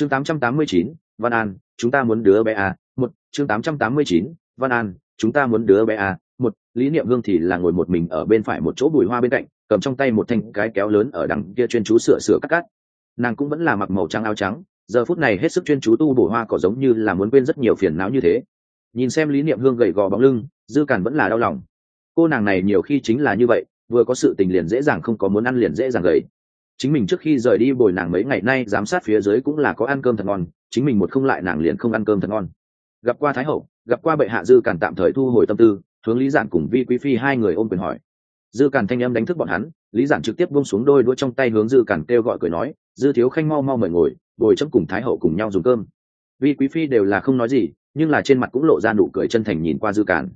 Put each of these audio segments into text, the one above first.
chương 889, văn an chúng ta muốn đứa bé à, một chương 889, văn an chúng ta muốn đứa bé à, một lý niệm hương thì là ngồi một mình ở bên phải một chỗ bùi hoa bên cạnh cầm trong tay một thanh cái kéo lớn ở đằng kia chuyên chú sửa sửa cắt cắt. Nàng cũng vẫn là mặc màu trắng áo trắng. Giờ phút này hết sức chuyên chú tu bổ hoa cỏ giống như là muốn quên rất nhiều phiền não như thế. Nhìn xem lý niệm hương gầy gò bóng lưng dư cản vẫn là đau lòng. Cô nàng này nhiều khi chính là như vậy vừa có sự tình liền dễ dàng không có muốn ăn liền dễ dàng gầy chính mình trước khi rời đi bồi nàng mấy ngày nay giám sát phía dưới cũng là có ăn cơm thật ngon, chính mình một không lại nàng liền không ăn cơm thật ngon. Gặp qua thái hậu, gặp qua bệ hạ dư càn tạm thời thu hồi tâm tư, hướng lý giản cùng vi quý phi hai người ôm quyền hỏi. Dư càn thanh âm đánh thức bọn hắn, lý giản trực tiếp buông xuống đôi đũa trong tay hướng dư càn kêu gọi cười nói, dư thiếu khanh mau mau mời ngồi ngồi chấm cùng thái hậu cùng nhau dùng cơm. Vi quý phi đều là không nói gì, nhưng là trên mặt cũng lộ ra nụ cười chân thành nhìn qua dư càn.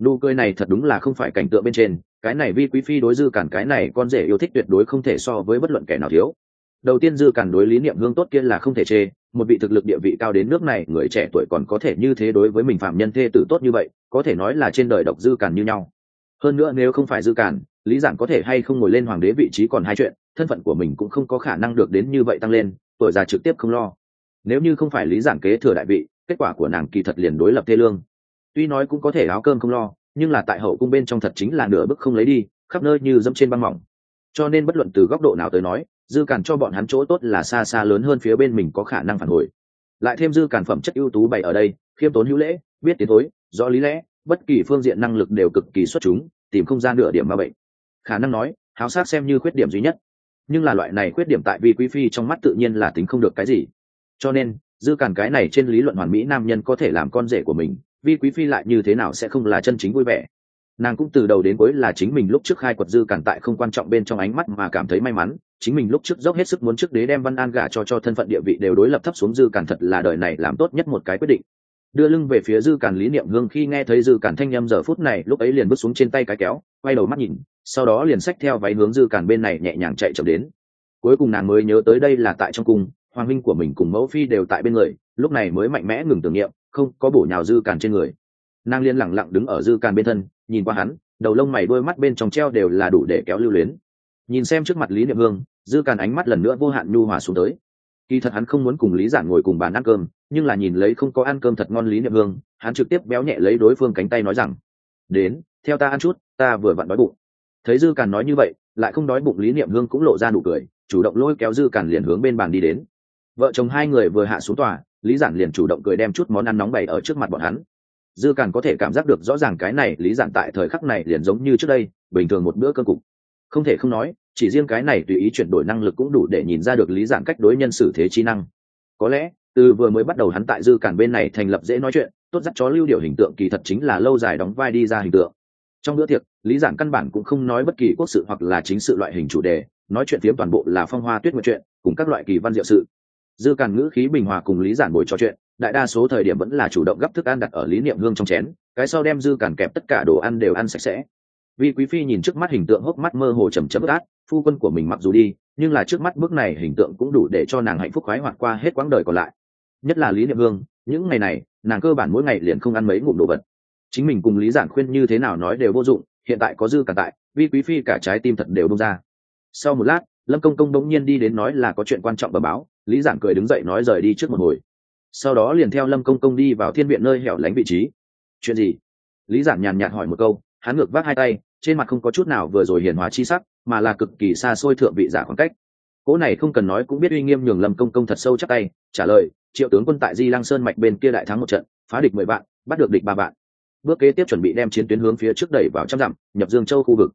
Nụ cười này thật đúng là không phải cảnh tượng bên trên cái này vi quý phi đối dư cản cái này con rể yêu thích tuyệt đối không thể so với bất luận kẻ nào thiếu. Đầu tiên dư cản đối lý niệm hương tốt kia là không thể chê, một vị thực lực địa vị cao đến nước này, người trẻ tuổi còn có thể như thế đối với mình phạm nhân thê tử tốt như vậy, có thể nói là trên đời độc dư cản như nhau. Hơn nữa nếu không phải dư cản, lý giản có thể hay không ngồi lên hoàng đế vị trí còn hai chuyện, thân phận của mình cũng không có khả năng được đến như vậy tăng lên, tuổi già trực tiếp không lo. Nếu như không phải lý giản kế thừa đại vị, kết quả của nàng kỳ thật liền đối lập thê lương. Tuy nói cũng có thể áo cơm không lo nhưng là tại hậu cung bên trong thật chính là nửa bức không lấy đi, khắp nơi như dẫm trên băng mỏng. Cho nên bất luận từ góc độ nào tới nói, dư càn cho bọn hắn chỗ tốt là xa xa lớn hơn phía bên mình có khả năng phản hồi. Lại thêm dư càn phẩm chất ưu tú bày ở đây, khiêm tốn hữu lễ, biết tiến thối, rõ lý lẽ, bất kỳ phương diện năng lực đều cực kỳ xuất chúng, tìm không gian nửa điểm ma bệnh. Khả năng nói, háo sát xem như khuyết điểm duy nhất. Nhưng là loại này khuyết điểm tại vi quý phi trong mắt tự nhiên là tính không được cái gì. Cho nên, dư càn cái này trên lý luận hoàn mỹ nam nhân có thể làm con rể của mình vi quý phi lại như thế nào sẽ không là chân chính vui vẻ. Nàng cũng từ đầu đến cuối là chính mình lúc trước khai quật dư cản tại không quan trọng bên trong ánh mắt mà cảm thấy may mắn, chính mình lúc trước dốc hết sức muốn trước đế đem văn an gả cho cho thân phận địa vị đều đối lập thấp xuống dư cản thật là đời này làm tốt nhất một cái quyết định. Đưa lưng về phía dư cản lý niệm hương khi nghe thấy dư cản thanh â m giờ phút này, lúc ấy liền bước xuống trên tay cái kéo, quay đầu mắt nhìn, sau đó liền xách theo váy hướng dư cản bên này nhẹ nhàng chạy chậm đến. Cuối cùng nàng mới nhớ tới đây là tại trong cung, hoàng minh của mình cùng mẫu phi đều tại bên người, lúc này mới mạnh mẽ ngừng tưởng niệm không có bổ nhào dư càn trên người. Nàng liên lẳng lặng đứng ở dư càn bên thân, nhìn qua hắn, đầu lông mày đôi mắt bên trong treo đều là đủ để kéo lưu luyến. Nhìn xem trước mặt lý niệm hương, dư càn ánh mắt lần nữa vô hạn nhu hòa xuống tới. Kỳ thật hắn không muốn cùng lý giản ngồi cùng bàn ăn cơm, nhưng là nhìn lấy không có ăn cơm thật ngon lý niệm hương, hắn trực tiếp béo nhẹ lấy đối phương cánh tay nói rằng, đến, theo ta ăn chút, ta vừa vặn đói bụng. Thấy dư càn nói như vậy, lại không đói bụng lý niệm hương cũng lộ ra nụ cười, chủ động lôi kéo dư càn liền hướng bên bàn đi đến. Vợ chồng hai người vừa hạ xuống tòa lý giản liền chủ động cười đem chút món ăn nóng bày ở trước mặt bọn hắn. Dư càn có thể cảm giác được rõ ràng cái này, lý giản tại thời khắc này liền giống như trước đây, bình thường một bữa cơm cục. Không thể không nói, chỉ riêng cái này tùy ý chuyển đổi năng lực cũng đủ để nhìn ra được lý giản cách đối nhân xử thế trí năng. Có lẽ, từ vừa mới bắt đầu hắn tại dư càn bên này thành lập dễ nói chuyện, tốt dắt chó lưu điều hình tượng kỳ thật chính là lâu dài đóng vai đi ra hình tượng. Trong bữa tiệc, lý giản căn bản cũng không nói bất kỳ quốc sự hoặc là chính sự loại hình chủ đề, nói chuyện phiếm toàn bộ là phong hoa tuyết nguyện chuyện, cùng các loại kỳ văn diệu sự dư càn ngữ khí bình hòa cùng lý giản bồi trò chuyện, đại đa số thời điểm vẫn là chủ động gấp thức ăn đặt ở lý niệm hương trong chén, cái sau đem dư càn kẹp tất cả đồ ăn đều ăn sạch sẽ. Vì quý phi nhìn trước mắt hình tượng hốc mắt mơ hồ chầm chấm át, phu quân của mình mặc dù đi, nhưng là trước mắt bước này hình tượng cũng đủ để cho nàng hạnh phúc khoái hoạt qua hết quãng đời còn lại. Nhất là lý niệm hương, những ngày này, nàng cơ bản mỗi ngày liền không ăn mấy ngụm đồ vật. Chính mình cùng lý giản khuyên như thế nào nói đều vô dụng, hiện tại có dư cả tại vi quý phi cả trái tim thật đều đông ra. Sau một lát, lâm công công đống nhiên đi đến nói là có chuyện quan trọng bờ báo lý giản cười đứng dậy nói rời đi trước một hồi. Sau đó liền theo lâm công công đi vào thiên viện nơi hẻo lánh vị trí. Chuyện gì? Lý giản nhàn nhạt hỏi một câu, hắn ngược vác hai tay, trên mặt không có chút nào vừa rồi hiền hóa chi sắc, mà là cực kỳ xa xôi thượng vị giả khoảng cách. Cỗ này không cần nói cũng biết uy nghiêm nhường lâm công công thật sâu chắc tay, trả lời, triệu tướng quân tại di lăng sơn mạch bên kia đại thắng một trận, phá địch mười vạn, bắt được địch ba vạn. Bước kế tiếp chuẩn bị đem chiến tuyến hướng phía trước đẩy vào trăm dặm, nhập dương châu khu vực.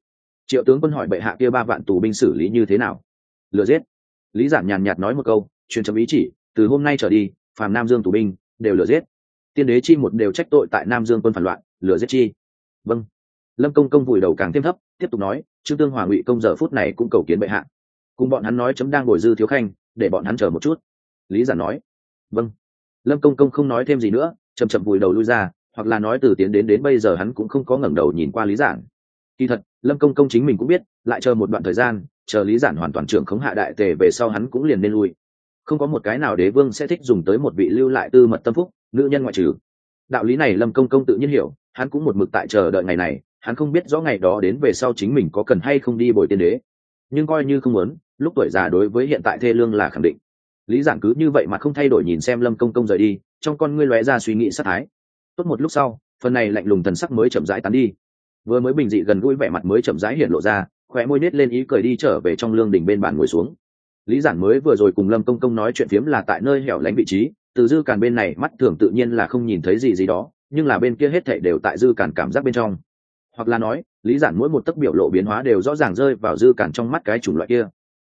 Triệu tướng quân hỏi bệ hạ kia ba vạn tù binh xử lý như thế nào? Lừa giết. Lý giản nhàn nhạt nói một câu truyền chấm ý chỉ, từ hôm nay trở đi, phàm nam dương tù binh đều lừa giết. Tiên đế chi một đều trách tội tại nam dương quân phản loạn, lừa giết chi. Vâng. Lâm công công vùi đầu càng thêm thấp, tiếp tục nói, trương tương hòa ngụy công giờ phút này cũng cầu kiến bệ hạ. Cùng bọn hắn nói chấm đang ngồi dư thiếu khanh, để bọn hắn chờ một chút. Lý giản nói. Vâng. Lâm công công không nói thêm gì nữa chầm chậm vùi đầu lui ra, hoặc là nói từ tiến đến đến bây giờ hắn cũng không có ngẩng đầu nhìn qua lý giản. Kỳ thật, lâm công công chính mình cũng biết, lại chờ một đoạn thời gian, chờ lý giản hoàn toàn trưởng khống hạ đại tề về sau hắn cũng liền nên lui không có một cái nào đế vương sẽ thích dùng tới một vị lưu lại tư mật tâm phúc, nữ nhân ngoại trừ. Đạo lý này lâm công công tự nhiên hiểu, hắn cũng một mực tại chờ đợi ngày này, hắn không biết rõ ngày đó đến về sau chính mình có cần hay không đi bồi tiên đế. Nhưng coi như không muốn, lúc tuổi già đối với hiện tại thê lương là khẳng định. Lý giảng cứ như vậy mà không thay đổi nhìn xem lâm công công rời đi, trong con ngươi lóe ra suy nghĩ sát thái. Tốt một lúc sau, phần này lạnh lùng thần sắc mới chậm rãi tán đi. Vừa mới bình dị gần gũi vẻ mặt mới chậm rãi hiện lộ ra, khóe môi nết lên ý cười đi trở về trong lương đình bên bàn ngồi xuống lý giản mới vừa rồi cùng lâm công công nói chuyện phiếm là tại nơi hẻo lánh vị trí, từ dư càn bên này mắt thường tự nhiên là không nhìn thấy gì gì đó, nhưng là bên kia hết thảy đều tại dư càn cảm giác bên trong. Hoặc là nói, lý giản mỗi một tấc biểu lộ biến hóa đều rõ ràng rơi vào dư càn trong mắt cái chủng loại kia.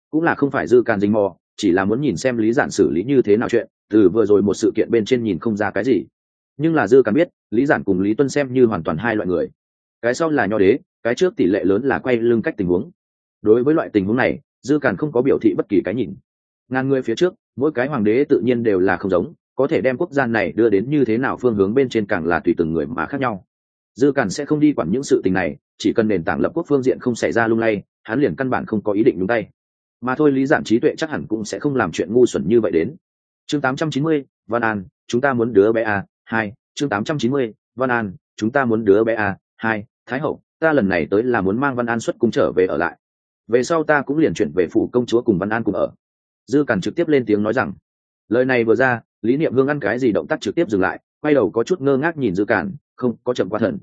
Cũng là không phải dư càn dính mò, chỉ là muốn nhìn xem lý giản xử lý như thế nào chuyện, từ vừa rồi một sự kiện bên trên nhìn không ra cái gì. Nhưng là dư càn biết, lý giản cùng lý tuân xem như hoàn toàn hai loại người. Cái sau là nho đế, cái trước tỷ lệ lớn là quay lưng cách tình huống. Đối với loại tình huống này dư càn không có biểu thị bất kỳ cái nhìn. Ngàn người phía trước mỗi cái hoàng đế tự nhiên đều là không giống có thể đem quốc gia này đưa đến như thế nào phương hướng bên trên càng là tùy từng người mà khác nhau. Dư càn sẽ không đi quản những sự tình này chỉ cần nền tảng lập quốc phương diện không xảy ra lung lay hắn liền căn bản không có ý định nhúng tay. Mà thôi lý giản trí tuệ chắc hẳn cũng sẽ không làm chuyện ngu xuẩn như vậy đến. Chương 890, văn an chúng ta muốn đứa bé a hai. Chương 890, văn an chúng ta muốn đứa bé a hai. Thái hậu ta lần này tới là muốn mang văn an xuất cung trở về ở lại về sau ta cũng liền chuyển về phủ công chúa cùng văn an cùng ở. Dư càn trực tiếp lên tiếng nói rằng, lời này vừa ra, lý niệm hương ăn cái gì động tác trực tiếp dừng lại, quay đầu có chút ngơ ngác nhìn dư càn, không, có chậm qua thần.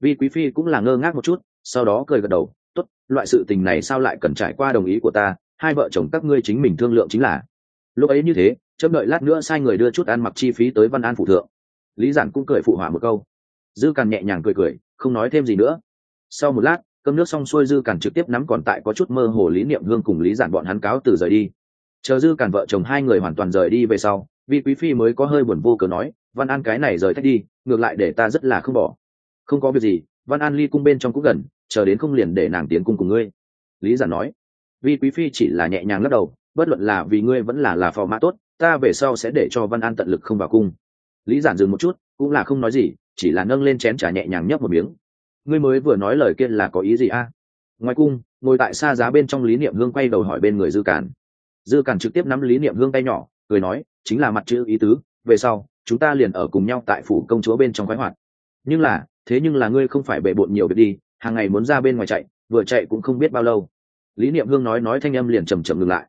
Vì quý phi cũng là ngơ ngác một chút, sau đó cười gật đầu, tốt, loại sự tình này sao lại cần trải qua đồng ý của ta, hai vợ chồng các ngươi chính mình thương lượng chính là. Lúc ấy như thế, chấm đợi lát nữa sai người đưa chút ăn mặc chi phí tới văn an phụ thượng. Lý giản cũng cười phụ hỏa một câu. Dư càn nhẹ nhàng cười cười, không nói thêm gì nữa. Sau một lát cơm nước xong xuôi dư càn trực tiếp nắm còn tại có chút mơ hồ lý niệm hương cùng lý giản bọn hắn cáo từ rời đi. Chờ dư càn vợ chồng hai người hoàn toàn rời đi về sau, vị quý phi mới có hơi buồn vô cớ nói, văn an cái này rời thách đi, ngược lại để ta rất là không bỏ. Không có việc gì, văn an ly cung bên trong cũng gần, chờ đến không liền để nàng tiến cung cùng ngươi. Lý giản nói. Vì quý phi chỉ là nhẹ nhàng lắc đầu, bất luận là vì ngươi vẫn là là phò mã tốt, ta về sau sẽ để cho văn an tận lực không vào cung. Lý giản dừng một chút, cũng là không nói gì, chỉ là nâng lên chén trà nhẹ nhàng nhấp một miếng ngươi mới vừa nói lời kia là có ý gì a? Ngoài cung, ngồi tại xa giá bên trong lý niệm hương quay đầu hỏi bên người dư cản dư cản trực tiếp nắm lý niệm hương tay nhỏ, cười nói, chính là mặt chữ ý tứ, về sau, chúng ta liền ở cùng nhau tại phủ công chúa bên trong khoái hoạt. Nhưng là, thế nhưng là ngươi không phải bệ bộn nhiều việc đi, hàng ngày muốn ra bên ngoài chạy, vừa chạy cũng không biết bao lâu. Lý niệm hương nói nói thanh âm liền chầm chậm ngừng lại.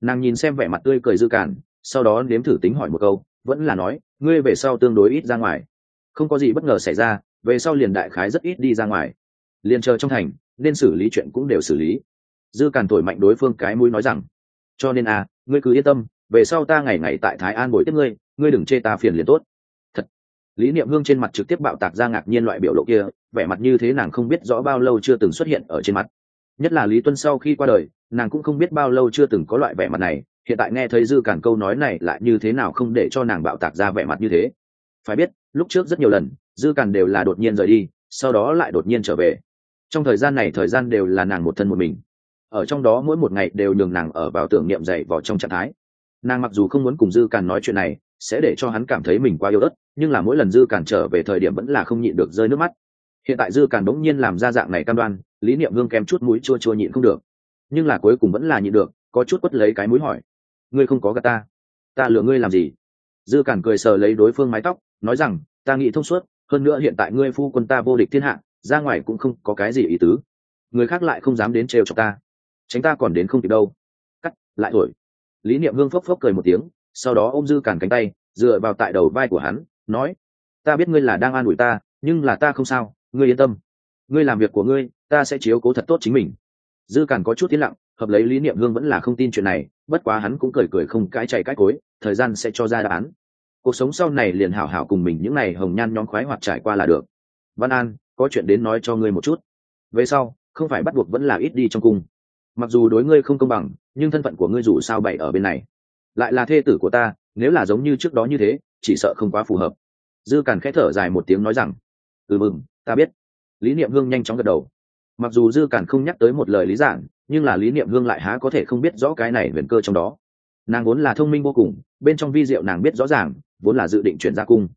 Nàng nhìn xem vẻ mặt tươi cười dư cản sau đó nếm thử tính hỏi một câu, vẫn là nói, ngươi về sau tương đối ít ra ngoài. Không có gì bất ngờ xảy ra về sau liền đại khái rất ít đi ra ngoài. Liền chờ trong thành, nên xử lý chuyện cũng đều xử lý. Dư càn thổi mạnh đối phương cái mũi nói rằng, cho nên à ngươi cứ yên tâm, về sau ta ngày ngày tại thái an bồi tiếp ngươi ngươi đừng chê ta phiền liền tốt. Thật. Lý niệm hương trên mặt trực tiếp bạo tạc ra ngạc nhiên loại biểu lộ kia, vẻ mặt như thế nàng không biết rõ bao lâu chưa từng xuất hiện ở trên mặt. Nhất là lý tuân sau khi qua đời, nàng cũng không biết bao lâu chưa từng có loại vẻ mặt này, hiện tại nghe thấy dư cản câu nói này lại như thế nào không để cho nàng bạo tạc ra vẻ mặt như thế. Phải biết, lúc trước rất nhiều lần dư cản đều là đột nhiên rời đi, sau đó lại đột nhiên trở về. Trong thời gian này, thời gian đều là nàng một thân một mình. Ở trong đó mỗi một ngày đều nhường nàng ở vào tưởng niệm dậy vào trong trạng thái. Nàng mặc dù không muốn cùng dư cản nói chuyện này, sẽ để cho hắn cảm thấy mình quá yêu đất nhưng là mỗi lần dư cản trở về thời điểm vẫn là không nhịn được rơi nước mắt. Hiện tại dư cản bỗng nhiên làm ra dạng này cam đoan, lý niệm hương kém chút mũi chua chua nhịn không được. Nhưng là cuối cùng vẫn là nhịn được, có chút quất lấy cái mũi hỏi. Ngươi không có gà ta. Ta lựa ngươi làm gì? Dư cản cười sờ lấy đối phương mái tóc, nói rằng, ta nghĩ thông suốt hơn nữa hiện tại ngươi phu quân ta vô địch thiên hạ, ra ngoài cũng không có cái gì ý tứ. Người khác lại không dám đến trêu cho ta. Tránh ta còn đến không kịp đâu. Cắt, lại thổi. Lý niệm hương phốc phốc cười một tiếng, sau đó ôm dư cản cánh tay, dựa vào tại đầu vai của hắn, nói, ta biết ngươi là đang an ủi ta, nhưng là ta không sao, ngươi yên tâm. Ngươi làm việc của ngươi, ta sẽ chiếu cố thật tốt chính mình. Dư càn có chút tiến lặng, hợp lấy lý niệm hương vẫn là không tin chuyện này, bất quá hắn cũng cười cười không cãi chạy cãi cối, thời gian sẽ cho ra đáp án cuộc sống sau này liền hảo hảo cùng mình những ngày hồng nhan nhóm khoái hoặc trải qua là được. Văn an, có chuyện đến nói cho ngươi một chút. Về sau, không phải bắt buộc vẫn là ít đi trong cung. Mặc dù đối ngươi không công bằng, nhưng thân phận của ngươi dù sao bậy ở bên này. Lại là thê tử của ta, nếu là giống như trước đó như thế, chỉ sợ không quá phù hợp. Dư càn khẽ thở dài một tiếng nói rằng ừ mừng, ta biết. Lý niệm hương nhanh chóng gật đầu. Mặc dù dư càn không nhắc tới một lời lý giản nhưng là lý niệm hương lại há có thể không biết rõ cái này huyền cơ trong đó. Nàng vốn là thông minh vô cùng, bên trong vi diệu nàng biết rõ ràng vốn là dự định chuyển ra cung.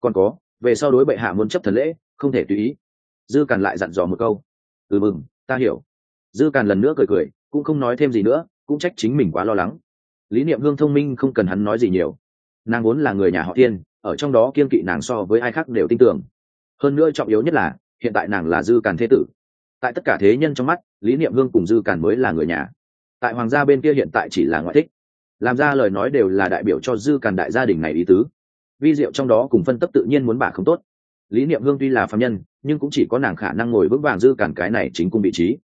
Còn có, về sau đối bệ hạ muốn chấp thần lễ, không thể tùy ý. Dư càn lại dặn dò một câu. Ừ mừng, ta hiểu. Dư càn lần nữa cười cười, cũng không nói thêm gì nữa, cũng trách chính mình quá lo lắng. Lý niệm hương thông minh không cần hắn nói gì nhiều. Nàng vốn là người nhà họ tiên ở trong đó kiên kỵ nàng so với ai khác đều tin tưởng. Hơn nữa trọng yếu nhất là, hiện tại nàng là dư càn thế tử. Tại tất cả thế nhân trong mắt, lý niệm hương cùng dư càn mới là người nhà. Tại hoàng gia bên kia hiện tại chỉ là ngoại thích làm ra lời nói đều là đại biểu cho dư càn đại gia đình này ý tứ. Vi diệu trong đó cùng phân tấp tự nhiên muốn bà không tốt. Lý niệm hương tuy là phạm nhân, nhưng cũng chỉ có nàng khả năng ngồi vững vàng dư càn cái này chính cung vị trí.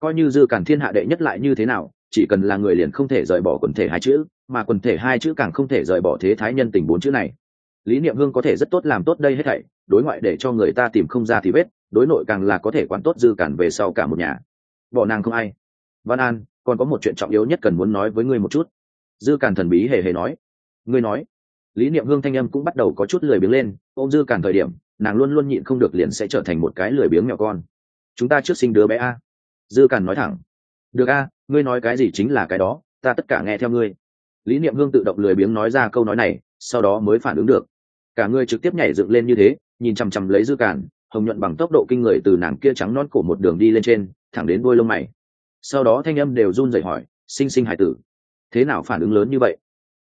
Coi như dư càn thiên hạ đệ nhất lại như thế nào, chỉ cần là người liền không thể rời bỏ quần thể hai chữ, mà quần thể hai chữ càng không thể rời bỏ thế thái nhân tình bốn chữ này. Lý niệm hương có thể rất tốt làm tốt đây hết thảy, đối ngoại để cho người ta tìm không ra thì vết, đối nội càng là có thể quản tốt dư cản về sau cả một nhà. Bỏ nàng không ai. Văn an, còn có một chuyện trọng yếu nhất cần muốn nói với ngươi một chút dư Càn thần bí hề hề nói. Ngươi nói. Lý niệm hương thanh âm cũng bắt đầu có chút lười biếng lên ôm dư Càn thời điểm nàng luôn luôn nhịn không được liền sẽ trở thành một cái lười biếng nhỏ con. Chúng ta trước sinh đứa bé a. Dư Càn nói thẳng. Được a ngươi nói cái gì chính là cái đó ta tất cả nghe theo ngươi. Lý niệm hương tự động lười biếng nói ra câu nói này sau đó mới phản ứng được. Cả ngươi trực tiếp nhảy dựng lên như thế nhìn chằm chằm lấy dư Càn, hồng nhuận bằng tốc độ kinh người từ nàng kia trắng non cổ một đường đi lên trên thẳng đến đuôi lông mày. Sau đó thanh âm đều run rẩy hỏi sinh sinh hải tử thế nào phản ứng lớn như vậy?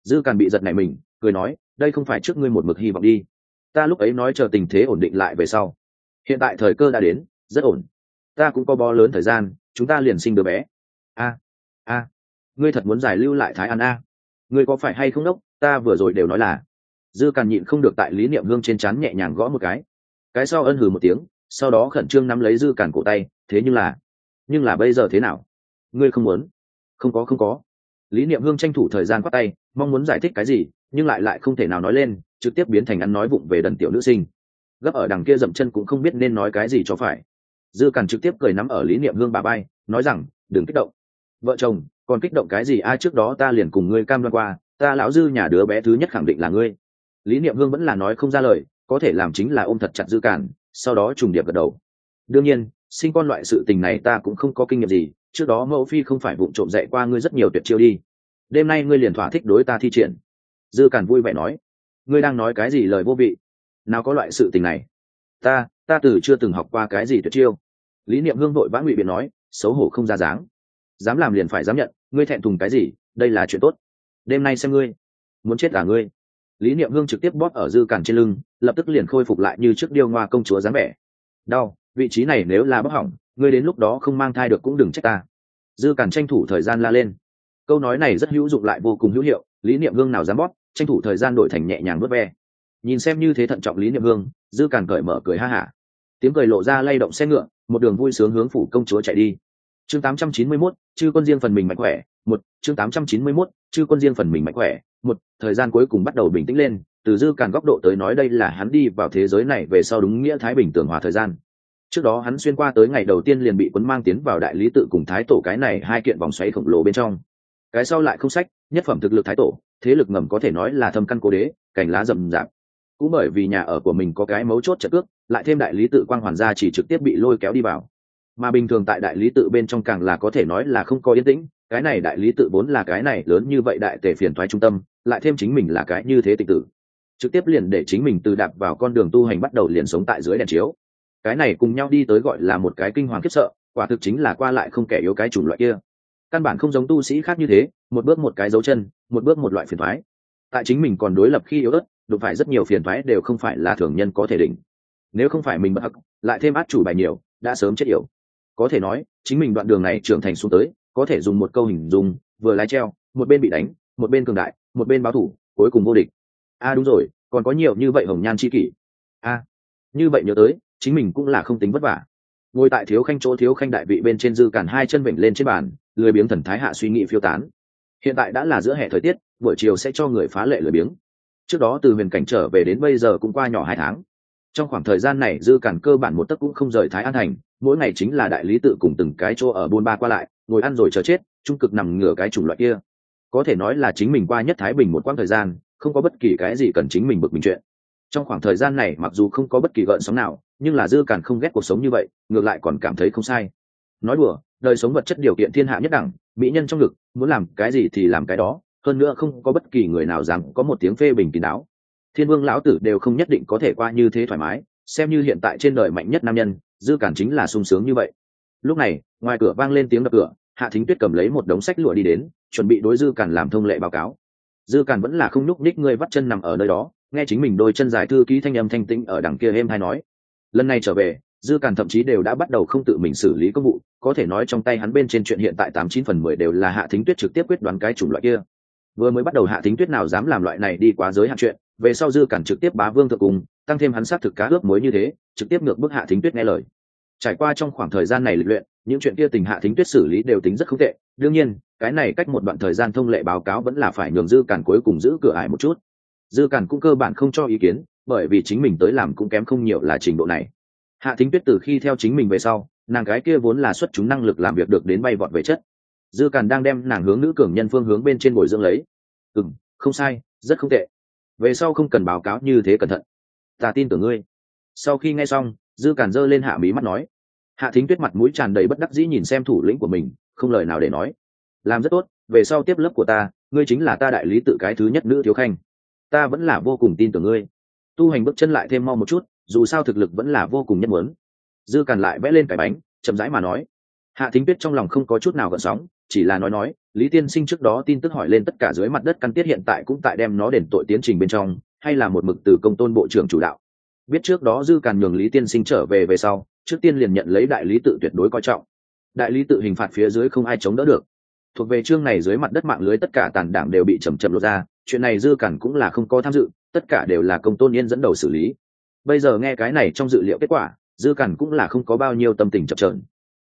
Dư càn bị giật này mình, cười nói, đây không phải trước ngươi một mực hy vọng đi. Ta lúc ấy nói chờ tình thế ổn định lại về sau. Hiện tại thời cơ đã đến, rất ổn. Ta cũng có bó lớn thời gian, chúng ta liền sinh đứa bé. A a, ngươi thật muốn giải lưu lại thái an a? Ngươi có phải hay không đốc? Ta vừa rồi đều nói là. Dư càn nhịn không được tại lý niệm hương trên chắn nhẹ nhàng gõ một cái. Cái sau ân hừ một tiếng, sau đó khẩn trương nắm lấy dư càn cổ tay, thế nhưng là nhưng là bây giờ thế nào? Ngươi không muốn? Không có không có lý niệm hương tranh thủ thời gian khoác tay, mong muốn giải thích cái gì, nhưng lại lại không thể nào nói lên, trực tiếp biến thành ăn nói vụng về đần tiểu nữ sinh. Gấp ở đằng kia dậm chân cũng không biết nên nói cái gì cho phải. Dư càn trực tiếp cười nắm ở lý niệm hương bà bay, nói rằng, đừng kích động. Vợ chồng, còn kích động cái gì? Ai trước đó ta liền cùng ngươi cam đoan qua, ta lão dư nhà đứa bé thứ nhất khẳng định là ngươi. Lý niệm hương vẫn là nói không ra lời, có thể làm chính là ôm thật chặt dư cản sau đó trùng điệp gật đầu. Đương nhiên sinh con loại sự tình này ta cũng không có kinh nghiệm gì, trước đó mẫu phi không phải vụng trộm dạy qua ngươi rất nhiều tuyệt chiêu đi. Đêm nay ngươi liền thỏa thích đối ta thi triển. Dư càn vui vẻ nói. Ngươi đang nói cái gì lời vô vị? Nào có loại sự tình này? Ta ta từ chưa từng học qua cái gì tuyệt chiêu. Lý niệm hương vội vã ngụy biện nói, xấu hổ không ra dáng. Dám làm liền phải dám nhận, ngươi thẹn thùng cái gì, đây là chuyện tốt. Đêm nay xem ngươi. Muốn chết cả ngươi. Lý niệm hương trực tiếp bóp ở dư càn trên lưng, lập tức liền khôi phục lại như trước điêu ngoa công chúa dáng vẻ. Đau vị trí này nếu là bóc hỏng ngươi đến lúc đó không mang thai được cũng đừng trách ta. Dư cản tranh thủ thời gian la lên. Câu nói này rất hữu dụng lại vô cùng hữu hiệu lý niệm hương nào dám bóp tranh thủ thời gian đổi thành nhẹ nhàng vớt ve. Nhìn xem như thế thận trọng lý niệm hương dư cản cởi mở cười ha hả. Tiếng cười lộ ra lay động xe ngựa một đường vui sướng hướng phủ công chúa chạy đi. Chương 891, chư quân riêng phần mình mạnh khỏe một chương 891, chư quân riêng phần mình mạnh khỏe một thời gian cuối cùng bắt đầu bình tĩnh lên từ dư càn góc độ tới nói đây là hắn đi vào thế giới này về sau đúng nghĩa thái bình tưởng hòa thời gian trước đó hắn xuyên qua tới ngày đầu tiên liền bị quấn mang tiến vào đại lý tự cùng thái tổ cái này hai kiện vòng xoáy khổng lồ bên trong. Cái sau lại không sách, nhất phẩm thực lực thái tổ, thế lực ngầm có thể nói là thâm căn cố đế, cành lá rậm rạp. Cũng bởi vì nhà ở của mình có cái mấu chốt trợ cước, lại thêm đại lý tự quang hoàn gia chỉ trực tiếp bị lôi kéo đi vào. Mà bình thường tại đại lý tự bên trong càng là có thể nói là không có yên tĩnh, cái này đại lý tự vốn là cái này lớn như vậy đại tề phiền thoái trung tâm, lại thêm chính mình là cái như thế tịch tử. Trực tiếp liền để chính mình từ đạp vào con đường tu hành bắt đầu liền sống tại dưới đèn chiếu cái này cùng nhau đi tới gọi là một cái kinh hoàng khiếp sợ quả thực chính là qua lại không kẻ yếu cái chủng loại kia. Căn bản không giống tu sĩ khác như thế một bước một cái dấu chân một bước một loại phiền thoái. Tại chính mình còn đối lập khi yếu ớt đụng phải rất nhiều phiền thoái đều không phải là thường nhân có thể đỉnh nếu không phải mình bất hắc lại thêm át chủ bài nhiều đã sớm chết yểu. Có thể nói chính mình đoạn đường này trưởng thành xuống tới có thể dùng một câu hình dung vừa lái treo một bên bị đánh một bên cường đại một bên báo thủ cuối cùng vô địch. A à, đúng rồi còn có nhiều như vậy hồng nhan chi kỷ. A à, như vậy nhớ tới chính mình cũng là không tính vất vả. Ngồi tại thiếu khanh chỗ thiếu khanh đại vị bên trên dư cản hai chân vịnh lên trên bàn, lười biếng thần thái hạ suy nghĩ phiêu tán. Hiện tại đã là giữa hè thời tiết, buổi chiều sẽ cho người phá lệ lười biếng. Trước đó từ huyền cảnh trở về đến bây giờ cũng qua nhỏ hai tháng. Trong khoảng thời gian này, dư cản cơ bản một tấc cũng không rời thái an thành, mỗi ngày chính là đại lý tự cùng từng cái chỗ ở buôn ba qua lại, ngồi ăn rồi chờ chết, trung cực nằm ngửa cái chủng loại kia. Có thể nói là chính mình qua nhất thái bình một quãng thời gian, không có bất kỳ cái gì cần chính mình bực mình chuyện. Trong khoảng thời gian này, mặc dù không có bất kỳ gợn sóng nào nhưng là dư càn không ghét cuộc sống như vậy, ngược lại còn cảm thấy không sai. Nói đùa, đời sống vật chất điều kiện thiên hạ nhất đẳng, mỹ nhân trong ngực, muốn làm cái gì thì làm cái đó, hơn nữa không có bất kỳ người nào rằng có một tiếng phê bình kín đáo. Thiên vương lão tử đều không nhất định có thể qua như thế thoải mái, xem như hiện tại trên đời mạnh nhất nam nhân, dư cản chính là sung sướng như vậy. Lúc này, ngoài cửa vang lên tiếng đập cửa, hạ thính tuyết cầm lấy một đống sách lụa đi đến, chuẩn bị đối dư cản làm thông lệ báo cáo. Dư cản vẫn là không nhúc ních người vắt chân nằm ở nơi đó, nghe chính mình đôi chân dài thư ký thanh âm thanh tĩnh ở đằng kia êm hay nói lần này trở về, dư càn thậm chí đều đã bắt đầu không tự mình xử lý công vụ, có thể nói trong tay hắn bên trên chuyện hiện tại tám chín phần mười đều là hạ thính tuyết trực tiếp quyết đoán cái chủng loại kia. Vừa mới bắt đầu hạ thính tuyết nào dám làm loại này đi quá giới hạn chuyện, về sau dư cản trực tiếp bá vương thượng cùng, tăng thêm hắn sát thực cá ước mối như thế, trực tiếp ngược bức hạ thính tuyết nghe lời. Trải qua trong khoảng thời gian này lịch luyện, những chuyện kia tình hạ thính tuyết xử lý đều tính rất không tệ. Đương nhiên, cái này cách một đoạn thời gian thông lệ báo cáo vẫn là phải nhường dư cản cuối cùng giữ cửa ải một chút. Dư cản cũng cơ bản không cho ý kiến bởi vì chính mình tới làm cũng kém không nhiều là trình độ này. Hạ thính tuyết từ khi theo chính mình về sau, nàng gái kia vốn là xuất chúng năng lực làm việc được đến bay vọt về chất. Dư càn đang đem nàng hướng nữ cường nhân phương hướng bên trên bồi dưỡng lấy. Ừ m không sai, rất không tệ. Về sau không cần báo cáo như thế cẩn thận. Ta tin tưởng ngươi. Sau khi nghe xong, dư càn giơ lên hạ mí mắt nói. Hạ thính tuyết mặt mũi tràn đầy bất đắc dĩ nhìn xem thủ lĩnh của mình, không lời nào để nói. Làm rất tốt, về sau tiếp lớp của ta, ngươi chính là ta đại lý tự cái thứ nhất nữ thiếu khanh. Ta vẫn là vô cùng tin tưởng ngươi tu hành bước chân lại thêm mau một chút, dù sao thực lực vẫn là vô cùng nhất muốn. Dư càn lại vẽ lên cái bánh, chậm rãi mà nói. Hạ thính tuyết trong lòng không có chút nào gợn sóng, chỉ là nói nói, lý tiên sinh trước đó tin tức hỏi lên tất cả dưới mặt đất căn tiết hiện tại cũng tại đem nó đền tội tiến trình bên trong, hay là một mực từ công tôn bộ trưởng chủ đạo? Biết trước đó dư càn nhường lý tiên sinh trở về về sau, trước tiên liền nhận lấy đại lý tự tuyệt đối coi trọng. Đại lý tự hình phạt phía dưới không ai chống đỡ được. Thuộc về chương này dưới mặt đất mạng lưới tất cả tàn đảng đều bị chầm chậm lột ra, chuyện này dư càn cũng là không có tham dự tất cả đều là công tôn yên dẫn đầu xử lý. Bây giờ nghe cái này trong dự liệu kết quả, dư càn cũng là không có bao nhiêu tâm tình chậm trợn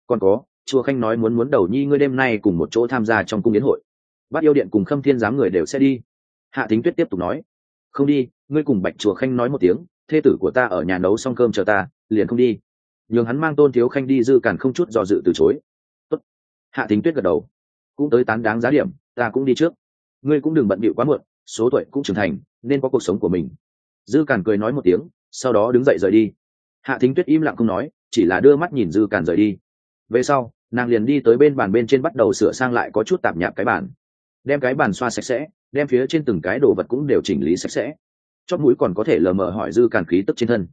còn có, chùa khanh nói muốn muốn đầu nhi ngươi đêm nay cùng một chỗ tham gia trong cung yến hội. Bắt yêu điện cùng khâm thiên giám người đều sẽ đi. Hạ thính tuyết tiếp tục nói, không đi, ngươi cùng bạch chùa khanh nói một tiếng, thê tử của ta ở nhà nấu xong cơm chờ ta, liền không đi. Nhường hắn mang tôn thiếu khanh đi, dư càn không chút do dự từ chối. Tốt. hạ thính tuyết gật đầu. Cũng tới tán đáng giá điểm, ta cũng đi trước. Ngươi cũng đừng bận bịu quá muộn số tuổi cũng trưởng thành, nên có cuộc sống của mình. Dư càn cười nói một tiếng, sau đó đứng dậy rời đi. Hạ thính tuyết im lặng không nói, chỉ là đưa mắt nhìn dư càn rời đi. Về sau, nàng liền đi tới bên bàn bên trên bắt đầu sửa sang lại có chút tạp nhạp cái bàn. Đem cái bàn xoa sạch sẽ, đem phía trên từng cái đồ vật cũng đều chỉnh lý sạch sẽ. Chót mũi còn có thể lờ mờ hỏi dư càn khí tức trên thân.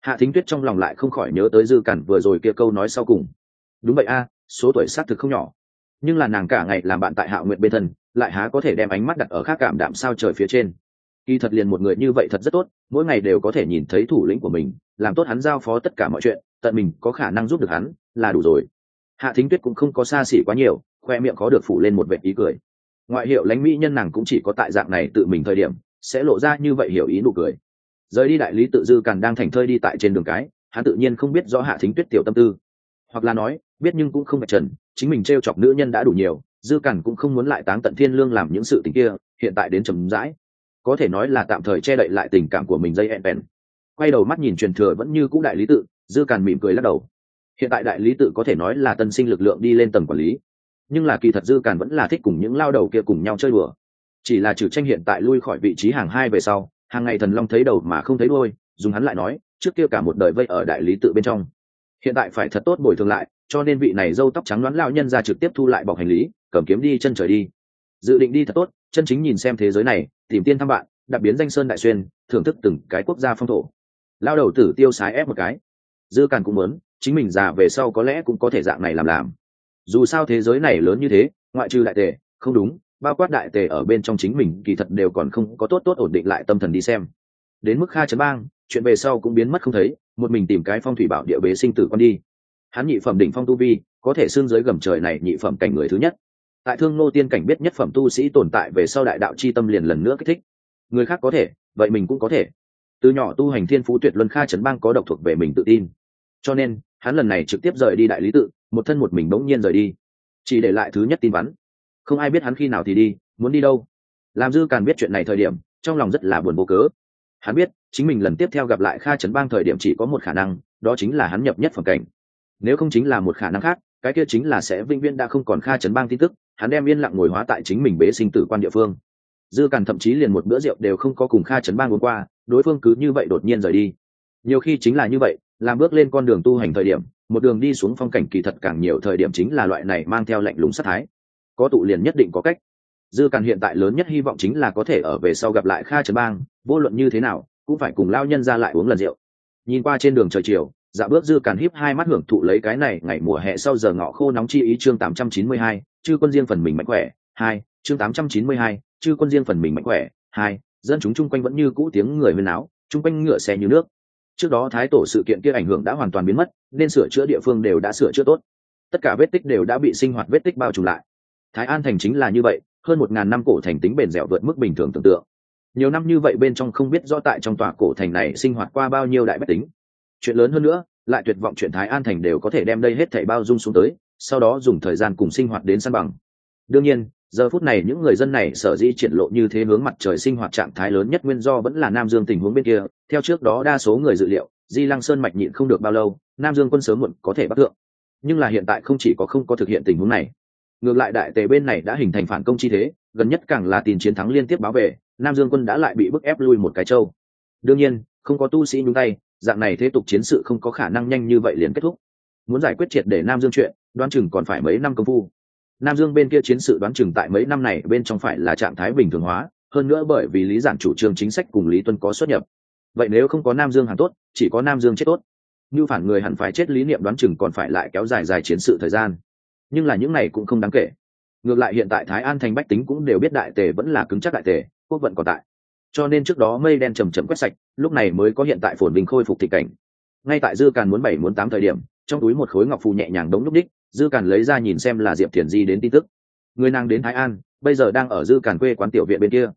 Hạ thính tuyết trong lòng lại không khỏi nhớ tới dư càn vừa rồi kia câu nói sau cùng. Đúng vậy a, số tuổi xác thực không nhỏ nhưng là nàng cả ngày làm bạn tại hạ nguyện bên thân, lại há có thể đem ánh mắt đặt ở khác cảm đạm sao trời phía trên. Kỳ thật liền một người như vậy thật rất tốt, mỗi ngày đều có thể nhìn thấy thủ lĩnh của mình, làm tốt hắn giao phó tất cả mọi chuyện, tận mình có khả năng giúp được hắn, là đủ rồi. Hạ thính tuyết cũng không có xa xỉ quá nhiều, khoe miệng có được phủ lên một vệ ý cười. Ngoại hiệu lãnh mỹ nhân nàng cũng chỉ có tại dạng này tự mình thời điểm, sẽ lộ ra như vậy hiểu ý nụ cười. Rời đi đại lý tự dư càn đang thành thơi đi tại trên đường cái, hắn tự nhiên không biết rõ hạ thính tuyết tiểu tâm tư. Hoặc là nói biết nhưng cũng không phải trần, chính mình t r e o chọc nữ nhân đã đủ nhiều, dư cằn cũng không muốn lại táng tận thiên lương làm những sự tình kia, hiện tại đến trầm rãi. Có thể nói là tạm thời che đậy lại tình cảm của mình dây ẹn bèn. Quay đầu mắt nhìn truyền thừa vẫn như cũ đại lý tự, dư cằn mỉm cười lắc đầu. Hiện tại đại lý tự có thể nói là tân sinh lực lượng đi lên tầng quản lý. Nhưng là kỳ thật dư càn vẫn là thích cùng những lao đầu kia cùng nhau chơi đùa. Chỉ là trừ tranh hiện tại lui khỏi vị trí hàng hai về sau, hàng ngày thần long thấy đầu mà không thấy đôi dùng hắn lại nói, trước kia cả một đời vây ở đại lý tự bên trong. Hiện tại phải thật tốt bồi thường lại cho nên vị này dâu tóc trắng đoán lao nhân ra trực tiếp thu lại bọc hành lý, cầm kiếm đi chân trời đi. Dự định đi thật tốt, chân chính nhìn xem thế giới này, tìm tiên thăm bạn, đặc biến danh sơn đại xuyên, thưởng thức từng cái quốc gia phong thổ. Lao đầu tử tiêu sái ép một cái. Dư càn cũng muốn, chính mình già về sau có lẽ cũng có thể dạng này làm làm. Dù sao thế giới này lớn như thế, ngoại trừ đại tề, không đúng, bao quát đại tề ở bên trong chính mình kỳ thật đều còn không có tốt tốt ổn định lại tâm thần đi xem. Đến mức kha chấn bang, chuyện về sau cũng biến mất không thấy, một mình tìm cái phong thủy bảo địa bế sinh tử con đi hắn nhị phẩm đỉnh phong tu vi, có thể xương dưới gầm trời này nhị phẩm cảnh người thứ nhất. Tại thương nô tiên cảnh biết nhất phẩm tu sĩ tồn tại về sau đại đạo c h i tâm liền lần nữa kích thích. Người khác có thể, vậy mình cũng có thể. Từ nhỏ tu hành thiên phú tuyệt luân kha trấn bang có độc thuộc về mình tự tin. Cho nên, hắn lần này trực tiếp rời đi đại lý tự, một thân một mình bỗng nhiên rời đi. Chỉ để lại thứ nhất tin vắn. Không ai biết hắn khi nào thì đi, muốn đi đâu. Làm dư càn biết chuyện này thời điểm, trong lòng rất là buồn vô cớ. Hắn biết, chính mình lần tiếp theo gặp lại kha trấn bang thời điểm chỉ có một khả năng, đó chính là hắn nhập nhất phẩm cảnh nếu không chính là một khả năng khác, cái kia chính là sẽ vĩnh viễn đã không còn kha chấn bang tin tức, hắn đem yên lặng ngồi hóa tại chính mình bế sinh tử quan địa phương. Dư càn thậm chí liền một bữa rượu đều không có cùng kha chấn bang uống qua, đối phương cứ như vậy đột nhiên rời đi. Nhiều khi chính là như vậy, làm bước lên con đường tu hành thời điểm, một đường đi xuống phong cảnh kỳ thật càng nhiều thời điểm chính là loại này mang theo lạnh lùng sát thái. Có tụ liền nhất định có cách. Dư càn hiện tại lớn nhất hy vọng chính là có thể ở về sau gặp lại kha trấn bang, vô luận như thế nào, cũng phải cùng lao nhân ra lại uống lần rượu. Nhìn qua trên đường trời chiều dạ bước dư càn híp hai mắt hưởng thụ lấy cái này, ngày mùa hè sau giờ ngọ khô nóng chi ý chương tám trăm chín mươi hai, chư quân riêng phần mình mạnh khỏe. Hai, chương tám trăm chín mươi hai, chư quân riêng phần mình mạnh khỏe. Hai, dân chúng chung quanh vẫn như cũ tiếng người huyên áo chung quanh ngựa xe như nước. Trước đó thái tổ sự kiện kia ảnh hưởng đã hoàn toàn biến mất, nên sửa chữa địa phương đều đã sửa chữa tốt. Tất cả vết tích đều đã bị sinh hoạt vết tích bao trùm lại. Thái an thành chính là như vậy, hơn một ngàn năm cổ thành tính bền dẻo vượt mức bình thường tưởng tượng. Nhiều năm như vậy bên trong không biết rõ tại trong tòa cổ thành này sinh hoạt qua bao nhiêu đại bách tính chuyện lớn hơn nữa, lại tuyệt vọng chuyện thái an thành đều có thể đem đây hết thảy bao dung xuống tới, sau đó dùng thời gian cùng sinh hoạt đến san bằng. Đương nhiên, giờ phút này những người dân này sở dĩ triển lộ như thế hướng mặt trời sinh hoạt trạng thái lớn nhất nguyên do vẫn là nam dương tình huống bên kia. Theo trước đó đa số người dự liệu, di lăng sơn mạch nhịn không được bao lâu, nam dương quân sớm muộn có thể bắt thượng. Nhưng là hiện tại không chỉ có không có thực hiện tình huống này. Ngược lại đại tề bên này đã hình thành phản công chi thế, gần nhất càng là tin chiến thắng liên tiếp báo về, nam dương quân đã lại bị bức ép lui một cái châu. Đương nhiên, không có tu sĩ nhúng tay dạng này thế tục chiến sự không có khả năng nhanh như vậy liền kết thúc. Muốn giải quyết triệt để nam dương chuyện, đoán chừng còn phải mấy năm công phu. Nam dương bên kia chiến sự đoán chừng tại mấy năm này bên trong phải là trạng thái bình thường hóa, hơn nữa bởi vì lý giản chủ trương chính sách cùng lý tuân có xuất nhập. Vậy nếu không có nam dương hẳn tốt, chỉ có nam dương chết tốt. Như phản người hẳn phải chết lý niệm đoán chừng còn phải lại kéo dài dài chiến sự thời gian. Nhưng là những này cũng không đáng kể. Ngược lại hiện tại thái an thành bách tính cũng đều biết đại tề vẫn là cứng chắc đại tề, quốc vận còn tại cho nên trước đó mây đen chầm chậm quét sạch, lúc này mới có hiện tại phồn bình khôi phục thị cảnh. Ngay tại dư càn muốn bảy muốn tám thời điểm, trong túi một khối ngọc phù nhẹ nhàng đống lúc đích, dư càn lấy ra nhìn xem là diệp thiền di đến tin tức. Người nàng đến thái an, bây giờ đang ở dư càn quê quán tiểu viện bên kia.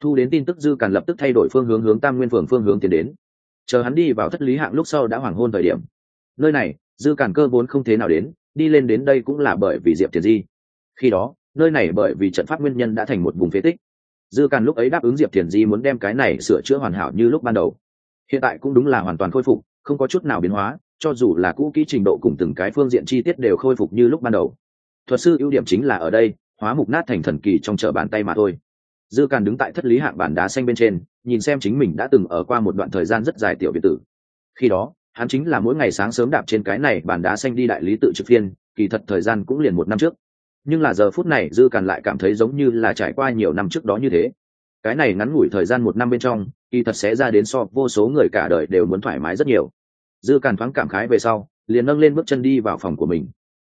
Thu đến tin tức dư càn lập tức thay đổi phương hướng hướng tam nguyên phường phương hướng tiến đến. Chờ hắn đi vào thất lý hạng lúc sau đã hoàng hôn thời điểm. Nơi này, dư càn cơ vốn không thế nào đến, đi lên đến đây cũng là bởi vì diệp thiền di. Khi đó, nơi này bởi vì trận pháp nguyên nhân đã thành một vùng phế tích dư càn lúc ấy đáp ứng diệp thiền di muốn đem cái này sửa chữa hoàn hảo như lúc ban đầu. Hiện tại cũng đúng là hoàn toàn khôi phục, không có chút nào biến hóa, cho dù là cũ kỹ trình độ cùng từng cái phương diện chi tiết đều khôi phục như lúc ban đầu. Thuật sư ưu điểm chính là ở đây, hóa mục nát thành thần kỳ trong chợ bàn tay mà thôi. Dư càn đứng tại thất lý hạng bản đá xanh bên trên, nhìn xem chính mình đã từng ở qua một đoạn thời gian rất dài tiểu việt tử. Khi đó, hắn chính là mỗi ngày sáng sớm đạp trên cái này bản đá xanh đi đại lý tự trực phiên, kỳ thật thời gian cũng liền một năm trước nhưng là giờ phút này dư càn lại cảm thấy giống như là trải qua nhiều năm trước đó như thế. Cái này ngắn ngủi thời gian một năm bên trong, kỳ thật sẽ ra đến so vô số người cả đời đều muốn thoải mái rất nhiều. Dư càn thoáng cảm khái về sau, liền nâng lên bước chân đi vào phòng của mình.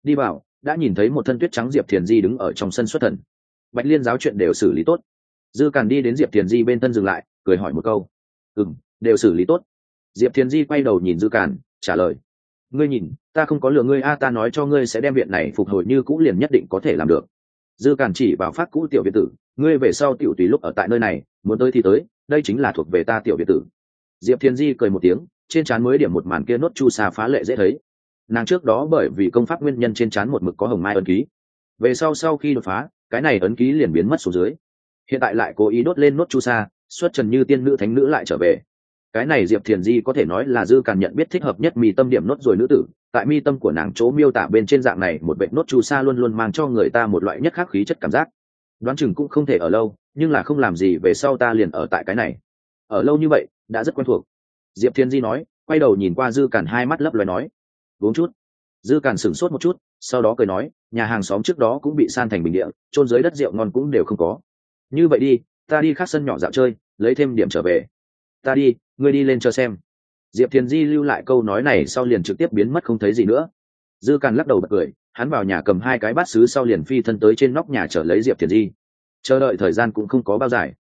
Đi vào, đã nhìn thấy một thân tuyết trắng diệp thiền di đứng ở trong sân xuất thần. Bạch liên giáo chuyện đều xử lý tốt. Dư càn đi đến diệp thiền di bên thân dừng lại, cười hỏi một câu. Ừ m đều xử lý tốt. Diệp thiền di quay đầu nhìn dư càn, trả lời ngươi nhìn, ta không có lừa ngươi, a, ta nói cho ngươi sẽ đem viện này phục hồi như cũ liền nhất định có thể làm được. Dư càn chỉ vào phát cũ tiểu viện tử, ngươi về sau tiểu tùy lúc ở tại nơi này, muốn tới thì tới, đây chính là thuộc về ta tiểu viện tử. Diệp thiên di cười một tiếng, trên trán mới điểm một màn kia nốt chu xa phá lệ dễ thấy. Nàng trước đó bởi vì công pháp nguyên nhân trên trán một mực có hồng mai ấn ký. Về sau sau khi đột phá, cái này ấn ký liền biến mất xuống dưới. Hiện tại lại cố ý đốt lên nốt chu sa, xuất trần như tiên nữ thánh nữ lại trở về cái này diệp thiền di có thể nói là dư càn nhận biết thích hợp nhất mi tâm điểm nốt rồi nữ tử, tại mi tâm của nàng chỗ miêu tả bên trên dạng này, một bệnh nốt chu sa luôn luôn mang cho người ta một loại nhất khắc khí chất cảm giác. Đoán chừng cũng không thể ở lâu, nhưng là không làm gì về sau ta liền ở tại cái này. Ở lâu như vậy, đã rất quen thuộc. Diệp thiên di nói, quay đầu nhìn qua dư càn hai mắt lấp loài nói, uống chút. Dư càn sửng sốt một chút, sau đó cười nói, nhà hàng xóm trước đó cũng bị san thành bình địa trôn dưới đất rượu ngon cũng đều không có. Như vậy đi, ta đi khác sân nhỏ dạo chơi, lấy thêm điểm trở về. Ta đi ngươi đi lên cho xem. Diệp thiền di lưu lại câu nói này sau liền trực tiếp biến mất không thấy gì nữa. Dư càn lắc đầu bật cười, hắn vào nhà cầm hai cái bát xứ sau liền phi thân tới trên nóc nhà trở lấy diệp thiền di. Chờ đợi thời gian cũng không có bao dài.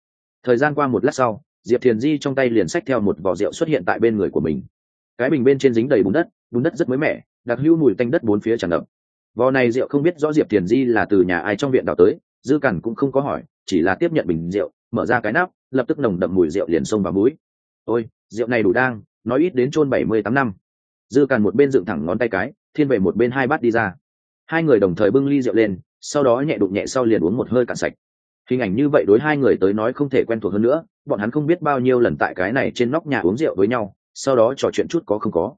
Thời gian qua một lát sau, diệp thiền di trong tay liền xách theo một vỏ rượu xuất hiện tại bên người của mình. Cái bình bên trên dính đầy bùn đất bùn đất rất mới mẻ, đặc hữu mùi tanh đất bốn phía tràn ngập. Vò này rượu không biết rõ diệp thiền di là từ nhà ai trong viện đào tới, dư cằn cũng không có hỏi, chỉ là tiếp nhận bình rượu, mở ra cái nắp, lập tức nồng đậm mùi rượu liền xông vào mũi ôi, rượu này đủ đang, nói ít đến chôn bảy mươi tám năm. Dư càn một bên dựng thẳng ngón tay cái, thiên về một bên hai bát đi ra. Hai người đồng thời bưng ly rượu lên, sau đó nhẹ đụng nhẹ sau liền uống một hơi cạn sạch. Hình ảnh như vậy đối hai người tới nói không thể quen thuộc hơn nữa, bọn hắn không biết bao nhiêu lần tại cái này trên nóc nhà uống rượu với nhau, sau đó trò chuyện chút có không có.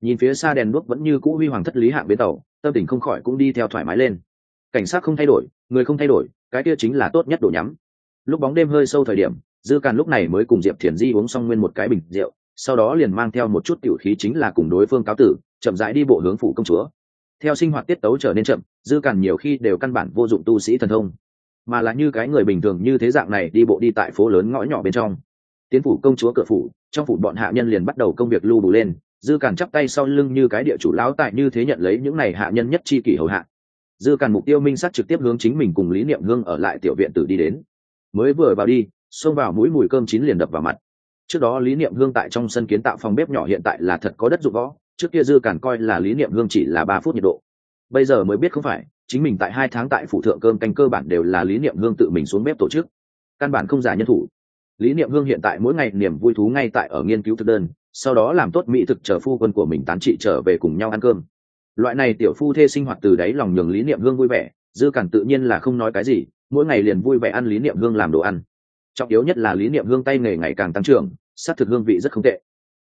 Nhìn phía xa đèn đuốc vẫn như cũ huy hoàng thất lý hạng bến tàu, tâm tình không khỏi cũng đi theo thoải mái lên. Cảnh sát không thay đổi, người không thay đổi, cái kia chính là tốt nhất đồ nhắm. Lúc bóng đêm hơi sâu thời điểm dư càn lúc này mới cùng diệp thiền di uống xong nguyên một cái bình rượu, sau đó liền mang theo một chút tiểu khí chính là cùng đối phương cáo tử, chậm rãi đi bộ hướng phủ công chúa. Theo sinh hoạt tiết tấu trở nên chậm, dư càn nhiều khi đều căn bản vô dụng tu sĩ thần thông, mà là như cái người bình thường như thế dạng này đi bộ đi tại phố lớn ngõ nhỏ bên trong. Tiến phủ công chúa cửa phủ, trong phủ bọn hạ nhân liền bắt đầu công việc lưu đủ lên, dư càn chắp tay sau lưng như cái địa chủ lão tại như thế nhận lấy những này hạ nhân nhất chi kỷ hầu hạ. Dư càn mục tiêu minh sát trực tiếp hướng chính mình cùng lý niệm hương ở lại tiểu viện tử đi đến. Mới vừa vào đi xông vào mũi mùi cơm chín liền đập vào mặt. Trước đó lý niệm hương tại trong sân kiến tạo phòng bếp nhỏ hiện tại là thật có đất dụng võ, trước kia dư càn coi là lý niệm hương chỉ là ba phút nhiệt độ. Bây giờ mới biết không phải, chính mình tại hai tháng tại phủ thượng cơm canh cơ bản đều là lý niệm hương tự mình xuống bếp tổ chức. Căn bản không giả nhân thủ. Lý niệm hương hiện tại mỗi ngày niềm vui thú ngay tại ở nghiên cứu thực đơn, sau đó làm tốt mỹ thực chờ phu quân của mình tán trị trở về cùng nhau ăn cơm. Loại này tiểu phu thê sinh hoạt từ đáy lòng nhường lý niệm hương vui vẻ, dư cản tự nhiên là không nói cái gì, mỗi ngày liền vui vẻ ăn lý niệm hương làm đồ ăn trọng yếu nhất là lý niệm hương tay nghề ngày càng tăng trưởng sát thực hương vị rất không tệ.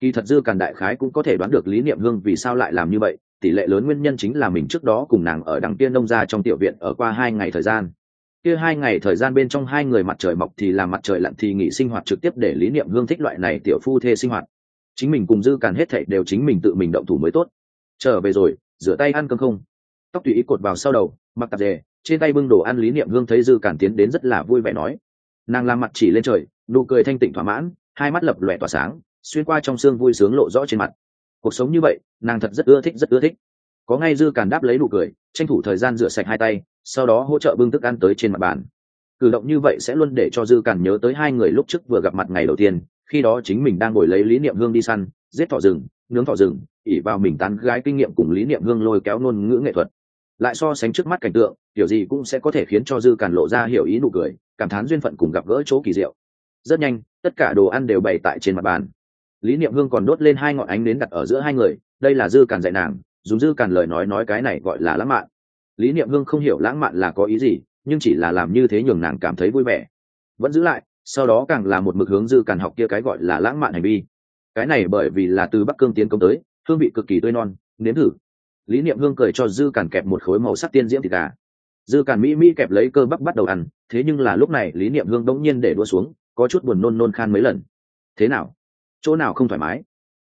Kỳ thật dư càn đại khái cũng có thể đoán được lý niệm hương vì sao lại làm như vậy, tỷ lệ lớn nguyên nhân chính là mình trước đó cùng nàng ở đằng tiên nông gia trong tiểu viện ở qua hai ngày thời gian. Kia hai ngày thời gian bên trong hai người mặt trời mọc thì làm mặt trời lặn thì nghỉ sinh hoạt trực tiếp để lý niệm hương thích loại này tiểu phu thê sinh hoạt. Chính mình cùng dư càn hết thệ đều chính mình tự mình động thủ mới tốt. Trở về rồi, rửa tay ăn cơm không? Tóc tùy ý cột vào sau đầu, mặc tạp dề, trên tay bưng đồ ăn lý niệm hương thấy dư càn tiến đến rất là vui vẻ nói nàng làm mặt chỉ lên trời, nụ cười thanh tịnh thỏa mãn, hai mắt lập lòe tỏa sáng, xuyên qua trong xương vui sướng lộ rõ trên mặt. Cuộc sống như vậy, nàng thật rất ưa thích, rất ưa thích. Có ngay dư càn đáp lấy nụ cười, tranh thủ thời gian rửa sạch hai tay, sau đó hỗ trợ bưng thức ăn tới trên mặt bàn. Cử động như vậy sẽ luôn để cho dư càn nhớ tới hai người lúc trước vừa gặp mặt ngày đầu tiên, khi đó chính mình đang ngồi lấy lý niệm hương đi săn, giết thọ rừng, nướng thọ rừng, ỉ vào mình tán gái kinh nghiệm cùng lý niệm hương lôi kéo ngôn ngữ nghệ thuật lại so sánh trước mắt cảnh tượng, kiểu gì cũng sẽ có thể khiến cho dư càn lộ ra hiểu ý nụ cười, cảm thán duyên phận cùng gặp gỡ chỗ kỳ diệu. Rất nhanh, tất cả đồ ăn đều bày tại trên mặt bàn. Lý niệm hương còn đốt lên hai ngọn ánh nến đặt ở giữa hai người, đây là dư càn dạy nàng, dùng dư càn lời nói nói cái này gọi là lãng mạn. Lý niệm hương không hiểu lãng mạn là có ý gì, nhưng chỉ là làm như thế nhường nàng cảm thấy vui vẻ. Vẫn giữ lại, sau đó càng là một mực hướng dư càn học kia cái gọi là lãng mạn hành vi. Cái này bởi vì là từ bắc cương tiến công tới, hương vị cực kỳ tươi non, nếm thử lý niệm hương cười cho dư càn kẹp một khối màu sắc tiên diễm thịt gà. Dư càn mỹ mỹ kẹp lấy cơ bắp bắt đầu ăn thế nhưng là lúc này lý niệm hương đống nhiên để đua xuống có chút buồn nôn nôn khan mấy lần. Thế nào? Chỗ nào không thoải mái?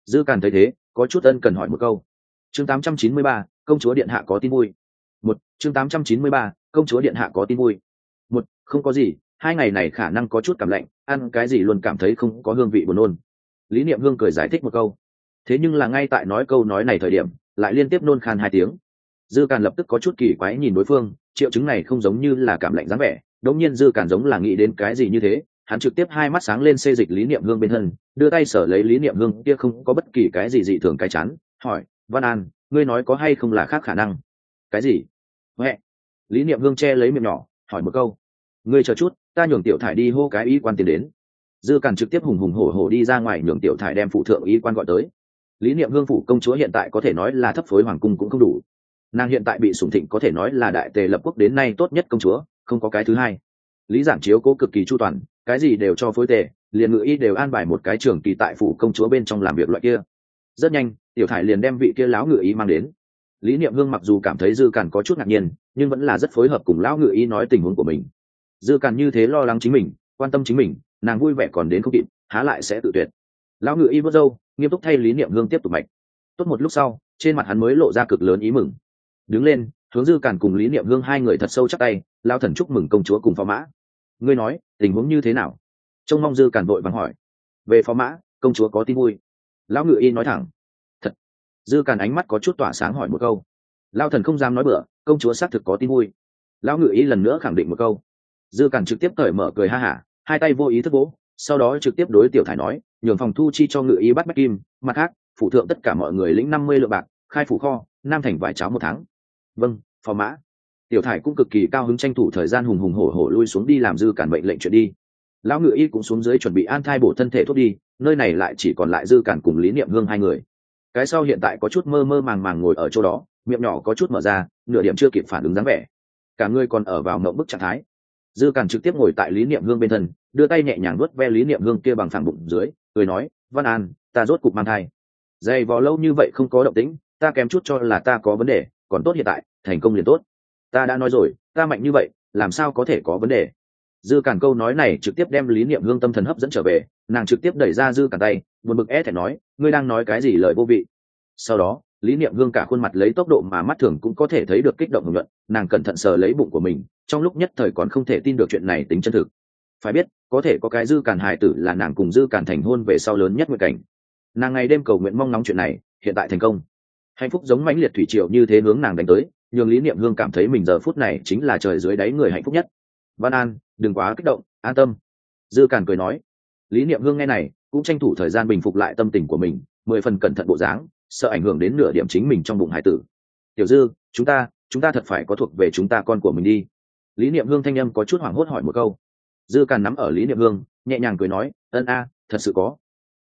Dư càn thấy thế có chút ân cần hỏi một câu. Chương 893, công chúa điện hạ có tin vui. Một chương 893, công chúa điện hạ có tin vui. Một không có gì hai ngày này khả năng có chút cảm lạnh ăn cái gì luôn cảm thấy không có hương vị buồn nôn. Lý niệm hương cười giải thích một câu. Thế nhưng là ngay tại nói câu nói này thời điểm lại liên tiếp nôn khan hai tiếng. Dư càn lập tức có chút kỳ quái nhìn đối phương, triệu chứng này không giống như là cảm lạnh dáng vẻ, đống nhiên dư càn giống là nghĩ đến cái gì như thế, hắn trực tiếp hai mắt sáng lên xê dịch lý niệm hương bên thân, đưa tay sở lấy lý niệm hương, kia không có bất kỳ cái gì dị thường cái chắn hỏi, văn an, ngươi nói có hay không là khác khả năng? Cái gì? Huệ lý niệm hương che lấy miệng nhỏ, hỏi một câu, ngươi chờ chút, ta nhường tiểu thải đi hô cái y quan tiền đến. Dư càn trực tiếp hùng hùng hổ hổ đi ra ngoài nhường tiểu thải đem phụ thượng y quan gọi tới lý niệm hương phủ công chúa hiện tại có thể nói là thấp phối hoàng cung cũng không đủ. Nàng hiện tại bị sủng thịnh có thể nói là đại tề lập quốc đến nay tốt nhất công chúa, không có cái thứ hai. Lý giảm chiếu cố cực kỳ chu toàn, cái gì đều cho phối tề, liền ngự y đều an bài một cái trường kỳ tại phủ công chúa bên trong làm việc loại kia. Rất nhanh, tiểu thải liền đem vị kia lão ngự y mang đến. Lý niệm hương mặc dù cảm thấy dư càn có chút ngạc nhiên, nhưng vẫn là rất phối hợp cùng lão ngự y nói tình huống của mình. Dư càn như thế lo lắng chính mình, quan tâm chính mình, nàng vui vẻ còn đến không kịp, há lại sẽ tự tuyệt lão ngự y vớt dâu nghiêm túc thay lý niệm hương tiếp tục mạch. Tốt một lúc sau, trên mặt hắn mới lộ ra cực lớn ý mừng. Đứng lên, hướng dư càn cùng lý niệm hương hai người thật sâu chắc tay lao thần chúc mừng công chúa cùng phó mã. Ngươi nói, tình huống như thế nào? Trông mong dư càn vội vắng hỏi. Về phó mã, công chúa có tin vui. Lão ngự y nói thẳng. Thật. Dư càn ánh mắt có chút tỏa sáng hỏi một câu. Lao thần không dám nói bựa công chúa xác thực có tin vui. Lão ngự y lần nữa khẳng định một câu. Dư càn trực tiếp cởi mở cười ha hả, hai tay vô ý thức vỗ sau đó trực tiếp đối tiểu thải nói, nhường phòng thu chi cho ngự y bắt bách kim, mặt khác, phủ thượng tất cả mọi người lĩnh năm mươi lượng bạc, khai phủ kho, nam thành vải cháo một tháng. Vâng phò mã. Tiểu thải cũng cực kỳ cao hứng tranh thủ thời gian hùng hùng hổ hổ lui xuống đi làm dư cản bệnh lệnh chuyện đi. Lão ngự y cũng xuống dưới chuẩn bị an thai bổ thân thể thuốc đi, nơi này lại chỉ còn lại dư cản cùng lý niệm hương hai người. Cái sau hiện tại có chút mơ mơ màng màng ngồi ở chỗ đó, miệng nhỏ có chút mở ra, nửa điểm chưa kịp phản ứng dáng vẻ. Cả người còn ở vào ngậm bức trạng thái dư càn trực tiếp ngồi tại lý niệm hương bên thân, đưa tay nhẹ nhàng nuốt ve lý niệm hương kia bằng phẳng bụng dưới, cười nói, văn an, ta rốt cục mang thai. Dày vò lâu như vậy không có động tĩnh, ta kém chút cho là ta có vấn đề, còn tốt hiện tại, thành công liền tốt. Ta đã nói rồi, ta mạnh như vậy, làm sao có thể có vấn đề? Dư cản câu nói này trực tiếp đem lý niệm hương tâm thần hấp dẫn trở về, nàng trực tiếp đẩy ra dư cản tay, buồn bực é thẹn nói, ngươi đang nói cái gì lời vô vị? Sau đó lý niệm hương cả khuôn mặt lấy tốc độ mà mắt thường cũng có thể thấy được kích động luận, nàng cẩn thận sờ lấy bụng của mình, trong lúc nhất thời còn không thể tin được chuyện này tính chân thực. Phải biết, có thể có cái dư càn hài tử là nàng cùng dư càn thành hôn về sau lớn nhất nguyện cảnh. Nàng ngày đêm cầu nguyện mong nóng chuyện này, hiện tại thành công. Hạnh phúc giống mãnh liệt thủy triều như thế hướng nàng đánh tới, nhường lý niệm hương cảm thấy mình giờ phút này chính là trời dưới đáy người hạnh phúc nhất. Văn an, đừng quá kích động, an tâm. Dư càn cười nói. Lý niệm hương nghe này, cũng tranh thủ thời gian bình phục lại tâm tình của mình, mười phần cẩn thận bộ dáng sợ ảnh hưởng đến nửa điểm chính mình trong bụng hải tử. Tiểu dư, chúng ta chúng ta thật phải có thuộc về chúng ta con của mình đi. Lý niệm hương thanh âm có chút hoảng hốt hỏi một câu. Dư càn nắm ở lý niệm hương, nhẹ nhàng cười nói, ân a, thật sự có.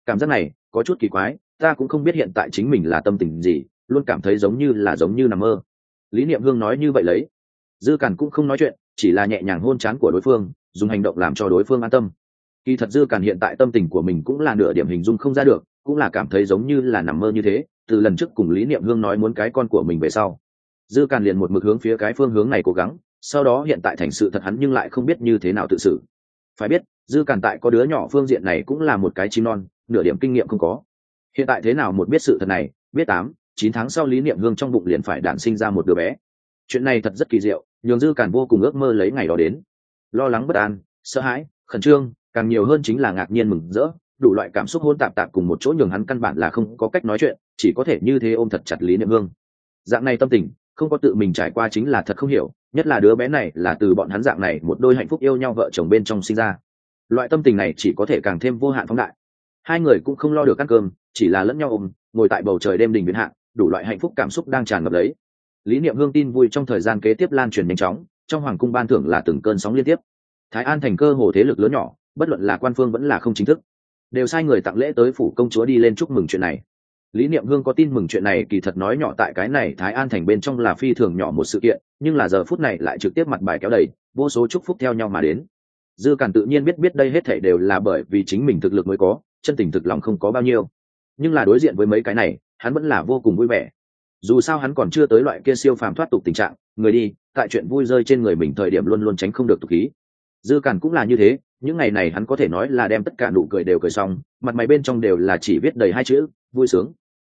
Cảm giác này, có chút kỳ quái, ta cũng không biết hiện tại chính mình là tâm tình gì, luôn cảm thấy giống như là giống như nằm mơ. Lý niệm hương nói như vậy lấy. Dư càn cũng không nói chuyện, chỉ là nhẹ nhàng hôn chán của đối phương, dùng hành động làm cho đối phương an tâm. Kỳ thật dư càn hiện tại tâm tình của mình cũng là nửa điểm hình dung không ra được, cũng là cảm thấy giống như là nằm mơ như thế từ lần trước cùng lý niệm hương nói muốn cái con của mình về sau. Dư càn liền một mực hướng phía cái phương hướng này cố gắng, sau đó hiện tại thành sự thật hắn nhưng lại không biết như thế nào tự xử. Phải biết, dư càn tại có đứa nhỏ phương diện này cũng là một cái chim non, nửa điểm kinh nghiệm không có. Hiện tại thế nào một biết sự thật này, biết tám, chín tháng sau lý niệm hương trong bụng liền phải đản sinh ra một đứa bé. Chuyện này thật rất kỳ diệu, nhường dư càn vô cùng ước mơ lấy ngày đó đến. Lo lắng bất an, sợ hãi, khẩn trương, càng nhiều hơn chính là ngạc nhiên mừng rỡ, đủ loại cảm xúc hôn tạp tạp cùng một chỗ nhường hắn căn bản là không có cách nói chuyện chỉ có thể như thế ôm thật chặt lý niệm hương dạng này tâm tình, không có tự mình trải qua chính là thật không hiểu, nhất là đứa bé này là từ bọn hắn dạng này một đôi hạnh phúc yêu nhau vợ chồng bên trong sinh ra. Loại tâm tình này chỉ có thể càng thêm vô hạn phóng đại. Hai người cũng không lo được ăn cơm, chỉ là lẫn nhau ôm, ngồi tại bầu trời đêm đình biến hạn đủ loại hạnh phúc cảm xúc đang tràn ngập lấy lý niệm hương tin vui trong thời gian kế tiếp lan truyền nhanh chóng, trong hoàng cung ban thưởng là từng cơn sóng liên tiếp. Thái an thành cơ hồ thế lực lớn nhỏ, bất luận là quan phương vẫn là không chính thức, đều sai người tặng lễ tới phủ công chúa đi lên chúc mừng chuyện này lý niệm hương có tin mừng chuyện này, kỳ thật nói nhỏ tại cái này thái an thành bên trong là phi thường nhỏ một sự kiện, nhưng là giờ phút này lại trực tiếp mặt bài kéo đầy, vô số chúc phúc theo nhau mà đến. Dư cản tự nhiên biết biết đây hết thảy đều là bởi vì chính mình thực lực mới có, chân tình thực lòng không có bao nhiêu. Nhưng là đối diện với mấy cái này, hắn vẫn là vô cùng vui vẻ. Dù sao hắn còn chưa tới loại kia siêu phàm thoát tục tình trạng, người đi, tại chuyện vui rơi trên người mình thời điểm luôn luôn tránh không được tục khí. Dư cản cũng là như thế, những ngày này hắn có thể nói là đem tất cả nụ cười đều cười xong, mặt mày bên trong đều là chỉ viết đầy hai chữ, vui sướng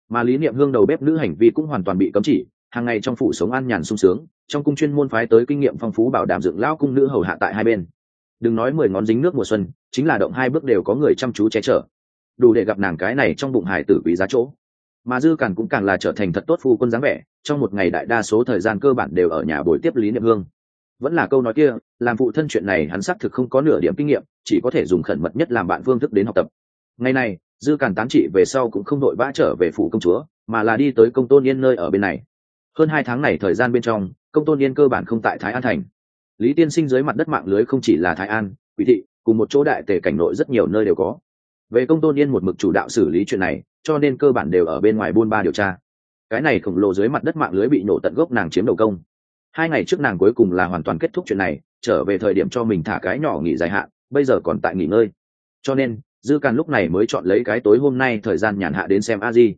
mà lý niệm hương đầu bếp nữ hành vi cũng hoàn toàn bị cấm chỉ, hàng ngày trong phủ sống an nhàn sung sướng, trong cung chuyên môn phái tới kinh nghiệm phong phú bảo đảm dựng lao cung nữ hầu hạ tại hai bên. Đừng nói mười ngón dính nước mùa xuân, chính là động hai bước đều có người chăm chú che chở. Đủ để gặp nàng cái này trong bụng hải tử quý giá chỗ. Mà dư càn cũng càng là trở thành thật tốt phu quân dáng vẻ, trong một ngày đại đa số thời gian cơ bản đều ở nhà buổi tiếp lý niệm hương. Vẫn là câu nói kia, làm phụ thân chuyện này hắn xác thực không có nửa điểm kinh nghiệm, chỉ có thể dùng khẩn mật nhất làm bạn phương thức đến học tập. Ngày này dư càn tán trị về sau cũng không đội vã trở về phủ công chúa, mà là đi tới công tôn yên nơi ở bên này. Hơn hai tháng này thời gian bên trong, công tôn yên cơ bản không tại thái an thành. Lý tiên sinh dưới mặt đất mạng lưới không chỉ là thái an quý thị, cùng một chỗ đại tề cảnh nội rất nhiều nơi đều có. Về công tôn yên một mực chủ đạo xử lý chuyện này, cho nên cơ bản đều ở bên ngoài buôn ba điều tra. Cái này khổng lồ dưới mặt đất mạng lưới bị nổ tận gốc nàng chiếm đầu công. Hai ngày trước nàng cuối cùng là hoàn toàn kết thúc chuyện này, trở về thời điểm cho mình thả cái nhỏ nghỉ dài hạn, bây giờ còn tại nghỉ ngơi. Cho nên dư càn lúc này mới chọn lấy cái tối hôm nay thời gian nhàn hạ đến xem a di.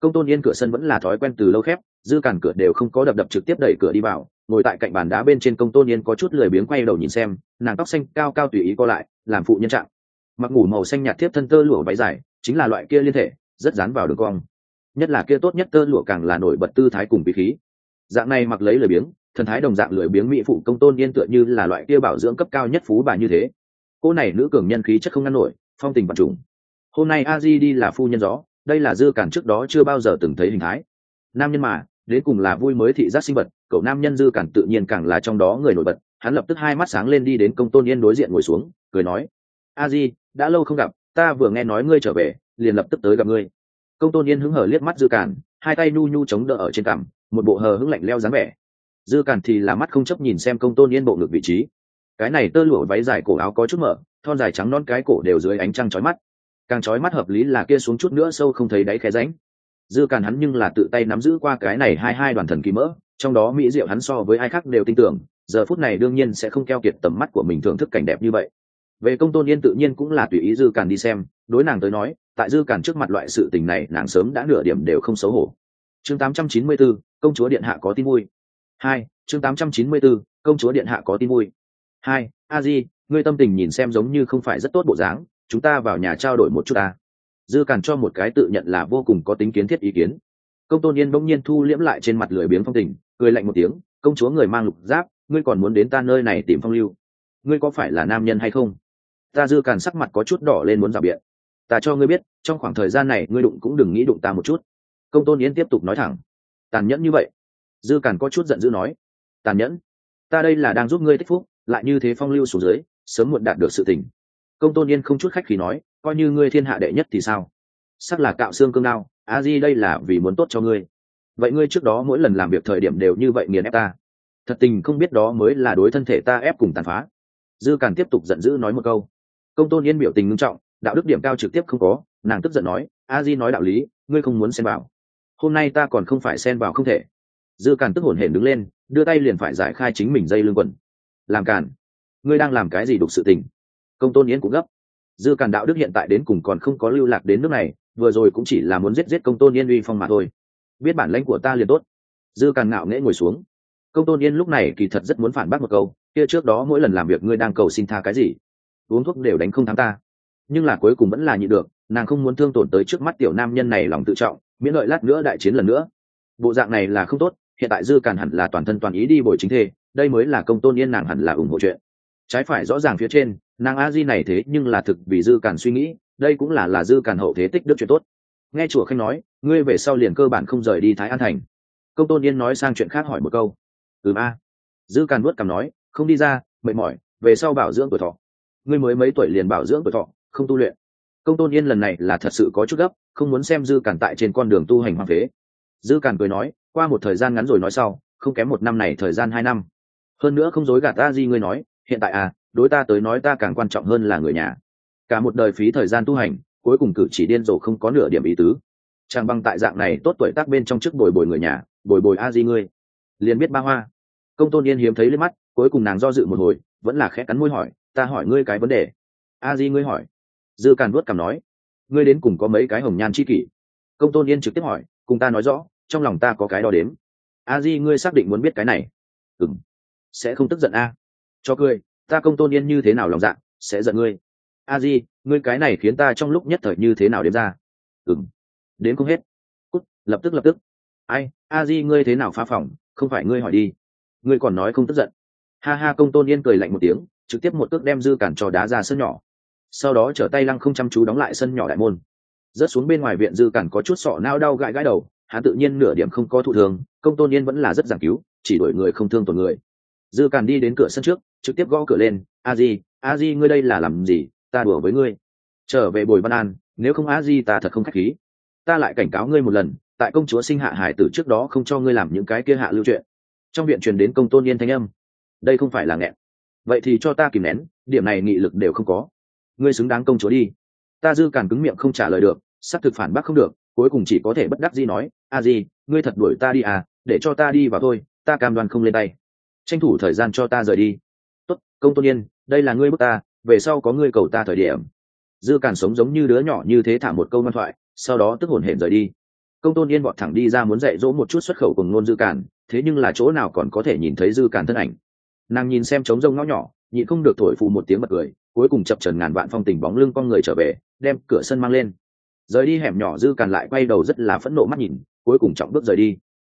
Công tôn yên cửa sân vẫn là thói quen từ lâu khép, dư càn cửa đều không có đập đập trực tiếp đẩy cửa đi vào, ngồi tại cạnh bàn đá bên trên công tôn yên có chút lười biếng quay đầu nhìn xem, nàng tóc xanh cao cao tùy ý co lại, làm phụ nhân trạng. Mặc ngủ màu xanh nhạt tiếp thân tơ lụa váy dài, chính là loại kia liên thể, rất dán vào đường cong. Nhất là kia tốt nhất tơ lụa càng là nổi bật tư thái cùng bí khí. Dạng này mặc lấy lười biếng, thần thái đồng dạng lười biếng mỹ phụ công tôn yên tựa như là loại kia bảo dưỡng cấp cao nhất phú bà như thế. Cô này nữ cường nhân khí chất không ngăn nổi phong tình vật trùng. Hôm nay a di đi là phu nhân gió, đây là dư cản trước đó chưa bao giờ từng thấy hình thái. Nam nhân mà, đến cùng là vui mới thị giác sinh vật, cậu nam nhân dư cản tự nhiên càng là trong đó người nổi bật, hắn lập tức hai mắt sáng lên đi đến công tôn yên đối diện ngồi xuống, cười nói, a di đã lâu không gặp, ta vừa nghe nói ngươi trở về, liền lập tức tới gặp ngươi. Công tôn yên hứng hở liếc mắt dư cản, hai tay nhu nhu chống đỡ ở trên cằm, một bộ hờ hững lạnh leo dáng vẻ. Dư cản thì là mắt không chấp nhìn xem công tôn yên bộ ngực vị trí. Cái này tơ lụa váy dài cổ áo có chút mở thon dài trắng non cái cổ đều dưới ánh trăng chói mắt. Càng chói mắt hợp lý là kia xuống chút nữa sâu không thấy đáy khe ránh dư càn hắn nhưng là tự tay nắm giữ qua cái này hai hai đoàn thần kỳ mỡ trong đó mỹ diệu hắn so với ai khác đều tin tưởng giờ phút này đương nhiên sẽ không keo kiệt tầm mắt của mình thưởng thức cảnh đẹp như vậy. Về công tôn yên tự nhiên cũng là tùy ý dư càn đi xem đối nàng tới nói tại dư càn trước mặt loại sự tình này nàng sớm đã nửa điểm đều không xấu hổ. Chương 894, công chúa điện hạ có tin vui. Hai chương 894, công chúa điện hạ có tin vui. Hai a di ngươi tâm tình nhìn xem giống như không phải rất tốt bộ dáng, chúng ta vào nhà trao đổi một chút ta. Dư càn cho một cái tự nhận là vô cùng có tính kiến thiết ý kiến. Công tôn yên bỗng nhiên thu liễm lại trên mặt lười biếng phong tình, cười lạnh một tiếng, công chúa người mang lục giáp, ngươi còn muốn đến ta nơi này tìm phong lưu. Ngươi có phải là nam nhân hay không? Ta dư càn sắc mặt có chút đỏ lên muốn rào biện. Ta cho ngươi biết, trong khoảng thời gian này ngươi đụng cũng đừng nghĩ đụng ta một chút. Công tôn yến tiếp tục nói thẳng. Tàn nhẫn như vậy. Dư càn có chút giận dữ nói. Tàn nhẫn? Ta đây là đang giúp ngươi tích phúc lại như thế phong lưu xuống dưới, sớm muộn đạt được sự tình. Công tôn yên không chút khách khí nói, coi như ngươi thiên hạ đệ nhất thì sao? Sắc là cạo xương cương đao, a di đây là vì muốn tốt cho ngươi. Vậy ngươi trước đó mỗi lần làm việc thời điểm đều như vậy nghiền ép ta. Thật tình không biết đó mới là đối thân thể ta ép cùng tàn phá. Dư càn tiếp tục giận dữ nói một câu. Công tôn yên biểu tình ngưng trọng, đạo đức điểm cao trực tiếp không có, nàng tức giận nói, a di nói đạo lý, ngươi không muốn xen vào. Hôm nay ta còn không phải xen vào không thể. Dư càn tức hổn hển đứng lên, đưa tay liền phải giải khai chính mình dây lưng quần làm càn. Ngươi đang làm cái gì đục sự tình? Công tôn yến cũng gấp. Dư càn đạo đức hiện tại đến cùng còn không có lưu lạc đến nước này, vừa rồi cũng chỉ là muốn giết giết công tôn yên uy phong mà thôi. Biết bản lãnh của ta liền tốt. Dư càn ngạo nghễ ngồi xuống. Công tôn yên lúc này kỳ thật rất muốn phản bác một câu, kia trước đó mỗi lần làm việc ngươi đang cầu xin tha cái gì? Uống thuốc đều đánh không thắng ta. Nhưng là cuối cùng vẫn là nhị được, nàng không muốn thương tổn tới trước mắt tiểu nam nhân này lòng tự trọng, miễn lợi lát nữa đại chiến lần nữa. Bộ dạng này là không tốt, hiện tại dư càn hẳn là toàn thân toàn ý đi bồi chính thê đây mới là công tôn yên nàng hẳn là ủng hộ chuyện. Trái phải rõ ràng phía trên, nàng a di này thế nhưng là thực vì dư càn suy nghĩ, đây cũng là là dư càn hậu thế tích đức chuyện tốt. Nghe chùa khanh nói, ngươi về sau liền cơ bản không rời đi thái an thành. Công tôn yên nói sang chuyện khác hỏi một câu. Ừm a. Dư càn vuốt cằm nói, không đi ra, mệt mỏi, về sau bảo dưỡng tuổi thọ. Ngươi mới mấy tuổi liền bảo dưỡng tuổi thọ, không tu luyện. Công tôn yên lần này là thật sự có chút gấp, không muốn xem dư càn tại trên con đường tu hành hoang phế. Dư càn cười nói, qua một thời gian ngắn rồi nói sau, không kém một năm này thời gian hai năm hơn nữa không dối gạt ta gì ngươi nói, hiện tại à đối ta tới nói ta càng quan trọng hơn là người nhà. Cả một đời phí thời gian tu hành, cuối cùng cử chỉ điên rồ không có nửa điểm ý tứ. Chàng băng tại dạng này tốt tuổi tác bên trong trước bồi bồi người nhà, bồi bồi a di ngươi. Liền biết ba hoa. Công tôn yên hiếm thấy lên mắt, cuối cùng nàng do dự một hồi, vẫn là khẽ cắn môi hỏi, ta hỏi ngươi cái vấn đề. A di ngươi hỏi. Dư càn vuốt cằm nói, ngươi đến cùng có mấy cái hồng nhan chi kỷ? Công tôn yên trực tiếp hỏi, cùng ta nói rõ, trong lòng ta có cái đo đếm. A di ngươi xác định muốn biết cái này. Ừng sẽ không tức giận a. Cho cười, ta công tôn yên như thế nào lòng dạ sẽ giận ngươi. A di, ngươi cái này khiến ta trong lúc nhất thời như thế nào đếm ra? Ừng đến không hết. Cút, lập tức lập tức. Ai, a di, ngươi thế nào phá phòng, không phải ngươi hỏi đi. Ngươi còn nói không tức giận. Ha ha, công tôn yên cười lạnh một tiếng, trực tiếp một cước đem dư cản cho đá ra sân nhỏ. Sau đó trở tay lăng không chăm chú đóng lại sân nhỏ đại môn. Rớt xuống bên ngoài viện dư cản có chút sọ nao đau gãi gãi đầu, hắn tự nhiên nửa điểm không có thụ thường công tôn yên vẫn là rất giảng cứu, chỉ đổi người không thương tổn người dư cản đi đến cửa sân trước, trực tiếp gõ cửa lên, a di a di, ngươi đây là làm gì? Ta đùa với ngươi. Trở về bồi văn an, nếu không a di ta thật không khách khí. Ta lại cảnh cáo ngươi một lần, tại công chúa sinh hạ hải tử trước đó không cho ngươi làm những cái kia hạ lưu chuyện. Trong viện truyền đến công tôn yên thanh âm. Đây không phải là nghẹn. Vậy thì cho ta kìm nén, điểm này nghị lực đều không có. Ngươi xứng đáng công chúa đi. Ta dư càn cứng miệng không trả lời được, sắp thực phản bác không được, cuối cùng chỉ có thể bất đắc di nói, a di, ngươi thật đuổi ta đi à để cho ta đi vào thôi, ta cam đoan không lên tay tranh thủ thời gian cho ta rời đi. Tốt, công tôn yên, đây là ngươi bước ta, về sau có ngươi cầu ta thời điểm. Dư càn sống giống như đứa nhỏ như thế thả một câu ngoan thoại, sau đó tức hồn hển rời đi. Công tôn yên bọn thẳng đi ra muốn dạy dỗ một chút xuất khẩu cùng ngôn dư càn thế nhưng là chỗ nào còn có thể nhìn thấy dư càn thân ảnh. Nàng nhìn xem trống rông ngõ nhỏ, nhịn không được thổi phù một tiếng bật cười, cuối cùng chập trần ngàn vạn phong tình bóng lưng con người trở về, đem cửa sân mang lên. Rời đi hẻm nhỏ, dư càn lại quay đầu rất là phẫn nộ mắt nhìn, cuối cùng trọng bước rời đi.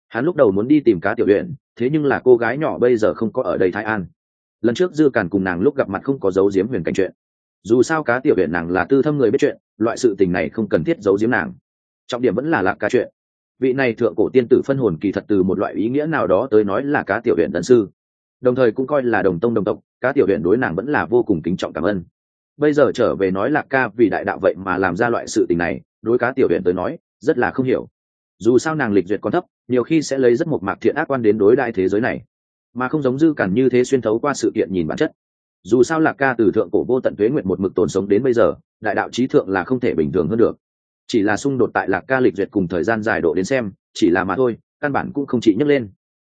Hắn lúc đầu muốn đi tìm cá tiểu luyện thế nhưng là cô gái nhỏ bây giờ không có ở đây thái an. Lần trước dư càn cùng nàng lúc gặp mặt không có dấu diếm huyền cảnh chuyện. Dù sao cá tiểu luyện nàng là tư thâm người biết chuyện, loại sự tình này không cần thiết giấu diếm nàng. Trọng điểm vẫn là lạc ca chuyện. Vị này thượng cổ tiên tử phân hồn kỳ thật từ một loại ý nghĩa nào đó tới nói là cá tiểu huyện tần sư. Đồng thời cũng coi là đồng tông đồng tộc, cá tiểu huyện đối nàng vẫn là vô cùng kính trọng cảm ơn. Bây giờ trở về nói lạc ca vì đại đạo vậy mà làm ra loại sự tình này, đối cá tiểu huyện tới nói, rất là không hiểu. Dù sao nàng lịch duyệt còn thấp nhiều khi sẽ lấy rất một mạc thiện ác quan đến đối đại thế giới này. Mà không giống dư cản như thế xuyên thấu qua sự kiện nhìn bản chất. Dù sao lạc ca từ thượng cổ vô tận tuế nguyện một mực tồn sống đến bây giờ, đại đạo trí thượng là không thể bình thường hơn được. Chỉ là xung đột tại lạc ca lịch duyệt cùng thời gian dài độ đến xem, chỉ là mà thôi, căn bản cũng không chỉ nhấc lên.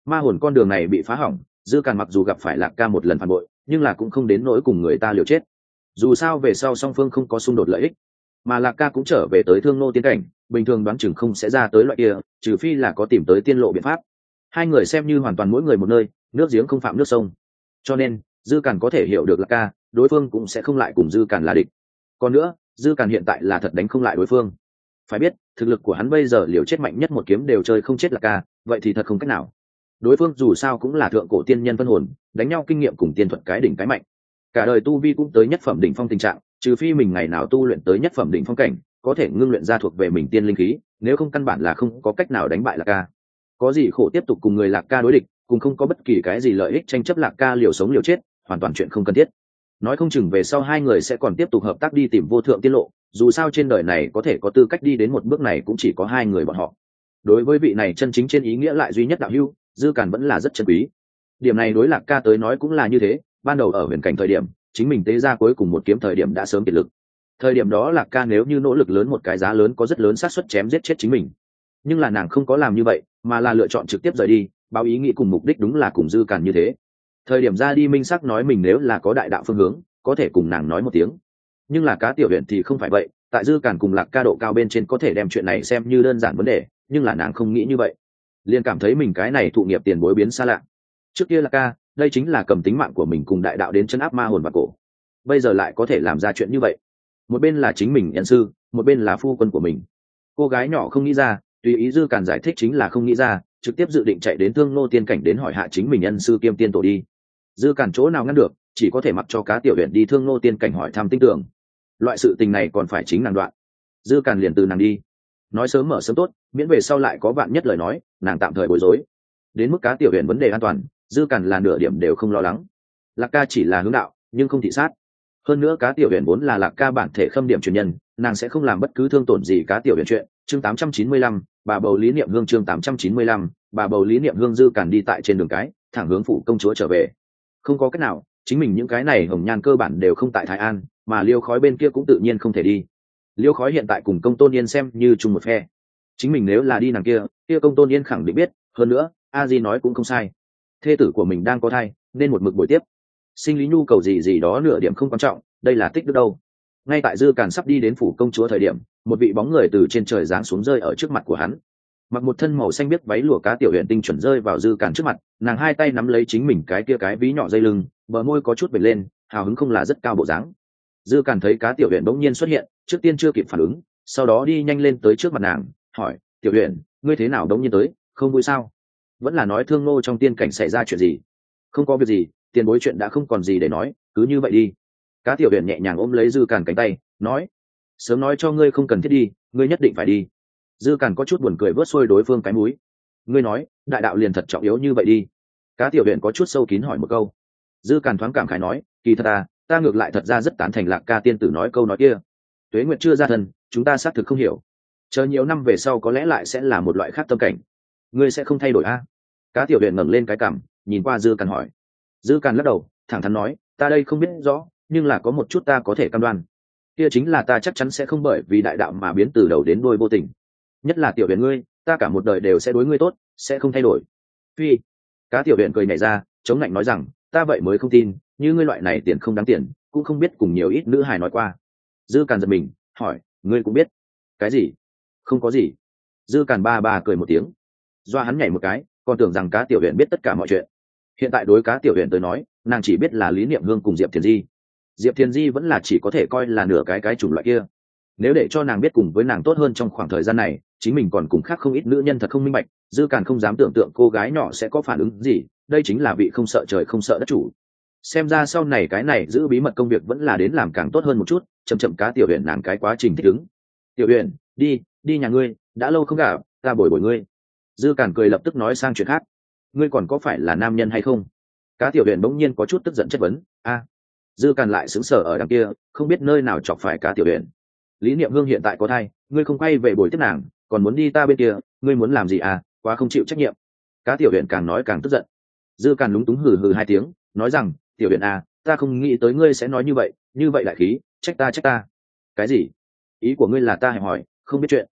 Ma hồn con đường này bị phá hỏng, dư càn mặc dù gặp phải lạc ca một lần phản bội, nhưng là cũng không đến nỗi cùng người ta liều chết. Dù sao về sau song phương không có xung đột lợi ích, mà lạc ca cũng trở về tới thương nô tiến cảnh, bình thường đoán chừng không sẽ ra tới loại kia trừ phi là có tìm tới tiên lộ biện pháp. Hai người xem như hoàn toàn mỗi người một nơi, nước giếng không phạm nước sông. Cho nên, dư càn có thể hiểu được là ca, đối phương cũng sẽ không lại cùng dư càn là địch. Còn nữa, dư càn hiện tại là thật đánh không lại đối phương. Phải biết, thực lực của hắn bây giờ liều chết mạnh nhất một kiếm đều chơi không chết là ca, vậy thì thật không cách nào. Đối phương dù sao cũng là thượng cổ tiên nhân phân hồn, đánh nhau kinh nghiệm cùng tiên thuật cái đỉnh cái mạnh. Cả đời tu vi cũng tới nhất phẩm đỉnh phong tình trạng, trừ phi mình ngày nào tu luyện tới nhất phẩm đỉnh phong cảnh, có thể ngưng luyện ra thuộc về mình tiên linh khí nếu không căn bản là không có cách nào đánh bại lạc ca. Có gì khổ tiếp tục cùng người lạc ca đối địch, cùng không có bất kỳ cái gì lợi ích tranh chấp lạc ca liều sống liều chết, hoàn toàn chuyện không cần thiết. Nói không chừng về sau hai người sẽ còn tiếp tục hợp tác đi tìm vô thượng tiết lộ, dù sao trên đời này có thể có tư cách đi đến một bước này cũng chỉ có hai người bọn họ. Đối với vị này chân chính trên ý nghĩa lại duy nhất đạo hưu dư càn vẫn là rất chân quý. Điểm này đối lạc ca tới nói cũng là như thế, ban đầu ở huyền cảnh thời điểm, chính mình tế ra cuối cùng một kiếm thời điểm đã sớm kiệt lực thời điểm đó lạc ca nếu như nỗ lực lớn một cái giá lớn có rất lớn xác suất chém giết chết chính mình. Nhưng là nàng không có làm như vậy, mà là lựa chọn trực tiếp rời đi, báo ý nghĩ cùng mục đích đúng là cùng dư càn như thế. Thời điểm ra đi minh sắc nói mình nếu là có đại đạo phương hướng, có thể cùng nàng nói một tiếng. Nhưng là cá tiểu huyện thì không phải vậy, tại dư càn cùng lạc ca độ cao bên trên có thể đem chuyện này xem như đơn giản vấn đề, nhưng là nàng không nghĩ như vậy. Liền cảm thấy mình cái này thụ nghiệp tiền bối biến xa lạ. Trước kia là ca, đây chính là cầm tính mạng của mình cùng đại đạo đến chân áp ma hồn và cổ. Bây giờ lại có thể làm ra chuyện như vậy một bên là chính mình nhân sư, một bên là phu quân của mình. Cô gái nhỏ không nghĩ ra, tùy ý dư càn giải thích chính là không nghĩ ra, trực tiếp dự định chạy đến thương nô tiên cảnh đến hỏi hạ chính mình nhân sư kiêm tiên tổ đi. Dư càn chỗ nào ngăn được, chỉ có thể mặc cho cá tiểu huyện đi thương nô tiên cảnh hỏi thăm tinh tưởng. Loại sự tình này còn phải chính nàng đoạn. Dư càn liền từ nàng đi. Nói sớm mở sớm tốt, miễn về sau lại có bạn nhất lời nói, nàng tạm thời bối rối. Đến mức cá tiểu huyện vấn đề an toàn, dư càn là nửa điểm đều không lo lắng. Lạc ca chỉ là hướng đạo, nhưng không thị sát hơn nữa cá tiểu huyền vốn là lạc ca bản thể khâm điểm truyền nhân nàng sẽ không làm bất cứ thương tổn gì cá tiểu huyền chuyện. Chương 895, bà bầu lý niệm hương chương 895, bà bầu lý niệm hương dư càn đi tại trên đường cái thẳng hướng phủ công chúa trở về. Không có cách nào chính mình những cái này hồng nhan cơ bản đều không tại thái an mà liêu khói bên kia cũng tự nhiên không thể đi. Liêu khói hiện tại cùng công tôn yên xem như chung một phe. Chính mình nếu là đi nàng kia kia công tôn yên khẳng định biết hơn nữa a di nói cũng không sai. Thê tử của mình đang có thai nên một mực buổi tiếp sinh lý nhu cầu gì gì đó nửa điểm không quan trọng, đây là tích đức đâu. Ngay tại dư càn sắp đi đến phủ công chúa thời điểm, một vị bóng người từ trên trời giáng xuống rơi ở trước mặt của hắn. Mặc một thân màu xanh biết váy lụa cá tiểu huyện tinh chuẩn rơi vào dư càn trước mặt, nàng hai tay nắm lấy chính mình cái kia cái ví nhỏ dây lưng, bờ môi có chút bệt lên, hào hứng không là rất cao bộ dáng. Dư càn thấy cá tiểu huyện bỗng nhiên xuất hiện, trước tiên chưa kịp phản ứng, sau đó đi nhanh lên tới trước mặt nàng, hỏi, tiểu huyện ngươi thế nào đống nhiên tới, không vui sao? Vẫn là nói thương ngô trong tiên cảnh xảy ra chuyện gì? Không có việc gì tiền bối chuyện đã không còn gì để nói, cứ như vậy đi. Cá tiểu huyện nhẹ nhàng ôm lấy dư càn cánh tay, nói, sớm nói cho ngươi không cần thiết đi, ngươi nhất định phải đi. Dư càn có chút buồn cười vớt xuôi đối phương cái múi ngươi nói, đại đạo liền thật trọng yếu như vậy đi. Cá tiểu huyện có chút sâu kín hỏi một câu. Dư càn thoáng cảm khải nói, kỳ thật à ta ngược lại thật ra rất tán thành lạc ca tiên tử nói câu nói kia. Tuế nguyệt chưa ra thân, chúng ta xác thực không hiểu. Chờ nhiều năm về sau có lẽ lại sẽ là một loại khác tâm cảnh. Ngươi sẽ không thay đổi a à? cá tiểu huyện ngẩng lên cái cảm nhìn qua dư càn hỏi dư càn lắc đầu, thẳng thắn nói, ta đây không biết rõ, nhưng là có một chút ta có thể cam đoan. Kia chính là ta chắc chắn sẽ không bởi vì đại đạo mà biến từ đầu đến đôi vô tình. Nhất là tiểu huyện ngươi, ta cả một đời đều sẽ đối ngươi tốt, sẽ không thay đổi. Phi, cá tiểu huyện cười nhảy ra, chống lạnh nói rằng, ta vậy mới không tin, như ngươi loại này tiền không đáng tiền, cũng không biết cùng nhiều ít nữ hài nói qua. Dư càn giật mình, hỏi, ngươi cũng biết? Cái gì? Không có gì. Dư càn ba ba cười một tiếng. Doa hắn nhảy một cái, còn tưởng rằng cá tiểu huyện biết tất cả mọi chuyện hiện tại đối cá tiểu huyện tới nói, nàng chỉ biết là lý niệm hương cùng diệp thiền di. Diệp thiền di vẫn là chỉ có thể coi là nửa cái cái chủng loại kia. Nếu để cho nàng biết cùng với nàng tốt hơn trong khoảng thời gian này, chính mình còn cùng khác không ít nữ nhân thật không minh bạch, dư càn không dám tưởng tượng cô gái nhỏ sẽ có phản ứng gì, đây chính là vị không sợ trời không sợ đất chủ. Xem ra sau này cái này giữ bí mật công việc vẫn là đến làm càng tốt hơn một chút, chậm chậm cá tiểu huyện nàng cái quá trình thích ứng. Tiểu huyện đi đi nhà ngươi, đã lâu không gặp, ta bồi bồi ngươi. Dư càn cười lập tức nói sang chuyện khác ngươi còn có phải là nam nhân hay không? Cá tiểu huyện bỗng nhiên có chút tức giận chất vấn. A, dư càn lại xứng sở ở đằng kia, không biết nơi nào chọc phải cá tiểu huyện lý niệm hương hiện tại có thai, ngươi không quay về buổi tiếp nàng, còn muốn đi ta bên kia, ngươi muốn làm gì à? Quá không chịu trách nhiệm. Cá tiểu huyện càng nói càng tức giận. Dư càn lúng túng hừ hừ hai tiếng, nói rằng, tiểu huyện à ta không nghĩ tới ngươi sẽ nói như vậy như vậy lại khí, trách ta trách ta. Cái gì? Ý của ngươi là ta hẹp hỏi, không biết chuyện.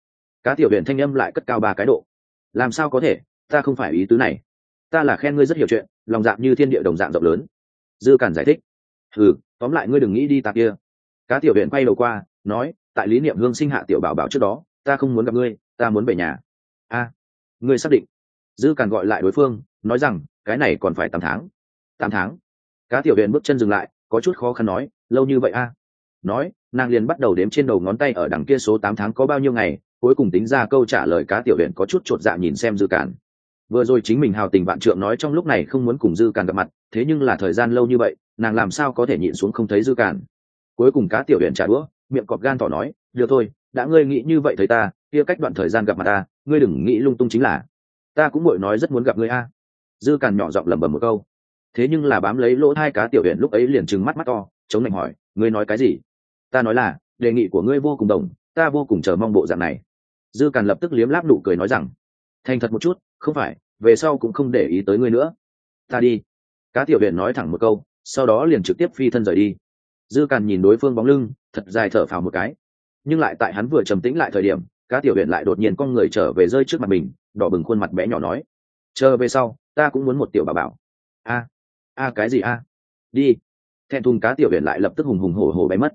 Cá tiểu huyện thanh âm lại cất cao ba cái độ. Làm sao có thể? Ta không phải ý tứ này ta là khen ngươi rất hiểu chuyện, lòng dạng như thiên địa đồng dạng rộng lớn. Dư cản giải thích. Ừ tóm lại ngươi đừng nghĩ đi tạp kia. Cá tiểu huyện quay đầu qua, nói, tại lý niệm hương sinh hạ tiểu bảo bảo trước đó, ta không muốn gặp ngươi, ta muốn về nhà. A, ngươi xác định. Dư cản gọi lại đối phương, nói rằng, cái này còn phải tám tháng. Tám tháng. Cá tiểu huyện bước chân dừng lại, có chút khó khăn nói, lâu như vậy a? Nói, nàng liền bắt đầu đếm trên đầu ngón tay ở đằng kia số tám tháng có bao nhiêu ngày, cuối cùng tính ra câu trả lời cá tiểu huyện có chút chột dạ nhìn xem dư cản vừa rồi chính mình hào tình vạn trượng nói trong lúc này không muốn cùng dư càn gặp mặt, thế nhưng là thời gian lâu như vậy, nàng làm sao có thể nhịn xuống không thấy dư càn? Cuối cùng cá tiểu huyện trả đũa, miệng cọp gan tỏ nói, được thôi, đã ngươi nghĩ như vậy thấy ta, kia cách đoạn thời gian gặp mặt ta, ngươi đừng nghĩ lung tung chính là, ta cũng bội nói rất muốn gặp ngươi a. Dư càn nhỏ giọng lẩm bẩm một câu. Thế nhưng là bám lấy lỗ hai cá tiểu huyện lúc ấy liền trừng mắt mắt to, chống lạnh hỏi, ngươi nói cái gì? Ta nói là, đề nghị của ngươi vô cùng đồng, ta vô cùng chờ mong bộ dạng này. Dư càn lập tức liếm láp nụ cười nói rằng, thành thật một chút không phải, về sau cũng không để ý tới ngươi nữa. Ta đi. Cá tiểu huyện nói thẳng một câu, sau đó liền trực tiếp phi thân rời đi. Dư càn nhìn đối phương bóng lưng, thật dài thở phào một cái. Nhưng lại tại hắn vừa trầm tĩnh lại thời điểm, cá tiểu huyện lại đột nhiên con người trở về rơi trước mặt mình, đỏ bừng khuôn mặt bé nhỏ nói, chờ về sau, ta cũng muốn một tiểu bà bảo. A a, cái gì a? Đi. Thẹn thùng cá tiểu huyện lại lập tức hùng hùng hổ hổ bay mất.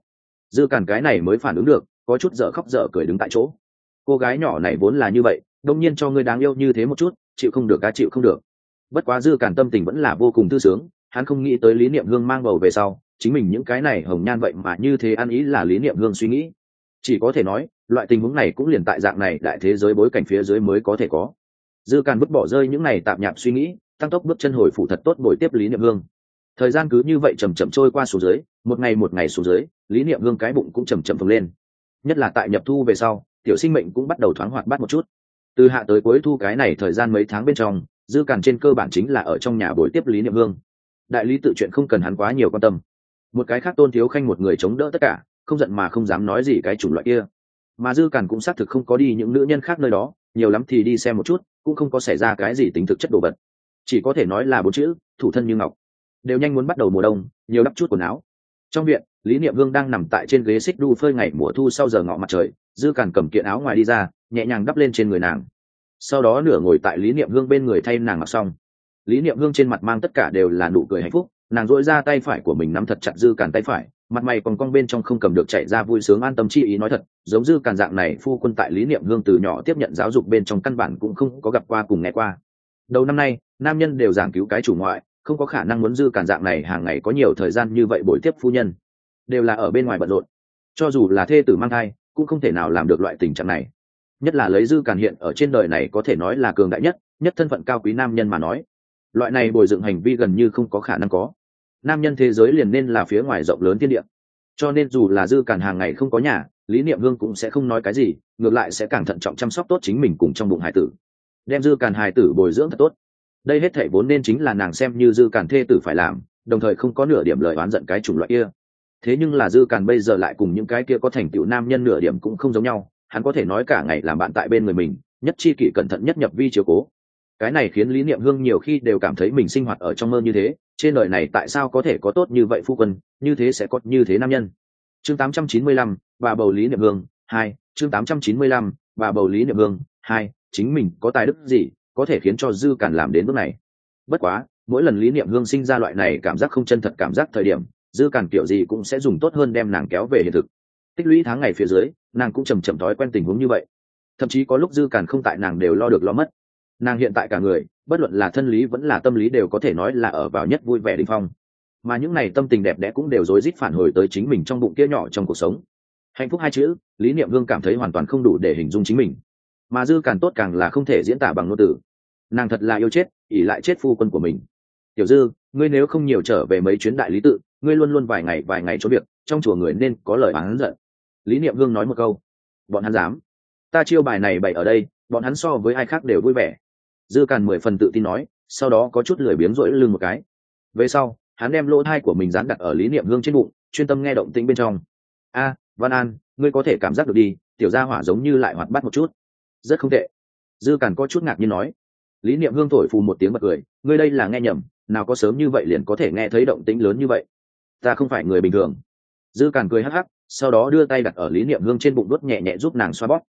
Dư càn cái này mới phản ứng được, có chút dở khóc dở cười đứng tại chỗ. Cô gái nhỏ này vốn là như vậy đông nhiên cho ngươi đáng yêu như thế một chút, chịu không được cá chịu không được. Bất quá dư cản tâm tình vẫn là vô cùng tư sướng, hắn không nghĩ tới lý niệm hương mang bầu về sau, chính mình những cái này hồng nhan vậy mà như thế ăn ý là lý niệm hương suy nghĩ. Chỉ có thể nói, loại tình huống này cũng liền tại dạng này đại thế giới bối cảnh phía dưới mới có thể có. Dư càn vứt bỏ rơi những này tạm nhạp suy nghĩ, tăng tốc bước chân hồi phủ thật tốt bồi tiếp lý niệm hương. Thời gian cứ như vậy chầm chậm trôi qua số dưới, một ngày một ngày xuống dưới, lý niệm hương cái bụng cũng chầm chậm phồng lên. Nhất là tại nhập thu về sau, tiểu sinh mệnh cũng bắt đầu thoáng hoạt bát một chút từ hạ tới cuối thu cái này thời gian mấy tháng bên trong, dư càn trên cơ bản chính là ở trong nhà buổi tiếp lý niệm hương. Đại lý tự chuyện không cần hắn quá nhiều quan tâm. Một cái khác tôn thiếu khanh một người chống đỡ tất cả, không giận mà không dám nói gì cái chủng loại kia. Mà dư càn cũng xác thực không có đi những nữ nhân khác nơi đó, nhiều lắm thì đi xem một chút, cũng không có xảy ra cái gì tính thực chất đồ vật. Chỉ có thể nói là bốn chữ, thủ thân như ngọc. Đều nhanh muốn bắt đầu mùa đông, nhiều đắp chút quần áo. Trong viện, lý niệm hương đang nằm tại trên ghế xích đu phơi ngày mùa thu sau giờ ngọ mặt trời, dư càn cầm kiện áo ngoài đi ra nhẹ nhàng đắp lên trên người nàng. Sau đó nửa ngồi tại lý niệm hương bên người thay nàng mặc xong. Lý niệm hương trên mặt mang tất cả đều là nụ cười hạnh phúc, nàng dội ra tay phải của mình nắm thật chặt dư càn tay phải, mặt mày còn cong bên trong không cầm được chạy ra vui sướng an tâm chi ý nói thật, giống dư càn dạng này phu quân tại lý niệm hương từ nhỏ tiếp nhận giáo dục bên trong căn bản cũng không có gặp qua cùng nghe qua. Đầu năm nay, nam nhân đều giảng cứu cái chủ ngoại, không có khả năng muốn dư càn dạng này hàng ngày có nhiều thời gian như vậy buổi tiếp phu nhân. Đều là ở bên ngoài bận rộn. Cho dù là thê tử mang thai, cũng không thể nào làm được loại tình trạng này nhất là lấy dư càn hiện ở trên đời này có thể nói là cường đại nhất nhất thân phận cao quý nam nhân mà nói. Loại này bồi dựng hành vi gần như không có khả năng có. Nam nhân thế giới liền nên là phía ngoài rộng lớn thiên địa. Cho nên dù là dư càn hàng ngày không có nhà, lý niệm hương cũng sẽ không nói cái gì, ngược lại sẽ càng thận trọng chăm sóc tốt chính mình cùng trong bụng hải tử. Đem dư càn hải tử bồi dưỡng thật tốt. Đây hết thể vốn nên chính là nàng xem như dư càn thê tử phải làm, đồng thời không có nửa điểm lời oán giận cái chủng loại kia. Thế nhưng là dư càn bây giờ lại cùng những cái kia có thành tựu nam nhân nửa điểm cũng không giống nhau hắn có thể nói cả ngày làm bạn tại bên người mình nhất chi kỷ cẩn thận nhất nhập vi chiếu cố. Cái này khiến lý niệm hương nhiều khi đều cảm thấy mình sinh hoạt ở trong mơ như thế trên đời này tại sao có thể có tốt như vậy phu quân như thế sẽ có như thế nam nhân? Chương 895, và bầu lý niệm hương hai chương 895, và bầu lý niệm hương hai chính mình có tài đức gì có thể khiến cho dư càn làm đến bước này? Bất quá mỗi lần lý niệm hương sinh ra loại này cảm giác không chân thật cảm giác thời điểm dư càn kiểu gì cũng sẽ dùng tốt hơn đem nàng kéo về hiện thực tích lũy tháng ngày phía dưới, nàng cũng chầm chậm thói quen tình huống như vậy. Thậm chí có lúc dư càn không tại nàng đều lo được lo mất. Nàng hiện tại cả người, bất luận là thân lý vẫn là tâm lý đều có thể nói là ở vào nhất vui vẻ đình phong. Mà những này tâm tình đẹp đẽ cũng đều rối rít phản hồi tới chính mình trong bụng kia nhỏ trong cuộc sống. Hạnh phúc hai chữ, lý niệm hương cảm thấy hoàn toàn không đủ để hình dung chính mình. Mà dư càng tốt càng là không thể diễn tả bằng ngôn từ. Nàng thật là yêu chết ỉ lại chết phu quân của mình. Tiểu dư, ngươi nếu không nhiều trở về mấy chuyến đại lý tự, ngươi luôn luôn vài ngày vài ngày cho việc, trong chùa người nên có lời bán giận lý niệm hương nói một câu. Bọn hắn dám. Ta chiêu bài này bày ở đây, bọn hắn so với ai khác đều vui vẻ. Dư càn mười phần tự tin nói, sau đó có chút lười biếng rỗi lưng một cái. Về sau, hắn đem lỗ thai của mình dán đặt ở lý niệm hương trên bụng, chuyên tâm nghe động tĩnh bên trong. A, văn an, ngươi có thể cảm giác được đi, tiểu gia hỏa giống như lại hoạt bát một chút. Rất không tệ. Dư càn có chút ngạc nhiên nói. Lý niệm hương thổi phù một tiếng bật cười, ngươi đây là nghe nhầm, nào có sớm như vậy liền có thể nghe thấy động tĩnh lớn như vậy. Ta không phải người bình thường. Dư càn cười hắc hắc sau đó đưa tay đặt ở lý niệm hương trên bụng đốt nhẹ nhẹ giúp nàng xoa bóp.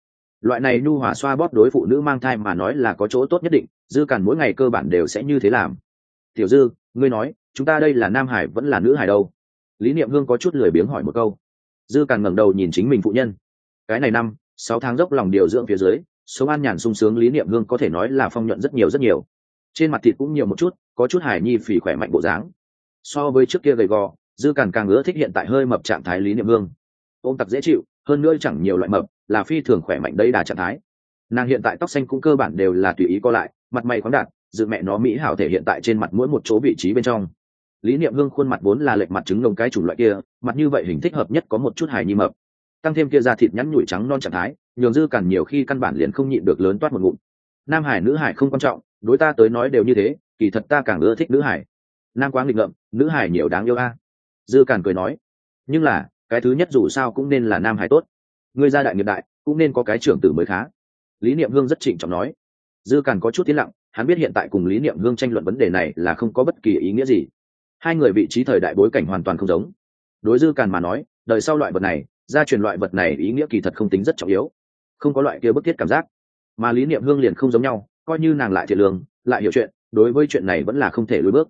Loại này nhu hòa xoa bóp đối phụ nữ mang thai mà nói là có chỗ tốt nhất định, dư càn mỗi ngày cơ bản đều sẽ như thế làm. Tiểu dư, ngươi nói, chúng ta đây là nam hải vẫn là nữ hải đâu? Lý niệm hương có chút lười biếng hỏi một câu. Dư càn ngẩng đầu nhìn chính mình phụ nhân. Cái này năm, sáu tháng dốc lòng điều dưỡng phía dưới, sống an nhàn sung sướng lý niệm hương có thể nói là phong nhuận rất nhiều rất nhiều. Trên mặt thịt cũng nhiều một chút, có chút hải nhi phì khỏe mạnh bộ dáng. So với trước kia gầy gò, dư càn càng ưa thích hiện tại hơi mập trạng thái lý niệm hương ôm tặc dễ chịu, hơn nữa chẳng nhiều loại mập, là phi thường khỏe mạnh đây đà trạng thái. Nàng hiện tại tóc xanh cũng cơ bản đều là tùy ý co lại, mặt mày khoáng đạt dự mẹ nó mỹ hảo thể hiện tại trên mặt mỗi một chỗ vị trí bên trong. Lý niệm hương khuôn mặt vốn là lệch mặt trứng lông cái chủng loại kia, mặt như vậy hình thích hợp nhất có một chút hài nhi mập. Tăng thêm kia da thịt nhắn nhủi trắng non trạng thái, nhường dư cản nhiều khi căn bản liền không nhịn được lớn toát một ngụm. Nam hải, nữ hải không quan trọng, đối ta tới nói đều như thế, kỳ thật ta càng ưa thích nữ hải. Nam quang định ngậm nữ hải nhiều đáng yêu a. Dư cản cười nói, nhưng là cái thứ nhất dù sao cũng nên là nam hải tốt. Người gia đại nghiệp đại, cũng nên có cái trưởng tử mới khá. Lý niệm hương rất trịnh trọng nói. Dư càn có chút tiến lặng, hắn biết hiện tại cùng lý niệm hương tranh luận vấn đề này là không có bất kỳ ý nghĩa gì. Hai người vị trí thời đại bối cảnh hoàn toàn không giống. Đối dư càn mà nói đời sau loại vật này, gia truyền loại vật này ý nghĩa kỳ thật không tính rất trọng yếu. Không có loại kia bức thiết cảm giác. Mà lý niệm hương liền không giống nhau, coi như nàng lại thiệt lương, lại hiểu chuyện, đối với chuyện này vẫn là không thể lùi bước.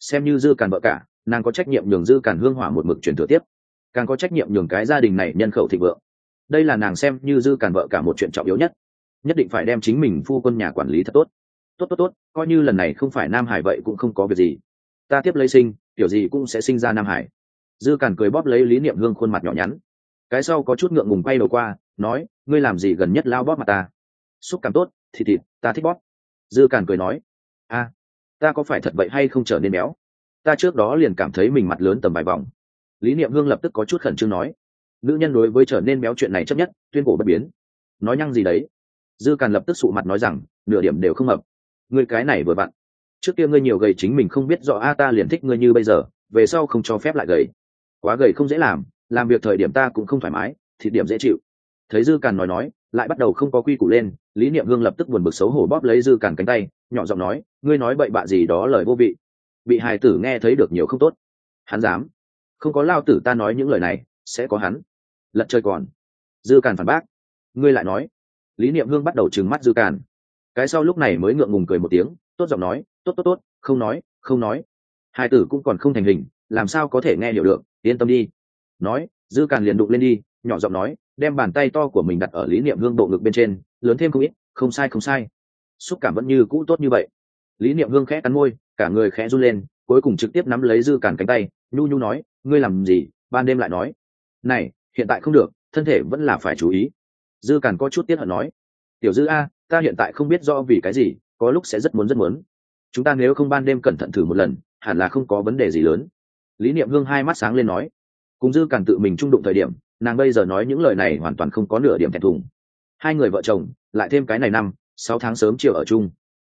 Xem như dư càn vợ cả, nàng có trách nhiệm nhường dư càn hương hỏa một mực truyền thừa tiếp càng có trách nhiệm nhường cái gia đình này nhân khẩu thịnh vượng. Đây là nàng xem như dư càn vợ cả một chuyện trọng yếu nhất. Nhất định phải đem chính mình phu quân nhà quản lý thật tốt. Tốt tốt tốt, coi như lần này không phải nam hải vậy cũng không có việc gì. Ta tiếp lấy sinh, kiểu gì cũng sẽ sinh ra nam hải. Dư càn cười bóp lấy lý niệm hương khuôn mặt nhỏ nhắn. Cái sau có chút ngượng ngùng quay đầu qua, nói, ngươi làm gì gần nhất lao bóp mặt ta? Xúc cảm tốt, thì thịt, ta thích bóp. Dư càn cười nói, a, ta có phải thật vậy hay không trở nên béo? Ta trước đó liền cảm thấy mình mặt lớn tầm vài vòng lý niệm hương lập tức có chút khẩn trương nói, nữ nhân đối với trở nên béo chuyện này chấp nhất, tuyên cổ bất biến. Nói nhăng gì đấy? Dư càn lập tức sụ mặt nói rằng, nửa điểm đều không hợp. Ngươi cái này vừa vặn. Trước kia ngươi nhiều gầy chính mình không biết rõ, a, ta liền thích ngươi như bây giờ, về sau không cho phép lại gầy. Quá gầy không dễ làm làm việc thời điểm ta cũng không thoải mái, thì điểm dễ chịu. Thấy dư càn nói nói, lại bắt đầu không có quy củ lên, lý niệm hương lập tức buồn bực xấu hổ bóp lấy dư càn cánh tay, nhỏ giọng nói, ngươi nói bậy bạ gì đó lời vô vị. Bị hài tử nghe thấy được nhiều không tốt. Hắn dám không có lao tử ta nói những lời này, sẽ có hắn. Lật chơi còn. Dư càn phản bác. Ngươi lại nói. Lý niệm hương bắt đầu trừng mắt dư càn. Cái sau lúc này mới ngượng ngùng cười một tiếng, tốt giọng nói, tốt tốt tốt, không nói không nói. Hai tử cũng còn không thành hình, làm sao có thể nghe hiểu được, yên tâm đi. Nói, dư càn liền đụng lên đi, nhỏ giọng nói, đem bàn tay to của mình đặt ở lý niệm hương bộ ngực bên trên, lớn thêm không ít, không sai không sai. Xúc cảm vẫn như cũ tốt như vậy. Lý niệm hương khẽ cắn môi, cả người khẽ run lên, cuối cùng trực tiếp nắm lấy dư càn cánh tay, nhu nhu nói ngươi làm gì? Ban đêm lại nói. Này, hiện tại không được, thân thể vẫn là phải chú ý. Dư càn có chút tiết hận nói. Tiểu dư a, ta hiện tại không biết do vì cái gì, có lúc sẽ rất muốn rất muốn. Chúng ta nếu không ban đêm cẩn thận thử một lần, hẳn là không có vấn đề gì lớn. Lý niệm hương hai mắt sáng lên nói. Cùng dư càn tự mình trung đụng thời điểm, nàng bây giờ nói những lời này hoàn toàn không có nửa điểm thẹn thùng. Hai người vợ chồng, lại thêm cái này năm, sáu tháng sớm chiều ở chung.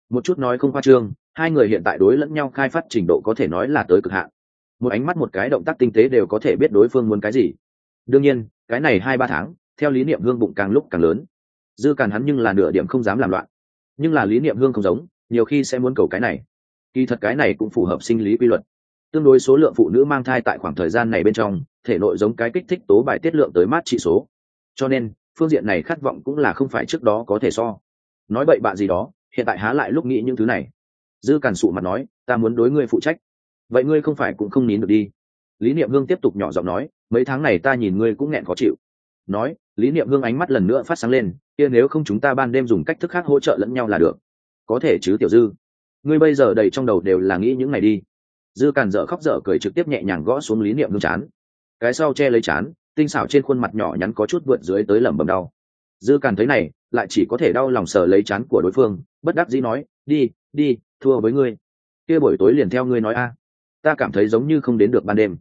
Một chút nói không khoa trương, hai người hiện tại đối lẫn nhau khai phát trình độ có thể nói là tới cực hạn một ánh mắt, một cái động tác tinh tế đều có thể biết đối phương muốn cái gì. Đương nhiên, cái này hai ba tháng, theo lý niệm hương bụng càng lúc càng lớn. Dư càn hắn nhưng là nửa điểm không dám làm loạn. Nhưng là lý niệm hương không giống, nhiều khi sẽ muốn cầu cái này. Kỳ thật cái này cũng phù hợp sinh lý quy luật. Tương đối số lượng phụ nữ mang thai tại khoảng thời gian này bên trong, thể nội giống cái kích thích tố bài tiết lượng tới mát trị số. Cho nên, phương diện này khát vọng cũng là không phải trước đó có thể so. Nói bậy bạ gì đó, hiện tại há lại lúc nghĩ những thứ này. Dư càn sụ mặt nói, ta muốn đối ngươi phụ trách vậy ngươi không phải cũng không nín được đi. Lý niệm hương tiếp tục nhỏ giọng nói, mấy tháng này ta nhìn ngươi cũng nghẹn khó chịu. Nói, lý niệm hương ánh mắt lần nữa phát sáng lên, kia nếu không chúng ta ban đêm dùng cách thức khác hỗ trợ lẫn nhau là được. Có thể chứ, tiểu dư? Ngươi bây giờ đầy trong đầu đều là nghĩ những ngày đi. Dư càn dở khóc dở cười trực tiếp nhẹ nhàng gõ xuống lý niệm hương chán. Cái sau che lấy chán, tinh xảo trên khuôn mặt nhỏ nhắn có chút vượt dưới tới lẩm bẩm đau. Dư càn thấy này, lại chỉ có thể đau lòng sờ lấy chán của đối phương, bất đắc dĩ nói, đi đi, thua với ngươi. Kia buổi tối liền theo ngươi nói a ta cảm thấy giống như không đến được ban đêm.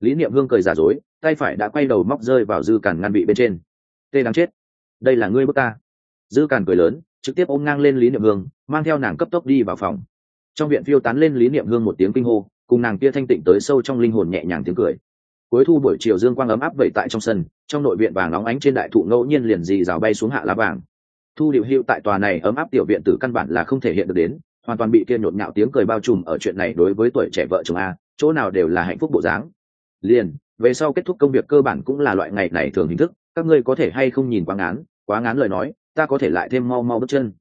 Lý niệm hương cười giả dối, tay phải đã quay đầu móc rơi vào dư càn ngăn bị bên trên. Tê đáng chết. Đây là ngươi bước ta. Dư càn cười lớn, trực tiếp ôm ngang lên lý niệm hương, mang theo nàng cấp tốc đi vào phòng. Trong viện phiêu tán lên lý niệm hương một tiếng kinh hô, cùng nàng kia thanh tịnh tới sâu trong linh hồn nhẹ nhàng tiếng cười. Cuối thu buổi chiều dương quang ấm áp vẩy tại trong sân, trong nội viện vàng óng ánh trên đại thụ ngẫu nhiên liền dì rào bay xuống hạ lá vàng. Thu điệu hiệu tại tòa này ấm áp tiểu viện tử căn bản là không thể hiện được đến hoàn toàn bị kia nhộn nhạo tiếng cười bao trùm ở chuyện này đối với tuổi trẻ vợ chồng a chỗ nào đều là hạnh phúc bộ dáng. Liền về sau kết thúc công việc cơ bản cũng là loại ngày này thường hình thức các ngươi có thể hay không nhìn quá ngán quá ngán lời nói ta có thể lại thêm mau mau bước chân.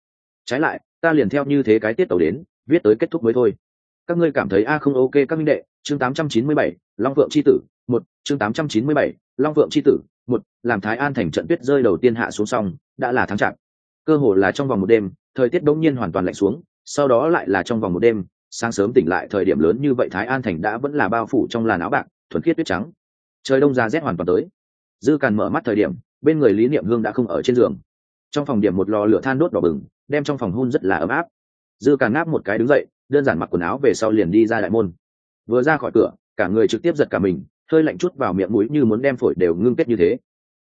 Trái lại ta liền theo như thế cái tiết tàu đến viết tới kết thúc mới thôi. Các ngươi cảm thấy a không ok các minh đệ chương 897, long vượng chi tử một chương 897, long vượng chi tử một làm thái an thành trận tuyết rơi đầu tiên hạ xuống xong đã là tháng chạp. Cơ hồ là trong vòng một đêm thời tiết đống nhiên hoàn toàn lạnh xuống sau đó lại là trong vòng một đêm, sáng sớm tỉnh lại thời điểm lớn như vậy thái an thành đã vẫn là bao phủ trong làn áo bạc, thuần khiết tuyết trắng. Trời đông ra rét hoàn toàn tới. Dư càn mở mắt thời điểm, bên người lý niệm hương đã không ở trên giường. Trong phòng điểm một lò lửa than đốt đỏ bừng, đem trong phòng hôn rất là ấm áp. Dư càn ngáp một cái đứng dậy, đơn giản mặc quần áo về sau liền đi ra đại môn. Vừa ra khỏi cửa, cả người trực tiếp giật cả mình, hơi lạnh chút vào miệng mũi như muốn đem phổi đều ngưng kết như thế.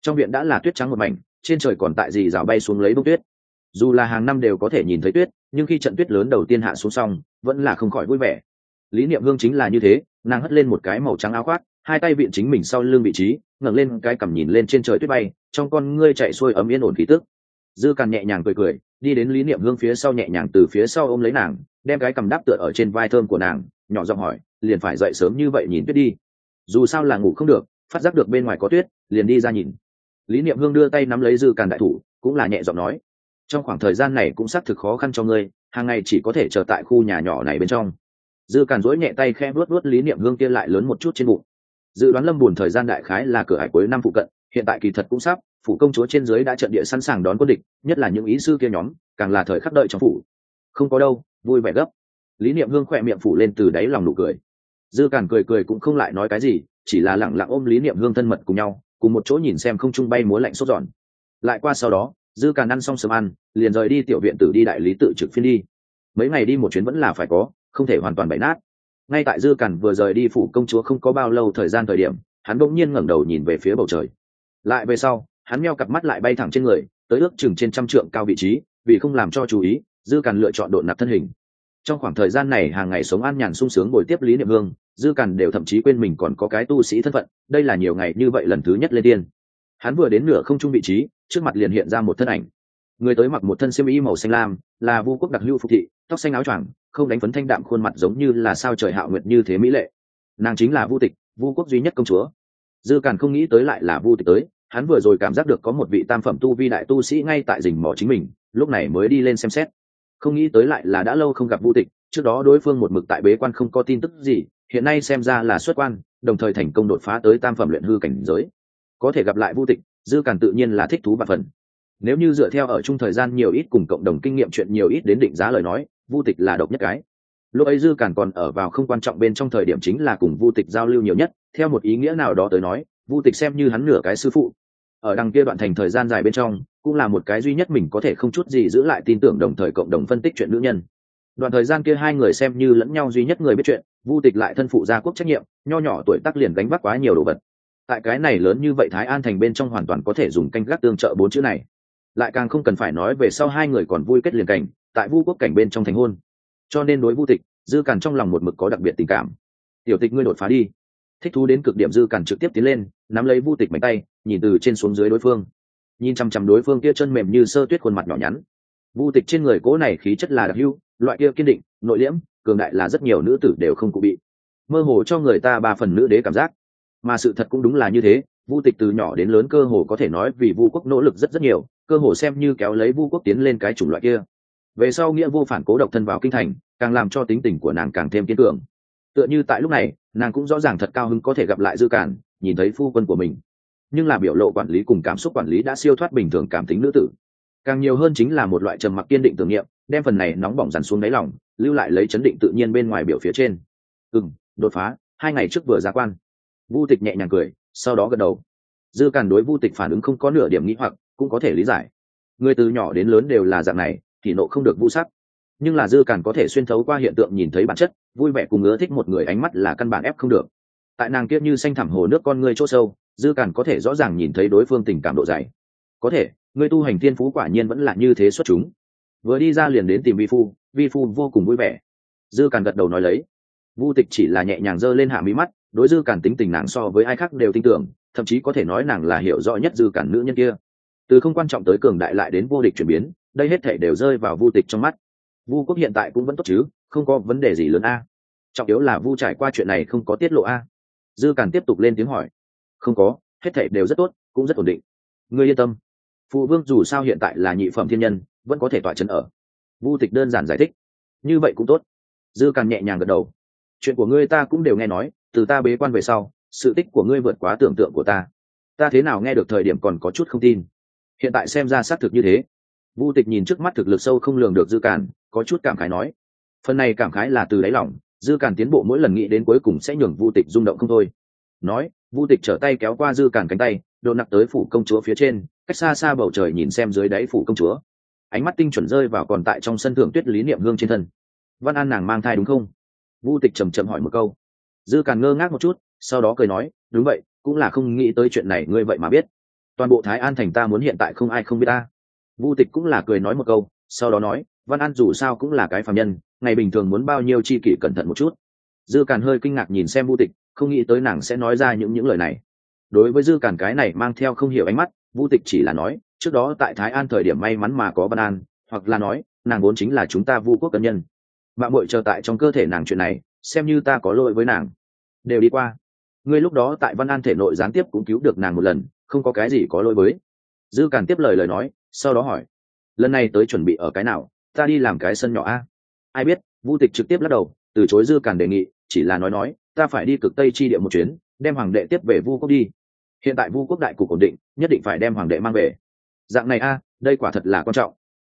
Trong viện đã là tuyết trắng một mảnh, trên trời còn tại gì rào bay xuống lấy bông tuyết. Dù là hàng năm đều có thể nhìn thấy tuyết nhưng khi trận tuyết lớn đầu tiên hạ xuống xong, vẫn là không khỏi vui vẻ. Lý niệm hương chính là như thế, nàng hất lên một cái màu trắng áo khoác, hai tay viện chính mình sau lưng vị trí, ngẩng lên cái cằm nhìn lên trên trời tuyết bay, trong con ngươi chạy xuôi ấm yên ổn khí tức. Dư càn nhẹ nhàng cười cười, đi đến lý niệm hương phía sau nhẹ nhàng từ phía sau ôm lấy nàng, đem cái cằm đáp tựa ở trên vai thơm của nàng, nhỏ giọng hỏi, liền phải dậy sớm như vậy nhìn tuyết đi? Dù sao là ngủ không được, phát giác được bên ngoài có tuyết, liền đi ra nhìn. Lý niệm hương đưa tay nắm lấy dư càn đại thủ, cũng là nhẹ giọng nói trong khoảng thời gian này cũng xác thực khó khăn cho ngươi, hàng ngày chỉ có thể chờ tại khu nhà nhỏ này bên trong. Dư càn rỗi nhẹ tay khe vuốt vuốt lý niệm hương kia lại lớn một chút trên bụng. Dự đoán lâm buồn thời gian đại khái là cửa hải cuối năm phụ cận, hiện tại kỳ thật cũng sắp, phủ công chúa trên dưới đã trận địa sẵn sàng đón quân địch, nhất là những ý sư kia nhóm, càng là thời khắc đợi trong phủ. Không có đâu, vui vẻ gấp. Lý niệm hương khỏe miệng phủ lên từ đáy lòng nụ cười. Dư càn cười cười cũng không lại nói cái gì, chỉ là lẳng lặng ôm lý niệm hương thân mật cùng nhau, cùng một chỗ nhìn xem không trung bay múa lạnh sốt giòn. Lại qua sau đó dư càn ăn xong sớm ăn, liền rời đi tiểu viện tử đi đại lý tự trực phiên đi. Mấy ngày đi một chuyến vẫn là phải có, không thể hoàn toàn bậy nát. Ngay tại dư càn vừa rời đi phủ công chúa không có bao lâu thời gian thời điểm, hắn bỗng nhiên ngẩng đầu nhìn về phía bầu trời. Lại về sau, hắn meo cặp mắt lại bay thẳng trên người, tới ước chừng trên trăm trượng cao vị trí, vì không làm cho chú ý, dư càn lựa chọn độn nạp thân hình. Trong khoảng thời gian này hàng ngày sống an nhàn sung sướng ngồi tiếp lý niệm hương dư càn đều thậm chí quên mình còn có cái tu sĩ thân phận, đây là nhiều ngày như vậy lần thứ nhất lên tiên. Hắn vừa đến nửa không trung vị trí trước mặt liền hiện ra một thân ảnh. Người tới mặc một thân xiêm y màu xanh lam, là vu quốc đặc hữu phục thị, tóc xanh áo choàng, không đánh phấn thanh đạm khuôn mặt giống như là sao trời hạo nguyệt như thế mỹ lệ. Nàng chính là vu tịch, vu quốc duy nhất công chúa. Dư càn không nghĩ tới lại là vu tịch tới, hắn vừa rồi cảm giác được có một vị tam phẩm tu vi đại tu sĩ ngay tại rình mỏ chính mình, lúc này mới đi lên xem xét. Không nghĩ tới lại là đã lâu không gặp vu tịch, trước đó đối phương một mực tại bế quan không có tin tức gì, hiện nay xem ra là xuất quan, đồng thời thành công đột phá tới tam phẩm luyện hư cảnh giới. Có thể gặp lại vu tịch dư càn tự nhiên là thích thú và phần. Nếu như dựa theo ở chung thời gian nhiều ít cùng cộng đồng kinh nghiệm chuyện nhiều ít đến định giá lời nói, vu tịch là độc nhất cái. Lúc ấy dư càn còn ở vào không quan trọng bên trong thời điểm chính là cùng vu tịch giao lưu nhiều nhất, theo một ý nghĩa nào đó tới nói, vu tịch xem như hắn nửa cái sư phụ. Ở đằng kia đoạn thành thời gian dài bên trong, cũng là một cái duy nhất mình có thể không chút gì giữ lại tin tưởng đồng thời cộng đồng phân tích chuyện nữ nhân. Đoạn thời gian kia hai người xem như lẫn nhau duy nhất người biết chuyện, vu tịch lại thân phụ gia quốc trách nhiệm, nho nhỏ tuổi tác liền gánh vác quá nhiều đồ vật tại cái này lớn như vậy thái an thành bên trong hoàn toàn có thể dùng canh gác tương trợ bốn chữ này. Lại càng không cần phải nói về sau hai người còn vui kết liền cảnh, tại vu quốc cảnh bên trong thành hôn. Cho nên đối vu tịch, dư càn trong lòng một mực có đặc biệt tình cảm. Tiểu tịch ngươi đột phá đi. Thích thú đến cực điểm dư càn trực tiếp tiến lên, nắm lấy vu tịch mảnh tay, nhìn từ trên xuống dưới đối phương. Nhìn chằm chằm đối phương kia chân mềm như sơ tuyết khuôn mặt nhỏ nhắn. Vu tịch trên người cố này khí chất là đặc hưu loại kia kiên định, nội liễm, cường đại là rất nhiều nữ tử đều không cụ bị. Mơ hồ cho người ta ba phần nữ đế cảm giác mà sự thật cũng đúng là như thế, vu tịch từ nhỏ đến lớn cơ hồ có thể nói vì vu quốc nỗ lực rất rất nhiều, cơ hồ xem như kéo lấy vu quốc tiến lên cái chủng loại kia. Về sau nghĩa vô phản cố độc thân vào kinh thành, càng làm cho tính tình của nàng càng thêm kiên cường. Tựa như tại lúc này, nàng cũng rõ ràng thật cao hứng có thể gặp lại dư cản nhìn thấy phu quân của mình. Nhưng là biểu lộ quản lý cùng cảm xúc quản lý đã siêu thoát bình thường cảm tính nữ tử. Càng nhiều hơn chính là một loại trầm mặc kiên định tưởng niệm, đem phần này nóng bỏng dằn xuống đáy lòng, lưu lại lấy chấn định tự nhiên bên ngoài biểu phía trên. Ừ đột phá, hai ngày trước vừa ra quan vu tịch nhẹ nhàng cười, sau đó gật đầu. Dư càn đối vu tịch phản ứng không có nửa điểm nghĩ hoặc, cũng có thể lý giải. Người từ nhỏ đến lớn đều là dạng này, thì nộ không được vũ sắc. Nhưng là dư càn có thể xuyên thấu qua hiện tượng nhìn thấy bản chất, vui vẻ cùng ưa thích một người ánh mắt là căn bản ép không được. Tại nàng kiết như xanh thẳm hồ nước con ngươi chỗ sâu, dư càn có thể rõ ràng nhìn thấy đối phương tình cảm độ dày. Có thể, người tu hành thiên phú quả nhiên vẫn là như thế xuất chúng. Vừa đi ra liền đến tìm vi phu vi phu vô cùng vui vẻ. Dư càn gật đầu nói lấy. Vu tịch chỉ là nhẹ nhàng giơ lên hạ mí mắt đối dư cản tính tình nàng so với ai khác đều tin tưởng, thậm chí có thể nói nàng là hiểu rõ nhất dư cản nữ nhân kia. Từ không quan trọng tới cường đại lại đến vô địch chuyển biến, đây hết thể đều rơi vào vu tịch trong mắt. Vu quốc hiện tại cũng vẫn tốt chứ, không có vấn đề gì lớn a. Trọng yếu là vu trải qua chuyện này không có tiết lộ a. Dư cản tiếp tục lên tiếng hỏi. Không có, hết thể đều rất tốt, cũng rất ổn định. Ngươi yên tâm. Phụ vương dù sao hiện tại là nhị phẩm thiên nhân, vẫn có thể tỏa chân ở. Vu tịch đơn giản giải thích. Như vậy cũng tốt. Dư càn nhẹ nhàng gật đầu. Chuyện của ngươi ta cũng đều nghe nói từ ta bế quan về sau sự tích của ngươi vượt quá tưởng tượng của ta. Ta thế nào nghe được thời điểm còn có chút không tin. Hiện tại xem ra xác thực như thế. Vu tịch nhìn trước mắt thực lực sâu không lường được dư cản, có chút cảm khái nói. Phần này cảm khái là từ đáy lòng dư cản tiến bộ mỗi lần nghĩ đến cuối cùng sẽ nhường vu tịch rung động không thôi. Nói vu tịch trở tay kéo qua dư cản cánh tay độ nặng tới phủ công chúa phía trên cách xa xa bầu trời nhìn xem dưới đáy phủ công chúa. Ánh mắt tinh chuẩn rơi vào còn tại trong sân thượng tuyết lý niệm hương trên thân. Văn an nàng mang thai đúng không? Vu tịch trầm trầm hỏi một câu dư càn ngơ ngác một chút, sau đó cười nói, đúng vậy, cũng là không nghĩ tới chuyện này, ngươi vậy mà biết. Toàn bộ thái an thành ta muốn hiện tại không ai không biết ta. Vu tịch cũng là cười nói một câu, sau đó nói, văn an dù sao cũng là cái phạm nhân, ngày bình thường muốn bao nhiêu chi kỷ cẩn thận một chút. Dư càn hơi kinh ngạc nhìn xem vu tịch, không nghĩ tới nàng sẽ nói ra những những lời này. Đối với dư càn cái này mang theo không hiểu ánh mắt, vu tịch chỉ là nói, trước đó tại thái an thời điểm may mắn mà có văn an, hoặc là nói, nàng vốn chính là chúng ta vu quốc cân nhân. Mạng bội chờ tại trong cơ thể nàng chuyện này xem như ta có lỗi với nàng. Đều đi qua. Ngươi lúc đó tại văn an thể nội gián tiếp cũng cứu được nàng một lần, không có cái gì có lỗi với. Dư càn tiếp lời lời nói, sau đó hỏi, lần này tới chuẩn bị ở cái nào? Ta đi làm cái sân nhỏ a. Ai biết, vu tịch trực tiếp lắc đầu, từ chối dư càn đề nghị, chỉ là nói nói, ta phải đi cực tây chi địa một chuyến, đem hoàng đệ tiếp về vu quốc đi. Hiện tại vu quốc đại cục ổn định, nhất định phải đem hoàng đệ mang về. Dạng này a, đây quả thật là quan trọng.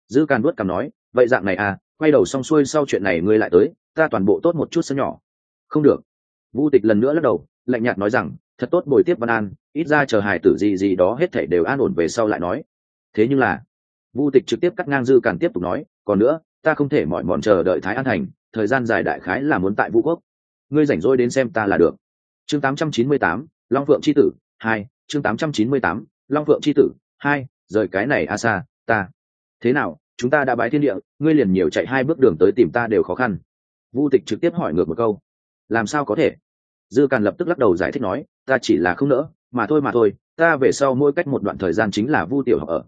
Dư càn đuốt cằm nói, vậy dạng này a quay đầu xong xuôi sau chuyện này ngươi lại tới ta toàn bộ tốt một chút sân nhỏ. Không được. Vu tịch lần nữa lắc đầu lạnh nhạt nói rằng thật tốt bồi tiếp văn an ít ra chờ hài tử gì gì đó hết thảy đều an ổn về sau lại nói. Thế nhưng là vu tịch trực tiếp cắt ngang dư càn tiếp tục nói còn nữa ta không thể mỏi mòn chờ đợi thái an thành thời gian dài đại khái là muốn tại vũ quốc. Ngươi rảnh rỗi đến xem ta là được. Chương 898, long phượng c h i tử hai chương 898, long phượng c h i tử hai rời cái này a xa ta. Thế nào? Chúng ta đã bái thiên địa, ngươi liền nhiều chạy hai bước đường tới tìm ta đều khó khăn. Vu tịch trực tiếp hỏi ngược một câu. Làm sao có thể? Dư càn lập tức lắc đầu giải thích nói, ta chỉ là không nỡ, mà thôi mà thôi, ta về sau mỗi cách một đoạn thời gian chính là vu tiểu học ở.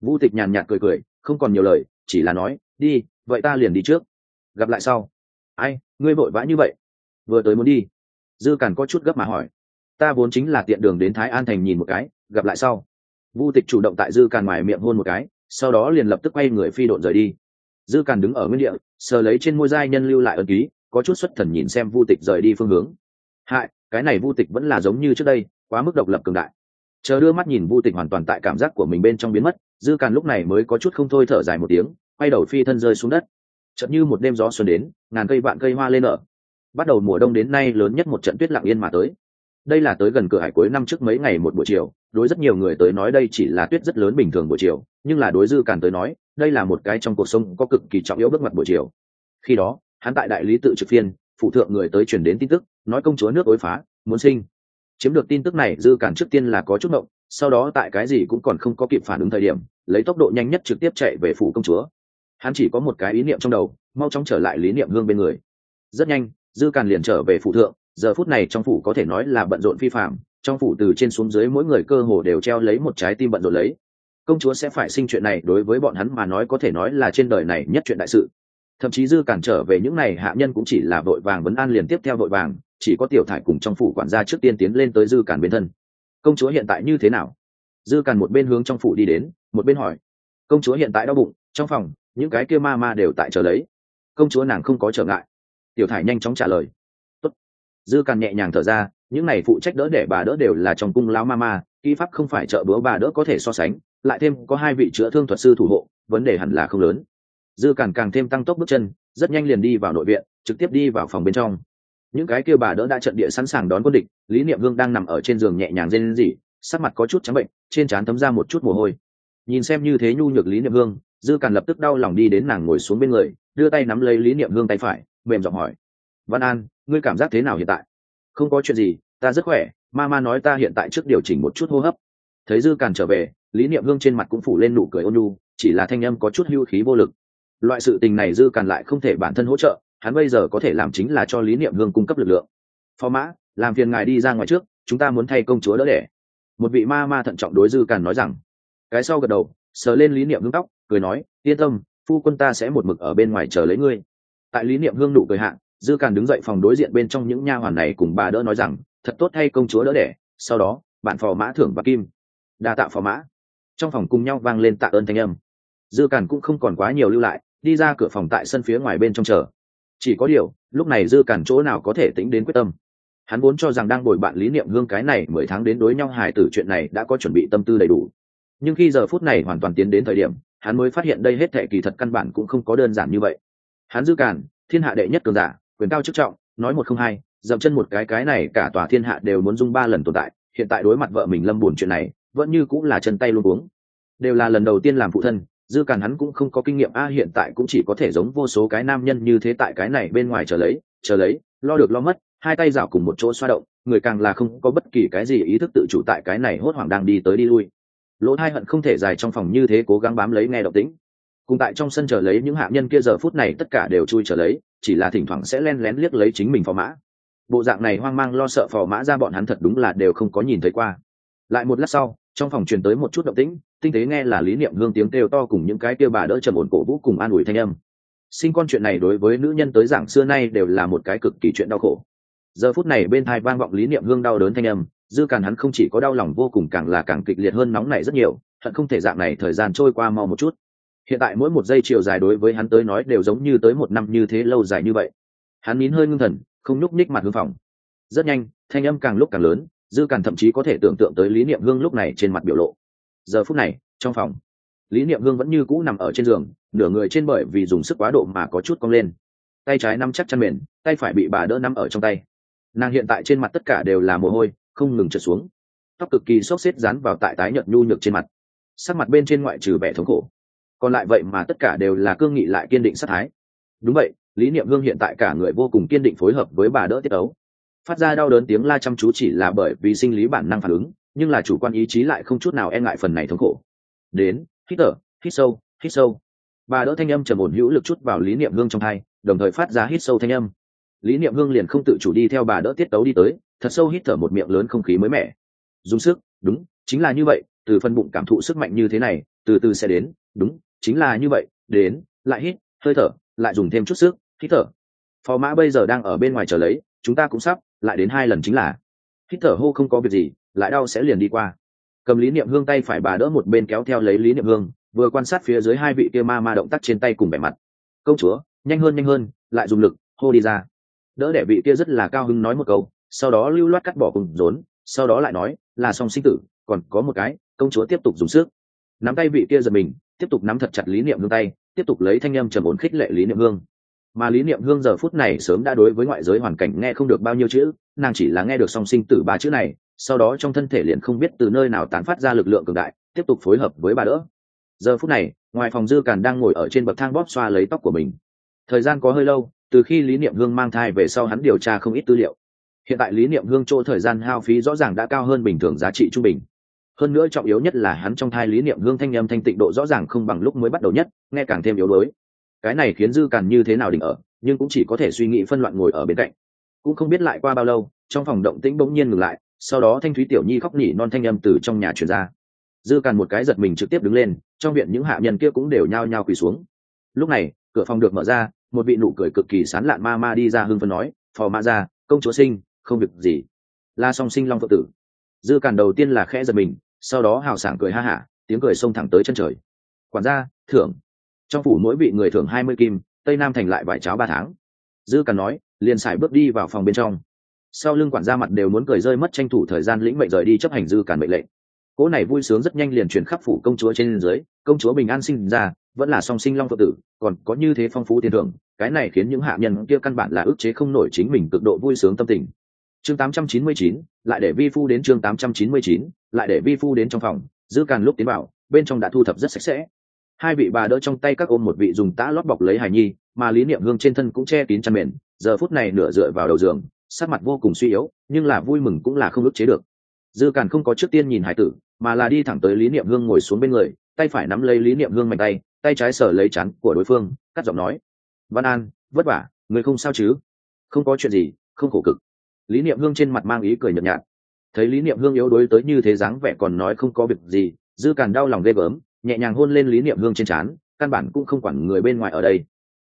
Vu tịch nhàn nhạt cười cười, không còn nhiều lời, chỉ là nói, đi, vậy ta liền đi trước. Gặp lại sau. Ai, ngươi vội vã như vậy? Vừa tới muốn đi. Dư càn có chút gấp mà hỏi. Ta vốn chính là tiện đường đến thái an thành nhìn một cái, gặp lại sau. Vu tịch chủ động tại dư càn ngoài miệng hôn một cái sau đó liền lập tức quay người phi độn rời đi. Dư càn đứng ở nguyên địa, sờ lấy trên môi giai nhân lưu lại ân ký, có chút xuất thần nhìn xem vu tịch rời đi phương hướng. Hại, cái này vu tịch vẫn là giống như trước đây, quá mức độc lập cường đại. Chờ đưa mắt nhìn vu tịch hoàn toàn tại cảm giác của mình bên trong biến mất, dư càn lúc này mới có chút không thôi thở dài một tiếng, quay đầu phi thân rơi xuống đất. Chợt như một đêm gió xuân đến, ngàn cây vạn cây hoa lên nở bắt đầu mùa đông đến nay lớn nhất một trận tuyết lặng yên mà tới đây là tới gần cửa hải cuối năm trước mấy ngày một buổi chiều, đối rất nhiều người tới nói đây chỉ là tuyết rất lớn bình thường buổi chiều, nhưng là đối dư càn tới nói, đây là một cái trong cuộc sống có cực kỳ trọng yếu bước mặt buổi chiều. Khi đó, hắn tại đại lý tự trực phiên, phụ thượng người tới truyền đến tin tức, nói công chúa nước đối phá, muốn sinh. Chiếm được tin tức này, dư cản trước tiên là có chút mộng sau đó tại cái gì cũng còn không có kịp phản ứng thời điểm, lấy tốc độ nhanh nhất trực tiếp chạy về phủ công chúa. Hắn chỉ có một cái ý niệm trong đầu, mau chóng trở lại lý niệm hương bên người. Rất nhanh, dư càn liền trở về phủ thượng giờ phút này trong phủ có thể nói là bận rộn phi phạm, trong phủ từ trên xuống dưới mỗi người cơ hồ đều treo lấy một trái tim bận rộn lấy. Công chúa sẽ phải sinh chuyện này đối với bọn hắn mà nói có thể nói là trên đời này nhất chuyện đại sự. Thậm chí dư cản trở về những này hạ nhân cũng chỉ là vội vàng vấn an liền tiếp theo vội vàng, chỉ có tiểu thải cùng trong phủ quản gia trước tiên tiến lên tới dư cản bên thân. Công chúa hiện tại như thế nào? Dư cản một bên hướng trong phủ đi đến, một bên hỏi. Công chúa hiện tại đau bụng, trong phòng, những cái kia ma ma đều tại chờ lấy. Công chúa nàng không có trở ngại. Tiểu thải nhanh chóng trả lời dư càn nhẹ nhàng thở ra, những này phụ trách đỡ để bà đỡ đều là trong cung lão ma ma, kỹ pháp không phải trợ bữa bà đỡ có thể so sánh, lại thêm có hai vị chữa thương thuật sư thủ hộ, vấn đề hẳn là không lớn. Dư càn càng thêm tăng tốc bước chân, rất nhanh liền đi vào nội viện, trực tiếp đi vào phòng bên trong. Những cái kia bà đỡ đã trận địa sẵn sàng đón quân địch, lý niệm hương đang nằm ở trên giường nhẹ nhàng rên rỉ, sắc mặt có chút trắng bệnh, trên trán thấm ra một chút mồ hôi. Nhìn xem như thế nhu nhược lý niệm hương, dư càn lập tức đau lòng đi đến nàng ngồi xuống bên người, đưa tay nắm lấy lý niệm hương tay phải, mềm giọng hỏi, văn an ngươi cảm giác thế nào hiện tại? Không có chuyện gì, ta rất khỏe, ma ma nói ta hiện tại trước điều chỉnh một chút hô hấp. Thấy dư càn trở về, lý niệm hương trên mặt cũng phủ lên nụ cười ôn nhu, chỉ là thanh âm có chút hưu khí vô lực. Loại sự tình này dư càn lại không thể bản thân hỗ trợ, hắn bây giờ có thể làm chính là cho lý niệm hương cung cấp lực lượng. Phó mã, làm phiền ngài đi ra ngoài trước, chúng ta muốn thay công chúa đỡ đẻ. Một vị ma ma thận trọng đối dư càn nói rằng. Cái sau gật đầu, sờ lên lý niệm hương tóc, cười nói, yên tâm, phu quân ta sẽ một mực ở bên ngoài chờ lấy ngươi. Tại lý niệm hương nụ cười hạn dư càn đứng dậy phòng đối diện bên trong những nha hoàn này cùng bà đỡ nói rằng, thật tốt thay công chúa đỡ đẻ, sau đó, bạn phò mã thưởng và kim. Đa tạ phò mã. Trong phòng cùng nhau vang lên tạ ơn thanh âm. Dư càn cũng không còn quá nhiều lưu lại, đi ra cửa phòng tại sân phía ngoài bên trong chờ. Chỉ có điều, lúc này dư càn chỗ nào có thể tính đến quyết tâm. Hắn vốn cho rằng đang bồi bạn lý niệm hương cái này mười tháng đến đối nhau hài tử chuyện này đã có chuẩn bị tâm tư đầy đủ. Nhưng khi giờ phút này hoàn toàn tiến đến thời điểm, hắn mới phát hiện đây hết thệ kỳ thật căn bản cũng không có đơn giản như vậy. Hắn dư càn, thiên hạ đệ nhất cường giả quyền cao chức trọng, nói một không hai, dậm chân một cái cái này cả tòa thiên hạ đều muốn dung ba lần tồn tại, hiện tại đối mặt vợ mình lâm buồn chuyện này, vẫn như cũng là chân tay luôn uống đều là lần đầu tiên làm phụ thân, dư càn hắn cũng không có kinh nghiệm, a, hiện tại cũng chỉ có thể giống vô số cái nam nhân như thế tại cái này bên ngoài chờ lấy chờ lấy, lo được lo mất, hai tay rảo cùng một chỗ xoa động, người càng là không có bất kỳ cái gì ý thức tự chủ tại cái này hốt hoảng đang đi tới đi lui. Lỗ hai hận không thể dài trong phòng như thế cố gắng bám lấy nghe động tĩnh. Cùng tại trong sân chờ lấy những hạ nhân kia giờ phút này tất cả đều chui trở lấy chỉ là thỉnh thoảng sẽ len lén liếc lấy chính mình phò mã. Bộ dạng này hoang mang lo sợ phò mã ra bọn hắn thật đúng là đều không có nhìn thấy qua. Lại một lát sau, trong phòng truyền tới một chút động tĩnh, tinh tế nghe là lý niệm hương tiếng kêu to cùng những cái kêu bà đỡ trầm ổn cổ vũ cùng an ủi thanh âm. Sinh con chuyện này đối với nữ nhân tới giảng xưa nay đều là một cái cực kỳ chuyện đau khổ. Giờ phút này bên thai vang vọng lý niệm hương đau đớn thanh âm, dư càn hắn không chỉ có đau lòng vô cùng càng là càng kịch liệt hơn nóng này rất nhiều thật không thể dạng này thời gian trôi qua mau một chút hiện tại mỗi một giây chiều dài đối với hắn tới nói đều giống như tới một năm như thế lâu dài như vậy. Hắn nín hơi ngưng thần, không nhúc ních mặt hương phòng. Rất nhanh, thanh âm càng lúc càng lớn, dư càng thậm chí có thể tưởng tượng tới lý niệm hương lúc này trên mặt biểu lộ. Giờ phút này, trong phòng, lý niệm hương vẫn như cũ nằm ở trên giường, nửa người trên bởi vì dùng sức quá độ mà có chút cong lên. Tay trái nắm chắc chăn mền, tay phải bị bà đỡ nắm ở trong tay. Nàng hiện tại trên mặt tất cả đều là mồ hôi, không ngừng trượt xuống. Tóc cực kỳ xốc xếp dán vào tại tái nhợt nhu nhược trên mặt. Sắc mặt bên trên ngoại trừ vẻ thống khổ còn lại vậy mà tất cả đều là cương nghị lại kiên định sát thái. Đúng vậy, lý niệm hương hiện tại cả người vô cùng kiên định phối hợp với bà đỡ tiết ấu phát ra đau đớn tiếng la chăm chú chỉ là bởi vì sinh lý bản năng phản ứng, nhưng là chủ quan ý chí lại không chút nào e ngại phần này thống khổ. Đến, hít thở, hít sâu hít sâu. Bà đỡ thanh âm trầm ổn hữu lực chút vào lý niệm hương trong hai, đồng thời phát ra hít sâu thanh âm. Lý niệm hương liền không tự chủ đi theo bà đỡ tiết tấu đi tới, thật sâu hít thở một miệng lớn không khí mới mẻ. Dùng sức, đúng, chính là như vậy, từ phân bụng cảm thụ sức mạnh như thế này, từ từ sẽ đến, đúng chính là như vậy, đến, lại hít, hơi thở, lại dùng thêm chút sức, hít thở. Phò mã bây giờ đang ở bên ngoài chờ lấy, chúng ta cũng sắp, lại đến hai lần chính là. Hít thở hô không có việc gì, lại đau sẽ liền đi qua. Cầm lý niệm hương tay phải bà đỡ một bên kéo theo lấy lý niệm hương, vừa quan sát phía dưới hai vị kia ma ma động tác trên tay cùng vẻ mặt. Công chúa, nhanh hơn nhanh hơn, lại dùng lực, hô đi ra. Đỡ đẻ vị kia rất là cao hứng nói một câu, sau đó lưu loát cắt bỏ cùng rốn, sau đó lại nói, là song sinh tử, còn có một cái, công chúa tiếp tục dùng sức nắm tay vị kia giật mình, tiếp tục nắm thật chặt lý niệm hương tay, tiếp tục lấy thanh â m trầm ổn khích lệ lý niệm hương. Mà lý niệm hương giờ phút này sớm đã đối với ngoại giới hoàn cảnh nghe không được bao nhiêu chữ, nàng chỉ là nghe được song sinh tử ba chữ này, sau đó trong thân thể liền không biết từ nơi nào tán phát ra lực lượng cường đại, tiếp tục phối hợp với bà đỡ. Giờ phút này, ngoài phòng dư càn đang ngồi ở trên bậc thang bóp xoa lấy tóc của mình. Thời gian có hơi lâu, từ khi lý niệm hương mang thai về sau hắn điều tra không ít tư liệu. Hiện tại lý niệm hương chỗ thời gian hao phí rõ ràng đã cao hơn bình thường giá trị trung bình hơn nữa trọng yếu nhất là hắn trong thai lý niệm hương thanh âm thanh tịnh độ rõ ràng không bằng lúc mới bắt đầu nhất, nghe càng thêm yếu đuối. Cái này khiến dư càn như thế nào đỉnh ở, nhưng cũng chỉ có thể suy nghĩ phân loạn ngồi ở bên cạnh. Cũng không biết lại qua bao lâu, trong phòng động tĩnh bỗng nhiên ngừng lại, sau đó thanh thúy tiểu nhi khóc nỉ non thanh âm từ trong nhà truyền ra. Dư càn một cái giật mình trực tiếp đứng lên, trong viện những hạ nhân kia cũng đều nhao nhao quỳ xuống. Lúc này, cửa phòng được mở ra, một vị nụ cười cực kỳ sán lạn ma ma đi ra hưng phân nói, phò ma ra công chúa sinh, không việc gì. La song sinh long phượng tử. Dư càn đầu tiên là khẽ giật mình sau đó hào sảng cười ha hả, tiếng cười xông thẳng tới chân trời. Quản gia, thưởng. Trong phủ mỗi vị người thưởng hai mươi kim, tây nam thành lại vải cháo ba tháng. Dư càn nói, liền xài bước đi vào phòng bên trong. Sau lưng quản gia mặt đều muốn cười rơi mất tranh thủ thời gian lĩnh mệnh rời đi chấp hành dư càn mệnh lệnh. Cỗ này vui sướng rất nhanh liền chuyển khắp phủ công chúa trên dưới, công chúa bình an sinh ra, vẫn là song sinh long phượng tử, còn có như thế phong phú tiền thưởng, cái này khiến những hạ nhân kia căn bản là ức chế không nổi chính mình cực độ vui sướng tâm tình chương 899, lại để vi phu đến chương 899, lại để vi phu đến trong phòng dư càn lúc tiến vào bên trong đã thu thập rất sạch sẽ. Hai vị bà đỡ trong tay các ôm một vị dùng tã lót bọc lấy hài nhi mà lý niệm hương trên thân cũng che kín chăn mền giờ phút này nửa dựa vào đầu giường sắc mặt vô cùng suy yếu nhưng là vui mừng cũng là không ức chế được. Dư càn không có trước tiên nhìn hải tử mà là đi thẳng tới lý niệm hương ngồi xuống bên người tay phải nắm lấy lý niệm hương mạnh tay tay trái sở lấy chắn của đối phương cắt giọng nói. Văn an vất vả người không sao chứ? Không có chuyện gì không khổ cực lý niệm hương trên mặt mang ý cười nhợt nhạt. Thấy lý niệm hương yếu đuối tới như thế dáng vẻ còn nói không có việc gì, dư càn đau lòng ghê gớm, nhẹ nhàng hôn lên lý niệm hương trên trán, căn bản cũng không quản người bên ngoài ở đây.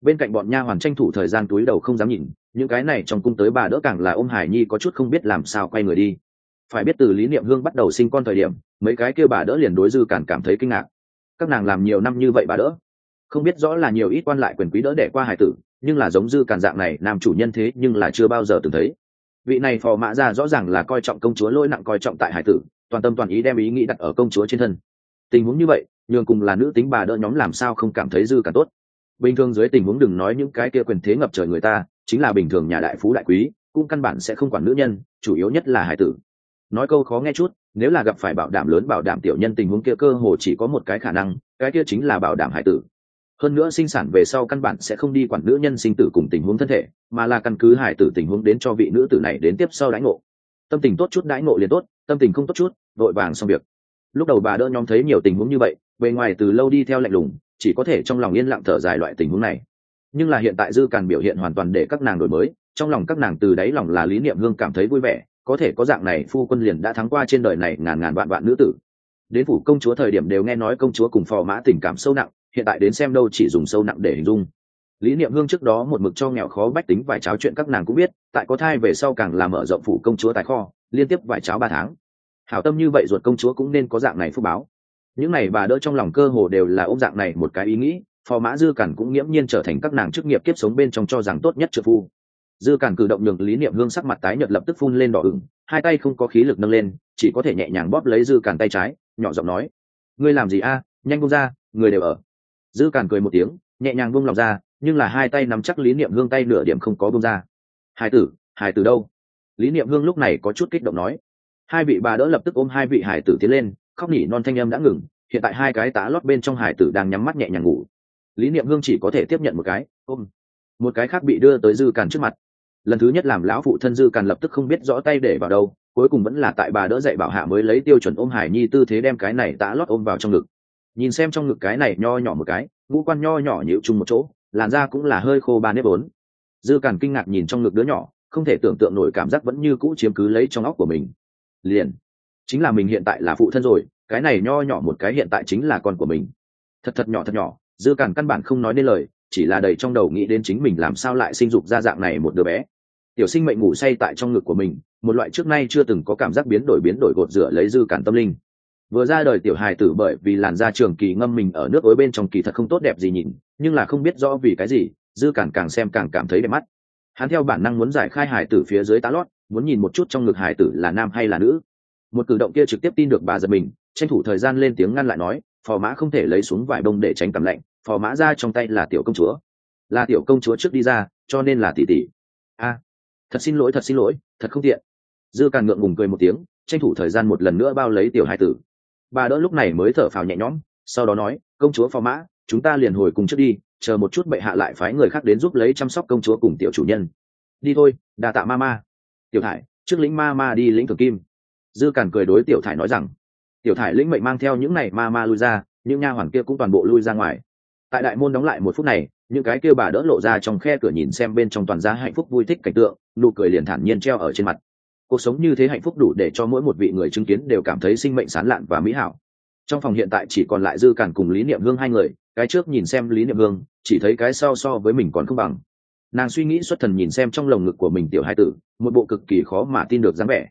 Bên cạnh bọn nha hoàn tranh thủ thời gian túi đầu không dám nhìn, những cái này trong cung tới bà đỡ càng là ôm hải nhi có chút không biết làm sao quay người đi. Phải biết từ lý niệm hương bắt đầu sinh con thời điểm, mấy cái kêu bà đỡ liền đối dư càn cảm thấy kinh ngạc. Các nàng làm nhiều năm như vậy bà đỡ, không biết rõ là nhiều ít quan lại quyền quý đỡ đẻ qua hải tử, nhưng là giống dư càn dạng này, nam chủ nhân thế nhưng là chưa bao giờ từng thấy vị này phò mã ra rõ ràng là coi trọng công chúa lỗi nặng coi trọng tại hải tử, toàn tâm toàn ý đem ý nghĩ đặt ở công chúa trên thân. Tình huống như vậy, nhường cùng là nữ tính bà đỡ nhóm làm sao không cảm thấy dư cả tốt. Bình thường dưới tình huống đừng nói những cái kia quyền thế ngập trời người ta, chính là bình thường nhà đại phú đại quý, cũng căn bản sẽ không quản nữ nhân, chủ yếu nhất là hải tử. Nói câu khó nghe chút, nếu là gặp phải bảo đảm lớn bảo đảm tiểu nhân tình huống kia cơ hồ chỉ có một cái khả năng, cái kia chính là bảo đảm hải tử hơn nữa sinh sản về sau căn bản sẽ không đi quản nữ nhân sinh tử cùng tình huống thân thể, mà là căn cứ hải tử tình huống đến cho vị nữ tử này đến tiếp sau đãi ngộ. Tâm tình tốt chút đãi ngộ liền tốt, tâm tình không tốt chút, vội vàng xong việc. Lúc đầu bà đỡ nhóm thấy nhiều tình huống như vậy, bề ngoài từ lâu đi theo lạnh lùng, chỉ có thể trong lòng yên lặng thở dài loại tình huống này. Nhưng là hiện tại dư càn biểu hiện hoàn toàn để các nàng đổi mới, trong lòng các nàng từ đáy lòng là lý niệm hương cảm thấy vui vẻ, có thể có dạng này phu quân liền đã thắng qua trên đời này ngàn ngàn vạn vạn nữ tử. Đến phủ công chúa thời điểm đều nghe nói công chúa cùng phò mã tình cảm sâu nặng hiện tại đến xem đâu chỉ dùng sâu nặng để hình dung. Lý niệm hương trước đó một mực cho nghèo khó bách tính vài cháo chuyện các nàng cũng biết, tại có thai về sau càng làm mở rộng phủ công chúa tài kho, liên tiếp vài cháo ba tháng. Hảo tâm như vậy ruột công chúa cũng nên có dạng này phúc báo. Những này bà đỡ trong lòng cơ hồ đều là ôm dạng này một cái ý nghĩ, phò mã dư cản cũng nghiễm nhiên trở thành các nàng chức nghiệp kiếp sống bên trong cho rằng tốt nhất trợ phu. Dư cản cử động nhường lý niệm hương sắc mặt tái nhợt lập tức phun lên đỏ ửng, hai tay không có khí lực nâng lên, chỉ có thể nhẹ nhàng bóp lấy dư cản tay trái, nhỏ giọng nói, ngươi làm gì a? Nhanh công ra, người đều ở dư càn cười một tiếng, nhẹ nhàng buông lòng ra, nhưng là hai tay nắm chắc lý niệm hương tay nửa điểm không có buông ra. Hải tử hải tử đâu? Lý niệm hương lúc này có chút kích động nói. Hai vị bà đỡ lập tức ôm hai vị hải tử tiến lên, khóc nỉ non thanh âm đã ngừng, hiện tại hai cái tá lót bên trong hải tử đang nhắm mắt nhẹ nhàng ngủ. Lý niệm hương chỉ có thể tiếp nhận một cái, ôm. Một cái khác bị đưa tới dư càn trước mặt. Lần thứ nhất làm lão phụ thân dư càn lập tức không biết rõ tay để vào đâu, cuối cùng vẫn là tại bà đỡ dạy bảo hạ mới lấy tiêu chuẩn ôm hải nhi tư thế đem cái này tá lót ôm vào trong ngực nhìn xem trong ngực cái này nho nhỏ một cái, ngũ quan nho nhỏ nhịu chung một chỗ, làn da cũng là hơi khô ba nếp bốn. Dư càn kinh ngạc nhìn trong ngực đứa nhỏ, không thể tưởng tượng nổi cảm giác vẫn như cũ chiếm cứ lấy trong óc của mình. Liền, chính là mình hiện tại là phụ thân rồi, cái này nho nhỏ một cái hiện tại chính là con của mình. Thật thật nhỏ thật nhỏ, dư càn căn bản không nói nên lời, chỉ là đầy trong đầu nghĩ đến chính mình làm sao lại sinh dục ra dạng này một đứa bé. Tiểu sinh mệnh ngủ say tại trong ngực của mình, một loại trước nay chưa từng có cảm giác biến đổi biến đổi gột rửa lấy dư càn tâm linh vừa ra đời tiểu hài tử bởi vì làn da trường kỳ ngâm mình ở nước ối bên trong kỳ thật không tốt đẹp gì nhìn, nhưng là không biết rõ vì cái gì, dư càng càng xem càng cảm thấy đẹp mắt. Hắn theo bản năng muốn giải khai hài tử phía dưới tá lót, muốn nhìn một chút trong ngực hài tử là nam hay là nữ. Một cử động kia trực tiếp tin được bà giật mình, tranh thủ thời gian lên tiếng ngăn lại nói, phò mã không thể lấy xuống vải bông để tránh cảm lạnh, phò mã ra trong tay là tiểu công chúa. Là tiểu công chúa trước đi ra, cho nên là tỷ tỷ. A, thật xin lỗi, thật xin lỗi, thật không tiện. Dư càng ngượng ngùng cười một tiếng, tranh thủ thời gian một lần nữa bao lấy tiểu hai tử bà đỡ lúc này mới thở phào nhẹ nhõm, sau đó nói, công chúa phò mã, chúng ta liền hồi cùng trước đi, chờ một chút bệ hạ lại phái người khác đến giúp lấy chăm sóc công chúa cùng tiểu chủ nhân. Đi thôi đà tạ ma ma. Tiểu thải, trước lĩnh ma ma đi lĩnh thường kim. Dư càn cười đối tiểu thải nói rằng, tiểu thải lĩnh mệnh mang theo những này ma ma lui ra, những nha hoàn kia cũng toàn bộ lui ra ngoài. Tại đại môn đóng lại một phút này, những cái kêu bà đỡ lộ ra trong khe cửa nhìn xem bên trong toàn gia hạnh phúc vui thích cảnh tượng, nụ cười liền thản nhiên treo ở trên mặt cuộc sống như thế hạnh phúc đủ để cho mỗi một vị người chứng kiến đều cảm thấy sinh mệnh sán lạn và mỹ hảo. Trong phòng hiện tại chỉ còn lại dư cản cùng lý niệm hương hai người, cái trước nhìn xem lý niệm hương, chỉ thấy cái sau so với mình còn không bằng. Nàng suy nghĩ xuất thần nhìn xem trong lồng ngực của mình tiểu hai tử, một bộ cực kỳ khó mà tin được dáng vẻ.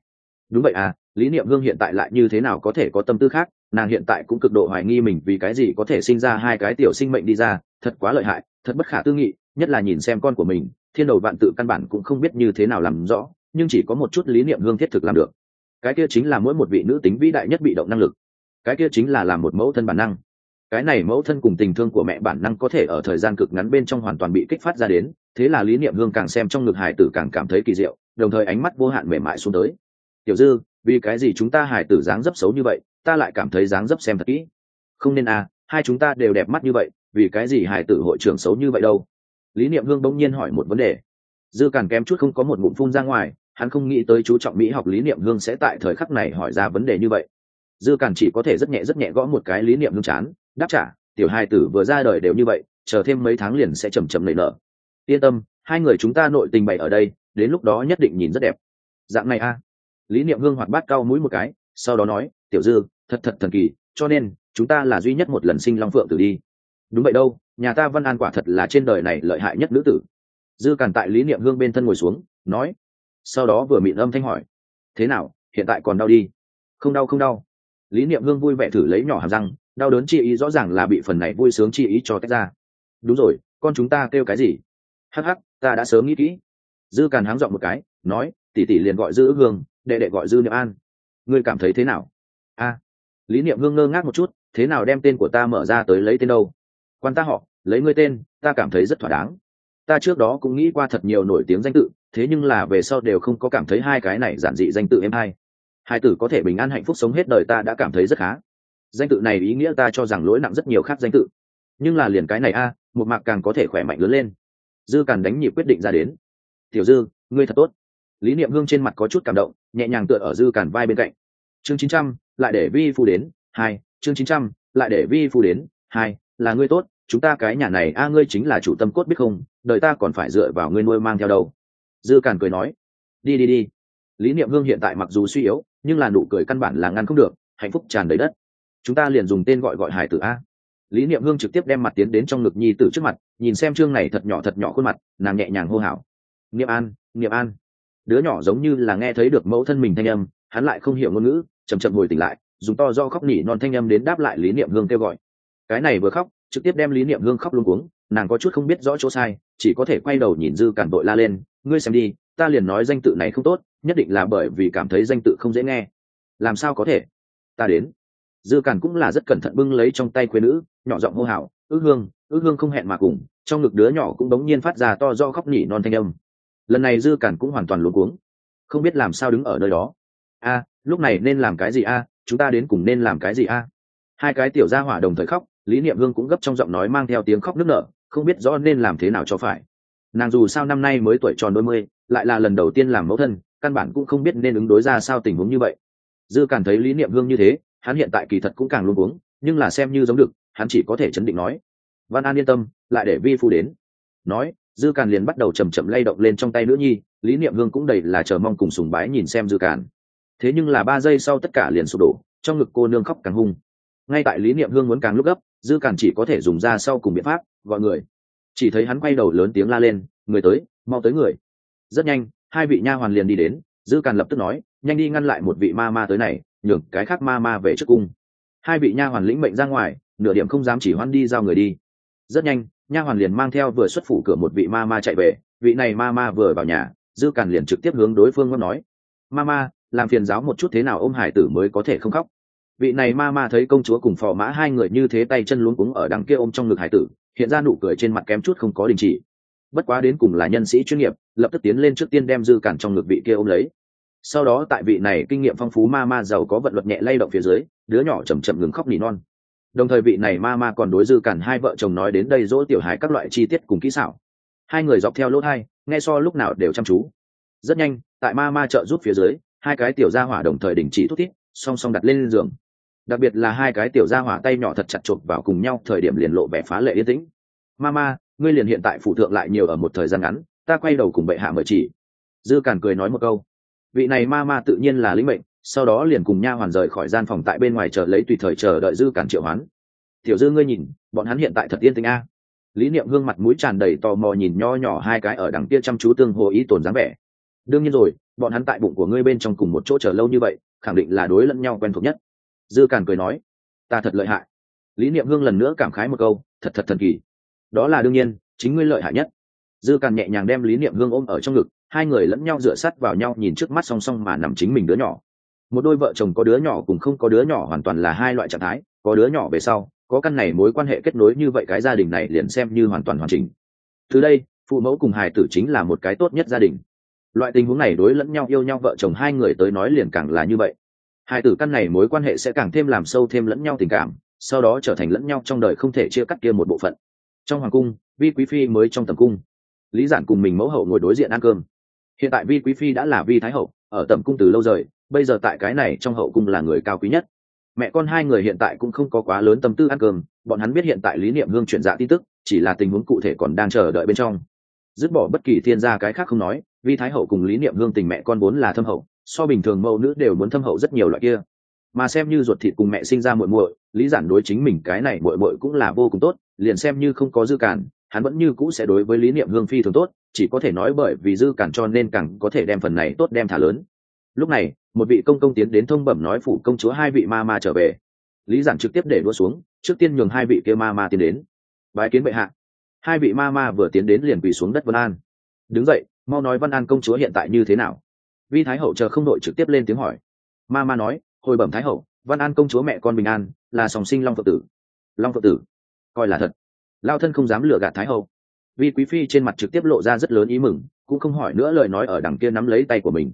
Đúng vậy à lý niệm hương hiện tại lại như thế nào có thể có tâm tư khác, nàng hiện tại cũng cực độ hoài nghi mình vì cái gì có thể sinh ra hai cái tiểu sinh mệnh đi ra, thật quá lợi hại, thật bất khả tư nghị, nhất là nhìn xem con của mình, thiên đầu vạn tự căn bản cũng không biết như thế nào làm rõ nhưng chỉ có một chút lý niệm hương thiết thực làm được. Cái kia chính là mỗi một vị nữ tính vĩ đại nhất bị động năng lực. Cái kia chính là làm một mẫu thân bản năng. Cái này mẫu thân cùng tình thương của mẹ bản năng có thể ở thời gian cực ngắn bên trong hoàn toàn bị kích phát ra đến, thế là lý niệm hương càng xem trong ngực hải tử càng cảm thấy kỳ diệu, đồng thời ánh mắt vô hạn mềm mại xuống tới. Tiểu dư, vì cái gì chúng ta hải tử dáng dấp xấu như vậy, ta lại cảm thấy dáng dấp xem thật kỹ. Không nên à hai chúng ta đều đẹp mắt như vậy, vì cái gì hải tử hội trưởng xấu như vậy đâu? Lý niệm hương bỗng nhiên hỏi một vấn đề. Dư càng kém chút không có một bụng phun ra ngoài hắn không nghĩ tới chú trọng mỹ học lý niệm hương sẽ tại thời khắc này hỏi ra vấn đề như vậy. Dư càn chỉ có thể rất nhẹ rất nhẹ gõ một cái lý niệm hương chán, đáp trả, tiểu hai tử vừa ra đời đều như vậy, chờ thêm mấy tháng liền sẽ chầm chầm nảy nở. Yên tâm, hai người chúng ta nội tình bày ở đây, đến lúc đó nhất định nhìn rất đẹp. Dạng này a. Lý niệm hương hoạt bát cao mũi một cái, sau đó nói, tiểu dư, thật thật thần kỳ, cho nên, chúng ta là duy nhất một lần sinh long phượng tử đi. Đúng vậy đâu, nhà ta văn an quả thật là trên đời này lợi hại nhất nữ tử. Dư càn tại lý niệm hương bên thân ngồi xuống, nói sau đó vừa mịn âm thanh hỏi, thế nào, hiện tại còn đau đi? Không đau không đau. Lý niệm hương vui vẻ thử lấy nhỏ hàm răng, đau đớn chi ý rõ ràng là bị phần này vui sướng chi ý cho tách ra. Đúng rồi, con chúng ta kêu cái gì? Hắc hắc, ta đã sớm nghĩ kỹ. Dư càn háng dọn một cái, nói, tỷ tỷ liền gọi dư ước hương, đệ đệ gọi dư niệm an. Ngươi cảm thấy thế nào? A. Lý niệm hương ngơ ngác một chút, thế nào đem tên của ta mở ra tới lấy tên đâu? Quan ta họ, lấy ngươi tên, ta cảm thấy rất thỏa đáng ta trước đó cũng nghĩ qua thật nhiều nổi tiếng danh tự, thế nhưng là về sau đều không có cảm thấy hai cái này giản dị danh tự em hai hai tử có thể bình an hạnh phúc sống hết đời ta đã cảm thấy rất khá. Danh tự này ý nghĩa ta cho rằng lỗi nặng rất nhiều khác danh tự. Nhưng là liền cái này a, một mạc càng có thể khỏe mạnh lớn lên. Dư càng đánh nhịp quyết định ra đến. Tiểu dư, ngươi thật tốt. Lý niệm hương trên mặt có chút cảm động, nhẹ nhàng tựa ở dư càn vai bên cạnh. Chương chín trăm, lại để vi phu đến, hai, chương chín trăm, lại để vi phu đến, hai, là ngươi tốt chúng ta cái nhà này, a, ngươi chính là chủ tâm cốt biết không? Đời ta còn phải dựa vào ngươi nuôi mang theo đâu? Dư càn cười nói. Đi đi đi. Lý niệm hương hiện tại mặc dù suy yếu, nhưng là nụ cười căn bản là ngăn không được, hạnh phúc tràn đầy đất. Chúng ta liền dùng tên gọi gọi hải tử a. Lý niệm hương trực tiếp đem mặt tiến đến trong ngực nhi tử trước mặt, nhìn xem chương này thật nhỏ thật nhỏ khuôn mặt, nàng nhẹ nhàng hô hào. Niệm an niệm an. Đứa nhỏ giống như là nghe thấy được mẫu thân mình thanh âm, hắn lại không hiểu ngôn ngữ chầm chậm ngồi tỉnh lại, dùng to do khóc nỉ non thanh âm đến đáp lại lý niệm hương kêu gọi. Cái này vừa khóc trực tiếp đem lý niệm hương khóc luôn cuống, nàng có chút không biết rõ chỗ sai, chỉ có thể quay đầu nhìn dư cản đội la lên, ngươi xem đi, ta liền nói danh tự này không tốt, nhất định là bởi vì cảm thấy danh tự không dễ nghe. Làm sao có thể? Ta đến. Dư cản cũng là rất cẩn thận bưng lấy trong tay quê nữ, nhỏ giọng hô hào, ước hương ước hương không hẹn mà cùng. Trong ngực đứa nhỏ cũng đống nhiên phát ra to do khóc nhỉ non thanh âm. Lần này dư cản cũng hoàn toàn luống cuống. Không biết làm sao đứng ở nơi đó. A, lúc này nên làm cái gì a? Chúng ta đến cùng nên làm cái gì a? Hai cái tiểu gia hỏa đồng thời khóc lý niệm hương cũng gấp trong giọng nói mang theo tiếng khóc nức nở, không biết rõ nên làm thế nào cho phải. Nàng dù sao năm nay mới tuổi tròn đôi mươi, lại là lần đầu tiên làm mẫu thân, căn bản cũng không biết nên ứng đối ra sao tình huống như vậy. Dư cảm thấy lý niệm hương như thế, hắn hiện tại kỳ thật cũng càng luôn uống nhưng là xem như giống được, hắn chỉ có thể chấn định nói. Văn an yên tâm, lại để vi phu đến. Nói, dư càn liền bắt đầu chầm chậm lay động lên trong tay nữ nhi, lý niệm hương cũng đầy là chờ mong cùng sùng bái nhìn xem dư càn thế nhưng là ba giây sau tất cả liền sụp đổ, trong ngực cô nương khóc càng hung. Ngay tại lý niệm hương muốn càng lúc gấp dư càn chỉ có thể dùng ra sau cùng biện pháp, gọi người. Chỉ thấy hắn quay đầu lớn tiếng la lên, người tới, mau tới người. Rất nhanh, hai vị nha hoàn liền đi đến, dư càn lập tức nói, nhanh đi ngăn lại một vị ma ma tới này, nhường cái khác ma ma về trước cung. Hai vị nha hoàn lĩnh mệnh ra ngoài, nửa điểm không dám chỉ hoan đi giao người đi. Rất nhanh, nha hoàn liền mang theo vừa xuất phủ cửa một vị ma ma chạy về, vị này ma ma vừa vào nhà, dư càn liền trực tiếp hướng đối phương ngâm nói, ma ma, làm phiền giáo một chút thế nào ôm hải tử mới có thể không khóc? Vị này ma ma thấy công chúa cùng phò mã hai người như thế tay chân luống cuống ở đằng kia ôm trong ngực hải tử, hiện ra nụ cười trên mặt kém chút không có đình chỉ. Bất quá đến cùng là nhân sĩ chuyên nghiệp, lập tức tiến lên trước tiên đem dư cản trong ngực vị kia ôm lấy. Sau đó tại vị này kinh nghiệm phong phú ma ma giàu có vận luật nhẹ lay động phía dưới, đứa nhỏ chầm chậm ngừng khóc nỉ non. Đồng thời vị này ma ma còn đối dư cản hai vợ chồng nói đến đây dỗ tiểu hài các loại chi tiết cùng kỹ xảo. Hai người dọc theo lỗ hai nghe so lúc nào đều chăm chú. Rất nhanh, tại ma ma trợ giúp phía dưới, hai cái tiểu gia hỏa đồng thời đình chỉ thúc thiết song song đặt lên giường đặc biệt là hai cái tiểu gia hỏa tay nhỏ thật chặt chộp vào cùng nhau, thời điểm liền lộ vẻ phá lệ yên tĩnh. Mama, ngươi liền hiện tại phụ thượng lại nhiều ở một thời gian ngắn, ta quay đầu cùng bệ hạ mời chỉ. Dư càn cười nói một câu. Vị này mama tự nhiên là lĩnh mệnh, sau đó liền cùng nha hoàn rời khỏi gian phòng tại bên ngoài chờ lấy tùy thời chờ đợi dư càn triệu hoán. Tiểu dư ngươi nhìn, bọn hắn hiện tại thật yên tĩnh a. Lý niệm gương mặt mũi tràn đầy tò mò nhìn nho nhỏ hai cái ở đằng kia chăm chú tương hồ ý tồn dáng vẻ. Đương nhiên rồi, bọn hắn tại bụng của ngươi bên trong cùng một chỗ chờ lâu như vậy, khẳng định là đối lẫn nhau quen thuộc nhất dư càn cười nói, ta thật lợi hại. Lý niệm hương lần nữa cảm khái một câu, thật thật thần kỳ. Đó là đương nhiên, chính ngươi lợi hại nhất. Dư càn nhẹ nhàng đem lý niệm hương ôm ở trong ngực, hai người lẫn nhau dựa sát vào nhau nhìn trước mắt song song mà nằm chính mình đứa nhỏ. Một đôi vợ chồng có đứa nhỏ cùng không có đứa nhỏ hoàn toàn là hai loại trạng thái, có đứa nhỏ về sau, có căn này mối quan hệ kết nối như vậy cái gia đình này liền xem như hoàn toàn hoàn chỉnh. Từ đây, phụ mẫu cùng hài tử chính là một cái tốt nhất gia đình. Loại tình huống này đối lẫn nhau yêu nhau vợ chồng hai người tới nói liền càng là như vậy hai tử căn này mối quan hệ sẽ càng thêm làm sâu thêm lẫn nhau tình cảm, sau đó trở thành lẫn nhau trong đời không thể chia cắt kia một bộ phận. Trong hoàng cung, vi quý phi mới trong tầm cung. Lý giản cùng mình mẫu hậu ngồi đối diện ăn cơm. Hiện tại vi quý phi đã là vi thái hậu, ở tầm cung từ lâu rời, bây giờ tại cái này trong hậu cung là người cao quý nhất. Mẹ con hai người hiện tại cũng không có quá lớn tâm tư ăn cơm, bọn hắn biết hiện tại lý niệm hương chuyển dạ tin tức, chỉ là tình huống cụ thể còn đang chờ đợi bên trong. Dứt bỏ bất kỳ thiên gia cái khác không nói, vi thái hậu cùng lý niệm hương tình mẹ con vốn là thâm hậu so bình thường mẫu nữ đều muốn thâm hậu rất nhiều loại kia. Mà xem như ruột thịt cùng mẹ sinh ra muội muội, lý giản đối chính mình cái này muội muội cũng là vô cùng tốt, liền xem như không có dư cản, hắn vẫn như cũ sẽ đối với lý niệm hương phi thường tốt, chỉ có thể nói bởi vì dư cản cho nên càng có thể đem phần này tốt đem thả lớn. Lúc này, một vị công công tiến đến thông bẩm nói phủ công chúa hai vị ma ma trở về. Lý giản trực tiếp để đua xuống, trước tiên nhường hai vị kia ma ma tiến đến. Bái kiến bệ hạ. Hai vị ma ma vừa tiến đến liền quỳ xuống đất vân an. Đứng dậy, mau nói văn an công chúa hiện tại như thế nào? Vi thái hậu chờ không đội trực tiếp lên tiếng hỏi. Ma ma nói, hồi bẩm thái hậu, văn an công chúa mẹ con bình an, là sòng sinh long phật tử. Long phật tử? Coi là thật. Lao thân không dám lừa gạt thái hậu. Vi quý phi trên mặt trực tiếp lộ ra rất lớn ý mừng, cũng không hỏi nữa lời nói ở đằng kia nắm lấy tay của mình.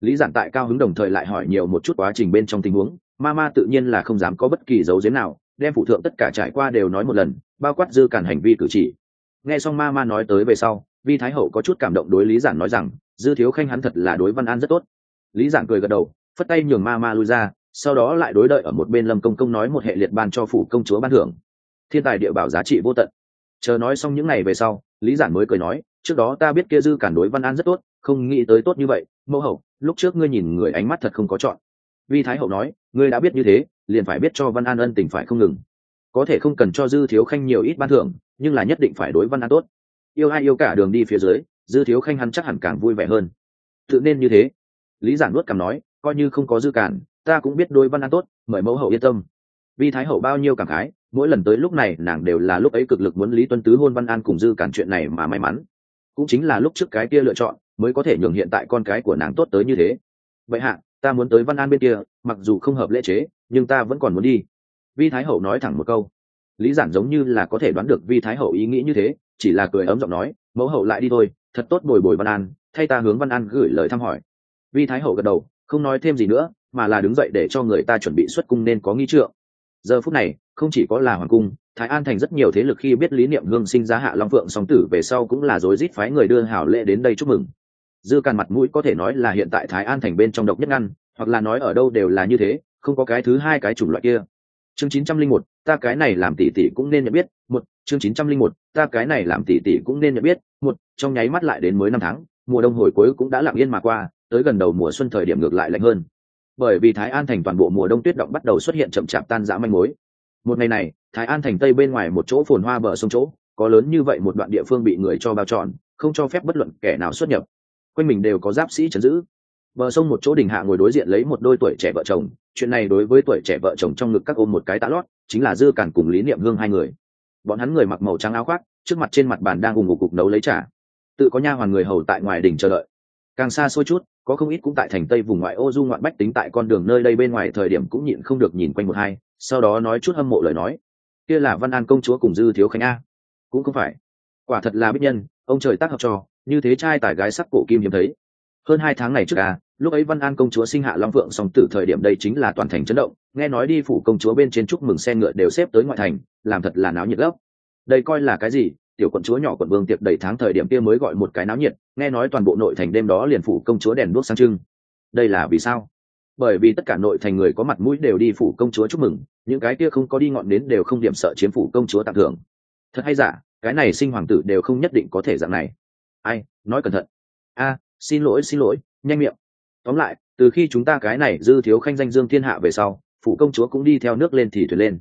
Lý giản tại cao hứng đồng thời lại hỏi nhiều một chút quá trình bên trong tình huống, ma ma tự nhiên là không dám có bất kỳ dấu giếm nào, đem phụ thượng tất cả trải qua đều nói một lần, bao quát dư cản hành vi cử chỉ. Nghe xong ma ma nói tới về sau, vi thái hậu có chút cảm động đối lý giản nói rằng dư thiếu khanh hắn thật là đối văn an rất tốt. Lý giảng cười gật đầu, phất tay nhường ma ma lui ra, sau đó lại đối đợi ở một bên lâm công công nói một hệ liệt ban cho phủ công chúa ban thưởng. Thiên tài địa bảo giá trị vô tận. Chờ nói xong những ngày về sau, lý giản mới cười nói, trước đó ta biết kia dư cản đối văn an rất tốt, không nghĩ tới tốt như vậy, mẫu hậu, lúc trước ngươi nhìn người ánh mắt thật không có chọn. Vi thái hậu nói, ngươi đã biết như thế, liền phải biết cho văn an ân tình phải không ngừng. Có thể không cần cho dư thiếu khanh nhiều ít ban thưởng, nhưng là nhất định phải đối văn an tốt. Yêu ai yêu cả đường đi phía dưới dư thiếu khanh hắn chắc hẳn càng vui vẻ hơn. Tự nên như thế. Lý giản nuốt cảm nói, coi như không có dư cản, ta cũng biết đôi văn an tốt, mời mẫu hậu yên tâm. Vì thái hậu bao nhiêu cảm khái, mỗi lần tới lúc này, nàng đều là lúc ấy cực lực muốn lý tuân tứ hôn văn an cùng dư cản chuyện này mà may mắn. Cũng chính là lúc trước cái kia lựa chọn, mới có thể nhường hiện tại con cái của nàng tốt tới như thế. Vậy hạ, ta muốn tới văn an bên kia, mặc dù không hợp lễ chế, nhưng ta vẫn còn muốn đi. Vi thái hậu nói thẳng một câu. Lý giản giống như là có thể đoán được vi thái hậu ý nghĩ như thế, chỉ là cười ấm giọng nói, mẫu hậu lại đi thôi thật tốt bồi bồi văn an, thay ta hướng văn an gửi lời thăm hỏi. Vi thái hậu gật đầu, không nói thêm gì nữa, mà là đứng dậy để cho người ta chuẩn bị xuất cung nên có nghi trượng. Giờ phút này, không chỉ có là hoàng cung, thái an thành rất nhiều thế lực khi biết lý niệm hương sinh ra hạ long phượng song tử về sau cũng là rối rít phái người đưa hảo lệ đến đây chúc mừng. Dư càn mặt mũi có thể nói là hiện tại thái an thành bên trong độc nhất ngăn, hoặc là nói ở đâu đều là như thế, không có cái thứ hai cái chủng loại kia chương chín trăm linh một, ta cái này làm tỷ tỷ cũng nên nhận biết, một, chương chín trăm linh một, ta cái này làm tỷ tỷ cũng nên nhận biết, một, trong nháy mắt lại đến mới năm tháng, mùa đông hồi cuối cũng đã lặng yên mà qua, tới gần đầu mùa xuân thời điểm ngược lại lạnh hơn. Bởi vì thái an thành toàn bộ mùa đông tuyết động bắt đầu xuất hiện chậm chạp tan rã manh mối. Một ngày này, thái an thành tây bên ngoài một chỗ phồn hoa bờ sông chỗ, có lớn như vậy một đoạn địa phương bị người cho bao trọn, không cho phép bất luận kẻ nào xuất nhập. Quanh mình đều có giáp sĩ chấn giữ bờ sông một chỗ đình hạ ngồi đối diện lấy một đôi tuổi trẻ vợ chồng. Chuyện này đối với tuổi trẻ vợ chồng trong ngực các ôm một cái tã lót, chính là dư cản cùng lý niệm hương hai người. Bọn hắn người mặc màu trắng áo khoác, trước mặt trên mặt bàn đang ùng ngục cục nấu lấy trà. Tự có nha hoàn người hầu tại ngoài đình chờ đợi. Càng xa xôi chút, có không ít cũng tại thành tây vùng ngoại ô du ngoạn bách tính tại con đường nơi đây bên ngoài thời điểm cũng nhịn không được nhìn quanh một hai, sau đó nói chút hâm mộ lời nói. Kia là văn an công chúa cùng dư thiếu khánh a. Cũng không phải. Quả thật là bích nhân, ông trời tác hợp cho, như thế trai tài gái sắc cổ kim hiếm thấy. Hơn hai tháng này trước a lúc ấy văn an công chúa sinh hạ long phượng song tử thời điểm đây chính là toàn thành chấn động, nghe nói đi phủ công chúa bên trên chúc mừng xe ngựa đều xếp tới ngoại thành, làm thật là náo nhiệt gốc đây coi là cái gì? Tiểu quận chúa nhỏ quận vương tiệc đầy tháng thời điểm kia mới gọi một cái náo nhiệt, nghe nói toàn bộ nội thành đêm đó liền phủ công chúa đèn đuốc sang trưng. Đây là vì sao? Bởi vì tất cả nội thành người có mặt mũi đều đi phủ công chúa chúc mừng, những cái kia không có đi ngọn đến đều không điểm sợ chiếm phủ công chúa tặng thưởng. Thật hay giả, cái này sinh hoàng tử đều không nhất định có thể dạng này. Ai, nói cẩn thận. A, xin lỗi xin lỗi, nhanh miệng tóm lại, từ khi chúng ta cái này dư thiếu khanh danh dương thiên hạ về sau, phủ công chúa cũng đi theo nước lên thì thuyền lên.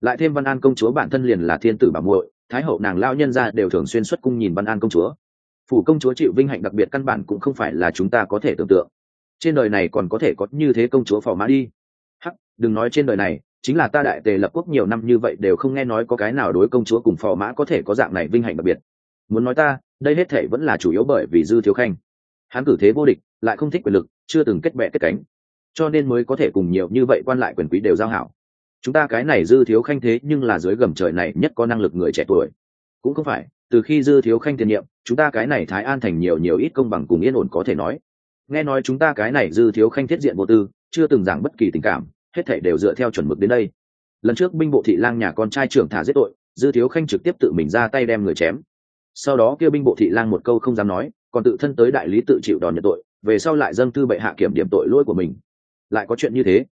Lại thêm văn an công chúa bản thân liền là thiên tử bảo muội, thái hậu nàng lao nhân ra đều thường xuyên xuất cung nhìn văn an công chúa. Phủ công chúa chịu vinh hạnh đặc biệt căn bản cũng không phải là chúng ta có thể tưởng tượng. Trên đời này còn có thể có như thế công chúa phò mã đi. Hắc, đừng nói trên đời này, chính là ta đại tề lập quốc nhiều năm như vậy đều không nghe nói có cái nào đối công chúa cùng phò mã có thể có dạng này vinh hạnh đặc biệt. Muốn nói ta, đây hết thể vẫn là chủ yếu bởi vì dư thiếu khanh. Hắn cử thế vô địch, lại không thích quyền lực chưa từng kết bè kết cánh. Cho nên mới có thể cùng nhiều như vậy quan lại quyền quý đều giao hảo. Chúng ta cái này dư thiếu khanh thế nhưng là dưới gầm trời này nhất có năng lực người trẻ tuổi. Cũng không phải, từ khi dư thiếu khanh tiền nhiệm, chúng ta cái này thái an thành nhiều nhiều ít công bằng cùng yên ổn có thể nói. Nghe nói chúng ta cái này dư thiếu khanh thiết diện vô tư, chưa từng giảng bất kỳ tình cảm, hết thể đều dựa theo chuẩn mực đến đây. Lần trước binh bộ thị lang nhà con trai trưởng thả giết tội, dư thiếu khanh trực tiếp tự mình ra tay đem người chém. Sau đó kêu binh bộ thị lang một câu không dám nói, còn tự thân tới đại lý tự chịu đòn nhận tội về sau lại dâng thư bệ hạ kiểm điểm tội lỗi của mình. Lại có chuyện như thế?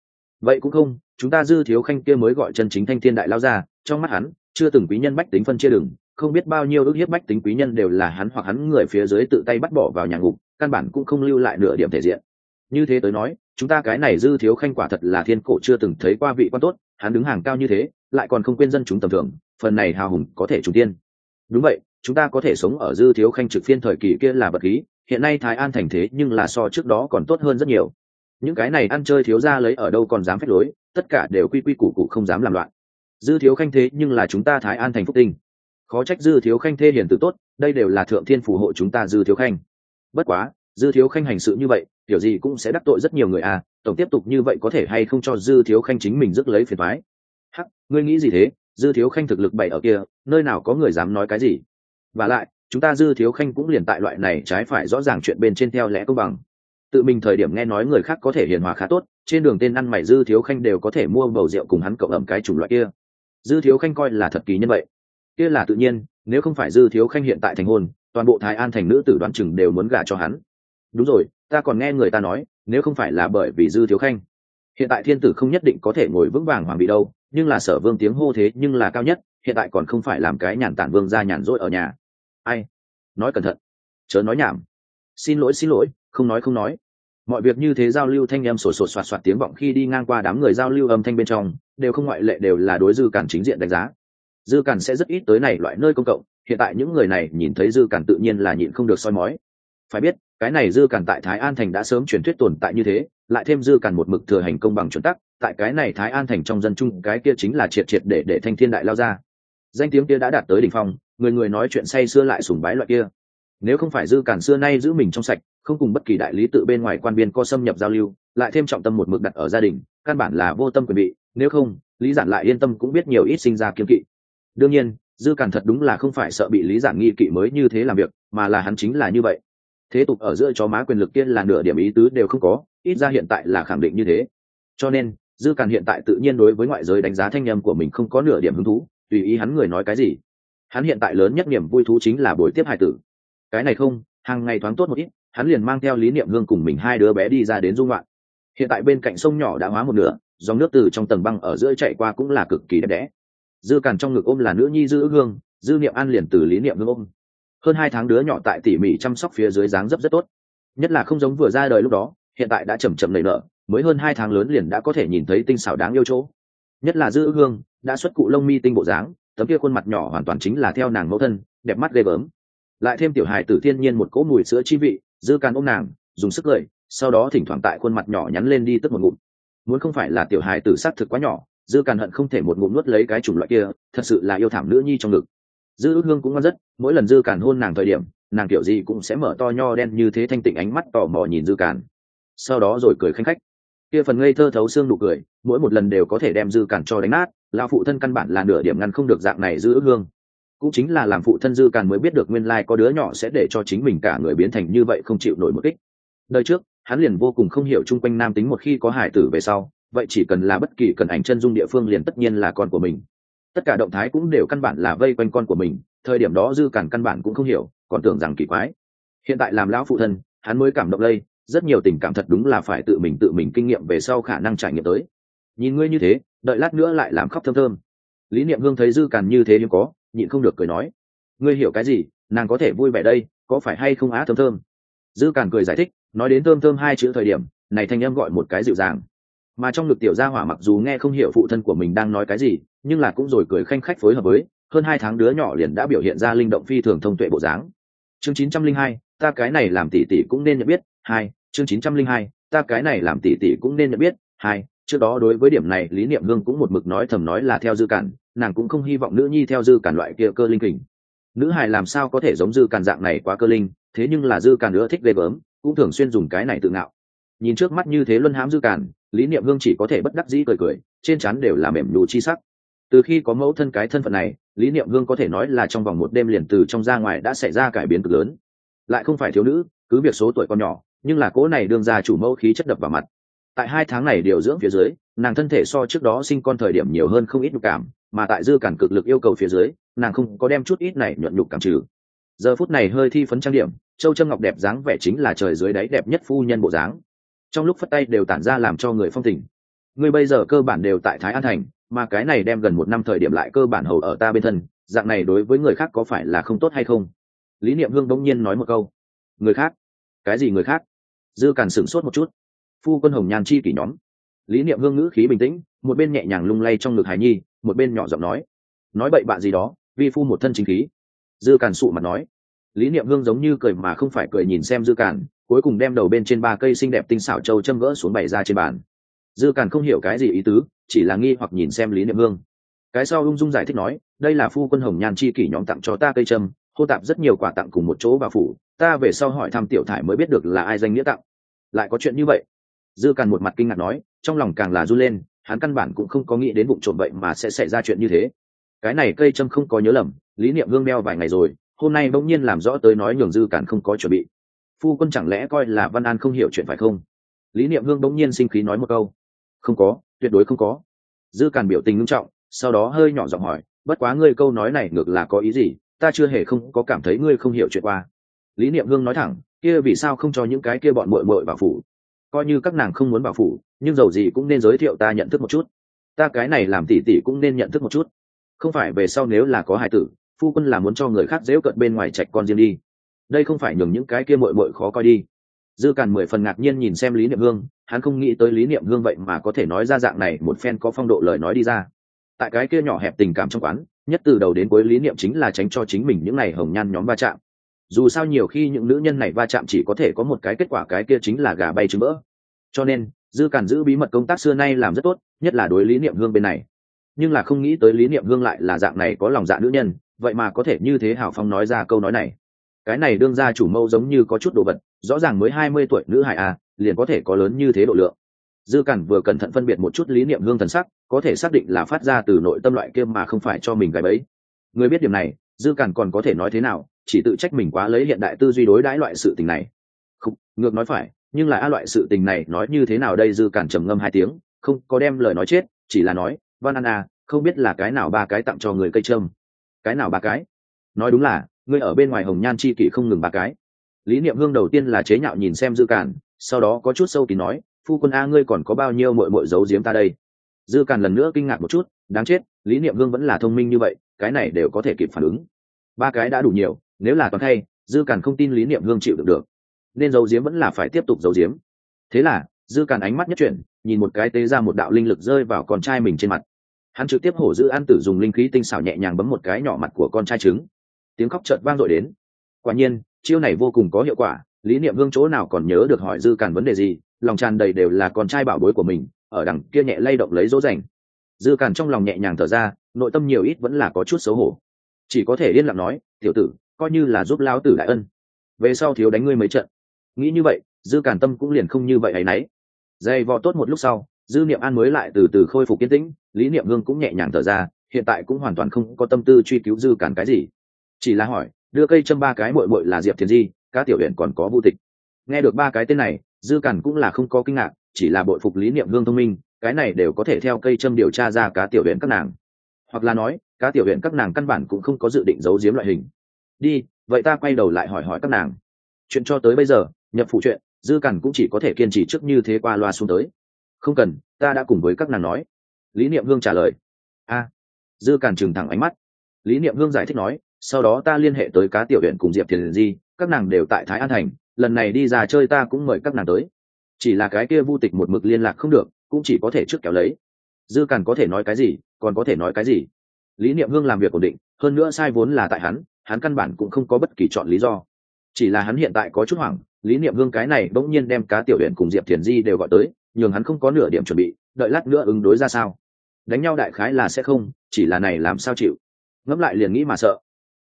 Vậy cũng không, chúng ta dư thiếu khanh kia mới gọi chân chính thanh thiên đại lao ra, trong mắt hắn, chưa từng quý nhân bách tính phân chia đừng không biết bao nhiêu ước hiếp bách tính quý nhân đều là hắn hoặc hắn người phía dưới tự tay bắt bỏ vào nhà ngục, căn bản cũng không lưu lại nửa điểm thể diện. Như thế tới nói, chúng ta cái này dư thiếu khanh quả thật là thiên cổ chưa từng thấy qua vị quan tốt, hắn đứng hàng cao như thế, lại còn không quên dân chúng tầm thường, phần này hào hùng có thể trùng tiên. Đúng vậy, chúng ta có thể sống ở dư thiếu khanh trực phiên thời kỳ kia là vật khí hiện nay thái an thành thế nhưng là so trước đó còn tốt hơn rất nhiều. Những cái này ăn chơi thiếu ra lấy ở đâu còn dám phép lối, tất cả đều quy quy củ cụ không dám làm loạn. Dư thiếu khanh thế nhưng là chúng ta thái an thành phúc tinh. Khó trách dư thiếu khanh thê hiền tử tốt, đây đều là thượng thiên phù hộ chúng ta dư thiếu khanh. Bất quá, dư thiếu khanh hành sự như vậy, kiểu gì cũng sẽ đắc tội rất nhiều người à tổng tiếp tục như vậy có thể hay không cho dư thiếu khanh chính mình rước lấy phiền thoái hắc, ngươi nghĩ gì thế? Dư thiếu khanh thực lực bậy ở kia, nơi nào có người dám nói cái gì? Và lại chúng ta dư thiếu khanh cũng liền tại loại này trái phải rõ ràng chuyện bên trên theo lẽ công bằng. Tự mình thời điểm nghe nói người khác có thể hiền hòa khá tốt, trên đường tên ăn mày dư thiếu khanh đều có thể mua bầu rượu cùng hắn cộng ẩm cái chủng loại kia. Dư thiếu khanh coi là thật kỳ nhân vậy. Kia là tự nhiên, nếu không phải dư thiếu khanh hiện tại thành hôn, toàn bộ thái an thành nữ tử đoán chừng đều muốn gả cho hắn. Đúng rồi, ta còn nghe người ta nói, nếu không phải là bởi vì dư thiếu khanh. Hiện tại thiên tử không nhất định có thể ngồi vững vàng hoàng vị đâu, nhưng là sở vương tiếng hô thế nhưng là cao nhất, hiện tại còn không phải làm cái nhàn tản vương ra nhàn rỗi ở nhà ai? Nói cẩn thận. Chớ nói nhảm. Xin lỗi xin lỗi, không nói không nói. Mọi việc như thế giao lưu thanh em sổ sột soạt soạt tiếng vọng khi đi ngang qua đám người giao lưu âm thanh bên trong, đều không ngoại lệ đều là đối dư cản chính diện đánh giá. Dư cản sẽ rất ít tới này loại nơi công cộng, hiện tại những người này nhìn thấy dư cản tự nhiên là nhịn không được soi mói. Phải biết, cái này dư cản tại thái an thành đã sớm truyền thuyết tồn tại như thế, lại thêm dư cản một mực thừa hành công bằng chuẩn tắc, tại cái này thái an thành trong dân chung, cái kia chính là triệt triệt để để thanh thiên đại lao ra danh tiếng kia đã đạt tới đỉnh phong, người người nói chuyện say xưa lại sùng bái loại kia. Nếu không phải dư cản xưa nay giữ mình trong sạch, không cùng bất kỳ đại lý tự bên ngoài quan biên co xâm nhập giao lưu, lại thêm trọng tâm một mực đặt ở gia đình, căn bản là vô tâm quyền bị, nếu không, lý giản lại yên tâm cũng biết nhiều ít sinh ra kiên kỵ. Đương nhiên, dư cản thật đúng là không phải sợ bị lý giản nghi kỵ mới như thế làm việc, mà là hắn chính là như vậy. Thế tục ở giữa chó má quyền lực kia là nửa điểm ý tứ đều không có, ít ra hiện tại là khẳng định như thế. Cho nên, dư càn hiện tại tự nhiên đối với ngoại giới đánh giá thanh nhầm của mình không có nửa điểm hứng thú tùy ý hắn người nói cái gì. Hắn hiện tại lớn nhất niềm vui thú chính là buổi tiếp hải tử. Cái này không, hàng ngày thoáng tốt một ít, hắn liền mang theo lý niệm hương cùng mình hai đứa bé đi ra đến dung loạn. Hiện tại bên cạnh sông nhỏ đã hóa một nửa, dòng nước từ trong tầng băng ở giữa chạy qua cũng là cực kỳ đẹp đẽ. Dư càn trong ngực ôm là nữ nhi dư hương, dư niệm an liền từ lý niệm hương ôm. Hơn hai tháng đứa nhỏ tại tỉ mỉ chăm sóc phía dưới dáng dấp rất tốt. Nhất là không giống vừa ra đời lúc đó, hiện tại đã chầm chậm nảy nở, mới hơn hai tháng lớn liền đã có thể nhìn thấy tinh xảo đáng yêu chỗ nhất là dư hương, đã xuất cụ lông mi tinh bộ dáng, tấm kia khuôn mặt nhỏ hoàn toàn chính là theo nàng mẫu thân, đẹp mắt ghê gớm. Lại thêm tiểu hài tử thiên nhiên một cỗ mùi sữa chi vị, dư càn ôm nàng, dùng sức cười, sau đó thỉnh thoảng tại khuôn mặt nhỏ nhắn lên đi tức một ngụm. Muốn không phải là tiểu hài tử s á t thực quá nhỏ, dư càn hận không thể một ngụm nuốt lấy cái chủng loại kia, thật sự là yêu thảm nữ nhi trong ngực. Dư ước hương cũng ngon rất, mỗi lần dư càn hôn nàng thời điểm, nàng kiểu gì cũng sẽ mở to nho đen như thế thanh tịnh ánh mắt tò mò nhìn dư càn sau đó rồi cười khanh khách kia phần ngây thơ thấu xương nụ cười, mỗi một lần đều có thể đem dư cản cho đánh nát lao phụ thân căn bản là nửa điểm ngăn không được dạng này dư ước hương. Cũng chính là làm phụ thân dư cản mới biết được nguyên lai có đứa nhỏ sẽ để cho chính mình cả người biến thành như vậy không chịu nổi một kích. Đời trước, hắn liền vô cùng không hiểu chung quanh nam tính một khi có hải tử về sau, vậy chỉ cần là bất kỳ cần ảnh chân dung địa phương liền tất nhiên là con của mình. Tất cả động thái cũng đều căn bản là vây quanh con của mình, thời điểm đó dư cản căn bản cũng không hiểu, còn tưởng rằng kỳ quái. Hiện tại làm lão phụ thân, hắn mới cảm động lây rất nhiều tình cảm thật đúng là phải tự mình tự mình kinh nghiệm về sau khả năng trải nghiệm tới. Nhìn ngươi như thế, đợi lát nữa lại làm khóc thơm thơm. Lý niệm hương thấy dư càn như thế nhưng có, nhịn không được cười nói. Ngươi hiểu cái gì, nàng có thể vui vẻ đây, có phải hay không á thơm thơm? Dư càn cười giải thích, nói đến thơm thơm hai chữ thời điểm, này thanh em gọi một cái dịu dàng. Mà trong ngực tiểu gia hỏa mặc dù nghe không hiểu phụ thân của mình đang nói cái gì, nhưng là cũng rồi cười khanh khách phối hợp với, hơn hai tháng đứa nhỏ liền đã biểu hiện ra linh động phi thường thông tuệ bộ dáng. Chương chín trăm linh hai, ta cái này làm tỷ tỷ cũng nên nhận biết. Hai chương chín trăm linh hai, ta cái này làm tỷ tỷ cũng nên nhận biết. Hai, trước đó đối với điểm này, lý niệm hương cũng một mực nói thầm nói là theo dư cản, nàng cũng không hy vọng nữ nhi theo dư cản loại kia cơ linh kình. Nữ hài làm sao có thể giống dư cản dạng này quá cơ linh, thế nhưng là dư cản nữa thích ghê gớm, cũng thường xuyên dùng cái này tự ngạo. Nhìn trước mắt như thế luân hãm dư cản, lý niệm hương chỉ có thể bất đắc dĩ cười cười, trên trán đều là mềm nhù chi sắc. Từ khi có mẫu thân cái thân phận này, lý niệm hương có thể nói là trong vòng một đêm liền từ trong ra ngoài đã xảy ra cải biến cực lớn. Lại không phải thiếu nữ, cứ việc số tuổi còn nhỏ nhưng là cỗ này đương ra chủ mẫu khí chất đập vào mặt. Tại hai tháng này điều dưỡng phía dưới, nàng thân thể so trước đó sinh con thời điểm nhiều hơn không ít nhục cảm, mà tại dư cản cực lực yêu cầu phía dưới, nàng không có đem chút ít này nhuận nhục cảm trừ. Giờ phút này hơi thi phấn trang điểm, châu trâm ngọc đẹp dáng vẻ chính là trời dưới đáy đẹp nhất phu nhân bộ dáng. Trong lúc phất tay đều tản ra làm cho người phong tình. Người bây giờ cơ bản đều tại thái an thành, mà cái này đem gần một năm thời điểm lại cơ bản hầu ở ta bên thân, dạng này đối với người khác có phải là không tốt hay không? Lý niệm hương bỗng nhiên nói một câu. Người khác? Cái gì người khác? Dư càn sửng sốt một chút. Phu quân hồng nhàn chi kỷ nhóm. Lý niệm hương ngữ khí bình tĩnh, một bên nhẹ nhàng lung lay trong ngực hải nhi, một bên nhỏ giọng nói. Nói bậy bạ gì đó, vi phu một thân chính khí. Dư càn sụ mặt nói. Lý niệm hương giống như cười mà không phải cười nhìn xem dư càn, cuối cùng đem đầu bên trên ba cây xinh đẹp tinh xảo châu châm gỡ xuống bày ra trên bàn. Dư càn không hiểu cái gì ý tứ, chỉ là nghi hoặc nhìn xem lý niệm hương. Cái sau ung dung giải thích nói, đây là phu quân hồng nhàn chi kỷ nhóm tặng cho ta cây trâm hô tạp rất nhiều quà tặng cùng một chỗ và phủ, ta về sau hỏi thăm tiểu thải mới biết được là ai danh nghĩa tặng lại có chuyện như vậy? Dư càn một mặt kinh ngạc nói, trong lòng càng là r u lên, hắn căn bản cũng không có nghĩ đến vụ trộm vậy mà sẽ xảy ra chuyện như thế. Cái này cây trâm không có nhớ lầm, lý niệm hương đeo vài ngày rồi, hôm nay bỗng nhiên làm rõ tới nói nhường dư càn không có chuẩn bị. Phu quân chẳng lẽ coi là văn an không hiểu chuyện phải không? Lý niệm hương bỗng nhiên sinh khí nói một câu. Không có, tuyệt đối không có. Dư càn biểu tình ngưng trọng, sau đó hơi nhỏ giọng hỏi, bất quá ngươi câu nói này ngược là có ý gì? Ta chưa hề không có cảm thấy ngươi không hiểu chuyện qua. Lý niệm hương nói thẳng kia vì sao không cho những cái kia bọn muội muội vào phủ? Coi như các nàng không muốn vào phủ, nhưng dầu gì cũng nên giới thiệu ta nhận thức một chút. Ta cái này làm tỉ tỉ cũng nên nhận thức một chút. Không phải về sau nếu là có hài tử, phu quân là muốn cho người khác dễu cận bên ngoài trạch con riêng đi. Đây không phải nhường những cái kia mội mội khó coi đi. Dư càn mười phần ngạc nhiên nhìn xem lý niệm hương, hắn không nghĩ tới lý niệm hương vậy mà có thể nói ra dạng này một phen có phong độ lời nói đi ra. Tại cái kia nhỏ hẹp tình cảm trong quán, nhất từ đầu đến cuối lý niệm chính là tránh cho chính mình những ngày hồng nhan nhóm va chạm dù sao nhiều khi những nữ nhân này va chạm chỉ có thể có một cái kết quả, cái kia chính là gà bay trứng mỡ cho nên, dư cản giữ bí mật công tác xưa nay làm rất tốt, nhất là đối lý niệm hương bên này. Nhưng là không nghĩ tới lý niệm hương lại là dạng này có lòng dạ nữ nhân, vậy mà có thể như thế hào phong nói ra câu nói này. Cái này đương ra chủ mâu giống như có chút đồ vật, rõ ràng mới hai mươi tuổi nữ hải a à, liền có thể có lớn như thế độ lượng. Dư cản vừa cẩn thận phân biệt một chút lý niệm hương thần sắc, có thể xác định là phát ra từ nội tâm loại kia mà không phải cho mình gái bấy người biết điểm này, dư cản còn có thể nói thế nào? Chỉ tự trách mình quá lấy hiện đại tư duy đối đãi loại sự tình này. Không, ngược nói phải, nhưng là a loại sự tình này nói như thế nào đây dư cản trầm ngâm hai tiếng, không có đem lời nói chết, chỉ là nói, văn an à không biết là cái nào ba cái tặng cho người cây trâm. Cái nào ba cái? Nói đúng là, ngươi ở bên ngoài hồng nhan chi kỷ không ngừng ba cái. Lý niệm hương đầu tiên là chế nhạo nhìn xem dư cản, sau đó có chút sâu thì nói, phu quân a, ngươi còn có bao nhiêu mội mội giấu giếm ta đây? Dư cản lần nữa kinh ngạc một chút, đáng chết, lý niệm hương vẫn là thông minh như vậy, cái này đều có thể kịp phản ứng. Ba cái đã đủ nhiều nếu là toàn thay, dư càn không tin lý niệm hương chịu được được. Nên giấu giếm vẫn là phải tiếp tục giấu giếm. Thế là, dư càn ánh mắt nhất chuyển, nhìn một cái tế ra một đạo linh lực rơi vào con trai mình trên mặt. Hắn trực tiếp hổ giữ an tử dùng linh khí tinh xảo nhẹ nhàng bấm một cái nhỏ mặt của con trai trứng. Tiếng khóc chợt vang dội đến. Quả nhiên, chiêu này vô cùng có hiệu quả, lý niệm hương chỗ nào còn nhớ được hỏi dư càn vấn đề gì, lòng tràn đầy đều là con trai bảo bối của mình, ở đằng kia nhẹ lay động lấy dỗ dành. Dư càn trong lòng nhẹ nhàng thở ra, nội tâm nhiều ít vẫn là có chút xấu hổ. Chỉ có thể yên lặng nói, tiểu tử coi như là giúp lão tử đại ân. Về sau thiếu đánh ngươi mấy trận. Nghĩ như vậy, dư cản tâm cũng liền không như vậy hay nấy dày vò tốt một lúc sau, dư niệm an mới lại từ từ khôi phục kiên tĩnh, lý niệm hương cũng nhẹ nhàng thở ra, hiện tại cũng hoàn toàn không có tâm tư truy cứu dư cản cái gì. Chỉ là hỏi, đưa cây châm ba cái mội mội là diệp thiền di, các tiểu huyện còn có vô tịch. Nghe được ba cái tên này, dư cản cũng là không có kinh ngạc, chỉ là bội phục lý niệm hương thông minh, cái này đều có thể theo cây châm điều tra ra cá tiểu huyện các nàng. Hoặc là nói, cá tiểu huyện các nàng căn bản cũng không có dự định giấu giếm loại hình đi, vậy ta quay đầu lại hỏi hỏi các nàng. Chuyện cho tới bây giờ, nhập phụ chuyện, dư cằn cũng chỉ có thể kiên trì trước như thế qua loa xuống tới. Không cần, ta đã cùng với các nàng nói. Lý niệm hương trả lời. A. Dư cằn trừng thẳng ánh mắt. Lý niệm hương giải thích nói, sau đó ta liên hệ tới cá tiểu huyện cùng diệp thiền di, các nàng đều tại thái an thành, lần này đi ra chơi ta cũng mời các nàng tới. Chỉ là cái kia vu tịch một mực liên lạc không được, cũng chỉ có thể trước kéo lấy. Dư cằn có thể nói cái gì, còn có thể nói cái gì? Lý niệm hương làm việc ổn định, hơn nữa sai vốn là tại hắn hắn căn bản cũng không có bất kỳ chọn lý do. Chỉ là hắn hiện tại có chút hoảng, lý niệm hương cái này bỗng nhiên đem cá tiểu huyện cùng diệp thiền di đều gọi tới, nhường hắn không có nửa điểm chuẩn bị, đợi lát nữa ứng đối ra sao. Đánh nhau đại khái là sẽ không, chỉ là này làm sao chịu. Ngẫm lại liền nghĩ mà sợ.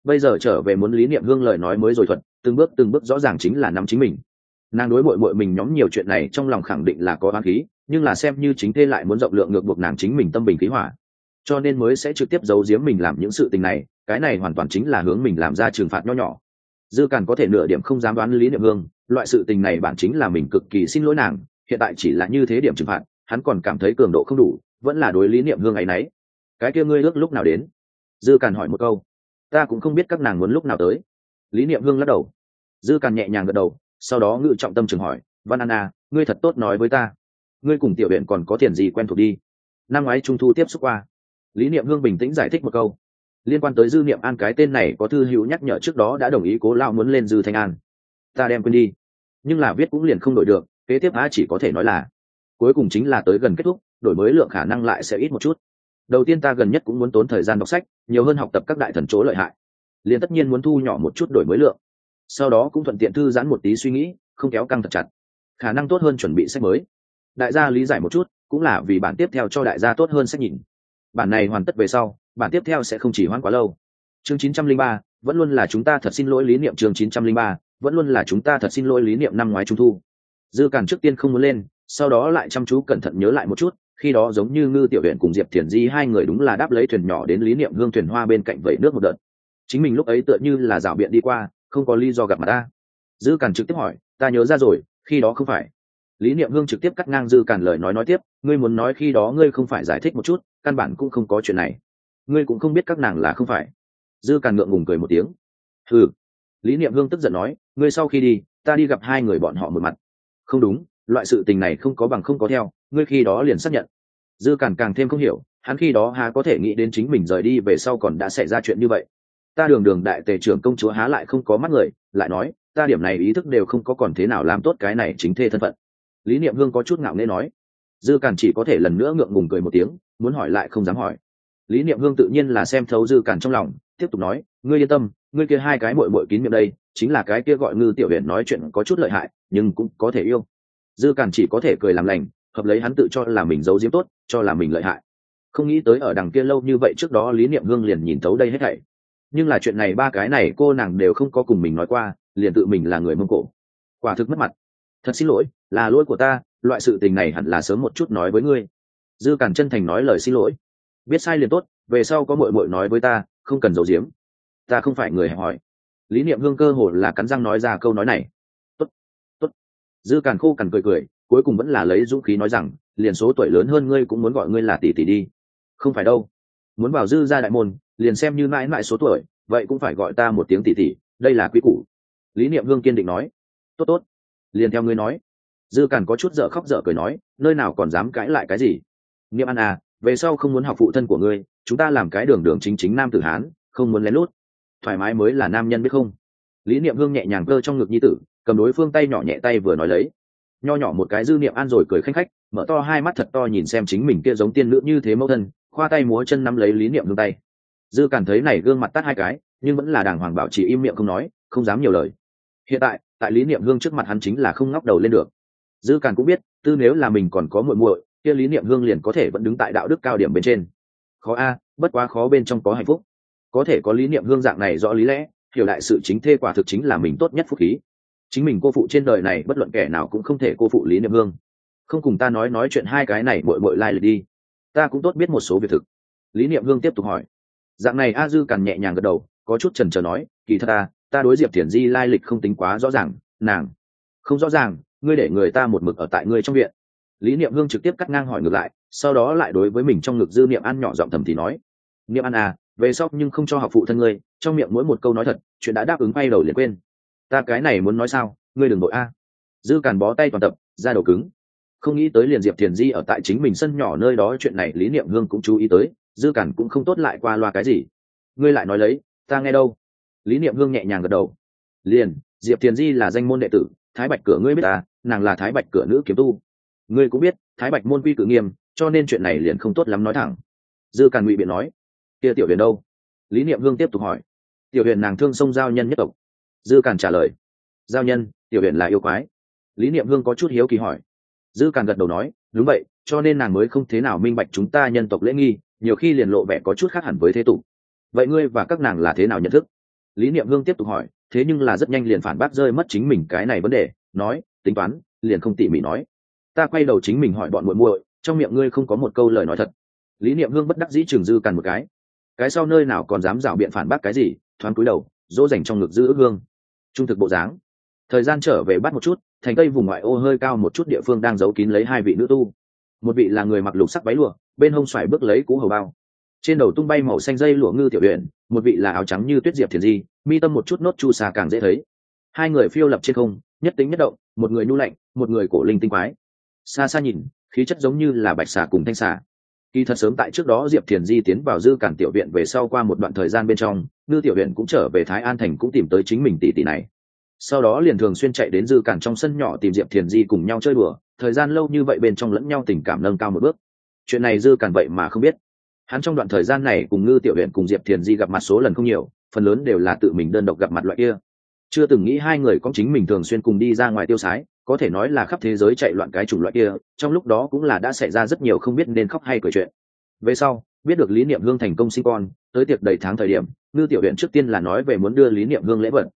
Bây giờ trở về muốn lý niệm hương lời nói mới rồi thuật, từng bước từng bước rõ ràng chính là nắm chính mình. Nàng đối bội bội mình nhóm nhiều chuyện này trong lòng khẳng định là có oán khí, nhưng là xem như chính thê lại muốn rộng lượng ngược buộc nàng chính mình tâm bình khí hỏa cho nên mới sẽ trực tiếp giấu giếm mình làm những sự tình này, cái này hoàn toàn chính là hướng mình làm ra trừng phạt nho nhỏ. Dư càn có thể nửa điểm không dám đoán lý niệm hương, loại sự tình này bản chính là mình cực kỳ xin lỗi nàng, hiện tại chỉ là như thế điểm trừng phạt, hắn còn cảm thấy cường độ không đủ, vẫn là đối lý niệm hương ấy nấy. Cái kia ngươi ước lúc nào đến? Dư càn hỏi một câu. Ta cũng không biết các nàng muốn lúc nào tới. Lý niệm hương lắc đầu. Dư càn nhẹ nhàng gật đầu, sau đó ngự trọng tâm trường hỏi, văn an à ngươi thật tốt nói với ta. Ngươi cùng tiểu huyện còn có tiền gì quen thuộc đi? Năm ngoái trung thu tiếp xúc qua lý niệm hương bình tĩnh giải thích một câu. Liên quan tới dư niệm an, cái tên này có thư hữu nhắc nhở trước đó đã đồng ý cố lao muốn lên dư thanh an. Ta đem quên đi. Nhưng là viết cũng liền không đổi được, kế tiếp a chỉ có thể nói là, cuối cùng chính là tới gần kết thúc, đổi mới lượng khả năng lại sẽ ít một chút. Đầu tiên ta gần nhất cũng muốn tốn thời gian đọc sách, nhiều hơn học tập các đại thần chỗ lợi hại. Liền tất nhiên muốn thu nhỏ một chút đổi mới lượng. Sau đó cũng thuận tiện thư giãn một tí suy nghĩ, không kéo căng thật chặt. Khả năng tốt hơn chuẩn bị sách mới. Đại gia lý giải một chút, cũng là vì bản tiếp theo cho đại gia tốt hơn sách nhìn bản này hoàn tất về sau bản tiếp theo sẽ không chỉ hoãn quá lâu. Chương 903, vẫn luôn là chúng ta thật xin lỗi lý niệm chương 903, vẫn luôn là chúng ta thật xin lỗi lý niệm năm ngoái trung thu. Dư càn trước tiên không muốn lên sau đó lại chăm chú cẩn thận nhớ lại một chút khi đó giống như ngư tiểu huyện cùng diệp thiền di hai người đúng là đáp lấy thuyền nhỏ đến lý niệm hương thuyền hoa bên cạnh vẩy nước một đợt. Chính mình lúc ấy tựa như là dạo biện đi qua không có lý do gặp mặt ta. Dư càn trực tiếp hỏi ta nhớ ra rồi khi đó không phải. Lý niệm hương trực tiếp cắt ngang dư càn lời nói nói tiếp ngươi muốn nói khi đó ngươi không phải giải thích một chút căn bản cũng không có chuyện này. Ngươi cũng không biết các nàng là không phải. Dư càn ngượng ngùng cười một tiếng. Ừ lý niệm hương tức giận nói, ngươi sau khi đi, ta đi gặp hai người bọn họ một mặt. Không đúng, loại sự tình này không có bằng không có theo, ngươi khi đó liền xác nhận. Dư càn càng thêm không hiểu, hắn khi đó há có thể nghĩ đến chính mình rời đi về sau còn đã xảy ra chuyện như vậy. Ta đường đường đại tề trưởng công chúa há lại không có mắt người, lại nói, ta điểm này ý thức đều không có còn thế nào làm tốt cái này chính thê thân phận. Lý niệm hương có chút ngạo nghê nói dư càn chỉ có thể lần nữa ngượng ngùng cười một tiếng, muốn hỏi lại không dám hỏi. Lý niệm hương tự nhiên là xem thấu dư càn trong lòng, tiếp tục nói, ngươi yên tâm, ngươi kia hai cái mội mội kín miệng đây, chính là cái kia gọi ngư tiểu huyện nói chuyện có chút lợi hại, nhưng cũng có thể yêu. Dư càn chỉ có thể cười làm lành, hợp lấy hắn tự cho là mình giấu diếm tốt, cho là mình lợi hại. Không nghĩ tới ở đằng kia lâu như vậy trước đó lý niệm hương liền nhìn thấu đây hết thảy. Nhưng là chuyện này ba cái này cô nàng đều không có cùng mình nói qua, liền tự mình là người mông cổ. Quả thực mất mặt thật xin lỗi, là lỗi của ta, loại sự tình này hẳn là sớm một chút nói với ngươi. Dư càn chân thành nói lời xin lỗi. Biết sai liền tốt, về sau có mội mội nói với ta, không cần giấu giếm. Ta không phải người hẹp hỏi lý niệm hương cơ hồ là cắn răng nói ra câu nói này. Tốt tốt. Dư càn khô cằn cười cười, cuối cùng vẫn là lấy dũng khí nói rằng, liền số tuổi lớn hơn ngươi cũng muốn gọi ngươi là tỷ tỷ đi. Không phải đâu. Muốn vào dư ra đại môn, liền xem như mãi mãi số tuổi, vậy cũng phải gọi ta một tiếng tỷ tỷ, đây là quý củ. Lý niệm hương kiên định nói. Tốt tốt liền theo ngươi nói. Dư càn có chút dở khóc dở cười nói, nơi nào còn dám cãi lại cái gì? Niệm ăn à về sau không muốn học phụ thân của ngươi, chúng ta làm cái đường đường chính chính nam tử hán, không muốn lén lút. Thoải mái mới là nam nhân biết không? Lý niệm hương nhẹ nhàng cơ trong ngực nhi tử, cầm đối phương tay nhỏ nhẹ tay vừa nói lấy. Nho nhỏ một cái dư niệm an rồi cười khanh khách, mở to hai mắt thật to nhìn xem chính mình kia giống tiên nữ như thế mẫu thân, khoa tay múa chân nắm lấy lý niệm hương tay. Dư cảm thấy này gương mặt tắt hai cái, nhưng vẫn là đàng hoàng bảo chỉ im miệng không nói, không dám nhiều lời. Hiện tại tại lý niệm hương trước mặt hắn chính là không ngóc đầu lên được. Dư càn cũng biết, tư nếu là mình còn có muội muội, kia lý niệm hương liền có thể vẫn đứng tại đạo đức cao điểm bên trên. Khó a, bất quá khó bên trong có hạnh phúc. Có thể có lý niệm hương dạng này rõ lý lẽ, hiểu đại sự chính thê quả thực chính là mình tốt nhất phúc khí. Chính mình cô phụ trên đời này, bất luận kẻ nào cũng không thể cô phụ lý niệm hương. Không cùng ta nói nói chuyện hai cái này bội bội lai like đi. Ta cũng tốt biết một số việc thực. Lý niệm hương tiếp tục hỏi. Dạng này a, dư càn nhẹ nhàng gật đầu, có chút trần trờ nói, kỳ thật ta ta đối diệp thiền di lai lịch không tính quá rõ ràng, nàng. Không rõ ràng, ngươi để người ta một mực ở tại ngươi trong viện. Lý niệm hương trực tiếp cắt ngang hỏi ngược lại, sau đó lại đối với mình trong ngực dư niệm ăn nhỏ giọng thầm thì nói. Niệm ăn à về sóc nhưng không cho học phụ thân ngươi, trong miệng mỗi một câu nói thật, chuyện đã đáp ứng bay đầu liền quên. Ta cái này muốn nói sao, ngươi đừng đội a. Dư càn bó tay toàn tập, ra đầu cứng. Không nghĩ tới liền diệp thiền di ở tại chính mình sân nhỏ nơi đó, chuyện này lý niệm hương cũng chú ý tới, dư càn cũng không tốt lại qua loa cái gì. Ngươi lại nói lấy, ta nghe đâu? Lý niệm hương nhẹ nhàng gật đầu. Liền, diệp thiền di là danh môn đệ tử, thái bạch cửa ngươi biết ta, nàng là thái bạch cửa nữ kiếm tu. Ngươi cũng biết, thái bạch môn quy cử nghiêm, cho nên chuyện này liền không tốt lắm nói thẳng. Dư càn ngụy biện nói. Kia tiểu huyền đâu? Lý niệm hương tiếp tục hỏi. Tiểu huyền nàng thương sông giao nhân nhất tộc. Dư càn trả lời. Giao nhân, tiểu huyền là yêu quái. Lý niệm hương có chút hiếu kỳ hỏi. Dư càn gật đầu nói. Đúng vậy, cho nên nàng mới không thế nào minh bạch chúng ta nhân tộc lễ nghi, nhiều khi liền lộ vẻ có chút khác hẳn với thế tục. Vậy ngươi và các nàng là thế nào nhận thức? Lý niệm hương tiếp tục hỏi, thế nhưng là rất nhanh liền phản bác rơi mất chính mình cái này vấn đề, nói, tính toán, liền không tỉ mỉ nói. Ta quay đầu chính mình hỏi bọn muội muội, trong miệng ngươi không có một câu lời nói thật. Lý niệm hương bất đắc dĩ trường dư cằn một cái. Cái sau nơi nào còn dám rảo biện phản bác cái gì, thoáng cúi đầu, dỗ dành trong ngực giữ ước hương. Trung thực bộ dáng. Thời gian trở về bắt một chút, thành tây vùng ngoại ô hơi cao một chút địa phương đang giấu kín lấy hai vị nữ tu. Một vị là người mặc lục sắc váy lụa, bên hông xoài bước lấy cú hầu bao trên đầu tung bay màu xanh dây lụa ngư tiểu huyện một vị là áo trắng như tuyết diệp thiền di, mi tâm một chút nốt chu xà càng dễ thấy. Hai người phiêu lập trên không, nhất tính nhất động, một người nhu lạnh, một người cổ linh tinh quái. Xa xa nhìn, khí chất giống như là bạch xà cùng thanh xà. Kỳ thật sớm tại trước đó diệp thiền di tiến vào dư cản tiểu viện về sau qua một đoạn thời gian bên trong, ngư tiểu viện cũng trở về thái an thành cũng tìm tới chính mình tỷ tỷ này. Sau đó liền thường xuyên chạy đến dư cản trong sân nhỏ tìm diệp thiền di cùng nhau chơi đùa, thời gian lâu như vậy bên trong lẫn nhau tình cảm nâng cao một bước. Chuyện này dư cản vậy mà không biết hắn trong đoạn thời gian này cùng ngư tiểu huyện cùng diệp thiền di gặp mặt số lần không nhiều, phần lớn đều là tự mình đơn độc gặp mặt loại kia. Chưa từng nghĩ hai người có chính mình thường xuyên cùng đi ra ngoài tiêu sái, có thể nói là khắp thế giới chạy loạn cái chủng loại kia, trong lúc đó cũng là đã xảy ra rất nhiều không biết nên khóc hay cười chuyện. Về sau, biết được lý niệm hương thành công sinh con, tới tiệc đầy tháng thời điểm, ngư tiểu huyện trước tiên là nói về muốn đưa lý niệm hương lễ vật.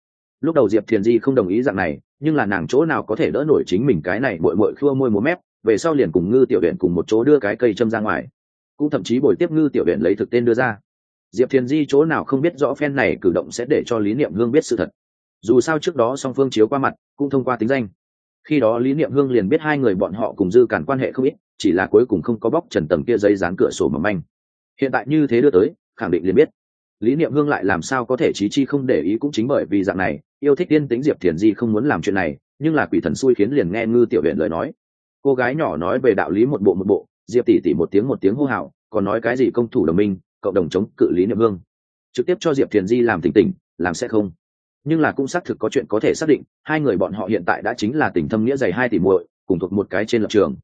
Lúc đầu diệp thiền di không đồng ý dạng này, nhưng là nàng chỗ nào có thể đỡ nổi chính mình cái này bội bội khua môi múa mép, về sau liền cùng ngư tiểu huyện cùng một chỗ đưa cái cây châm ra ngoài cũng thậm chí bồi tiếp ngư tiểu huyện lấy thực tên đưa ra. Diệp thiền di chỗ nào không biết rõ phen này cử động sẽ để cho lý niệm hương biết sự thật. Dù sao trước đó song phương chiếu qua mặt, cũng thông qua tính danh. Khi đó lý niệm hương liền biết hai người bọn họ cùng dư cản quan hệ không ít, chỉ là cuối cùng không có bóc trần tầng kia giấy dán cửa sổ mầm manh. Hiện tại như thế đưa tới, khẳng định liền biết. Lý niệm hương lại làm sao có thể trí chi không để ý cũng chính bởi vì dạng này, yêu thích tiên tính diệp thiền di không muốn làm chuyện này, nhưng là quỷ thần xui khiến liền nghe ngư tiểu huyện lời nói. Cô gái nhỏ nói về đạo lý một bộ một bộ diệp tỷ tỷ một tiếng một tiếng hô hào, còn nói cái gì công thủ đồng minh, cộng đồng chống cự lý niệm hương. Trực tiếp cho diệp thiền di làm tỉnh tỉnh, làm sẽ không. Nhưng là cũng xác thực có chuyện có thể xác định, hai người bọn họ hiện tại đã chính là tình thâm nghĩa dày hai tỷ muội, cùng thuộc một cái trên lập trường.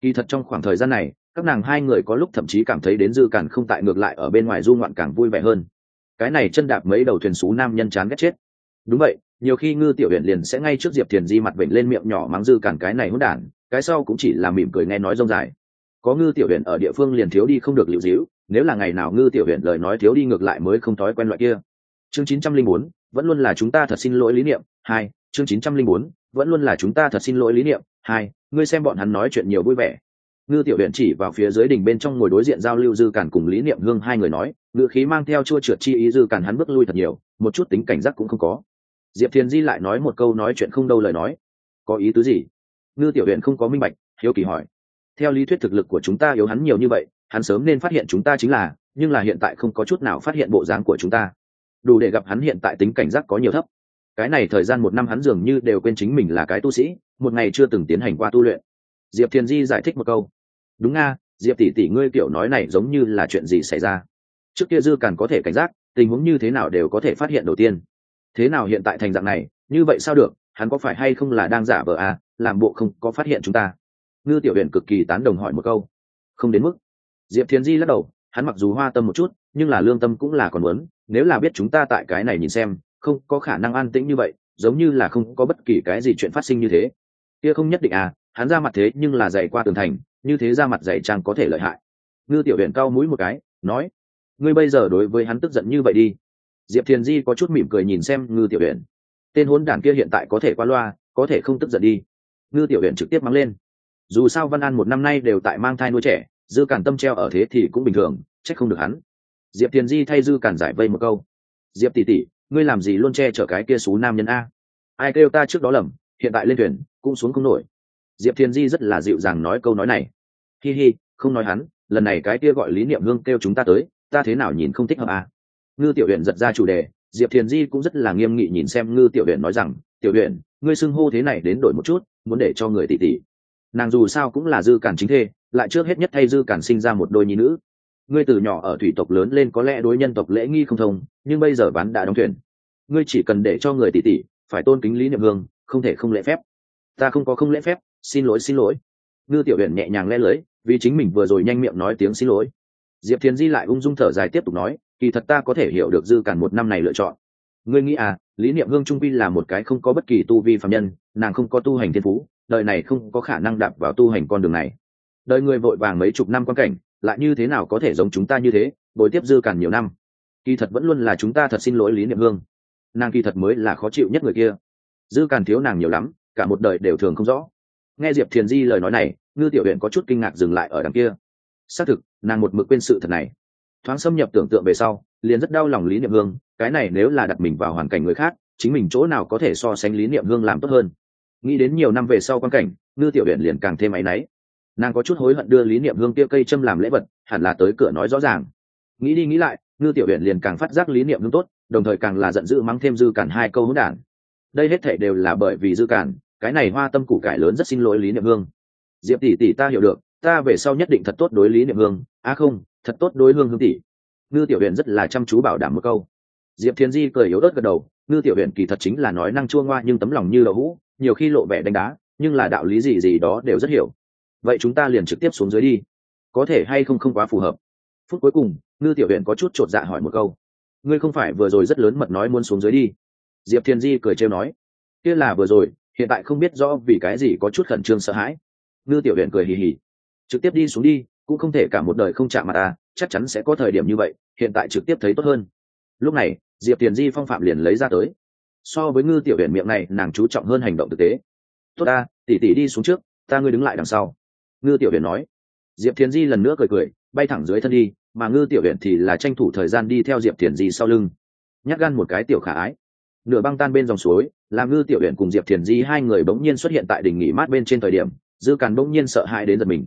Kỳ thật trong khoảng thời gian này, các nàng hai người có lúc thậm chí cảm thấy đến dư cản không tại ngược lại ở bên ngoài du ngoạn càng vui vẻ hơn. Cái này chân đạp mấy đầu thuyền xú nam nhân chán ghét chết. Đúng vậy, nhiều khi ngư tiểu huyện liền sẽ ngay trước diệp thiền di mặt bệnh lên miệng nhỏ mắng dư cản cái này hỗn đản, cái sau cũng chỉ là mỉm cười nghe nói rông dài có ngư tiểu huyện ở địa phương liền thiếu đi không được liệu dĩu nếu là ngày nào ngư tiểu huyện lời nói thiếu đi ngược lại mới không thói quen loại kia. Chương 904, vẫn luôn là chúng ta thật xin lỗi lý niệm hai chương 904, vẫn luôn là chúng ta thật xin lỗi lý niệm hai ngươi xem bọn hắn nói chuyện nhiều vui vẻ. Ngư tiểu huyện chỉ vào phía dưới đỉnh bên trong ngồi đối diện giao lưu dư cản cùng lý niệm hương hai người nói ngự khí mang theo chua trượt chi ý dư cản hắn bước lui thật nhiều một chút tính cảnh giác cũng không có. Diệp thiền di lại nói một câu nói chuyện không đâu lời nói. Có ý tứ gì? Ngư tiểu huyện không có minh bạch hiếu kỳ hỏi theo lý thuyết thực lực của chúng ta yếu hắn nhiều như vậy, hắn sớm nên phát hiện chúng ta chính là, nhưng là hiện tại không có chút nào phát hiện bộ dáng của chúng ta. Đủ để gặp hắn hiện tại tính cảnh giác có nhiều thấp. Cái này thời gian một năm hắn dường như đều quên chính mình là cái tu sĩ, một ngày chưa từng tiến hành qua tu luyện. Diệp thiền di giải thích một câu. Đúng nga, diệp tỷ tỷ ngươi kiểu nói này giống như là chuyện gì xảy ra? Trước kia dư càn có thể cảnh giác, tình huống như thế nào đều có thể phát hiện đầu tiên. Thế nào hiện tại thành dạng này, như vậy sao được, hắn có phải hay không là đang giả vờ à làm bộ không có phát hiện chúng ta? Ngư tiểu huyện cực kỳ tán đồng hỏi một câu. Không đến mức. Diệp thiền di lắc đầu, hắn mặc dù hoa tâm một chút, nhưng là lương tâm cũng là còn muốn, nếu là biết chúng ta tại cái này nhìn xem, không có khả năng an tĩnh như vậy, giống như là không có bất kỳ cái gì chuyện phát sinh như thế. Kia không nhất định à hắn ra mặt thế nhưng là dày qua tường thành, như thế ra mặt dày trang có thể lợi hại. Ngư tiểu huyện cao mũi một cái, nói, ngươi bây giờ đối với hắn tức giận như vậy đi. Diệp thiền di có chút mỉm cười nhìn xem ngư tiểu huyện tên hốn đản kia hiện tại có thể qua loa, có thể không tức giận đi. Ngư tiểu huyện trực tiếp mắng lên dù sao văn an một năm nay đều tại mang thai nuôi trẻ, dư cản tâm treo ở thế thì cũng bình thường, trách không được hắn. Diệp thiền di thay dư cản giải vây một câu. Diệp tỷ tỷ, ngươi làm gì luôn che chở cái kia xú nam nhân a? Ai kêu ta trước đó lầm, hiện tại lên thuyền, cũng xuống không nổi. Diệp thiền di rất là dịu dàng nói câu nói này. Hi hi, không nói hắn, lần này cái kia gọi lý niệm hương kêu chúng ta tới, ta thế nào nhìn không thích hợp à? ngư tiểu huyện giật ra chủ đề, diệp thiền di cũng rất là nghiêm nghị nhìn xem ngư tiểu huyện nói rằng, tiểu huyện ngươi xưng hô thế này đến đổi một chút, muốn để cho người tỷ tỷ nàng dù sao cũng là dư cản chính thê, lại trước hết nhất thay dư cản sinh ra một đôi nhi nữ. Ngươi từ nhỏ ở thủy tộc lớn lên có lẽ đối nhân tộc lễ nghi không thông, nhưng bây giờ bán đã đóng thuyền. Ngươi chỉ cần để cho người tỷ tỷ phải tôn kính lý niệm hương, không thể không lễ phép. Ta không có không lễ phép, xin lỗi xin lỗi. Ngư tiểu huyện nhẹ nhàng le lưới, vì chính mình vừa rồi nhanh miệng nói tiếng xin lỗi. Diệp thiền di lại ung dung thở dài tiếp tục nói, kỳ thật ta có thể hiểu được dư cản một năm này lựa chọn. Ngươi nghĩ à lý niệm hương trung vi là một cái không có bất kỳ tu vi phạm nhân, nàng không có tu hành thiên phú đời này không có khả năng đạp vào tu hành con đường này. Đời người vội vàng mấy chục năm quan cảnh, lại như thế nào có thể giống chúng ta như thế, bồi tiếp dư càng nhiều năm? Kỳ thật vẫn luôn là chúng ta thật xin lỗi lý niệm hương. Nàng kỳ thật mới là khó chịu nhất người kia. Dư càng thiếu nàng nhiều lắm, cả một đời đều thường không rõ. Nghe diệp thiền di lời nói này, ngư tiểu huyện có chút kinh ngạc dừng lại ở đằng kia. Xác thực, nàng một mực quên sự thật này. Thoáng xâm nhập tưởng tượng về sau, liền rất đau lòng lý niệm hương, cái này nếu là đặt mình vào hoàn cảnh người khác, chính mình chỗ nào có thể so sánh lý niệm hương làm tốt hơn? Nghĩ đến nhiều năm về sau quan cảnh, ngư tiểu huyện liền càng thêm áy náy. Nàng có chút hối hận đưa lý niệm hương kia cây châm làm lễ vật, hẳn là tới cửa nói rõ ràng. Nghĩ đi nghĩ lại, ngư tiểu huyện liền càng phát giác lý niệm hương tốt, đồng thời càng là giận dữ mắng thêm dư cản hai câu hỗn đản. Đây hết thể đều là bởi vì dư cản, cái này hoa tâm củ cải lớn rất xin lỗi lý niệm hương. Diệp tỷ tỷ ta hiểu được, ta về sau nhất định thật tốt đối lý niệm hương. À không, thật tốt đối hương hương tỷ. Ngư tiểu huyện rất là chăm chú bảo đảm một câu. Diệp thiên di cười yếu ớt gật đầu, ngư tiểu huyện kỳ thật chính là nói năng chua ngoa nhưng tấm lòng như đậu hũ nhiều khi lộ vẻ đánh đá, nhưng là đạo lý gì gì đó đều rất hiểu. Vậy chúng ta liền trực tiếp xuống dưới đi. Có thể hay không không quá phù hợp? Phút cuối cùng, ngư tiểu huyện có chút t r ộ t dạ hỏi một câu. Ngươi không phải vừa rồi rất lớn mật nói muốn xuống dưới đi? Diệp thiên di cười trêu nói. Kia là vừa rồi, hiện tại không biết rõ vì cái gì có chút khẩn trương sợ hãi. Ngư tiểu huyện cười hì hì. Trực tiếp đi xuống đi, cũng không thể cả một đời không chạm mặt ta, chắc chắn sẽ có thời điểm như vậy, hiện tại trực tiếp thấy tốt hơn. Lúc này, diệp thiền di phong phạm liền lấy ra tới so với ngư tiểu huyện miệng này, nàng chú trọng hơn hành động thực tế. Tốt ta tỉ tỉ đi xuống trước, ta ngươi đứng lại đằng sau. Ngư tiểu huyện nói. Diệp thiền di lần nữa cười cười, bay thẳng dưới thân đi, mà ngư tiểu huyện thì là tranh thủ thời gian đi theo diệp thiền di sau lưng. Nhắc gan một cái tiểu khả ái. Nửa băng tan bên dòng suối, làm ngư tiểu huyện cùng diệp thiền di hai người bỗng nhiên xuất hiện tại đỉnh nghỉ mát bên trên thời điểm, dư càn bỗng nhiên sợ hãi đến giật mình.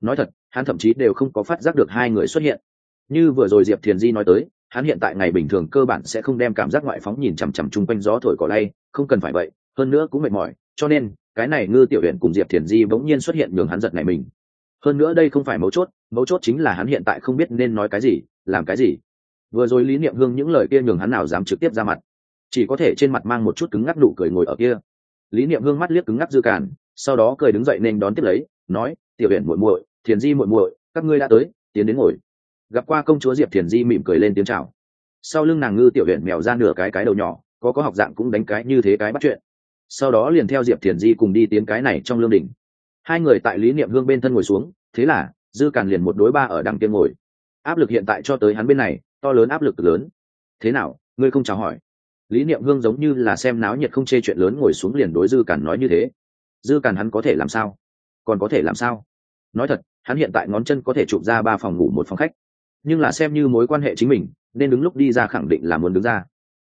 Nói thật, hắn thậm chí đều không có phát giác được hai người xuất hiện. Như vừa rồi diệp thiền di nói tới hắn hiện tại ngày bình thường cơ bản sẽ không đem cảm giác ngoại phóng nhìn chằm chằm chung quanh gió thổi cỏ lay, không cần phải vậy, hơn nữa cũng mệt mỏi, cho nên, cái này ngư tiểu huyện cùng diệp thiền di bỗng nhiên xuất hiện nhường hắn giật này mình. Hơn nữa đây không phải mấu chốt mấu chốt chính là hắn hiện tại không biết nên nói cái gì, làm cái gì. Vừa rồi lý niệm hương những lời kia nhường hắn nào dám trực tiếp ra mặt. Chỉ có thể trên mặt mang một chút cứng ngắc nụ cười ngồi ở kia. Lý niệm hương mắt liếc cứng ngắc dư càn, sau đó cười đứng dậy nên đón tiếp lấy, nói, tiểu huyện muội muội thiền di muội muội, các ngươi đã tới, tiến đến ngồi gặp qua công chúa diệp thiền di mỉm cười lên tiếng chào. Sau lưng nàng ngư tiểu huyện mèo ra nửa cái cái đầu nhỏ, có có học dạng cũng đánh cái như thế cái bắt chuyện. Sau đó liền theo diệp thiền di cùng đi tiếng cái này trong lương đỉnh. Hai người tại lý niệm hương bên thân ngồi xuống, thế là, dư càn liền một đối ba ở đằng kia ngồi. Áp lực hiện tại cho tới hắn bên này, to lớn áp lực lớn. Thế nào, ngươi không chào hỏi? Lý niệm hương giống như là xem náo nhiệt không chê chuyện lớn ngồi xuống liền đối dư càn nói như thế. Dư càn hắn có thể làm sao? Còn có thể làm sao? Nói thật, hắn hiện tại ngón chân có thể chụp ra ba phòng ngủ một phòng khách nhưng là xem như mối quan hệ chính mình, nên đứng lúc đi ra khẳng định là muốn đứng ra.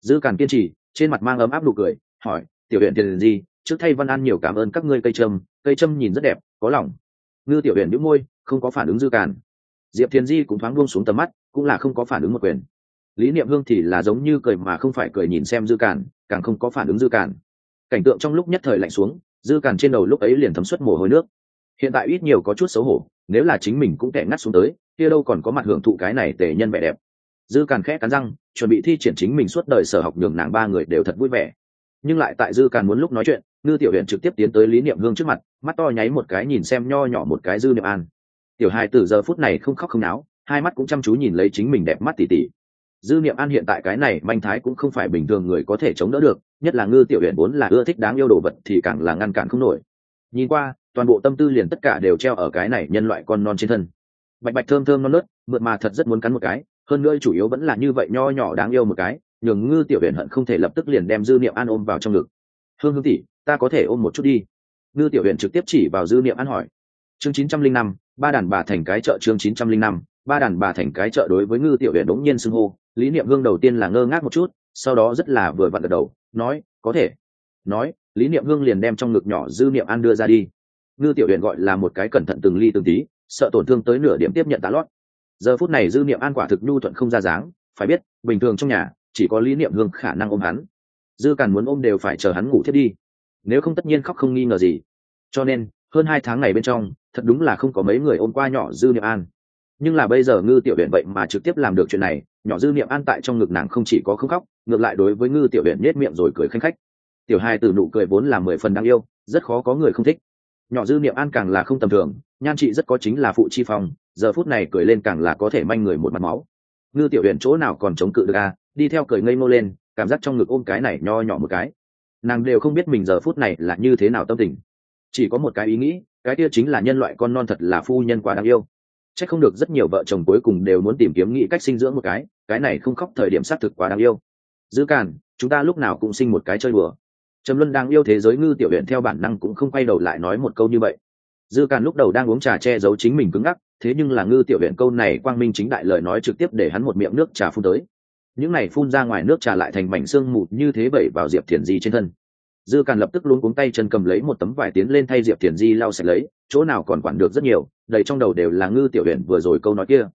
Dư càn kiên trì, trên mặt mang ấm áp nụ cười, hỏi, tiểu huyện tiền gì? Trước thay văn an nhiều cảm ơn các ngươi cây trâm cây trâm nhìn rất đẹp, có lòng. Ngư tiểu huyện nhũ môi, không có phản ứng dư càn. Diệp thiền di cũng thoáng buông xuống tầm mắt, cũng là không có phản ứng một quyền. Lý niệm hương thì là giống như cười mà không phải cười nhìn xem dư càn, càng không có phản ứng dư càn. Cảnh tượng trong lúc nhất thời lạnh xuống, dư càn trên đầu lúc ấy liền thấm suất mồ hôi nước hiện tại ít nhiều có chút xấu hổ, nếu là chính mình cũng tệ ngắt xuống tới, kia đâu còn có mặt hưởng thụ cái này tề nhân vẻ đẹp. Dư càn khẽ cắn răng, chuẩn bị thi triển chính mình suốt đời sở học nhường nàng ba người đều thật vui vẻ. Nhưng lại tại dư càn muốn lúc nói chuyện, ngư tiểu huyện trực tiếp tiến tới lý niệm hương trước mặt, mắt to nháy một cái nhìn xem nho nhỏ một cái dư niệm an. Tiểu hai từ giờ phút này không khóc không náo, hai mắt cũng chăm chú nhìn lấy chính mình đẹp mắt tỉ tỉ. Dư niệm an hiện tại cái này manh thái cũng không phải bình thường người có thể chống đỡ được, nhất là ngư tiểu huyện vốn là ưa thích đáng yêu đồ vật thì càng là ngăn cản không nổi. Nhìn qua toàn bộ tâm tư liền tất cả đều treo ở cái này nhân loại con non trên thân. Bạch bạch thơm thơm non nớt, mượt mà thật rất muốn cắn một cái, hơn nữa chủ yếu vẫn là như vậy nho nhỏ đáng yêu một cái, nhường ngư tiểu huyền hận không thể lập tức liền đem dư niệm an ôm vào trong ngực. Hương hương tỷ, ta có thể ôm một chút đi. Ngư tiểu huyền trực tiếp chỉ vào dư niệm an hỏi. Chương chín trăm linh năm, ba đàn bà thành cái chợ chương chín trăm linh năm, ba đàn bà thành cái chợ đối với ngư tiểu huyền đống nhiên xưng hô. Lý niệm hương đầu tiên là ngơ ngác một chút, sau đó rất là vừa vặn gật đầu, nói, có thể. Nói, lý niệm hương liền đem trong ngực nhỏ dư niệm an đưa ra đi ngư tiểu huyện gọi là một cái cẩn thận từng ly từng tí, sợ tổn thương tới nửa điểm tiếp nhận tá lót. Giờ phút này dư niệm an quả thực nhu thuận không ra dáng, phải biết, bình thường trong nhà, chỉ có lý niệm hương khả năng ôm hắn. Dư càn muốn ôm đều phải chờ hắn ngủ thiết đi. Nếu không tất nhiên khóc không nghi ngờ gì. Cho nên, hơn hai tháng này bên trong, thật đúng là không có mấy người ôm qua nhỏ dư niệm an. Nhưng là bây giờ ngư tiểu huyện vậy mà trực tiếp làm được chuyện này, nhỏ dư niệm an tại trong ngực nàng không chỉ có không khóc, ngược lại đối với ngư tiểu huyện nhét miệng rồi cười khanh khách. Tiểu hai từ nụ cười vốn là mười phần đáng yêu, rất khó có người không thích nhỏ dư niệm an càng là không tầm thường, nhan chị rất có chính là phụ chi phong, giờ phút này cười lên càng là có thể manh người một mặt máu. Ngư tiểu huyện chỗ nào còn chống cự được à? Đi theo cười ngây ngô lên, cảm giác trong ngực ôm cái này nho nhỏ một cái. Nàng đều không biết mình giờ phút này là như thế nào tâm tình. Chỉ có một cái ý nghĩ, cái kia chính là nhân loại con non thật là phu nhân quá đáng yêu. C h ắ c không được rất nhiều vợ chồng cuối cùng đều muốn tìm kiếm nghĩ cách sinh dưỡng một cái cái này không khóc thời điểm xác thực quá đáng yêu. Dư càn, chúng ta lúc nào cũng sinh một cái chơi bừa trầm luân đang yêu thế giới ngư tiểu huyện theo bản năng cũng không quay đầu lại nói một câu như vậy. Dư càn lúc đầu đang uống trà che giấu chính mình cứng ngắc, thế nhưng là ngư tiểu huyện câu này quang minh chính đại lời nói trực tiếp để hắn một miệng nước trà phun tới. Những này phun ra ngoài nước trà lại thành mảnh xương mụt như thế vẩy vào diệp thiền di trên thân. Dư càn lập tức luôn cuống tay chân cầm lấy một tấm vải tiến lên thay diệp thiền di lau sạch lấy, chỗ nào còn quản được rất nhiều, đầy trong đầu đều là ngư tiểu huyện vừa rồi câu nói kia.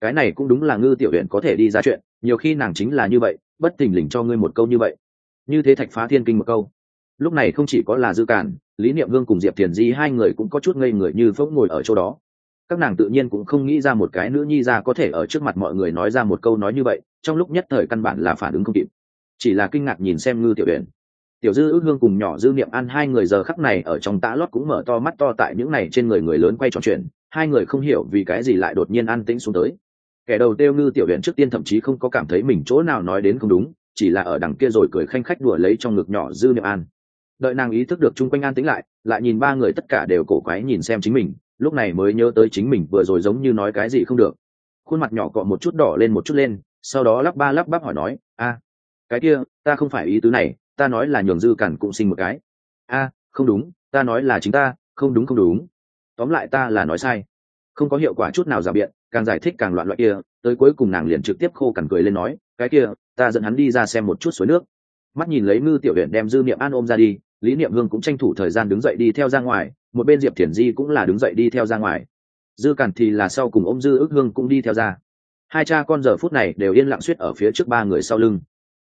Cái này cũng đúng là ngư tiểu huyện có thể đi ra chuyện, nhiều khi nàng chính là như vậy, bất thình lình cho ngươi một câu như vậy như thế thạch phá thiên kinh một câu. Lúc này không chỉ có là dư cản, lý niệm vương cùng diệp thiền di hai người cũng có chút ngây người như phốc ngồi ở chỗ đó. Các nàng tự nhiên cũng không nghĩ ra một cái nữ nhi ra có thể ở trước mặt mọi người nói ra một câu nói như vậy, trong lúc nhất thời căn bản là phản ứng không kịp. Chỉ là kinh ngạc nhìn xem ngư tiểu huyền tiểu dư ước hương cùng nhỏ dư niệm ăn hai người giờ khắc này ở trong tã lót cũng mở to mắt to tại những này trên người người lớn quay trò chuyện, hai người không hiểu vì cái gì lại đột nhiên an tĩnh xuống tới. Kẻ đầu tiêu ngư tiểu huyền trước tiên thậm chí không có cảm thấy mình chỗ nào nói đến không đúng chỉ là ở đằng kia rồi cười khanh khách đùa lấy trong ngực nhỏ dư niệm an. Đợi nàng ý thức được chung quanh an tĩnh lại lại nhìn ba người tất cả đều cổ quái nhìn xem chính mình, lúc này mới nhớ tới chính mình vừa rồi giống như nói cái gì không được. Khuôn mặt nhỏ cọ một chút đỏ lên một chút lên, sau đó lắp ba lắp bắp hỏi nói, a, cái kia, ta không phải ý tứ này, ta nói là nhường dư cản cũng sinh một cái. A, không đúng, ta nói là chính ta, không đúng không đúng. Tóm lại ta là nói sai. Không có hiệu quả chút nào giả biện, càng giải thích càng loạn loại kia, tới cuối cùng nàng liền trực tiếp khô cằn cười lên nói, cái kia ta dẫn hắn đi ra xem một chút suối nước. Mắt nhìn lấy ngư tiểu huyện đem dư niệm an ôm ra đi, lý niệm hương cũng tranh thủ thời gian đứng dậy đi theo ra ngoài, một bên diệp thiền di cũng là đứng dậy đi theo ra ngoài. Dư cản thì là sau cùng ôm dư ước hương cũng đi theo ra. Hai cha con giờ phút này đều yên lặng suýt ở phía trước ba người sau lưng.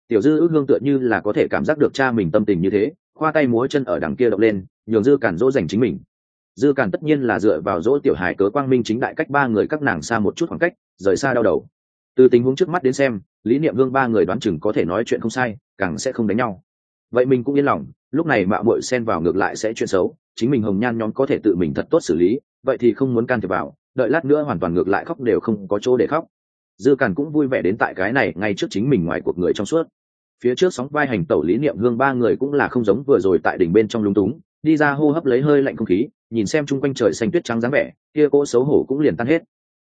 Tiểu dư ước hương tựa như là có thể cảm giác được cha mình tâm tình như thế, khoa tay múa chân ở đằng kia động lên, nhường dư cản dỗ dành chính mình. Dư cản tất nhiên là dựa vào dỗ tiểu hải cớ quang minh chính đại cách ba người các nàng xa một chút khoảng cách, rời xa đau đầu. Từ tình huống trước mắt đến xem lý niệm hương ba người đoán chừng có thể nói chuyện không sai, càng sẽ không đánh nhau. Vậy mình cũng yên lòng, lúc này mạo muội xen vào ngược lại sẽ chuyện xấu, chính mình hồng nhan nhóm có thể tự mình thật tốt xử lý, vậy thì không muốn can thiệp vào, đợi lát nữa hoàn toàn ngược lại khóc đều không có chỗ để khóc. Dư càn cũng vui vẻ đến tại cái này ngay trước chính mình ngoài cuộc người trong suốt. Phía trước sóng vai hành tẩu lý niệm hương ba người cũng là không giống vừa rồi tại đỉnh bên trong lúng túng, đi ra hô hấp lấy hơi lạnh không khí, nhìn xem chung quanh trời xanh tuyết trắng dáng vẻ, kia cỗ xấu hổ cũng liền tan hết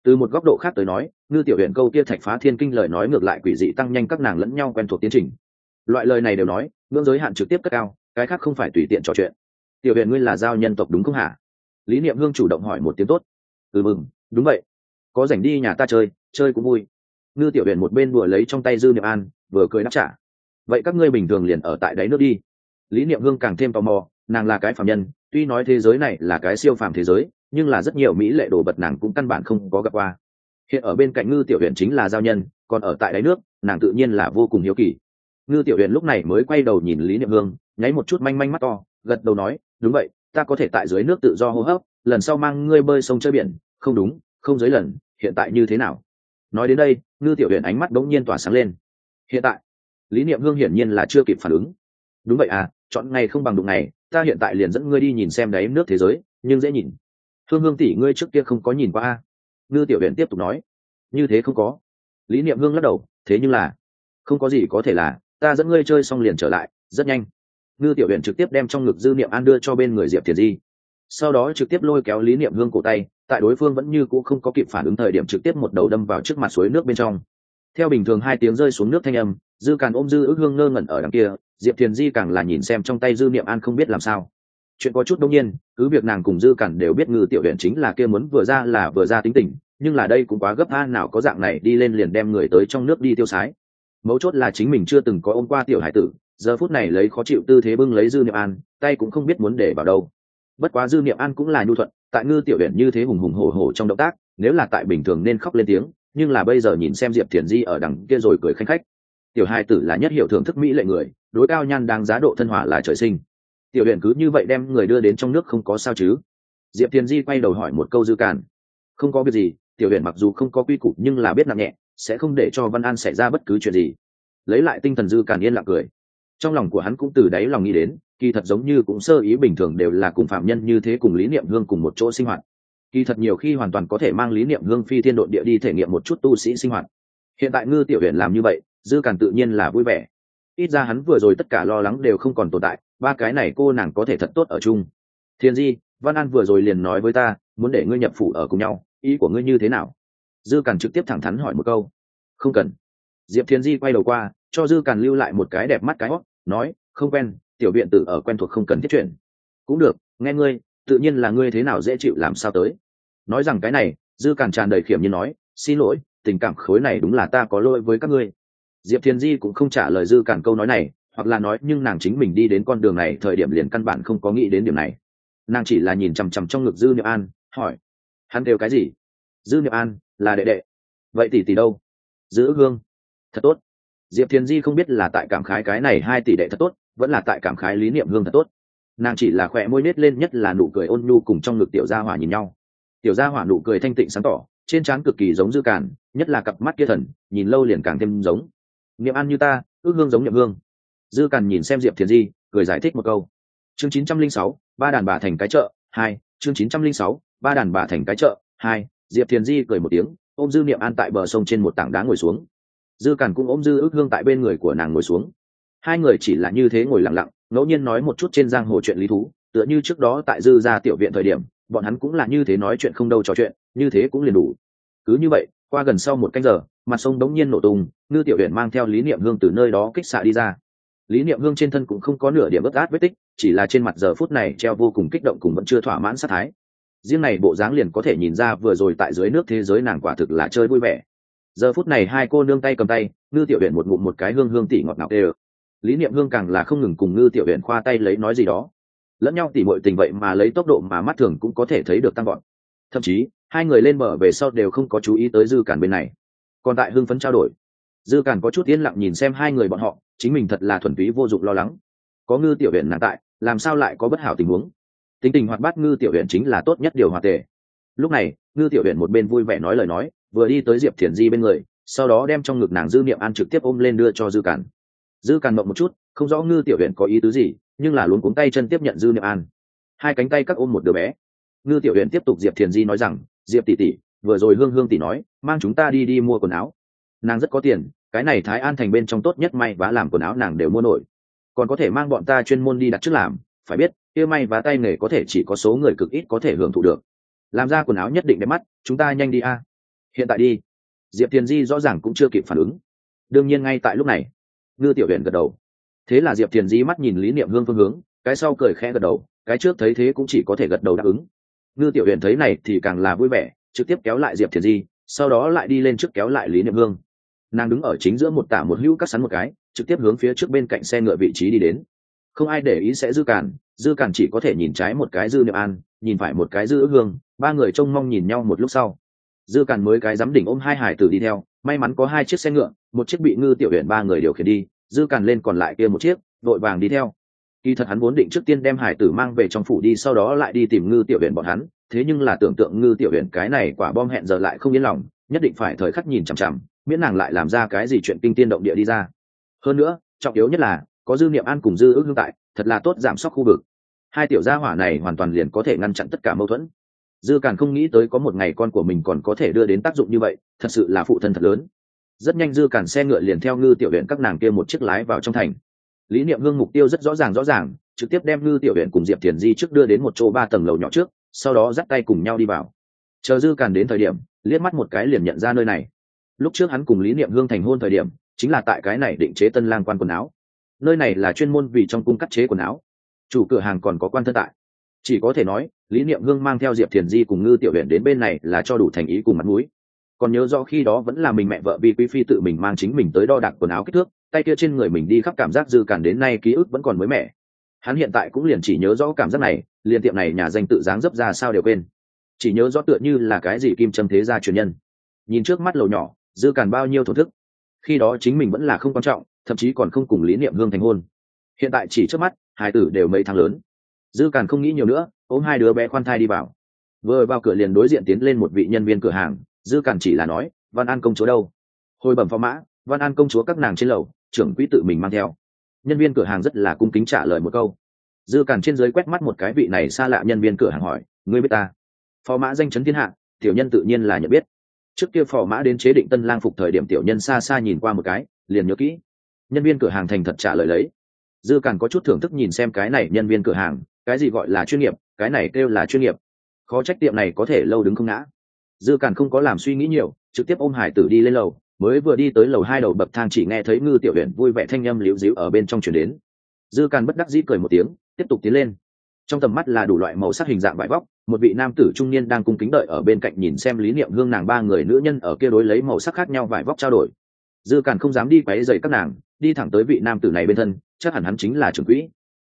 từ một góc độ khác tới nói, ngư tiểu huyện câu kia thạch phá thiên kinh lời nói ngược lại quỷ dị tăng nhanh các nàng lẫn nhau quen thuộc tiến trình. Loại lời này đều nói, ngưỡng giới hạn trực tiếp cất cao, cái khác không phải tùy tiện trò chuyện. Tiểu huyện ngươi là giao nhân tộc đúng không hả? Lý niệm hương chủ động hỏi một tiếng tốt. Ừ mừng, đúng vậy. Có rảnh đi nhà ta chơi chơi cũng vui. Ngư tiểu huyện một bên vừa lấy trong tay dư niệm an, vừa cười đáp trả. Vậy các ngươi bình thường liền ở tại đáy nước đi. Lý niệm hương càng thêm tò mò, nàng là cái phạm nhân, tuy nói thế giới này là cái siêu phàm thế giới nhưng là rất nhiều mỹ lệ đồ vật nàng cũng căn bản không có gặp qua. Hiện ở bên cạnh ngư tiểu huyện chính là giao nhân, còn ở tại đáy nước, nàng tự nhiên là vô cùng hiếu kỳ. Ngư tiểu huyện lúc này mới quay đầu nhìn lý niệm hương, nháy một chút manh manh mắt to, gật đầu nói, đúng vậy, ta có thể tại dưới nước tự do hô hấp, lần sau mang ngươi bơi sông chơi biển. Không đúng, không dưới lần, hiện tại như thế nào? Nói đến đây, ngư tiểu huyện ánh mắt đống nhiên tỏa sáng lên. Hiện tại? Lý niệm hương hiển nhiên là chưa kịp phản ứng. Đúng vậy à chọn ngày không bằng đụng ngày, ta hiện tại liền dẫn ngươi đi nhìn xem đáy nước thế giới, nhưng dễ nhìn hương hương tỷ ngươi trước kia không có nhìn qua a? Ngư tiểu huyện tiếp tục nói. Như thế không có. Lý niệm hương lắc đầu, thế nhưng là, không có gì có thể là, ta dẫn ngươi chơi xong liền trở lại, rất nhanh. Ngư tiểu huyện trực tiếp đem trong ngực dư niệm an đưa cho bên người diệp thiền di. Sau đó trực tiếp lôi kéo lý niệm hương cổ tay, tại đối phương vẫn như c ũ không có kịp phản ứng thời điểm trực tiếp một đầu đâm vào trước mặt suối nước bên trong. Theo bình thường hai tiếng rơi xuống nước thanh âm, dư càn ôm dư ước hương ngơ ngẩn ở đằng kia, diệp thiền di càng là nhìn xem trong tay dư niệm an không biết làm sao chuyện có chút đông nhiên, cứ việc nàng cùng dư cản đều biết ngư tiểu huyện chính là kia muốn vừa ra là vừa ra tính tình, nhưng là đây cũng quá gấp a, nào có dạng này đi lên liền đem người tới trong nước đi tiêu sái. Mấu chốt là chính mình chưa từng có ôm qua tiểu hải tử, giờ phút này lấy khó chịu tư thế bưng lấy dư niệm an, tay cũng không biết muốn để vào đâu. Bất quá dư niệm an cũng là nhu thuận, tại ngư tiểu huyện như thế hùng hùng hổ hổ trong động tác, nếu là tại bình thường nên khóc lên tiếng, nhưng là bây giờ nhìn xem diệp thiền di ở đằng kia rồi cười khanh khách. Tiểu hai tử là nhất hiệu thưởng thức mỹ lệ người, đối cao nhan đang giá độ thân hỏa là trời sinh tiểu huyện cứ như vậy đem người đưa đến trong nước không có sao chứ? Diệp thiền di quay đầu hỏi một câu dư càn. Không có việc gì, tiểu huyện mặc dù không có quy củ nhưng là biết nặng nhẹ, sẽ không để cho văn an xảy ra bất cứ chuyện gì. Lấy lại tinh thần dư càn yên lặng cười. Trong lòng của hắn cũng từ đáy lòng nghĩ đến, kỳ thật giống như cũng sơ ý bình thường đều là cùng phạm nhân như thế cùng lý niệm hương cùng một chỗ sinh hoạt. Kỳ thật nhiều khi hoàn toàn có thể mang lý niệm hương phi thiên đội địa đi thể nghiệm một chút tu sĩ sinh hoạt. Hiện tại ngư tiểu huyện làm như vậy, dư càn tự nhiên là vui vẻ ít ra hắn vừa rồi tất cả lo lắng đều không còn tồn tại, ba cái này cô nàng có thể thật tốt ở chung. Thiên di, văn an vừa rồi liền nói với ta, muốn để ngươi nhập phủ ở cùng nhau, ý của ngươi như thế nào? Dư càn trực tiếp thẳng thắn hỏi một câu. Không cần. Diệp thiên di quay đầu qua, cho dư càn lưu lại một cái đẹp mắt cái hót nói, không quen, tiểu viện tử ở quen thuộc không cần thiết chuyện. Cũng được, nghe ngươi, tự nhiên là ngươi thế nào dễ chịu làm sao tới. Nói rằng cái này, dư càn tràn đầy khiểm như nói, xin lỗi, tình cảm khối này đúng là ta có lỗi với các ngươi diệp thiên di cũng không trả lời dư cản câu nói này, hoặc là nói nhưng nàng chính mình đi đến con đường này thời điểm liền căn bản không có nghĩ đến điểm này. Nàng chỉ là nhìn chằm chằm trong ngực dư niệm an, hỏi, hắn đều cái gì? Dư niệm an, là đệ đệ. Vậy tỷ tỷ đâu? Giữ hương. Thật tốt. Diệp thiền di không biết là tại cảm khái cái này hai tỷ đệ thật tốt, vẫn là tại cảm khái lý niệm hương thật tốt. Nàng chỉ là khỏe môi nết lên nhất là nụ cười ôn nhu cùng trong ngực tiểu gia hỏa nhìn nhau. Tiểu gia hỏa nụ cười thanh tịnh sáng tỏ, trên trán cực kỳ giống dư cản, nhất là cặp mắt kia thần, nhìn lâu liền càng thêm giống niệm an như ta, ước hương giống niệm hương. Dư cằn nhìn xem diệp thiền di, cười giải thích một câu. Chương chín trăm linh sáu, ba đàn bà thành cái chợ, hai. Chương chín trăm linh sáu, ba đàn bà thành cái chợ, hai. Diệp thiền di cười một tiếng, ôm dư niệm an tại bờ sông trên một tảng đá ngồi xuống. Dư càn cũng ôm dư ước hương tại bên người của nàng ngồi xuống. Hai người chỉ là như thế ngồi lặng lặng, ngẫu nhiên nói một chút trên giang hồ chuyện lý thú, tựa như trước đó tại dư ra tiểu viện thời điểm, bọn hắn cũng là như thế nói chuyện không đâu trò chuyện, như thế cũng liền đủ. Cứ như vậy qua gần sau một canh giờ, mặt sông đống nhiên nổ tung, ngư tiểu huyện mang theo lý niệm hương từ nơi đó kích xạ đi ra. Lý niệm hương trên thân cũng không có nửa điểm bất át vết tích, chỉ là trên mặt giờ phút này treo vô cùng kích động cùng vẫn chưa thỏa mãn sát thái. Riêng này bộ dáng liền có thể nhìn ra vừa rồi tại dưới nước thế giới nàng quả thực là chơi vui vẻ. Giờ phút này hai cô nương tay cầm tay, ngư tiểu huyện một ngụm một cái hương hương tỉ ngọt ngào tê lý niệm hương càng là không ngừng cùng ngư tiểu huyện khoa tay lấy nói gì đó. Lẫn nhau tỉ mọi tình vậy mà lấy tốc độ mà mắt thường cũng có thể thấy được tăng gọn thậm chí hai người lên bờ về sau đều không có chú ý tới dư cản bên này. Còn tại hưng phấn trao đổi, dư cản có chút yên lặng nhìn xem hai người bọn họ, chính mình thật là thuần túy vô dụng lo lắng. Có ngư tiểu huyện nàng tại, làm sao lại có bất hảo tình huống? Tính tình hoạt bát ngư tiểu huyện chính là tốt nhất điều hòa tề. Lúc này, ngư tiểu huyện một bên vui vẻ nói lời nói, vừa đi tới diệp thiền di bên người, sau đó đem trong ngực nàng dư niệm an trực tiếp ôm lên đưa cho dư cản. Dư cản mộng một chút, không rõ ngư tiểu huyện có ý tứ gì, nhưng là luống cuống tay chân tiếp nhận dư niệm an. Hai cánh tay các ôm một đứa bé. Ngư tiểu huyện tiếp tục diệp thiền di nói rằng diệp tỷ tỷ, vừa rồi hương hương tỷ nói, mang chúng ta đi đi mua quần áo. Nàng rất có tiền, cái này thái an thành bên trong tốt nhất may vá làm quần áo nàng đều mua nổi. Còn có thể mang bọn ta chuyên môn đi đặt trước làm, phải biết, kia may vá tay nghề có thể chỉ có số người cực ít có thể hưởng thụ được. Làm ra quần áo nhất định đẹp mắt, chúng ta nhanh đi a. Hiện tại đi. Diệp thiền di rõ ràng cũng chưa kịp phản ứng. Đương nhiên ngay tại lúc này, ngư tiểu huyện gật đầu. Thế là diệp thiền di mắt nhìn lý niệm hương phương hướng, cái sau cười khẽ gật đầu, cái trước thấy thế cũng chỉ có thể gật đầu đáp ứng ngư tiểu huyện thấy này thì càng là vui vẻ, trực tiếp kéo lại diệp thiền di, sau đó lại đi lên trước kéo lại lý niệm hương. Nàng đứng ở chính giữa một tả một hữu cắt sắn một cái, trực tiếp hướng phía trước bên cạnh xe ngựa vị trí đi đến. Không ai để ý sẽ dư cản dư cản chỉ có thể nhìn trái một cái dư niệm an, nhìn phải một cái dư ước hương, ba người trông mong nhìn nhau một lúc sau. Dư cản mới cái dám đỉnh ôm hai hải tử đi theo, may mắn có hai chiếc xe ngựa, một chiếc bị ngư tiểu huyện ba người điều khiển đi, dư cản lên còn lại kia một chiếc, vội vàng đi theo kỳ thật hắn vốn định trước tiên đem hải tử mang về trong phủ đi, sau đó lại đi tìm ngư tiểu huyện bọn hắn. Thế nhưng là tưởng tượng ngư tiểu huyện cái này quả bom hẹn giờ lại không yên lòng, nhất định phải thời khắc nhìn chằm chằm, miễn nàng lại làm ra cái gì chuyện kinh tiên động địa đi ra. Hơn nữa, trọng yếu nhất là, có dư niệm an cùng dư ước hương tại, thật là tốt giảm sốc khu vực. Hai tiểu gia hỏa này hoàn toàn liền có thể ngăn chặn tất cả mâu thuẫn. Dư càng không nghĩ tới có một ngày con của mình còn có thể đưa đến tác dụng như vậy, thật sự là phụ thân thật lớn. Rất nhanh dư cản xe ngựa liền theo ngư tiểu huyện các nàng kia một chiếc lái vào trong thành lý niệm hương mục tiêu rất rõ ràng rõ ràng, trực tiếp đem ngư tiểu huyện cùng diệp thiền di trước đưa đến một chỗ ba tầng lầu nhỏ trước, sau đó dắt tay cùng nhau đi vào. Chờ dư càn đến thời điểm, liếc mắt một cái liền nhận ra nơi này. Lúc trước hắn cùng lý niệm hương thành hôn thời điểm, chính là tại cái này định chế tân lang quan quần áo. Nơi này là chuyên môn vì trong cung cắt chế quần áo. Chủ cửa hàng còn có quan thân tại. Chỉ có thể nói, lý niệm hương mang theo diệp thiền di cùng ngư tiểu huyện đến bên này là cho đủ thành ý cùng mặt mũi còn nhớ rõ khi đó vẫn là mình mẹ vợ vi quý phi tự mình mang chính mình tới đo đạc quần áo kích thước, tay kia trên người mình đi khắp cảm giác dư cản đến nay ký ức vẫn còn mới mẻ. Hắn hiện tại cũng liền chỉ nhớ rõ cảm giác này, liền tiệm này nhà danh tự dáng dấp ra sao đều quên. Chỉ nhớ rõ tựa như là cái gì kim châm thế gia truyền nhân. Nhìn trước mắt lầu nhỏ, dư cản bao nhiêu thổ thức. Khi đó chính mình vẫn là không quan trọng, thậm chí còn không cùng lý niệm hương thành hôn. Hiện tại chỉ trước mắt, hai tử đều mấy tháng lớn. Dư cản không nghĩ nhiều nữa, ôm hai đứa bé khoan thai đi vào. Vừa vào cửa liền đối diện tiến lên một vị nhân viên cửa hàng dư cản chỉ là nói, văn an công chúa đâu? Hồi bẩm phó mã, văn an công chúa các nàng trên lầu, trưởng quỹ tự mình mang theo. Nhân viên cửa hàng rất là cung kính trả lời một câu. Dư cản trên dưới quét mắt một cái vị này xa lạ nhân viên cửa hàng hỏi, ngươi biết ta? Phó mã danh chấn thiên hạ, tiểu nhân tự nhiên là nhận biết. Trước kia phò mã đến chế định tân lang phục thời điểm tiểu nhân xa xa nhìn qua một cái, liền nhớ kỹ. Nhân viên cửa hàng thành thật trả lời lấy. Dư càn có chút thưởng thức nhìn xem cái này nhân viên cửa hàng, cái gì gọi là chuyên nghiệp, cái này kêu là chuyên nghiệp. Khó trách tiệm này có thể lâu đứng không ngã dư càn không có làm suy nghĩ nhiều, trực tiếp ôm hải tử đi lên lầu, mới vừa đi tới lầu hai đầu bậc thang chỉ nghe thấy ngư tiểu huyện vui vẻ thanh â m liễu dịu ở bên trong chuyển đến. Dư càn bất đắc dĩ cười một tiếng, tiếp tục tiến lên. Trong tầm mắt là đủ loại màu sắc hình dạng vải vóc, một vị nam tử trung niên đang cung kính đợi ở bên cạnh nhìn xem lý niệm hương nàng ba người nữ nhân ở kia đối lấy màu sắc khác nhau vải vóc trao đổi. Dư càn không dám đi quáy dày các nàng, đi thẳng tới vị nam tử này bên thân, chắc hẳn hắn chính là trưởng quỹ.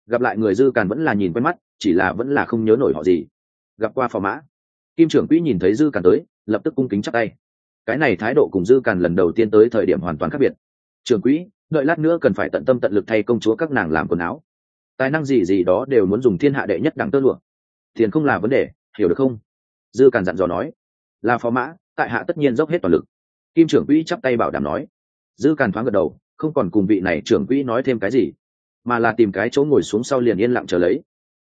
Gặp lại người dư càn vẫn là nhìn quen mắt, chỉ là vẫn là không nhớ nổi họ gì. Gặp qua phò mã kim trưởng quỹ nhìn thấy dư càn tới, lập tức cung kính chắc tay. Cái này thái độ cùng dư càn lần đầu tiên tới thời điểm hoàn toàn khác biệt. Trưởng quỹ, đợi lát nữa cần phải tận tâm tận lực thay công chúa các nàng làm quần áo. Tài năng gì gì đó đều muốn dùng thiên hạ đệ nhất đẳng tơ lụa. Tiền không là vấn đề, hiểu được không? Dư càn dặn dò nói. Là phó mã, tại hạ tất nhiên dốc hết toàn lực. Kim trưởng quỹ chắp tay bảo đảm nói. Dư càn thoáng gật đầu, không còn cùng vị này trưởng quỹ nói thêm cái gì, mà là tìm cái chỗ ngồi xuống sau liền yên lặng chờ lấy.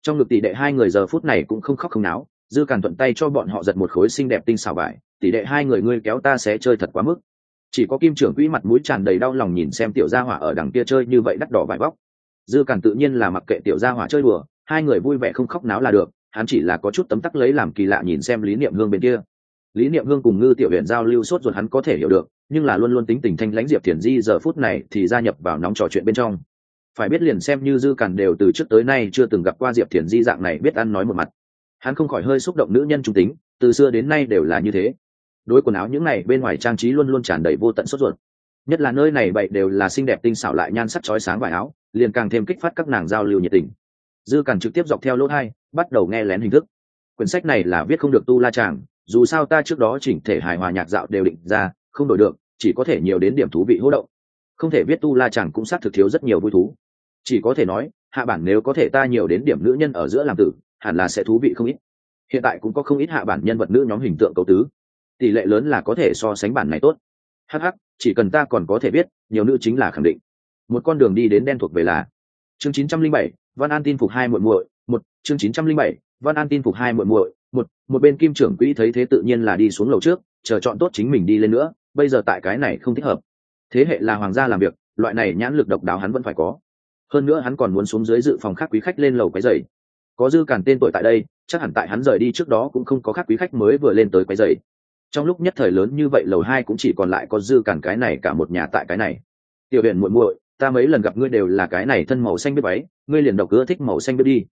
Trong ngực tỷ đệ hai người giờ phút này cũng không khóc không náo dư càn thuận tay cho bọn họ giật một khối xinh đẹp tinh xào vải, tỷ đệ, hai người ngươi kéo ta sẽ chơi thật quá mức. Chỉ có kim trưởng quỹ mặt mũi tràn đầy đau lòng nhìn xem tiểu gia hỏa ở đằng kia chơi như vậy đắt đỏ vải vóc. Dư càn tự nhiên là mặc kệ tiểu gia hỏa chơi đùa, hai người vui vẻ không khóc náo là được, hắn chỉ là có chút tấm tắc lấy làm kỳ lạ nhìn xem lý niệm hương bên kia. Lý niệm hương cùng ngư tiểu huyện giao lưu sốt ruột hắn có thể hiểu được, nhưng là luôn luôn tính tình thanh lãnh diệp thiền di giờ phút này thì gia nhập vào nóng trò chuyện bên trong. Phải biết liền xem như dư càn đều từ trước tới nay chưa từng gặp qua diệp thiền di dạng này biết ăn nói một mặt hắn không khỏi hơi xúc động nữ nhân trung tính, từ xưa đến nay đều là như thế. Đối quần áo những này, bên ngoài trang trí luôn luôn tràn đầy vô tận sốt ruột. Nhất là nơi này bậy đều là xinh đẹp tinh xảo lại nhan sắc chói sáng vải áo, liền càng thêm kích phát các nàng giao lưu nhiệt tình. Dư càn trực tiếp dọc theo lỗ hai, bắt đầu nghe lén hình thức. Quyển sách này là viết không được tu la tràng dù sao ta trước đó chỉnh thể hài hòa nhạc dạo đều định ra, không đổi được, chỉ có thể nhiều đến điểm thú vị hỗ động. Không thể viết tu la chàng cũng xác thực thiếu rất nhiều vui thú. Chỉ có thể nói, hạ bản nếu có thể ta nhiều đến điểm nữ nhân ở giữa làm tử hẳn là sẽ thú vị không ít. Hiện tại cũng có không ít hạ bản nhân vật nữ nhóm hình tượng cấu tứ. Tỷ lệ lớn là có thể so sánh bản này tốt. Hh chỉ cần ta còn có thể biết nhiều nữ chính là khẳng định. Một con đường đi đến đen thuộc về là chương 907, văn an tin phục hai muội muội một chương 907, văn an tin phục hai muội muội một một bên kim trưởng quỹ thấy thế tự nhiên là đi xuống lầu trước chờ chọn tốt chính mình đi lên nữa bây giờ tại cái này không thích hợp. Thế hệ là hoàng gia làm việc loại này nhãn lực độc đáo hắn vẫn phải có. Hơn nữa hắn còn muốn xuống dưới dự phòng khác quý khách lên lầu cái dậy có dư cản tên tuổi tại đây, chắc hẳn tại hắn rời đi trước đó cũng không có khác quý khách mới vừa lên tới quấy dậy trong lúc nhất thời lớn như vậy, lầu hai cũng chỉ còn lại có dư cản cái này cả một nhà tại cái này. Tiểu huyện muội muội, ta mấy lần gặp ngươi đều là cái này thân màu xanh biết váy, ngươi liền độc ưa thích màu xanh biết đi.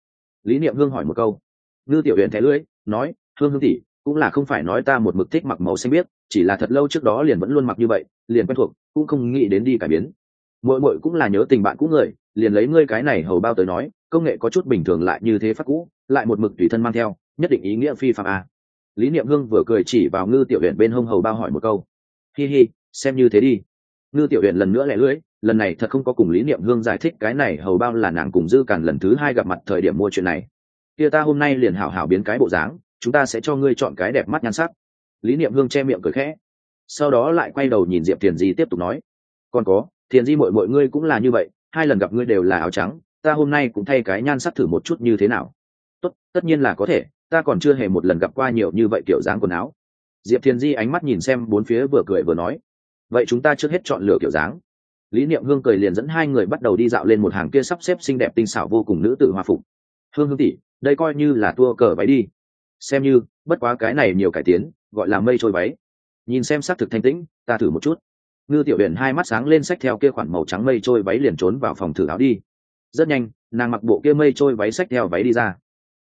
Lý niệm hương hỏi một câu. Ngư tiểu huyện thẻ lưỡi, nói hương hương tỷ, cũng là không phải nói ta một mực thích mặc màu xanh biết, chỉ là thật lâu trước đó liền vẫn luôn mặc như vậy, liền quen thuộc, cũng không nghĩ đến đi cải biến mỗi mỗi cũng là nhớ tình bạn cũ người, liền lấy ngươi cái này hầu bao tới nói, công nghệ có chút bình thường lại như thế phát cũ, lại một mực tùy thân mang theo, nhất định ý nghĩa phi phạm a. Lý niệm hương vừa cười chỉ vào ngư tiểu huyện bên hông hầu bao hỏi một câu. Hi hi, xem như thế đi. Ngư tiểu huyện lần nữa lẻ lưỡi, lần này thật không có cùng lý niệm hương giải thích cái này hầu bao là nàng cùng dư càn lần thứ hai gặp mặt thời điểm mua chuyện này. Kia ta hôm nay liền hảo hảo biến cái bộ dáng, chúng ta sẽ cho ngươi chọn cái đẹp mắt nhan sắc. Lý niệm hương che miệng cười khẽ, sau đó lại quay đầu nhìn diệp tiền di tiếp tục nói. Còn có thiền di mọi mọi ngươi cũng là như vậy, hai lần gặp ngươi đều là áo trắng, ta hôm nay cũng thay cái nhan sắc thử một chút như thế nào. Tốt, tất nhiên là có thể, ta còn chưa hề một lần gặp qua nhiều như vậy kiểu dáng quần áo. Diệp thiền di ánh mắt nhìn xem bốn phía vừa cười vừa nói, vậy chúng ta trước hết chọn lựa kiểu dáng. Lý niệm hương cười liền dẫn hai người bắt đầu đi dạo lên một hàng kia sắp xếp xinh đẹp tinh xảo vô cùng nữ tự hòa phục. Hương hương tỷ, đây coi như là tua cờ váy đi. Xem như, bất quá cái này nhiều cải tiến, gọi là mây trôi váy. Nhìn xem xác thực thanh tĩnh, ta thử một chút ngư tiểu huyền hai mắt sáng lên sách theo kia khoản màu trắng mây trôi váy liền trốn vào phòng thử áo đi. Rất nhanh, nàng mặc bộ kia mây trôi váy sách theo váy đi ra.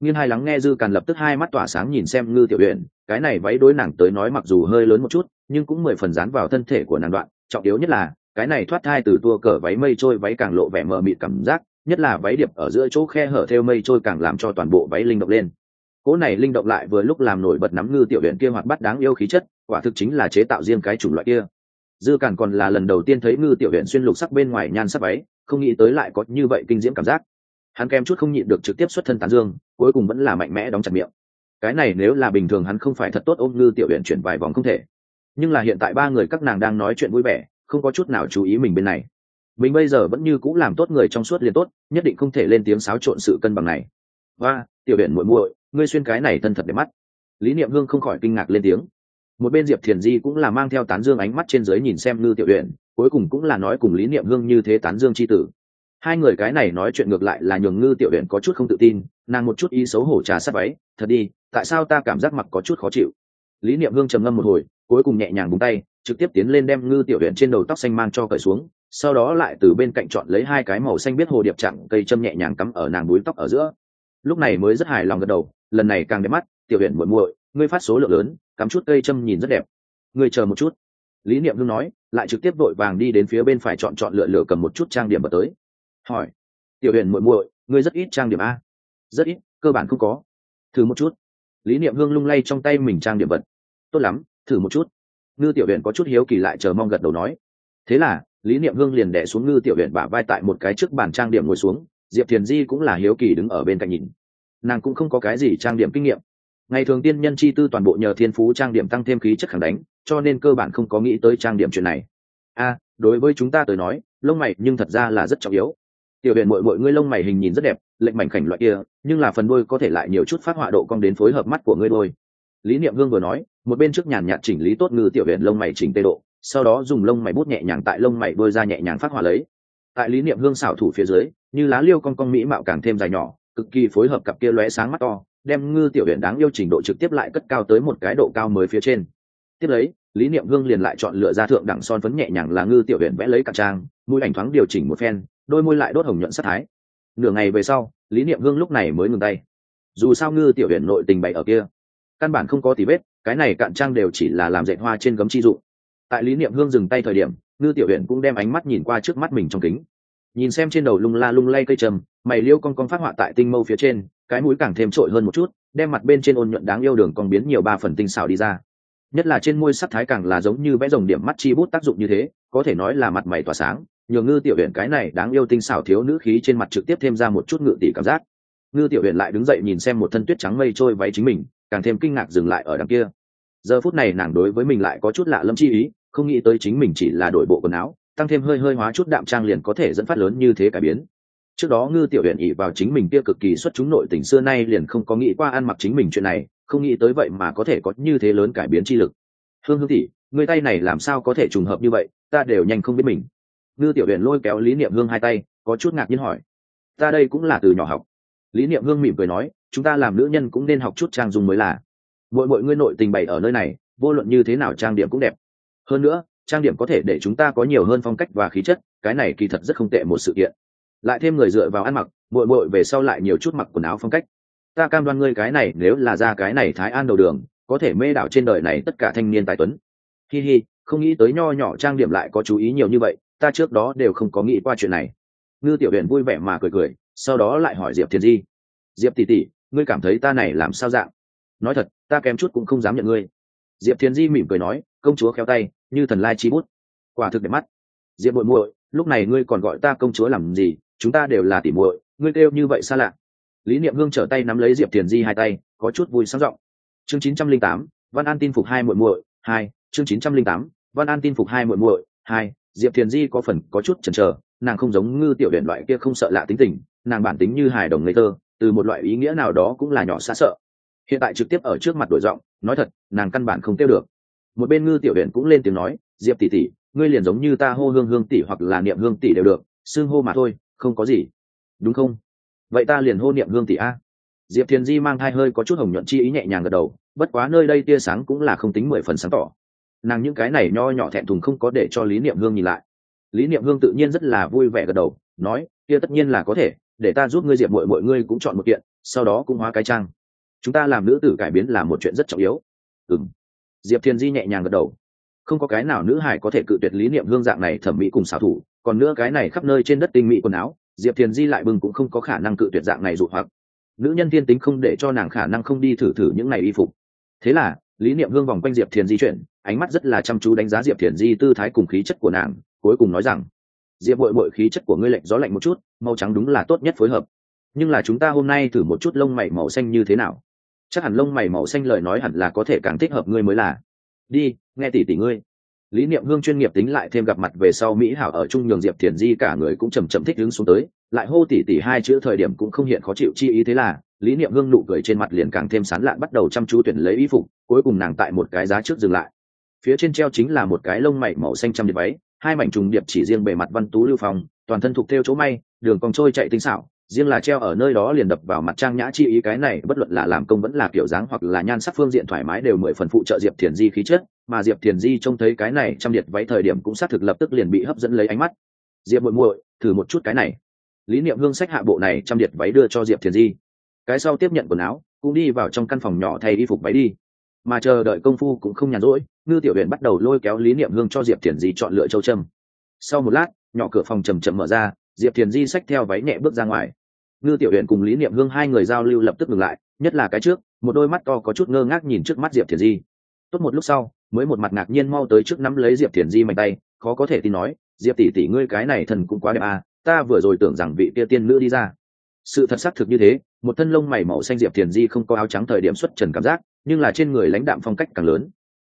Nghiên hai lắng nghe dư càn lập tức hai mắt tỏa sáng nhìn xem ngư tiểu huyền cái này váy đối nàng tới nói mặc dù hơi lớn một chút, nhưng cũng mười phần dán vào thân thể của nàng đoạn. Trọng yếu nhất là, cái này thoát thai từ tua cờ váy mây trôi váy càng lộ vẻ mờ mịt cảm giác, nhất là váy điệp ở giữa chỗ khe hở theo mây trôi càng làm cho toàn bộ váy linh động lên. Cỗ này linh động lại vừa lúc làm nổi bật nắm ngư tiểu huyện kia hoạt bắt đáng yêu khí chất, quả thực chính là chế tạo riêng cái chủng loại kia dư cản còn là lần đầu tiên thấy ngư tiểu huyện xuyên lục sắc bên ngoài nhan sắc váy, không nghĩ tới lại có như vậy kinh diễm cảm giác. Hắn kèm chút không nhịn được trực tiếp xuất thân tán dương, cuối cùng vẫn là mạnh mẽ đóng chặt miệng. Cái này nếu là bình thường hắn không phải thật tốt ôm ngư tiểu huyện chuyển vài vòng không thể. Nhưng là hiện tại ba người các nàng đang nói chuyện vui vẻ, không có chút nào chú ý mình bên này. Mình bây giờ vẫn như cũng làm tốt người trong suốt liền tốt, nhất định không thể lên tiếng xáo trộn sự cân bằng này. Và tiểu huyện muội muội, ngươi xuyên cái này thân thật đẹp mắt. Lý niệm hương không khỏi kinh ngạc lên tiếng một bên diệp thiền di cũng là mang theo tán dương ánh mắt trên dưới nhìn xem ngư tiểu huyện cuối cùng cũng là nói cùng lý niệm hương như thế tán dương c h i tử. Hai người cái này nói chuyện ngược lại là nhường ngư tiểu huyện có chút không tự tin, nàng một chút ý xấu hổ trà sát váy, thật đi, tại sao ta cảm giác mặc có chút khó chịu? Lý niệm hương trầm ngâm một hồi, cuối cùng nhẹ nhàng búng tay, trực tiếp tiến lên đem ngư tiểu huyện trên đầu tóc xanh mang cho cởi xuống, sau đó lại từ bên cạnh chọn lấy hai cái màu xanh biết hồ điệp chặn, cây châm nhẹ nhàng cắm ở nàng búi tóc ở giữa. Lúc này mới rất hài lòng gật đầu, lần này càng đẹp mắt, tiểu huyện muộn muội, ngươi phát số lượng lớn cắm chút cây châm nhìn rất đẹp. Người chờ một chút. Lý niệm hương nói, lại trực tiếp vội vàng đi đến phía bên phải chọn chọn lựa lựa cầm một chút trang điểm vào tới. Hỏi, tiểu huyền muội muội, ngươi rất ít trang điểm a? Rất ít, cơ bản không có. Thử một chút. Lý niệm hương lung lay trong tay mình trang điểm vật. Tốt lắm, thử một chút. Ngư tiểu huyền có chút hiếu kỳ lại chờ mong gật đầu nói. Thế là, lý niệm hương liền đẻ xuống ngư tiểu huyền bả vai tại một cái trước bàn trang điểm ngồi xuống. Diệp thiền di cũng là hiếu kỳ đứng ở bên cạnh nhìn. Nàng cũng không có cái gì trang điểm kinh nghiệm ngày thường tiên nhân chi tư toàn bộ nhờ thiên phú trang điểm tăng thêm khí chất khẳng đánh, cho nên cơ bản không có nghĩ tới trang điểm chuyện này. A, đối với chúng ta tới nói, lông mày nhưng thật ra là rất trọng yếu. Tiểu huyện mội mội ngươi lông mày hình nhìn rất đẹp, lệnh mảnh khảnh loại kia, nhưng là phần đôi có thể lại nhiều chút phát họa độ cong đến phối hợp mắt của ngươi đôi lý niệm hương vừa nói, một bên trước nhàn nhạt chỉnh lý tốt ngư tiểu huyện lông mày chỉnh tê độ, sau đó dùng lông mày bút nhẹ nhàng tại lông mày đôi ra nhẹ nhàng phát họa lấy. Tại lý niệm hương xảo thủ phía dưới, như lá liêu cong cong mỹ mạo càng thêm dài nhỏ, cực kỳ phối hợp cặp kia lóe sáng mắt to đem ngư tiểu huyện đáng yêu trình độ trực tiếp lại cất cao tới một cái độ cao mới phía trên. Tiếp lấy, lý niệm hương liền lại chọn lựa ra thượng đẳng son phấn nhẹ nhàng là ngư tiểu huyện vẽ lấy cặp trang, mũi ảnh thoáng điều chỉnh một phen, đôi môi lại đốt hồng nhuận sắc thái. Nửa ngày về sau, lý niệm hương lúc này mới ngừng tay. Dù sao ngư tiểu huyện nội tình bày ở kia, căn bản không có tí vết, cái này cạn trang đều chỉ là làm dệt hoa trên gấm chi dụ. tại lý niệm hương dừng tay thời điểm, ngư tiểu huyện cũng đem ánh mắt nhìn qua trước mắt mình trong kính nhìn xem trên đầu lung la lung lay cây trầm, mày liêu con con phát họa tại tinh mâu phía trên, cái mũi càng thêm trội hơn một chút, đem mặt bên trên ôn nhuận đáng yêu đường còn biến nhiều ba phần tinh xảo đi ra. Nhất là trên môi sắc thái càng là giống như vẽ dòng điểm mắt chi bút tác dụng như thế, có thể nói là mặt mày tỏa sáng, nhường ngư tiểu huyện cái này đáng yêu tinh xảo thiếu nữ khí trên mặt trực tiếp thêm ra một chút ngự tỷ cảm giác. Ngư tiểu huyện lại đứng dậy nhìn xem một thân tuyết trắng mây trôi váy chính mình, càng thêm kinh ngạc dừng lại ở đằng kia. Giờ phút này nàng đối với mình lại có chút lạ lâm chi ý, không nghĩ tới chính mình chỉ là đổi bộ quần áo tăng thêm hơi hơi hóa chút đạm trang liền có thể dẫn phát lớn như thế cải biến. Trước đó ngư tiểu huyện ỉ vào chính mình kia cực kỳ xuất chúng nội tình xưa nay liền không có nghĩ qua ăn mặc chính mình chuyện này, không nghĩ tới vậy mà có thể có như thế lớn cải biến chi lực. Hương hương tỷ, người tay này làm sao có thể trùng hợp như vậy, ta đều nhanh không biết mình. Ngư tiểu huyện lôi kéo lý niệm hương hai tay, có chút ngạc nhiên hỏi, ta đây cũng là từ nhỏ học. Lý niệm hương mỉm cười nói, chúng ta làm nữ nhân cũng nên học chút trang dung mới là. Mỗi mỗi ngươi nội tình bày ở nơi này, vô luận như thế nào trang điểm cũng đẹp. Hơn nữa trang điểm có thể để chúng ta có nhiều hơn phong cách và khí chất, cái này kỳ thật rất không tệ một sự kiện. Lại thêm người dựa vào ăn mặc, muội muội về sau lại nhiều chút mặc quần áo phong cách. Ta cam đoan ngươi cái này nếu là ra cái này thái an đầu đường, có thể mê đảo trên đời này tất cả thanh niên tài tuấn. Hi hi, không nghĩ tới nho nhỏ trang điểm lại có chú ý nhiều như vậy, ta trước đó đều không có nghĩ qua chuyện này. Ngư tiểu huyền vui vẻ mà cười cười, sau đó lại hỏi diệp thiền di. Diệp tỷ tỷ, ngươi cảm thấy ta này làm sao dạng? Nói thật, ta kém chút cũng không dám nhận ngươi. Diệp thiền di mỉm cười nói, công chúa khéo tay như thần lai chi bút. Quả thực đẹp mắt. Diệp muội muội, lúc này ngươi còn gọi ta công chúa làm gì? Chúng ta đều là tỉ muội, ngươi kêu như vậy xa lạ. Lý niệm hương trở tay nắm lấy diệp thiền di hai tay, có chút vui sáng giọng. Chương chín trăm linh tám, văn an tin phục hai muội muội, hai, chương chín trăm linh tám, văn an tin phục hai muội muội, hai, diệp thiền di có phần có chút chần chờ, nàng không giống ngư tiểu điện loại kia không sợ lạ tính tình, nàng bản tính như hài đồng ngây thơ, từ một loại ý nghĩa nào đó cũng là nhỏ xa sợ. Hiện tại trực tiếp ở trước mặt đổi giọng, nói thật, nàng căn bản không tiêu được một bên ngư tiểu điện cũng lên tiếng nói, diệp tỷ tỷ, ngươi liền giống như ta hô hương hương tỷ hoặc là niệm hương tỷ đều được, xưng hô mà thôi, không có gì. Đúng không? Vậy ta liền hô niệm hương tỷ a. Diệp thiền di mang thai hơi có chút hồng nhuận chi ý nhẹ nhàng gật đầu, bất quá nơi đây tia sáng cũng là không tính mười phần sáng tỏ. Nàng những cái này nho nhỏ thẹn thùng không có để cho lý niệm hương nhìn lại. Lý niệm hương tự nhiên rất là vui vẻ gật đầu, nói, kia tất nhiên là có thể, để ta giúp ngươi diệp mội mọi ngươi cũng chọn một kiện, sau đó cũng hóa cái trang. Chúng ta làm nữ tử cải biến là một chuyện rất trọng yếu. Ừng diệp thiền di nhẹ nhàng gật đầu. Không có cái nào nữ hải có thể cự tuyệt lý niệm hương dạng này thẩm mỹ cùng xảo thủ, còn nữa cái này khắp nơi trên đất tinh mỹ quần áo, diệp thiền di lại bừng cũng không có khả năng cự tuyệt dạng này dụ hoặc. Nữ nhân thiên tính không để cho nàng khả năng không đi thử thử những này y phục. Thế là, lý niệm hương vòng quanh diệp thiền di chuyển ánh mắt rất là chăm chú đánh giá diệp thiền di tư thái cùng khí chất của nàng, cuối cùng nói rằng, diệp bội bội khí chất của ngươi lệnh gió lạnh một chút, màu trắng đúng là tốt nhất phối hợp. Nhưng là chúng ta hôm nay thử một chút lông mày màu xanh như thế nào? Chắc hẳn lông mày màu xanh lời nói hẳn là có thể càng thích hợp ngươi mới là. Đi, nghe tỷ tỷ ngươi. Lý niệm hương chuyên nghiệp tính lại thêm gặp mặt về sau mỹ hảo ở trung nhường diệp thiền di cả người cũng chầm chậm thích đứng xuống tới. Lại hô tỷ tỷ hai chữ thời điểm cũng không hiện khó chịu chi ý thế là, lý niệm hương nụ cười trên mặt liền càng thêm sán lạn bắt đầu chăm chú tuyển lấy y phục, cuối cùng nàng tại một cái giá trước dừng lại. Phía trên treo chính là một cái lông mày màu xanh trăm điệp váy, hai mảnh trùng điệp chỉ riêng bề mặt văn tú lưu phong, toàn thân thuộc theo chỗ may, đường cong trôi chạy tinh xảo riêng là treo ở nơi đó liền đập vào mặt trang nhã chi ý cái này, bất luận là làm công vẫn là kiểu dáng hoặc là nhan sắc phương diện thoải mái đều mười phần phụ trợ diệp thiền di khí chất, mà diệp thiền di trông thấy cái này trăm điệt váy thời điểm cũng xác thực lập tức liền bị hấp dẫn lấy ánh mắt. Diệp muội muội, thử một chút cái này. Lý niệm hương sách hạ bộ này trăm điệt váy đưa cho diệp thiền di. Cái sau tiếp nhận quần áo, cũng đi vào trong căn phòng nhỏ thay y phục váy đi. Mà chờ đợi công phu cũng không nhàn rỗi, ngư tiểu huyện bắt đầu lôi kéo lý niệm hương cho diệp thiền di chọn lựa châu trâm sau một lát, nhỏ cửa phòng chầm chậm mở ra, diệp thiền di xách theo váy nhẹ bước ra ngoài ngư tiểu huyện cùng lý niệm hương hai người giao lưu lập tức ngừng lại, nhất là cái trước, một đôi mắt to có chút ngơ ngác nhìn trước mắt diệp thiền di. Tốt một lúc sau, mới một mặt ngạc nhiên mau tới trước nắm lấy diệp thiền di mạnh tay, khó có thể tin nói, diệp tỷ tỷ ngươi cái này thần cũng quá đẹp à ta vừa rồi tưởng rằng vị kia tiên nữ đi ra. Sự thật xác thực như thế, một thân lông mày màu xanh diệp thiền di không có áo trắng thời điểm xuất trần cảm giác, nhưng là trên người lãnh đạm phong cách càng lớn.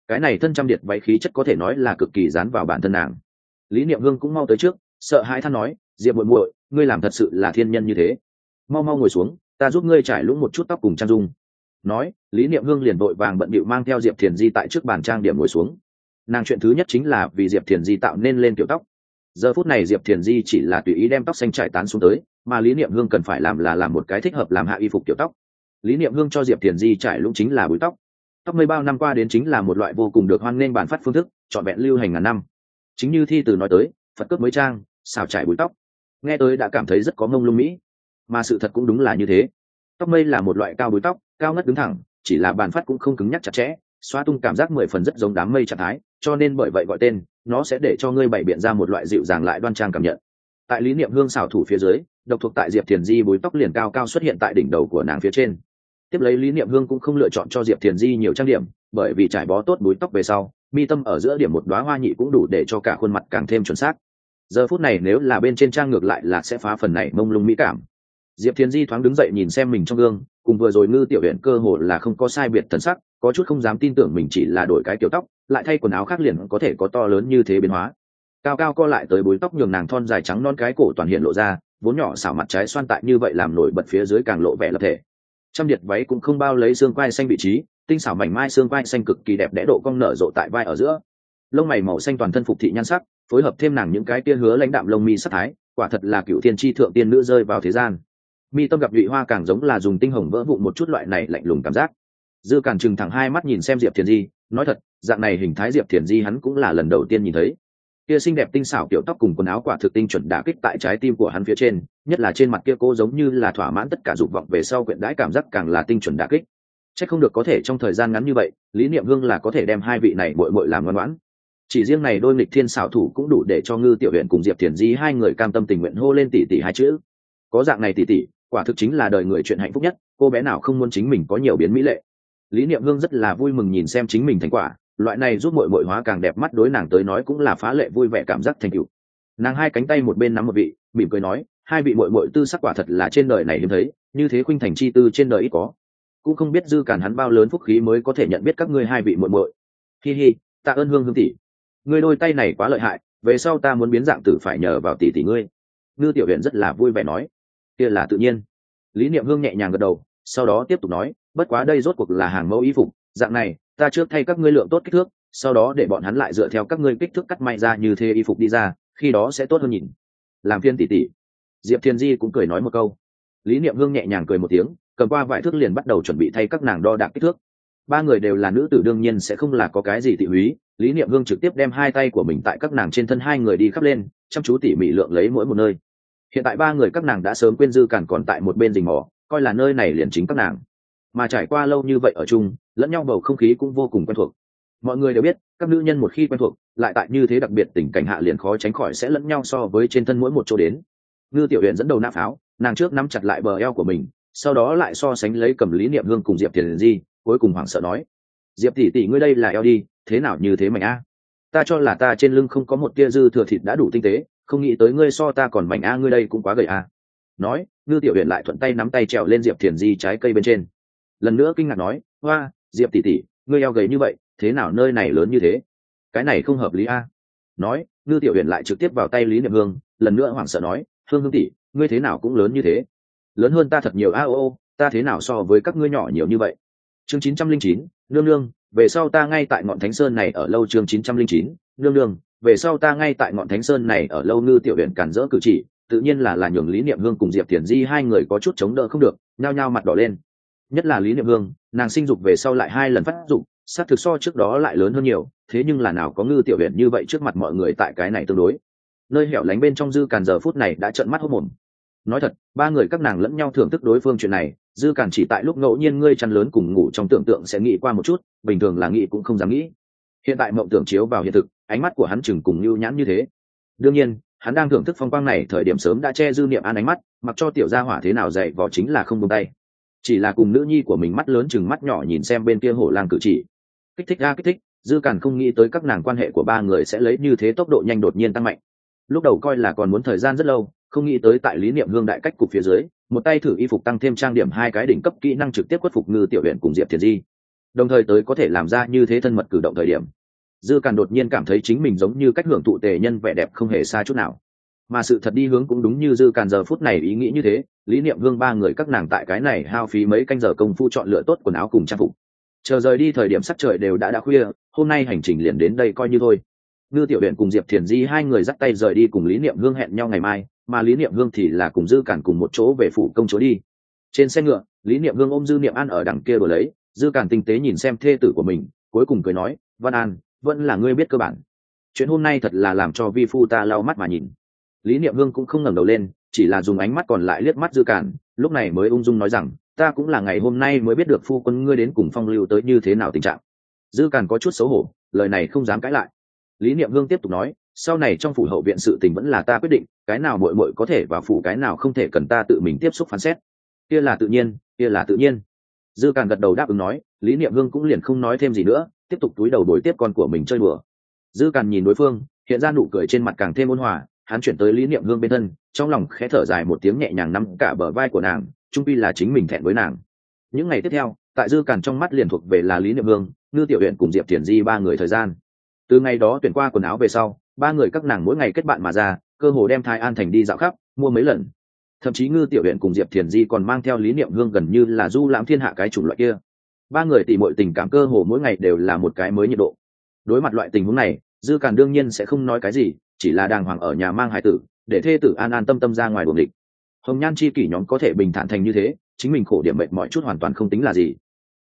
Cái này thân trăm điện váy khí chất có thể nói là cực kỳ dán vào bản thân nàng. Lý niệm hương cũng mau tới trước, sợ hãi than nói, diệp muội muội, ngươi làm thật sự là thiên nhân như thế mau mau ngồi xuống, ta giúp ngươi trải lũng một chút tóc cùng trang dung. Nói, lý niệm hương liền vội vàng bận bịu mang theo diệp thiền di tại trước bàn trang điểm ngồi xuống. Nàng chuyện thứ nhất chính là vì diệp thiền di tạo nên lên kiểu tóc. Giờ phút này diệp thiền di chỉ là tùy ý đem tóc xanh trải tán xuống tới, mà lý niệm hương cần phải làm là làm một cái thích hợp làm hạ y phục kiểu tóc. Lý niệm hương cho diệp thiền di trải lũng chính là búi tóc. Tóc mây bao năm qua đến chính là một loại vô cùng được hoan nghênh bản phát phương thức, trọn vẹn lưu hành ngàn năm. Chính như thi từ nói tới, phật cướp mới trang, xào trải búi tóc. Nghe tới đã cảm thấy rất có mông lung mỹ mà sự thật cũng đúng là như thế. Tóc mây là một loại cao búi tóc, cao ngất đứng thẳng, chỉ là bàn phát cũng không cứng nhắc chặt chẽ xoa tung cảm giác mười phần rất giống đám mây trạng thái, cho nên bởi vậy gọi tên, nó sẽ để cho ngươi bày biện ra một loại dịu dàng lại đoan trang cảm nhận. Tại lý niệm hương xảo thủ phía dưới, độc thuộc tại diệp thiền di búi tóc liền cao cao xuất hiện tại đỉnh đầu của nàng phía trên. Tiếp lấy lý niệm hương cũng không lựa chọn cho diệp thiền di nhiều trang điểm, bởi vì trải bó tốt búi tóc về sau, mi tâm ở giữa điểm một đoá hoa nhị cũng đủ để cho cả khuôn mặt càng thêm chuẩn xác. Giờ phút này nếu là bên trên trang ngược lại là sẽ phá phần này mông lung mỹ cảm diệp Thiên di thoáng đứng dậy nhìn xem mình trong gương, cùng vừa rồi ngư tiểu huyện cơ hồ là không có sai biệt thần sắc, có chút không dám tin tưởng mình chỉ là đổi cái kiểu tóc, lại thay quần áo khác liền có thể có to lớn như thế biến hóa. Cao cao co lại tới búi tóc nhường nàng thon dài trắng non cái cổ toàn hiện lộ ra, vốn nhỏ xảo mặt trái xoan tại như vậy làm nổi bật phía dưới càng lộ vẻ lập thể. Trăm điệt váy cũng không bao lấy xương quai xanh vị trí, tinh xảo mảnh mai xương quai xanh cực kỳ đẹp đẽ độ cong nở rộ tại vai ở giữa. Lông mày màu xanh toàn thân phục thị nhan sắc, phối hợp thêm nàng những cái tia hứa lãnh đạm lông mi sắc thái, quả thật là cựu thiên tri thượng tiên nữ rơi vào thế gian mi tâm gặp nhụy hoa càng giống là dùng tinh hồng vỡ vụn một chút loại này lạnh lùng cảm giác. Dư càn trừng thẳng hai mắt nhìn xem diệp thiền di, nói thật, dạng này hình thái diệp thiền di hắn cũng là lần đầu tiên nhìn thấy. Kia xinh đẹp tinh xảo kiểu tóc cùng quần áo quả thực tinh chuẩn đả kích tại trái tim của hắn phía trên, nhất là trên mặt kia cô giống như là thỏa mãn tất cả dục vọng về sau quyện đãi cảm giác càng là tinh chuẩn đả kích. C h ắ c không được có thể trong thời gian ngắn như vậy, lý niệm hương là có thể đem hai vị này bội bội làm ngoan ngoãn. Chỉ riêng này đôi nghịch thiên xảo thủ cũng đủ để cho ngư tiểu huyện cùng diệp thiền di hai người cam tâm tình nguyện hô lên tỷ tỷ hai chữ. Có dạng này tỷ tỷ quả thực chính là đời người chuyện hạnh phúc nhất, cô bé nào không muốn chính mình có nhiều biến mỹ lệ. Lý niệm hương rất là vui mừng nhìn xem chính mình thành quả, loại này giúp mội mội hóa càng đẹp mắt đối nàng tới nói cũng là phá lệ vui vẻ cảm giác thành cựu nàng hai cánh tay một bên nắm một vị, mỉm cười nói, hai vị mội mội tư sắc quả thật là trên đời này hiếm thấy, như thế khuynh thành chi tư trên đời ít có. Cũng không biết dư cản hắn bao lớn phúc khí mới có thể nhận biết các ngươi hai vị mội mội hi hi, tạ ơn hương hương tỷ. Ngươi đôi tay này quá lợi hại, về sau ta muốn biến dạng tử phải nhờ vào tỷ tỷ ngươi. Ngư tiểu huyện rất là vui vẻ nói kia là tự nhiên. Lý niệm hương nhẹ nhàng gật đầu, sau đó tiếp tục nói, bất quá đây rốt cuộc là hàng mẫu y phục, dạng này, ta trước thay các ngươi lượng tốt kích thước, sau đó để bọn hắn lại dựa theo các ngươi kích thước cắt may ra như thế y phục đi ra, khi đó sẽ tốt hơn nhìn. Làm phiên tỷ tỷ. Diệp thiên di cũng cười nói một câu. Lý niệm hương nhẹ nhàng cười một tiếng, cầm qua vải thước liền bắt đầu chuẩn bị thay các nàng đo đạc kích thước. Ba người đều là nữ tử đương nhiên sẽ không là có cái gì thị húy, lý niệm hương trực tiếp đem hai tay của mình tại các nàng trên thân hai người đi khắp lên, chăm chú tỉ mỉ lượng lấy mỗi một nơi hiện tại ba người các nàng đã sớm quên dư cản còn tại một bên rình mò, coi là nơi này liền chính các nàng. Mà trải qua lâu như vậy ở chung, lẫn nhau bầu không khí cũng vô cùng quen thuộc. Mọi người đều biết, các nữ nhân một khi quen thuộc, lại tại như thế đặc biệt tình cảnh hạ liền khó tránh khỏi sẽ lẫn nhau so với trên thân mỗi một chỗ đến. Ngư tiểu huyện dẫn đầu nã pháo, nàng trước nắm chặt lại bờ eo của mình, sau đó lại so sánh lấy cầm lý niệm hương cùng diệp tiền di, cuối cùng hoảng sợ nói, diệp tỷ tỷ ngươi đây là eo đi, thế nào như thế mạnh a? Ta cho là ta trên lưng không có một tia dư thừa thịt đã đủ tinh tế không nghĩ tới ngươi so ta còn mạnh a, ngươi đây cũng quá gầy a. Nói, ngư tiểu huyện lại thuận tay nắm tay trèo lên diệp thiền di trái cây bên trên. Lần nữa kinh ngạc nói hoa diệp tỉ tỉ ngươi eo gầy như vậy, thế nào nơi này lớn như thế? Cái này không hợp lý a. Nói, ngư tiểu huyện lại trực tiếp vào tay lý niệm hương, lần nữa hoảng sợ nói hương hương tỷ, ngươi thế nào cũng lớn như thế. Lớn hơn ta thật nhiều a, ô ô, ta thế nào so với các ngươi nhỏ nhiều như vậy? Chương chín trăm linh chín, nương nương, về sau ta ngay tại ngọn thánh sơn này ở lâu chương chín trăm linh chín, nương nương về sau ta ngay tại ngọn thánh sơn này ở lâu ngư tiểu huyện cản rỡ cử chỉ, tự nhiên là là nhường lý niệm hương cùng diệp thiền di hai người có chút chống đỡ không được, nhao nhao mặt đỏ lên. Nhất là lý niệm hương, nàng sinh dục về sau lại hai lần phát dục s á t thực so trước đó lại lớn hơn nhiều, thế nhưng là nào có ngư tiểu huyện như vậy trước mặt mọi người tại cái này tương đối. Nơi hẻo lánh bên trong dư càn giờ phút này đã trợn mắt hốc mồm. Nói thật, ba người các nàng lẫn nhau thưởng thức đối phương chuyện này, dư càn chỉ tại lúc ngẫu nhiên ngươi chăn lớn cùng ngủ trong tưởng tượng sẽ nghĩ qua một chút, bình thường là nghĩ cũng không dám nghĩ. Hiện tại mộng tưởng chiếu vào hiện thực ánh mắt của hắn chừng cùng lưu nhãn như thế. Đương nhiên, hắn đang thưởng thức phong quang này thời điểm sớm đã che dư niệm an ánh mắt, mặc cho tiểu gia hỏa thế nào dạy vò chính là không buông tay. Chỉ là cùng nữ nhi của mình mắt lớn chừng mắt nhỏ nhìn xem bên kia hổ lang cử chỉ. Kích thích ra kích thích, dư càn không nghĩ tới các nàng quan hệ của ba người sẽ lấy như thế tốc độ nhanh đột nhiên tăng mạnh. Lúc đầu coi là còn muốn thời gian rất lâu, không nghĩ tới tại lý niệm hương đại cách cục phía dưới, một tay thử y phục tăng thêm trang điểm hai cái đỉnh cấp kỹ năng trực tiếp khuất phục ngư tiểu huyện cùng diệp thiền di. Đồng thời tới có thể làm ra như thế thân mật cử động thời điểm dư càn đột nhiên cảm thấy chính mình giống như cách hưởng thụ tề nhân vẻ đẹp không hề xa chút nào. Mà sự thật đi hướng cũng đúng như dư càn giờ phút này ý nghĩ như thế, lý niệm hương ba người các nàng tại cái này hao phí mấy canh giờ công phu chọn lựa tốt quần áo cùng trang phục. Chờ rời đi thời điểm sắc trời đều đã đã khuya, hôm nay hành trình liền đến đây coi như thôi. Ngư tiểu huyện cùng diệp thiền di hai người dắt tay rời đi cùng lý niệm hương hẹn nhau ngày mai, mà lý niệm hương thì là cùng dư cản cùng một chỗ về phủ công chúa đi. Trên xe ngựa, lý niệm hương ôm dư niệm an ở đằng kia đổi lấy, dư cản tinh tế nhìn xem thê tử của mình, cuối cùng cười nói, văn an vẫn là ngươi biết cơ bản. Chuyện hôm nay thật là làm cho vi phu ta lau mắt mà nhìn. Lý niệm hương cũng không ngẩng đầu lên, chỉ là dùng ánh mắt còn lại liếc mắt dư cản, lúc này mới ung dung nói rằng, ta cũng là ngày hôm nay mới biết được phu quân ngươi đến cùng phong lưu tới như thế nào tình trạng. Dư cản có chút xấu hổ, lời này không dám cãi lại. Lý niệm hương tiếp tục nói, sau này trong phủ hậu viện sự tình vẫn là ta quyết định, cái nào muội muội có thể và phủ, cái nào không thể cần ta tự mình tiếp xúc phán xét. Kia là tự nhiên, kia là tự nhiên. Dư càn gật đầu đáp ứng nói, lý niệm hương cũng liền không nói thêm gì nữa tiếp tục túi đầu đối tiếp con của mình chơi bừa dư càn nhìn đối phương, hiện ra nụ cười trên mặt càng thêm ôn hòa, hắn chuyển tới lý niệm hương bên thân, trong lòng khẽ thở dài một tiếng nhẹ nhàng nắm cả bờ vai của nàng trung pi là chính mình thẹn với nàng. Những ngày tiếp theo, tại dư càn trong mắt liền thuộc về là lý niệm hương, ngư tiểu huyện cùng diệp thiền di ba người thời gian. Từ ngày đó tuyển qua quần áo về sau, ba người các nàng mỗi ngày kết bạn mà ra, cơ hồ đem thái an thành đi dạo khắp, mua mấy lần. Thậm chí ngư tiểu huyện cùng diệp thiền di còn mang theo lý niệm hương gần như là du lãm thiên hạ cái chủng loại kia ba người tỉ mọi tình cảm cơ hồ mỗi ngày đều là một cái mới nhiệt độ. Đối mặt loại tình huống này, dư càn đương nhiên sẽ không nói cái gì, chỉ là đàng hoàng ở nhà mang hải tử, để thê tử an an tâm tâm ra ngoài buồng địch hồng nhan chi kỷ nhóm có thể bình thản thành như thế, chính mình khổ điểm mệt mọi chút hoàn toàn không tính là gì.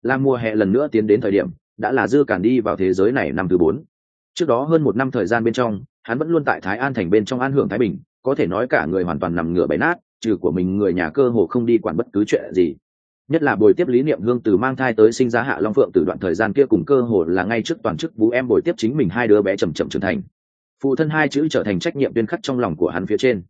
Làm mùa hè lần nữa tiến đến thời điểm, đã là dư càn đi vào thế giới này năm thứ bốn. Trước đó hơn một năm thời gian bên trong, hắn vẫn luôn tại thái an thành bên trong an hưởng thái bình, có thể nói cả người hoàn toàn nằm ngửa bày nát, trừ của mình người nhà cơ hồ không đi quản bất cứ chuyện gì nhất là bồi tiếp lý niệm hương từ mang thai tới sinh ra hạ long phượng từ đoạn thời gian kia cùng cơ hồ là ngay trước toàn chức vũ em bồi tiếp chính mình hai đứa bé chầm chậm trưởng thành. Phụ thân hai chữ trở thành trách nhiệm tuyên khắc trong lòng của hắn phía trên.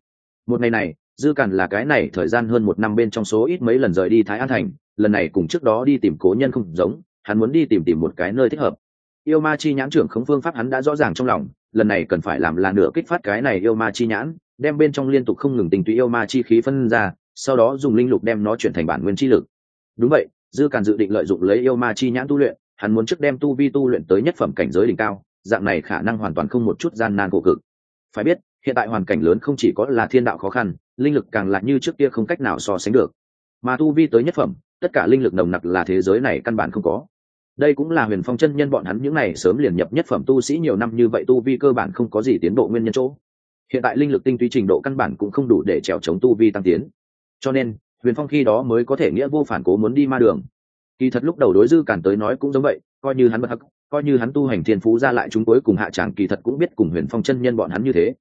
Một ngày này, dư càn là cái này thời gian hơn một năm bên trong số ít mấy lần rời đi thái an thành, lần này cùng trước đó đi tìm cố nhân không giống, hắn muốn đi tìm tìm một cái nơi thích hợp. Yêu ma chi nhãn trưởng khống phương pháp hắn đã rõ ràng trong lòng, lần này cần phải làm là nửa kích phát cái này yêu ma chi nhãn, đem bên trong liên tục không ngừng tình tụy yêu ma chi khí phân ra, sau đó dùng linh lục đem nó chuyển thành bản nguyên chi lực đúng vậy, dư càn dự định lợi dụng lấy yêu ma chi nhãn tu luyện, hắn muốn trước đem tu vi tu luyện tới nhất phẩm cảnh giới đỉnh cao, dạng này khả năng hoàn toàn không một chút gian nan khổ cực. Phải biết, hiện tại hoàn cảnh lớn không chỉ có là thiên đạo khó khăn, linh lực càng là như trước kia không cách nào so sánh được. Mà tu vi tới nhất phẩm, tất cả linh lực nồng nặc là thế giới này căn bản không có. Đây cũng là huyền phong chân nhân bọn hắn những n à y sớm liền nhập nhất phẩm tu sĩ nhiều năm như vậy tu vi cơ bản không có gì tiến bộ nguyên nhân chỗ. Hiện tại linh lực tinh túy trình độ căn bản cũng không đủ để trèo chống tu vi tăng tiến. Cho nên huyền phong khi đó mới có thể nghĩa vô phản cố muốn đi ma đường. Kỳ thật lúc đầu đối dư cản tới nói cũng giống vậy, coi như hắn bất hắc, coi như hắn tu hành thiên phú ra lại chúng cuối cùng hạ tràng kỳ thật cũng biết cùng huyền phong chân nhân bọn hắn như thế.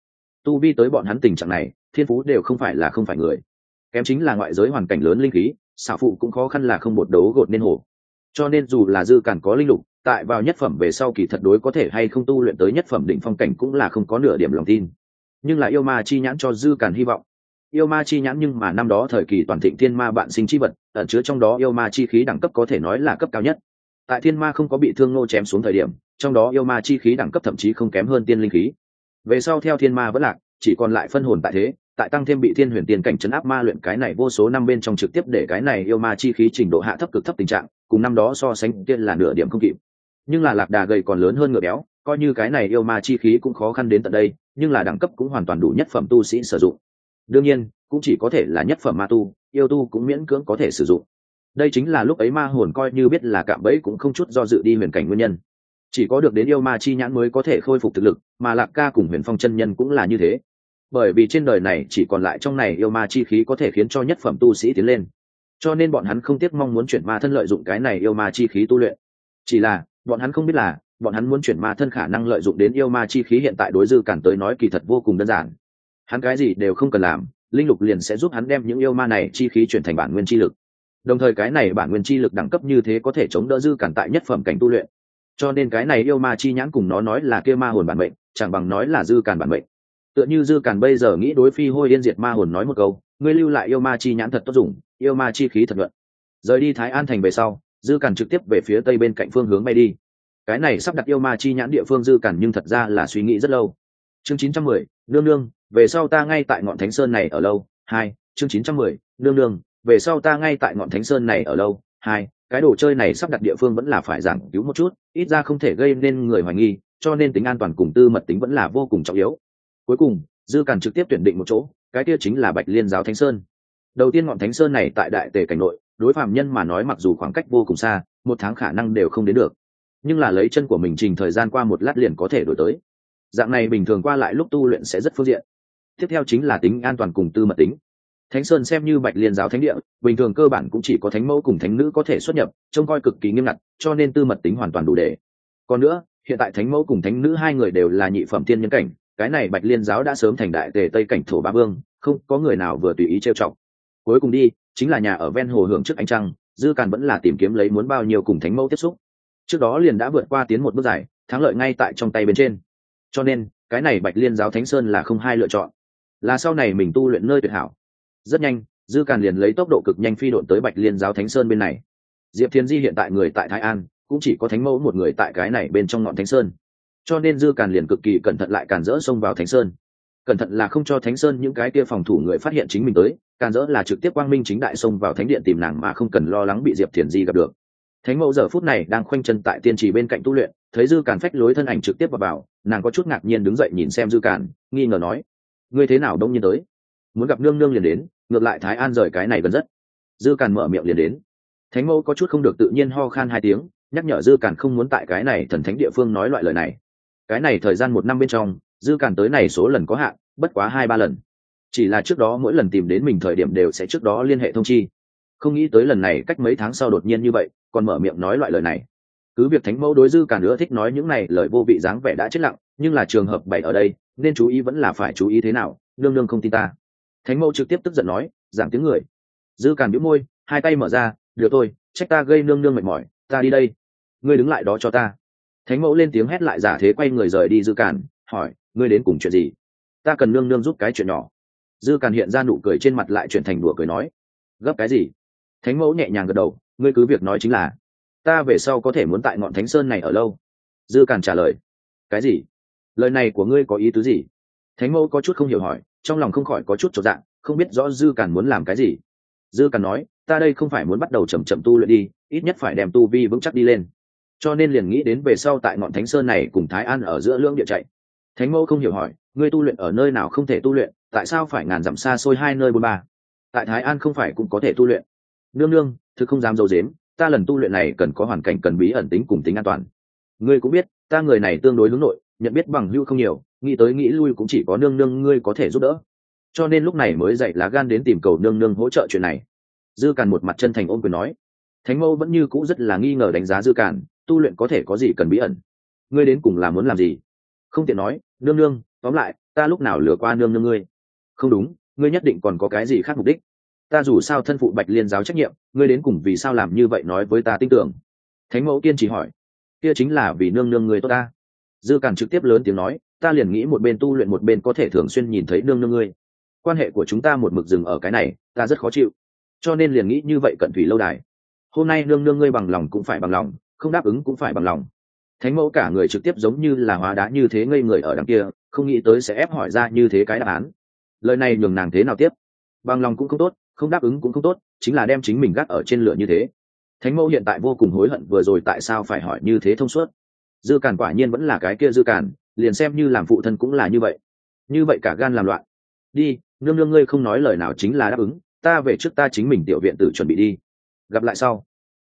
Tu vi tới bọn hắn tình trạng này, thiên phú đều không phải là không phải người. Kém chính là ngoại giới hoàn cảnh lớn linh khí, xảo phụ cũng khó khăn là không một đấu gột nên hổ. Cho nên dù là dư cản có linh lục, tại vào nhất phẩm về sau kỳ thật đối có thể hay không tu luyện tới nhất phẩm định phong cảnh cũng là không có nửa điểm lòng tin. Nhưng là yêu ma chi nhãn cho dư cản hy vọng yêu ma chi nhãn nhưng mà năm đó thời kỳ toàn thịnh thiên ma bạn sinh chi vật, ẩn chứa trong đó yêu ma chi khí đẳng cấp có thể nói là cấp cao nhất. Tại thiên ma không có bị thương nô chém xuống thời điểm, trong đó yêu ma chi khí đẳng cấp thậm chí không kém hơn tiên linh khí. Về sau theo thiên ma vẫn lạc, chỉ còn lại phân hồn tại thế, tại tăng thêm bị thiên huyền tiền cảnh chấn áp ma luyện cái này vô số năm bên trong trực tiếp để cái này yêu ma chi khí trình độ hạ thấp cực thấp tình trạng, cùng năm đó so sánh tiên là nửa điểm không kịp. Nhưng là lạc đà gầy còn lớn hơn ngựa béo, coi như cái này yêu ma chi khí cũng khó khăn đến tận đây, nhưng là đẳng cấp cũng hoàn toàn đủ nhất phẩm tu sĩ sử dụng đương nhiên, cũng chỉ có thể là nhất phẩm ma tu, yêu tu cũng miễn cưỡng có thể sử dụng. Đây chính là lúc ấy ma hồn coi như biết là cạm bẫy cũng không chút do dự đi huyền cảnh nguyên nhân. Chỉ có được đến yêu ma chi nhãn mới có thể khôi phục thực lực, mà lạc ca cùng huyền phong chân nhân cũng là như thế. Bởi vì trên đời này chỉ còn lại trong này yêu ma chi khí có thể khiến cho nhất phẩm tu sĩ tiến lên. Cho nên bọn hắn không tiếc mong muốn chuyển ma thân lợi dụng cái này yêu ma chi khí tu luyện. Chỉ là, bọn hắn không biết là, bọn hắn muốn chuyển ma thân khả năng lợi dụng đến yêu ma chi khí hiện tại đối dư cản tới nói kỳ thật vô cùng đơn giản hắn cái gì đều không cần làm linh lục liền sẽ giúp hắn đem những yêu ma này chi khí chuyển thành bản nguyên chi lực. Đồng thời cái này bản nguyên chi lực đẳng cấp như thế có thể chống đỡ dư cản tại nhất phẩm cảnh tu luyện. Cho nên cái này yêu ma chi nhãn cùng nó nói là kia ma hồn bản mệnh chẳng bằng nói là dư cản bản mệnh. Tựa như dư cản bây giờ nghĩ đối phi hôi yên diệt ma hồn nói một câu ngươi lưu lại yêu ma chi nhãn thật tốt dùng yêu ma chi khí thật luận rời đi thái an thành về sau dư cản trực tiếp về phía tây bên cạnh phương hướng bay đi. Cái này sắp đặt yêu ma chi nhãn địa phương dư cản nhưng thật ra là suy nghĩ rất lâu. Chương 910, nương nương về sau ta ngay tại ngọn thánh sơn này ở lâu hai chương 910, nương nương. Về sau ta ngay tại ngọn thánh sơn này ở lâu hai cái đồ chơi này sắp đặt địa phương vẫn là phải giảng cứu một chút ít ra không thể gây nên người hoài nghi cho nên tính an toàn cùng tư mật tính vẫn là vô cùng trọng yếu. Cuối cùng dư càn trực tiếp tuyển định một chỗ cái kia chính là bạch liên giáo thánh sơn. Đầu tiên ngọn thánh sơn này tại đại tề cảnh nội đối phạm nhân mà nói mặc dù khoảng cách vô cùng xa một tháng khả năng đều không đến được. Nhưng là lấy chân của mình trình thời gian qua một lát liền có thể đổi tới. Dạng này bình thường qua lại lúc tu luyện sẽ rất phương diện tiếp theo chính là tính an toàn cùng tư mật tính. Thánh sơn xem như bạch liên giáo thánh địa, bình thường cơ bản cũng chỉ có thánh mẫu cùng thánh nữ có thể xuất nhập, trông coi cực kỳ nghiêm ngặt, cho nên tư mật tính hoàn toàn đủ để. Còn nữa, hiện tại thánh mẫu cùng thánh nữ hai người đều là nhị phẩm tiên nhân cảnh, cái này bạch liên giáo đã sớm thành đại tề tây cảnh thổ ba vương, không có người nào vừa tùy ý trêu chọc. Cuối cùng đi, chính là nhà ở ven hồ hưởng trước ánh trăng, dư càn vẫn là tìm kiếm lấy muốn bao nhiêu cùng thánh mẫu tiếp xúc. Trước đó liền đã vượt qua tiến một bước dài, thắng lợi ngay tại trong tay bên trên. Cho nên, cái này bạch liên giáo thánh sơn là không hai lựa chọn là sau này mình tu luyện nơi tuyệt hảo. Rất nhanh, dư càn liền lấy tốc độ cực nhanh phi độn tới bạch liên giáo thánh sơn bên này. Diệp thiên di hiện tại người tại thái an, cũng chỉ có thánh mẫu một người tại cái này bên trong ngọn thánh sơn. Cho nên dư càn liền cực kỳ cẩn thận lại càn dỡ xông vào thánh sơn. Cẩn thận là không cho thánh sơn những cái kia phòng thủ người phát hiện chính mình tới, càn dỡ là trực tiếp quang minh chính đại xông vào thánh điện tìm nàng mà không cần lo lắng bị diệp thiền di gặp được. Thánh mẫu giờ phút này đang khoanh chân tại tiên trì bên cạnh tu luyện, thấy dư càn phách lối thân ảnh trực tiếp vào bảo nàng có chút ngạc nhiên đứng dậy nhìn xem dư càn, nghi ngờ nói ngươi thế nào đông nhiên tới? Muốn gặp nương nương liền đến, ngược lại thái an rời cái này gần rất. Dư càn mở miệng liền đến. Thánh mẫu có chút không được tự nhiên ho khan hai tiếng, nhắc nhở dư càn không muốn tại cái này thần thánh địa phương nói loại lời này. Cái này thời gian một năm bên trong, dư càn tới này số lần có hạn, bất quá hai ba lần. Chỉ là trước đó mỗi lần tìm đến mình thời điểm đều sẽ trước đó liên hệ thông chi. Không nghĩ tới lần này cách mấy tháng sau đột nhiên như vậy, còn mở miệng nói loại lời này. Cứ việc thánh mẫu đối dư càn nữa thích nói những này lời vô vị dáng vẻ đã chết lặng, nhưng là trường hợp bảy ở đây nên chú ý vẫn là phải chú ý thế nào, nương nương không tin ta. Thánh mẫu trực tiếp tức giận nói giảm tiếng người. Dư càn biếu môi, hai tay mở ra, được tôi trách ta gây nương nương mệt mỏi, ta đi đây. Ngươi đứng lại đó cho ta. Thánh mẫu lên tiếng hét lại giả thế quay người rời đi dư càn, hỏi, ngươi đến cùng chuyện gì? Ta cần nương nương giúp cái chuyện nhỏ. Dư càn hiện ra nụ cười trên mặt lại chuyển thành đùa cười nói, gấp cái gì? Thánh mẫu nhẹ nhàng gật đầu, ngươi cứ việc nói chính là, ta về sau có thể muốn tại ngọn thánh sơn này ở lâu. Dư càn trả lời, cái gì? Lời này của ngươi có ý tứ gì? Thánh mẫu có chút không hiểu hỏi, trong lòng không khỏi có chút trọn dạng không biết rõ dư càn muốn làm cái gì. Dư càn nói, ta đây không phải muốn bắt đầu chầm chậm tu luyện đi, ít nhất phải đem tu vi vững chắc đi lên. Cho nên liền nghĩ đến về sau tại ngọn thánh sơn này cùng thái an ở giữa lưỡng địa chạy. Thánh mẫu không hiểu hỏi, ngươi tu luyện ở nơi nào không thể tu luyện, tại sao phải ngàn dặm xa xôi hai nơi bôn ba? Tại thái an không phải cũng có thể tu luyện. Nương nương, thực không dám dâu dếm ta lần tu luyện này cần có hoàn cảnh cần bí ẩn tính cùng tính an toàn. Ngươi cũng biết, ta người này tương đối hướng nội nhận biết bằng hưu không nhiều, nghĩ tới nghĩ lui cũng chỉ có nương nương ngươi có thể giúp đỡ. Cho nên lúc này mới dạy lá gan đến tìm cầu nương nương hỗ trợ chuyện này. Dư càn một mặt chân thành ôm quyền nói, thánh mẫu vẫn như cũ rất là nghi ngờ đánh giá dư càn, tu luyện có thể có gì cần bí ẩn? Ngươi đến cùng là muốn làm gì? Không tiện nói, nương nương, tóm lại, ta lúc nào lừa qua nương nương ngươi? Không đúng, ngươi nhất định còn có cái gì khác mục đích. Ta dù sao thân phụ bạch liên giáo trách nhiệm, ngươi đến cùng vì sao làm như vậy nói với ta tin tưởng? Thánh mẫu kiên trì hỏi, kia chính là vì nương nương người tốt ta dư càn trực tiếp lớn tiếng nói, ta liền nghĩ một bên tu luyện một bên có thể thường xuyên nhìn thấy nương nương ngươi. Quan hệ của chúng ta một mực dừng ở cái này, ta rất khó chịu. Cho nên liền nghĩ như vậy cận thủy lâu đài. Hôm nay nương nương ngươi bằng lòng cũng phải bằng lòng, không đáp ứng cũng phải bằng lòng. Thánh mẫu cả người trực tiếp giống như là hóa đá như thế ngây người ở đằng kia, không nghĩ tới sẽ ép hỏi ra như thế cái đáp án. Lời này nhường nàng thế nào tiếp? Bằng lòng cũng không tốt, không đáp ứng cũng không tốt, chính là đem chính mình gác ở trên lửa như thế. Thánh mẫu hiện tại vô cùng hối hận vừa rồi tại sao phải hỏi như thế thông suốt dư càn quả nhiên vẫn là cái kia dư càn, liền xem như làm phụ thân cũng là như vậy. Như vậy cả gan làm loạn. Đi, nương nương ngươi không nói lời nào chính là đáp ứng, ta về trước ta chính mình tiểu viện tử chuẩn bị đi. Gặp lại sau,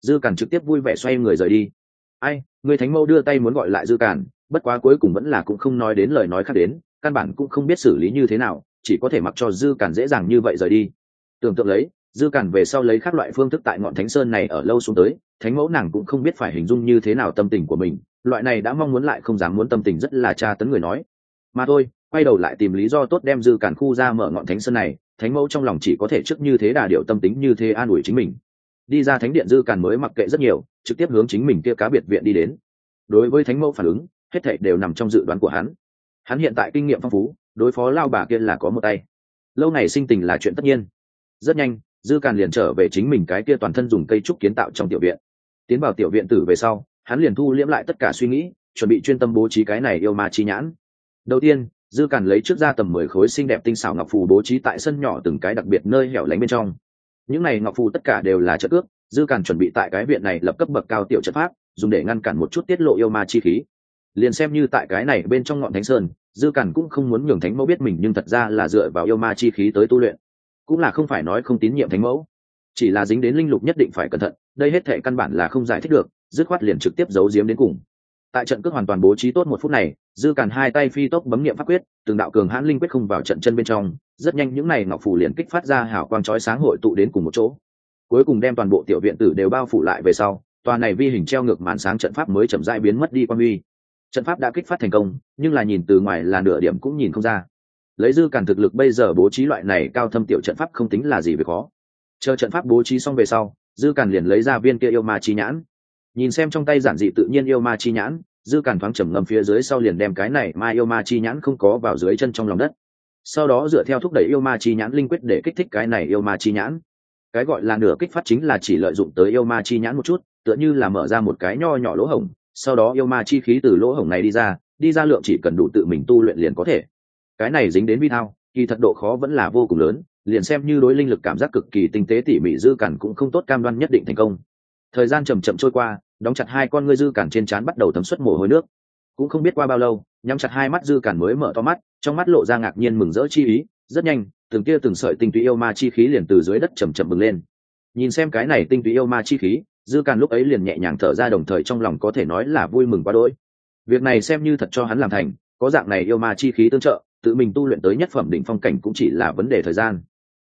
dư càn trực tiếp vui vẻ xoay người rời đi. Ai, người thánh mẫu đưa tay muốn gọi lại dư càn, bất quá cuối cùng vẫn là cũng không nói đến lời nói khác đến, căn bản cũng không biết xử lý như thế nào, chỉ có thể mặc cho dư càn dễ dàng như vậy rời đi. Tưởng tượng lấy, dư càn về sau lấy các loại phương thức tại ngọn thánh sơn này ở lâu xuống tới, thánh mẫu nàng cũng không biết phải hình dung như thế nào tâm tình của mình loại này đã mong muốn lại không dám muốn tâm tình rất là tra tấn người nói. Mà thôi, quay đầu lại tìm lý do tốt đem dư càn khu ra mở ngọn thánh sơn này, thánh mẫu trong lòng chỉ có thể trước như thế đà điệu tâm tính như thế an ủi chính mình. Đi ra thánh điện dư càn mới mặc kệ rất nhiều, trực tiếp hướng chính mình kia cá biệt viện đi đến. Đối với thánh mẫu phản ứng, hết thảy đều nằm trong dự đoán của hắn. Hắn hiện tại kinh nghiệm phong phú, đối phó lao bà kia là có một tay. Lâu ngày sinh tình là chuyện tất nhiên. Rất nhanh, dư càn liền trở về chính mình cái kia toàn thân dùng cây trúc kiến tạo trong tiểu viện. Tiến vào tiểu viện tử về sau hắn liền thu liễm lại tất cả suy nghĩ, chuẩn bị chuyên tâm bố trí cái này yêu ma chi nhãn. Đầu tiên, dư càn lấy trước ra tầm mười khối xinh đẹp tinh xảo ngọc phù bố trí tại sân nhỏ từng cái đặc biệt nơi hẻo lánh bên trong. Những này ngọc phù tất cả đều là chất ước, dư càn chuẩn bị tại cái viện này lập cấp bậc cao tiểu chất pháp, dùng để ngăn cản một chút tiết lộ yêu ma chi khí. Liền xem như tại cái này bên trong ngọn thánh sơn, dư càn cũng không muốn nhường thánh mẫu biết mình nhưng thật ra là dựa vào yêu ma chi khí tới tu luyện. Cũng là không phải nói không tín nhiệm thánh mẫu. Chỉ là dính đến linh lục nhất định phải cẩn thận, đây hết thể căn bản là không giải thích được dứt khoát liền trực tiếp giấu giếm đến cùng. Tại trận cước hoàn toàn bố trí tốt một phút này, dư càn hai tay phi tốc bấm nghiệm pháp quyết, từng đạo cường hãn linh quyết không vào trận chân bên trong, rất nhanh những n à y ngọc phủ liền kích phát ra hảo quang trói sáng hội tụ đến cùng một chỗ. Cuối cùng đem toàn bộ tiểu viện tử đều bao phủ lại về sau tòa này vi hình treo ngược màn sáng trận pháp mới chậm rãi biến mất đi quan huy. Trận pháp đã kích phát thành công, nhưng là nhìn từ ngoài là nửa điểm cũng nhìn không ra. Lấy dư càn thực lực bây giờ bố trí loại này cao thâm tiểu trận pháp không tính là gì về khó. Chờ trận pháp bố trí xong về sau, dư càn liền lấy ra viên kia yêu ma chi nhãn nhìn xem trong tay giản dị tự nhiên yêu ma chi nhãn, dư càn thoáng trầm ngầm phía dưới sau liền đem cái này ma yêu ma chi nhãn không có vào dưới chân trong lòng đất. Sau đó dựa theo thúc đẩy yêu ma chi nhãn linh quyết để kích thích cái này yêu ma chi nhãn. Cái gọi là nửa kích phát chính là chỉ lợi dụng tới yêu ma chi nhãn một chút, tựa như là mở ra một cái nho nhỏ lỗ hổng, sau đó yêu ma chi khí từ lỗ hổng này đi ra đi ra lượng chỉ cần đủ tự mình tu luyện liền có thể. Cái này dính đến vi thao, kỳ thật độ khó vẫn là vô cùng lớn, liền xem như đối linh lực cảm giác cực kỳ tinh tế tỉ mỉ, dư cản cũng không tốt cam đoan nhất định thành công thời gian chầm chậm trôi qua đóng chặt hai con ngươi dư cản trên trán bắt đầu thấm xuất mồ hôi nước. Cũng không biết qua bao lâu nhắm chặt hai mắt dư cản mới mở to mắt trong mắt lộ ra ngạc nhiên mừng rỡ chi ý rất nhanh từng kia từng sợi tinh túy yêu ma chi khí liền từ dưới đất chầm chậm bừng lên. Nhìn xem cái này tinh túy yêu ma chi khí dư càn lúc ấy liền nhẹ nhàng thở ra đồng thời trong lòng có thể nói là vui mừng quá đỗi. Việc này xem như thật cho hắn làm thành có dạng này yêu ma chi khí tương trợ tự mình tu luyện tới nhất phẩm đỉnh phong cảnh cũng chỉ là vấn đề thời gian.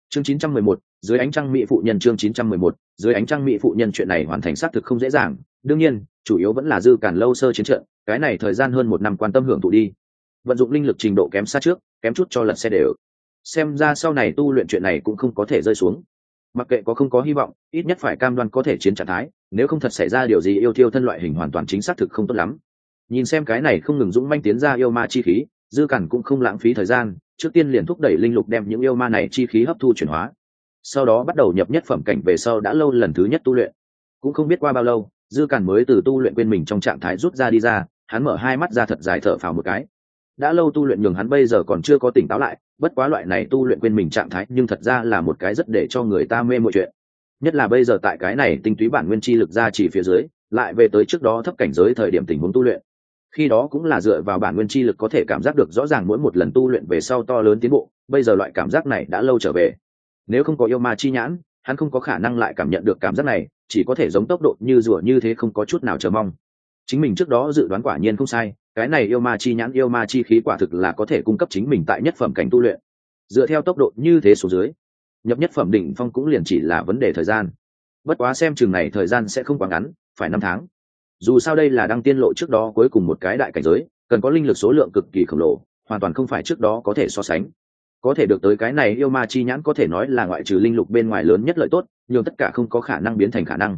Chương 911, dưới ánh trăng mỹ phụ nhân chương 911, dưới ánh trăng mỹ phụ nhân chuyện này hoàn thành xác thực không dễ dàng. Đương nhiên, chủ yếu vẫn là dư càn lâu sơ chiến trận, cái này thời gian hơn một năm quan tâm hưởng thụ đi. Vận dụng linh lực trình độ kém xa trước, kém chút cho lật xe đều. Xem ra sau này tu luyện chuyện này cũng không có thể rơi xuống. Mặc kệ có không có hy vọng, ít nhất phải cam đoan có thể chiến trạng thái, nếu không thật xảy ra điều gì yêu thiêu thân loại hình hoàn toàn chính xác thực không tốt lắm. Nhìn xem cái này không ngừng dũng manh tiến ra yêu ma chi khí, dư cản cũng không lãng phí thời gian, trước tiên liền thúc đẩy linh lục đem những yêu ma này chi khí hấp thu chuyển hóa sau đó bắt đầu nhập nhất phẩm cảnh về sau đã lâu lần thứ nhất tu luyện. Cũng không biết qua bao lâu, dư càn mới từ tu luyện quên mình trong trạng thái rút ra đi ra, hắn mở hai mắt ra thật dài thở phào một cái. Đã lâu tu luyện nhường hắn bây giờ còn chưa có tỉnh táo lại, bất quá loại này tu luyện quên mình trạng thái nhưng thật ra là một cái rất để cho người ta mê mọi chuyện. Nhất là bây giờ tại cái này tinh túy bản nguyên chi lực ra chỉ phía dưới, lại về tới trước đó thấp cảnh giới thời điểm tình huống tu luyện. Khi đó cũng là dựa vào bản nguyên chi lực có thể cảm giác được rõ ràng mỗi một lần tu luyện về sau to lớn tiến bộ, bây giờ loại cảm giác này đã lâu trở về nếu không có yêu ma chi nhãn, hắn không có khả năng lại cảm nhận được cảm giác này, chỉ có thể giống tốc độ như rủa như thế không có chút nào chờ mong. Chính mình trước đó dự đoán quả nhiên không sai, cái này yêu ma chi nhãn, yêu ma chi khí quả thực là có thể cung cấp chính mình tại nhất phẩm cảnh tu luyện. Dựa theo tốc độ như thế số dưới, nhập nhất phẩm đỉnh phong cũng liền chỉ là vấn đề thời gian. Bất quá xem chừng này thời gian sẽ không quá ngắn, phải năm tháng. Dù sao đây là đăng tiên lộ trước đó cuối cùng một cái đại cảnh giới, cần có linh lực số lượng cực kỳ khổng lồ, hoàn toàn không phải trước đó có thể so sánh có thể được tới cái này yêu ma chi nhãn có thể nói là ngoại trừ linh lục bên ngoài lớn nhất lợi tốt nhưng tất cả không có khả năng biến thành khả năng.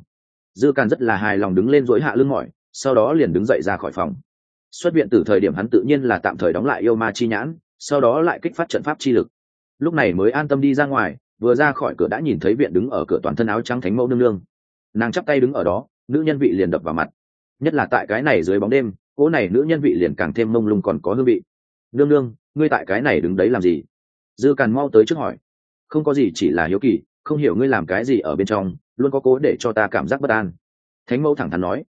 Dư càn rất là hài lòng đứng lên dối hạ lưng mỏi, sau đó liền đứng dậy ra khỏi phòng. Xuất viện từ thời điểm hắn tự nhiên là tạm thời đóng lại yêu ma chi nhãn, sau đó lại kích phát trận pháp chi lực. Lúc này mới an tâm đi ra ngoài, vừa ra khỏi cửa đã nhìn thấy viện đứng ở cửa toàn thân áo trắng thánh mẫu nương nương. Nàng chắp tay đứng ở đó, nữ nhân vị liền đập vào mặt. Nhất là tại cái này dưới bóng đêm, cỗ này nữ nhân vị liền càng thêm mông lung còn có hương vị. Nương nương, ngươi tại cái này đứng đấy làm gì? Dư càn mau tới trước hỏi. Không có gì, chỉ là hiếu kỳ, không hiểu ngươi làm cái gì ở bên trong, luôn có cố để cho ta cảm giác bất an. Thánh mẫu thẳng thắn nói.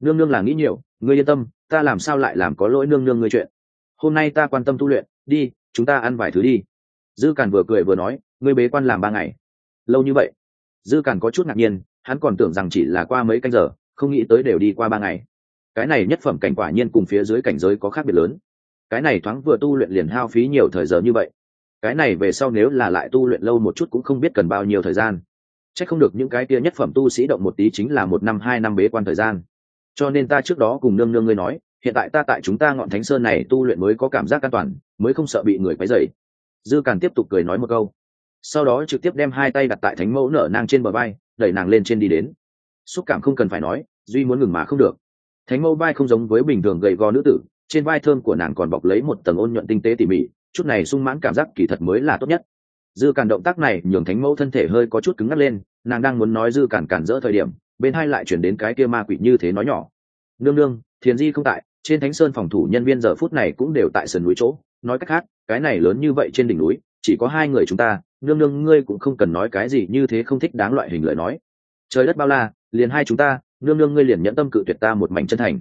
Nương nương là nghĩ nhiều, ngươi yên tâm, ta làm sao lại làm có lỗi nương nương ngươi chuyện. Hôm nay ta quan tâm tu luyện, đi, chúng ta ăn vài thứ đi. Dư càn vừa cười vừa nói, ngươi bế quan làm ba ngày. Lâu như vậy. Dư càn có chút ngạc nhiên, hắn còn tưởng rằng chỉ là qua mấy canh giờ, không nghĩ tới đều đi qua ba ngày. Cái này nhất phẩm cảnh quả nhiên cùng phía dưới cảnh giới có khác biệt lớn. Cái này thoáng vừa tu luyện liền hao phí nhiều thời giờ như vậy cái này về sau nếu là lại tu luyện lâu một chút cũng không biết cần bao nhiêu thời gian. C h ắ c không được những cái kia nhất phẩm tu sĩ động một tí chính là một năm, hai năm bế quan thời gian. Cho nên ta trước đó cùng nương nương ngươi nói, hiện tại ta tại chúng ta ngọn thánh sơn này tu luyện mới có cảm giác an toàn, mới không sợ bị người quấy dày dư càn tiếp tục cười nói một câu. Sau đó trực tiếp đem hai tay đặt tại thánh mẫu nở nang trên bờ vai, đẩy nàng lên trên đi đến. Xúc cảm không cần phải nói, duy muốn ngừng mà không được. Thánh mẫu vai không giống với bình thường gầy gò nữ tử, trên vai thơm của nàng còn bọc lấy một tầng ôn nhuận tinh tế tỉ mỉ chút này sung mãn cảm giác kỳ thật mới là tốt nhất. Dư cản động tác này nhường thánh mẫu thân thể hơi có chút cứng ngắc lên, nàng đang muốn nói dư cản cản dỡ thời điểm, bên hai lại chuyển đến cái kia ma quỷ như thế nói nhỏ. Nương nương, thiền di không tại, trên thánh sơn phòng thủ nhân viên giờ phút này cũng đều tại sườn núi chỗ. Nói cách khác, cái này lớn như vậy trên đỉnh núi, chỉ có hai người chúng ta, nương nương ngươi cũng không cần nói cái gì như thế không thích đáng loại hình lời nói. Trời đất bao la, liền hai chúng ta, nương nương ngươi liền nhẫn tâm cự tuyệt ta một mảnh chân thành.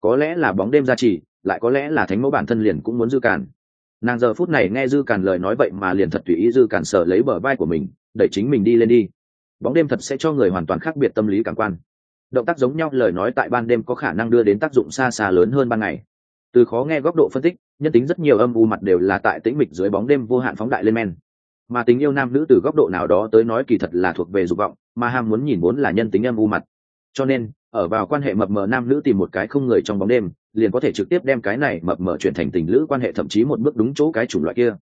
Có lẽ là bóng đêm gia trì, lại có lẽ là thánh mẫu bản thân liền cũng muốn dư cản nàng giờ phút này nghe dư cản lời nói vậy mà liền thật tùy ý dư cản sợ lấy bờ vai của mình, đẩy chính mình đi lên đi. Bóng đêm thật sẽ cho người hoàn toàn khác biệt tâm lý cảm quan. Động tác giống nhau, lời nói tại ban đêm có khả năng đưa đến tác dụng xa xa lớn hơn ban ngày. Từ khó nghe góc độ phân tích, nhân tính rất nhiều âm u mặt đều là tại tĩnh mịch dưới bóng đêm vô hạn phóng đại lên men. Mà tình yêu nam nữ từ góc độ nào đó tới nói kỳ thật là thuộc về dục vọng, mà ham muốn nhìn muốn là nhân tính âm u mặt. Cho nên, ở vào quan hệ mập mờ nam nữ tìm một cái không người trong bóng đêm liền có thể trực tiếp đem cái này mập mở chuyển thành tình lữ quan hệ thậm chí một bước đúng chỗ cái chủng loại kia.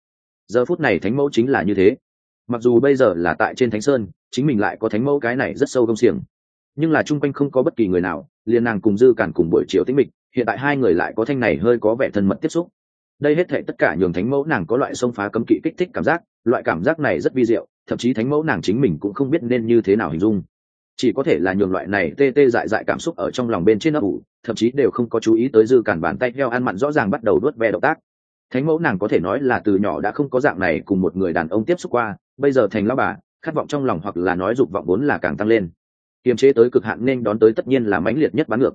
Giờ phút này thánh mẫu chính là như thế. Mặc dù bây giờ là tại trên thánh sơn, chính mình lại có thánh mẫu cái này rất sâu công xiềng. Nhưng là chung quanh không có bất kỳ người nào, liền nàng cùng dư cản cùng buổi chiều tĩnh mịch, hiện tại hai người lại có thanh này hơi có vẻ thân mật tiếp xúc. Đây hết thể tất cả nhường thánh mẫu nàng có loại xông phá cấm kỵ kích thích cảm giác, loại cảm giác này rất vi diệu, thậm chí thánh mẫu nàng chính mình cũng không biết nên như thế nào hình dung chỉ có thể là nhường loại này tê tê dại dại cảm xúc ở trong lòng bên trên ấp ủ, thậm chí đều không có chú ý tới dư cản bàn tay heo ăn mặn rõ ràng bắt đầu đuốt ve động tác. Thánh mẫu nàng có thể nói là từ nhỏ đã không có dạng này cùng một người đàn ông tiếp xúc qua, bây giờ thành lão bà, khát vọng trong lòng hoặc là nói dục vọng vốn là càng tăng lên. Kiềm chế tới cực hạn nên đón tới tất nhiên là mãnh liệt nhất bán ngược.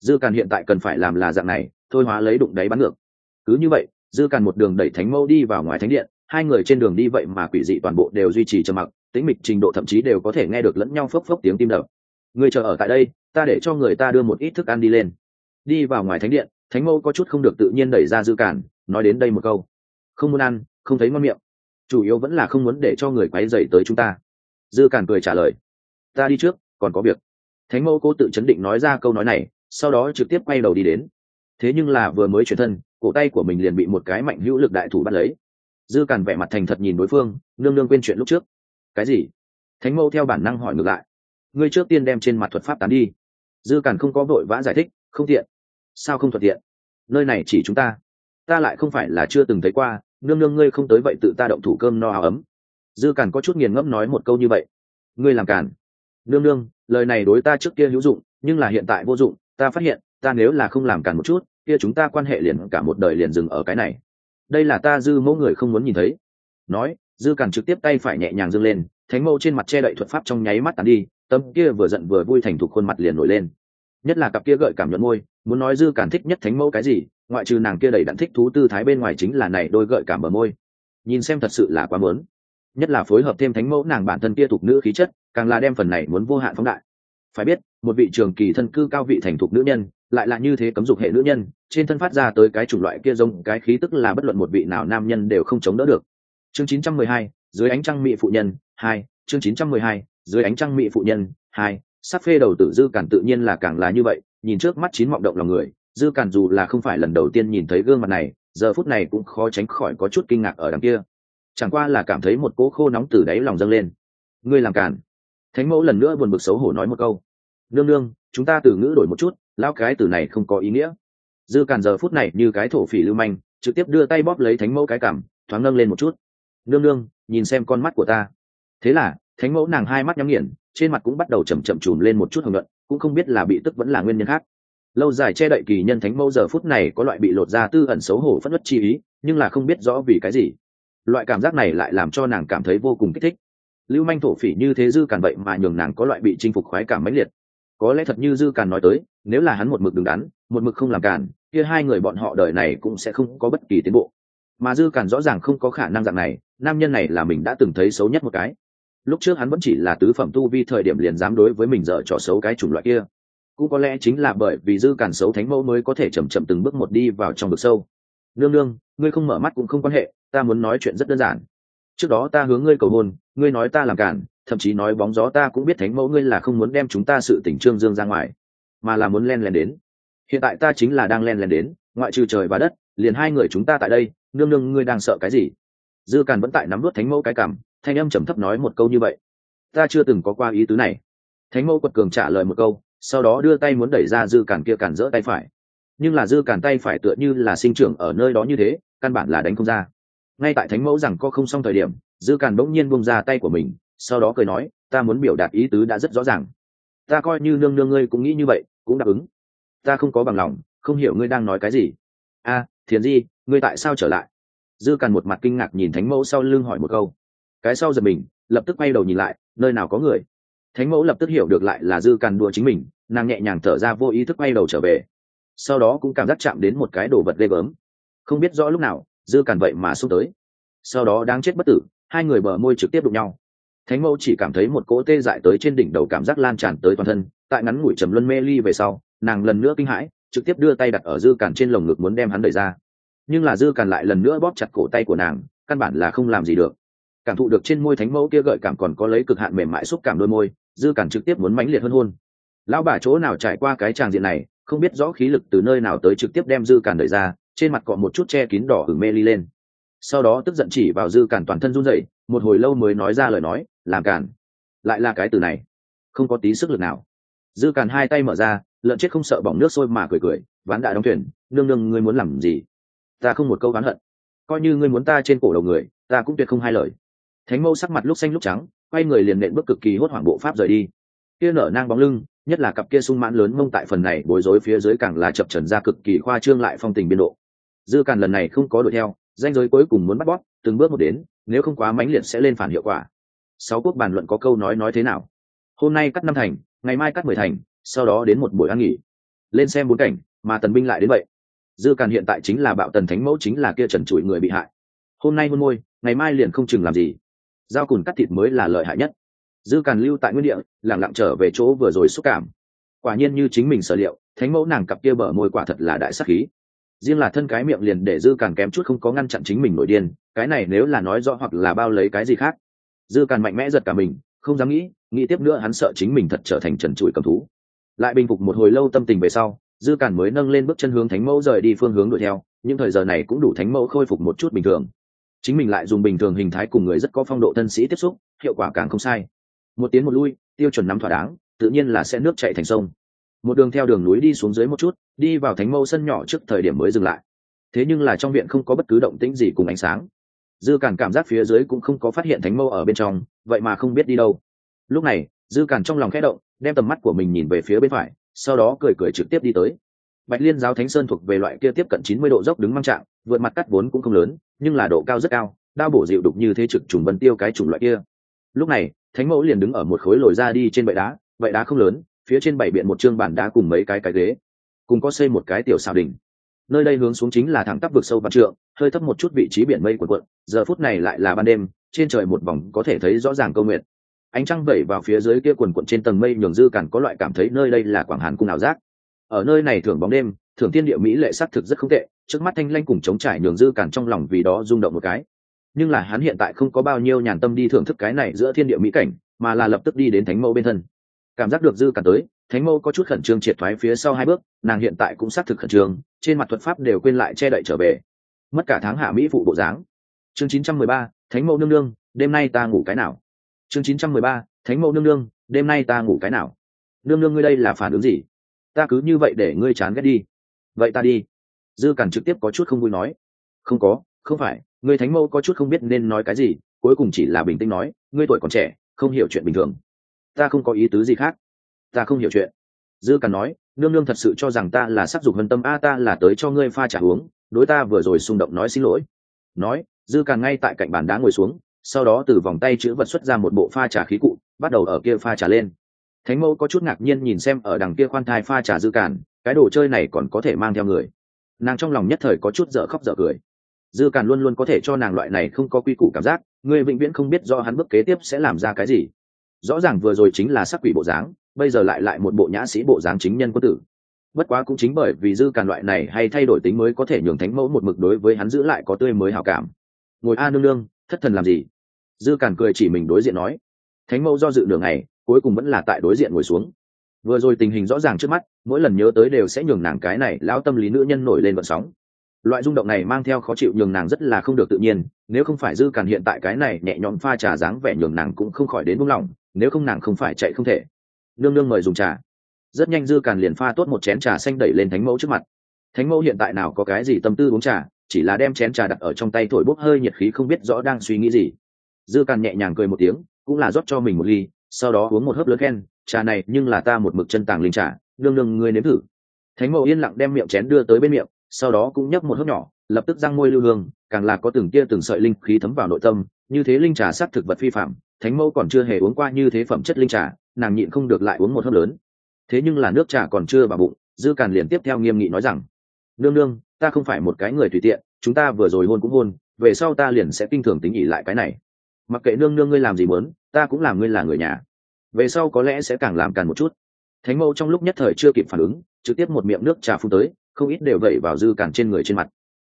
Dư càn hiện tại cần phải làm là dạng này, thôi hóa lấy đụng đáy bán ngược. Cứ như vậy, dư càn một đường đẩy thánh mẫu đi vào ngoài thánh điện, hai người trên đường đi vậy mà quỷ dị toàn bộ đều duy trì trầm mặc tính mịch trình độ thậm chí đều có thể nghe được lẫn nhau phốc phốc tiếng tim đập. Người chờ ở tại đây, ta để cho người ta đưa một ít thức ăn đi lên. Đi vào ngoài thánh điện, thánh mẫu có chút không được tự nhiên đẩy ra dư cản, nói đến đây một câu. Không muốn ăn, không thấy ngon miệng. Chủ yếu vẫn là không muốn để cho người quấy dậy tới chúng ta. Dư cản cười trả lời. Ta đi trước, còn có việc. Thánh mẫu cố tự chấn định nói ra câu nói này, sau đó trực tiếp quay đầu đi đến. Thế nhưng là vừa mới chuyển thân, cổ tay của mình liền bị một cái mạnh hữu lực đại thủ bắt lấy. Dư cản vẻ mặt thành thật nhìn đối phương, nương nương quên chuyện lúc trước cái gì? Thánh mẫu theo bản năng hỏi ngược lại. Ngươi trước tiên đem trên mặt thuật pháp tán đi. Dư càn không có vội vã giải thích, không tiện. Sao không thuận tiện? Nơi này chỉ chúng ta. Ta lại không phải là chưa từng thấy qua, nương nương ngươi không tới vậy tự ta động thủ cơm no áo ấm. Dư càn có chút nghiền ngẫm nói một câu như vậy. Ngươi làm càn. nương nương, lời này đối ta trước kia hữu dụng, nhưng là hiện tại vô dụng, ta phát hiện, ta nếu là không làm càn một chút, kia chúng ta quan hệ liền cả một đời liền dừng ở cái này. Đây là ta dư mẫu người không muốn nhìn thấy. Nói dư cản trực tiếp tay phải nhẹ nhàng dâng lên, thánh mâu trên mặt che đậy thuật pháp trong nháy mắt tàn đi, tâm kia vừa giận vừa vui thành thục khuôn mặt liền nổi lên. Nhất là cặp kia gợi cảm nhuận môi, muốn nói dư cản thích nhất thánh mẫu cái gì, ngoại trừ nàng kia đầy đặn thích thú tư thái bên ngoài chính là này đôi gợi cảm bờ môi. Nhìn xem thật sự là quá muốn. Nhất là phối hợp thêm thánh mẫu nàng bản thân kia thuộc nữ khí chất, càng là đem phần này muốn vô hạn phóng đại. Phải biết, một vị trường kỳ thân cư cao vị thành thục nữ nhân, lại là như thế cấm dục hệ nữ nhân, trên thân phát ra tới cái chủng loại kia giống, cái khí tức là bất luận một vị nào nam nhân đều không chống đỡ được chương 912, dưới ánh trăng mỹ phụ nhân hai chương 912, dưới ánh trăng mỹ phụ nhân hai sắc phê đầu tử dư cản tự nhiên là càng là như vậy nhìn trước mắt chín mộng động lòng người dư cản dù là không phải lần đầu tiên nhìn thấy gương mặt này giờ phút này cũng khó tránh khỏi có chút kinh ngạc ở đằng kia. Chẳng qua là cảm thấy một cỗ khô nóng từ đáy lòng dâng lên. Ngươi làm cản. Thánh mẫu lần nữa buồn bực xấu hổ nói một câu. Nương nương chúng ta từ ngữ đổi một chút lao cái từ này không có ý nghĩa. Dư cản giờ phút này như cái thổ phỉ lưu manh trực tiếp đưa tay bóp lấy thánh mẫu cái cảm thoáng nâng lên một chút nương nương, nhìn xem con mắt của ta. Thế là, thánh mẫu nàng hai mắt nhắm nghiền, trên mặt cũng bắt đầu chầm chậm chùm lên một chút hồng luận cũng không biết là bị tức vẫn là nguyên nhân khác. Lâu dài che đậy kỳ nhân thánh mẫu giờ phút này có loại bị lột ra tư ẩn xấu hổ phất ất chi ý, nhưng là không biết rõ vì cái gì. Loại cảm giác này lại làm cho nàng cảm thấy vô cùng kích thích. Lưu manh thổ phỉ như thế dư càn vậy mà nhường nàng có loại bị chinh phục khoái cảm mãnh liệt. Có lẽ thật như dư càn nói tới, nếu là hắn một mực đứng đắn, một mực không làm càn, kia hai người bọn họ đời này cũng sẽ không có bất kỳ tiến bộ mà dư càn rõ ràng không có khả năng dạng này, nam nhân này là mình đã từng thấy xấu nhất một cái. Lúc trước hắn vẫn chỉ là tứ phẩm tu vi thời điểm liền dám đối với mình dở trò xấu cái chủng loại kia. Cũng có lẽ chính là bởi vì dư cản xấu thánh mẫu mới có thể chậm chậm từng bước một đi vào trong vực sâu. Nương nương, ngươi không mở mắt cũng không quan hệ, ta muốn nói chuyện rất đơn giản. Trước đó ta hướng ngươi cầu hôn, ngươi nói ta làm cản, thậm chí nói bóng gió ta cũng biết thánh mẫu ngươi là không muốn đem chúng ta sự tỉnh trương dương ra ngoài, mà là muốn len len đến. Hiện tại ta chính là đang len len đến, ngoại trừ trời và đất, liền hai người chúng ta tại đây nương nương, ngươi đang sợ cái gì? Dư càn vẫn tại nắm vớt thánh mẫu cái cảm, thanh âm trầm thấp nói một câu như vậy. Ta chưa từng có qua ý tứ này. Thánh mẫu quật cường trả lời một câu, sau đó đưa tay muốn đẩy ra dư càn kia càn rỡ tay phải. Nhưng là dư càn tay phải tựa như là sinh trưởng ở nơi đó như thế, căn bản là đánh không ra. Ngay tại thánh mẫu rằng có không xong thời điểm, dư càn bỗng nhiên bung ra tay của mình, sau đó cười nói, ta muốn biểu đạt ý tứ đã rất rõ ràng. Ta coi như nương nương ngươi cũng nghĩ như vậy, cũng đáp ứng. Ta không có bằng lòng, không hiểu ngươi đang nói cái gì. A, thiền di ngươi tại sao trở lại? Dư càn một mặt kinh ngạc nhìn thánh mẫu sau lưng hỏi một câu. Cái sau giật mình, lập tức quay đầu nhìn lại, nơi nào có người? Thánh mẫu lập tức hiểu được lại là dư càn đùa chính mình, nàng nhẹ nhàng thở ra vô ý thức quay đầu trở về. Sau đó cũng cảm giác chạm đến một cái đồ vật ghê gớm. Không biết rõ lúc nào, dư càn vậy mà xúc tới. Sau đó đáng chết bất tử, hai người bờ môi trực tiếp đụng nhau. Thánh mẫu chỉ cảm thấy một cỗ tê dại tới trên đỉnh đầu cảm giác lan tràn tới toàn thân, tại ngắn ngủi trầm luân mê ly về sau, nàng lần nữa kinh hãi, trực tiếp đưa tay đặt ở dư càn trên lồng ngực muốn đem hắn đẩy ra nhưng là dư càn lại lần nữa bóp chặt cổ tay của nàng, căn bản là không làm gì được. Cảm thụ được trên môi thánh mẫu kia gợi cảm còn có lấy cực hạn mềm mại xúc cảm đôi môi, dư càn trực tiếp muốn mãnh liệt hơn hôn. Lão bà chỗ nào trải qua cái tràng diện này, không biết rõ khí lực từ nơi nào tới trực tiếp đem dư càn đẩy ra, trên mặt cọ một chút che kín đỏ hử mê ly lên. Sau đó tức giận chỉ vào dư càn toàn thân run rẩy, một hồi lâu mới nói ra lời nói, làm càn? Lại là cái từ này, không có tí sức lực nào. Dư càn hai tay mở ra, lợn chết không sợ bỏng nước sôi mà cười cười, ván đại đóng thuyền, nương nương ngươi muốn làm gì? Ta không một câu oán hận. Coi như ngươi muốn ta trên cổ đầu người, ta cũng tuyệt không hai lời. Thánh mâu sắc mặt lúc xanh lúc trắng, quay người liền nện bước cực kỳ hốt hoảng bộ pháp rời đi. Kia nở nang bóng lưng, nhất là cặp kia sung mãn lớn mông tại phần này bối rối phía dưới càng lá chập trần ra cực kỳ khoa trương lại phong tình biên độ. Dư càn lần này không có đuổi theo danh giới cuối cùng muốn bắt bóp, từng bước một đến, nếu không quá mãnh liệt sẽ lên phản hiệu quả. Sáu quốc bàn luận có câu nói nói thế nào? Hôm nay cắt năm thành, ngày mai cắt mười thành, sau đó đến một buổi ăn nghỉ. Lên xem bốn cảnh, mà tần binh lại đến vậy dư càn hiện tại chính là bạo tần thánh mẫu chính là kia trần trụi người bị hại. Hôm nay hôn môi, ngày mai liền không chừng làm gì. Dao cùn cắt thịt mới là lợi hại nhất. Dư càn lưu tại nguyên địa lẳng lặng trở về chỗ vừa rồi xúc cảm. Quả nhiên như chính mình sở liệu, thánh mẫu nàng cặp kia bở môi quả thật là đại sắc khí. Riêng là thân cái miệng liền để dư càn kém chút không có ngăn chặn chính mình nổi điên, cái này nếu là nói rõ hoặc là bao lấy cái gì khác. Dư càn mạnh mẽ giật cả mình, không dám nghĩ nghĩ tiếp nữa hắn sợ chính mình thật trở thành trần trụi cầm thú. Lại bình phục một hồi lâu tâm tình về sau dư cản mới nâng lên bước chân hướng thánh mẫu rời đi phương hướng đuổi theo, nhưng thời giờ này cũng đủ thánh mẫu khôi phục một chút bình thường. Chính mình lại dùng bình thường hình thái cùng người rất có phong độ thân sĩ tiếp xúc, hiệu quả càng không sai. Một tiến một lui, tiêu chuẩn nắm thỏa đáng, tự nhiên là sẽ nước chạy thành sông. Một đường theo đường núi đi xuống dưới một chút, đi vào thánh mẫu sân nhỏ trước thời điểm mới dừng lại. Thế nhưng là trong viện không có bất cứ động tĩnh gì cùng ánh sáng. Dư cản cảm giác phía dưới cũng không có phát hiện thánh mẫu ở bên trong, vậy mà không biết đi đâu. Lúc này, dư cản trong lòng khẽ động, đem tầm mắt của mình nhìn về phía bên phải sau đó cười cười trực tiếp đi tới. Bạch liên giáo thánh sơn thuộc về loại kia tiếp cận chín mươi độ dốc đứng mang trạng, vượt mặt cắt vốn cũng không lớn, nhưng là độ cao rất cao, đao bổ dịu đục như thế trực trùng vân tiêu cái chủng loại kia. Lúc này, thánh mẫu liền đứng ở một khối lồi ra đi trên bệ đá bệ đá không lớn, phía trên bảy biện một chương bản đá cùng mấy cái cái ghế, cùng có xây một cái tiểu xào đỉnh. Nơi đây hướng xuống chính là thẳng tắp vực sâu vạn trượng, hơi thấp một chút vị trí biển mây quần quận giờ phút này lại là ban đêm, trên trời một vòng có thể thấy rõ ràng câu nguyện ánh trăng vẩy vào phía dưới kia quần quận trên tầng mây nhường dư cản có loại cảm thấy nơi đây là quảng hàn cung ảo giác. Ở nơi này thường bóng đêm thường tiên địa mỹ lệ sắc thực rất không tệ trước mắt thanh lanh cùng chống trải nhường dư cản trong lòng vì đó rung động một cái. Nhưng là hắn hiện tại không có bao nhiêu nhàn tâm đi thưởng thức cái này giữa thiên địa mỹ cảnh mà là lập tức đi đến thánh mẫu bên thân. Cảm giác được dư cản tới thánh mẫu có chút khẩn trương triệt thoái phía sau hai bước nàng hiện tại cũng xác thực khẩn trương trên mặt thuật pháp đều quên lại che đậy trở về. Mất cả tháng hạ mỹ phụ bộ dáng. Chương 913, thánh mẫu nương nương đêm nay ta ngủ cái nào? Chương 913, thánh mẫu nương nương đêm nay ta ngủ cái nào? Nương nương ngươi đây là phản ứng gì? Ta cứ như vậy để ngươi chán ghét đi. Vậy ta đi. Dư cản trực tiếp có chút không vui nói. Không có không phải ngươi thánh mẫu có chút không biết nên nói cái gì cuối cùng chỉ là bình tĩnh nói ngươi tuổi còn trẻ không hiểu chuyện bình thường. Ta không có ý tứ gì khác. Ta không hiểu chuyện. Dư cản nói nương nương thật sự cho rằng ta là sắc dục hân tâm a ta là tới cho ngươi pha trả uống đối ta vừa rồi xung động nói xin lỗi. Nói dư cản ngay tại cạnh bàn đá ngồi xuống sau đó từ vòng tay chữ vật xuất ra một bộ pha trà khí cụ, bắt đầu ở kia pha trà lên. Thánh mẫu có chút ngạc nhiên nhìn xem ở đằng kia khoan thai pha trà dư càn cái đồ chơi này còn có thể mang theo người. Nàng trong lòng nhất thời có chút dở khóc dở cười. Dư càn luôn luôn có thể cho nàng loại này không có quy củ cảm giác, người vĩnh viễn không biết do hắn bước kế tiếp sẽ làm ra cái gì. Rõ ràng vừa rồi chính là sắc quỷ bộ dáng, bây giờ lại lại một bộ nhã sĩ bộ dáng chính nhân quân tử. Bất quá cũng chính bởi vì dư càn loại này hay thay đổi tính mới có thể nhường thánh mẫu một mực đối với hắn giữ lại có tươi mới hảo cảm. Ngồi a nương nương, thất thần làm gì? Dư càn cười chỉ mình đối diện nói, thánh mẫu do dự đường này cuối cùng vẫn là tại đối diện ngồi xuống. Vừa rồi tình hình rõ ràng trước mắt, mỗi lần nhớ tới đều sẽ nhường nàng cái này lão tâm lý nữ nhân nổi lên vận sóng. Loại rung động này mang theo khó chịu nhường nàng rất là không được tự nhiên, nếu không phải dư càn hiện tại cái này nhẹ nhõm pha trà dáng vẻ nhường nàng cũng không khỏi đến buông lỏng, nếu không nàng không phải chạy không thể. Nương nương mời dùng trà. Rất nhanh dư càn liền pha tốt một chén trà xanh đẩy lên thánh mẫu trước mặt. Thánh mẫu hiện tại nào có cái gì tâm tư uống trà, chỉ là đem chén trà đặt ở trong tay thổi bốc hơi nhiệt khí không biết rõ đang suy nghĩ gì dư càn nhẹ nhàng cười một tiếng, cũng là rót cho mình một ly, sau đó uống một hớp lớn khen, trà này, nhưng là ta một mực chân tàng linh trà, đương đương ngươi nếm thử. Thánh mẫu yên lặng đem miệng chén đưa tới bên miệng, sau đó cũng nhấp một hớp nhỏ, lập tức răng môi lưu hương, càng là có từng tia từng sợi linh khí thấm vào nội tâm, như thế linh trà sắc thực vật phi phạm, thánh mẫu còn chưa hề uống qua như thế phẩm chất linh trà, nàng nhịn không được lại uống một hớp lớn. Thế nhưng là nước trà còn chưa vào bụng, dư càn liền tiếp theo nghiêm nghị nói rằng nương nương ta không phải một cái người tùy tiện, chúng ta vừa rồi hôn cũng hôn, về sau ta liền sẽ kinh thường tính ỉ lại cái này mặc kệ nương nương ngươi làm gì muốn, ta cũng làm ngươi là người nhà. Về sau có lẽ sẽ càng làm càng một chút. Thánh mẫu trong lúc nhất thời chưa kịp phản ứng, trực tiếp một miệng nước trà phun tới, không ít đều vẩy vào dư càn trên người trên mặt.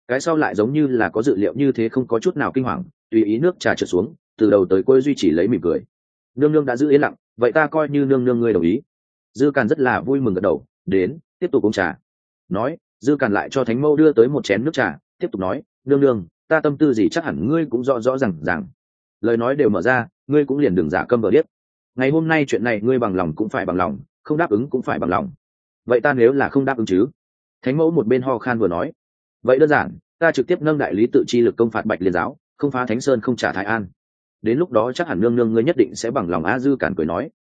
Cái sau lại giống như là có dự liệu như thế không có chút nào kinh hoàng, tùy ý nước trà trượt xuống, từ đầu tới cuối duy trì lấy mỉm cười. Nương nương đã giữ yên lặng, vậy ta coi như nương nương ngươi đồng ý. Dư càn rất là vui mừng gật đầu, đến, tiếp tục uống trà. Nói, dư càn lại cho thánh mẫu đưa tới một chén nước trà, tiếp tục nói, nương nương, ta tâm tư gì chắc hẳn ngươi cũng rõ rõ r à n g rằng lời nói đều mở ra, ngươi cũng liền đừng giả câm vờ biết ngày hôm nay chuyện này ngươi bằng lòng cũng phải bằng lòng, không đáp ứng cũng phải bằng lòng. Vậy ta nếu là không đáp ứng chứ? Thánh mẫu một bên ho khan vừa nói. Vậy đơn giản, ta trực tiếp nâng đại lý tự chi lực công phạt bạch liên giáo, không phá thánh sơn không trả thái an. Đến lúc đó chắc hẳn nương nương ngươi nhất định sẽ bằng lòng a dư cản cười nói.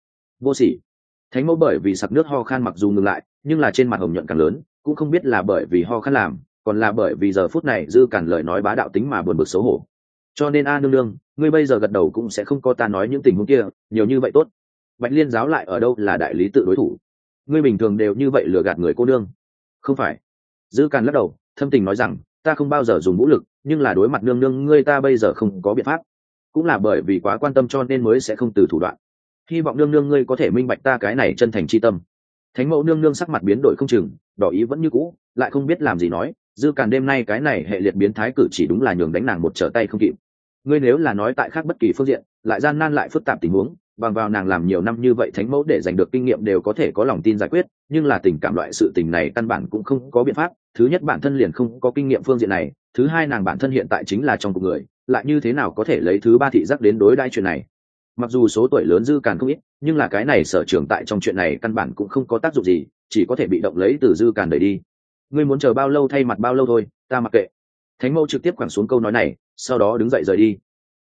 Vô sỉ. Thánh mẫu bởi vì sặc nước ho khan mặc dù ngừng lại, nhưng là trên mặt hồng nhuận càng lớn, cũng không biết là bởi vì ho khan làm, còn là bởi vì giờ phút này dư cản lời nói bá đạo tính mà buồn bực xấu hổ cho nên a nương nương, ngươi bây giờ gật đầu cũng sẽ không có ta nói những tình huống kia, nhiều như vậy tốt. Bạch liên giáo lại ở đâu là đại lý tự đối thủ? Ngươi bình thường đều như vậy lừa gạt người cô nương. Không phải. Dư càn lắc đầu, thâm tình nói rằng, ta không bao giờ dùng vũ lực, nhưng là đối mặt nương nương, ngươi ta bây giờ không có biện pháp. Cũng là bởi vì quá quan tâm cho nên mới sẽ không từ thủ đoạn. Hy vọng nương nương ngươi có thể minh bạch ta cái này chân thành c h i tâm. Thánh mẫu nương nương sắc mặt biến đổi không chừng, đỏ ý vẫn như cũ, lại không biết làm gì nói dư càn đêm nay cái này hệ liệt biến thái cử chỉ đúng là nhường đánh nàng một trở tay không kịp. Ngươi nếu là nói tại khác bất kỳ phương diện, lại gian nan lại phức tạp tình huống, bằng vào nàng làm nhiều năm như vậy thánh mẫu để giành được kinh nghiệm đều có thể có lòng tin giải quyết, nhưng là tình cảm loại sự tình này căn bản cũng không có biện pháp. Thứ nhất bản thân liền không có kinh nghiệm phương diện này, thứ hai nàng bản thân hiện tại chính là trong cuộc người, lại như thế nào có thể lấy thứ ba thị giác đến đối đai chuyện này? Mặc dù số tuổi lớn dư càn không ít, nhưng là cái này sở trường tại trong chuyện này căn bản cũng không có tác dụng gì, chỉ có thể bị động lấy từ dư càn đẩy đi ngươi muốn chờ bao lâu thay mặt bao lâu thôi, ta mặc kệ. Thánh mẫu trực tiếp quẳng xuống câu nói này, sau đó đứng dậy rời đi.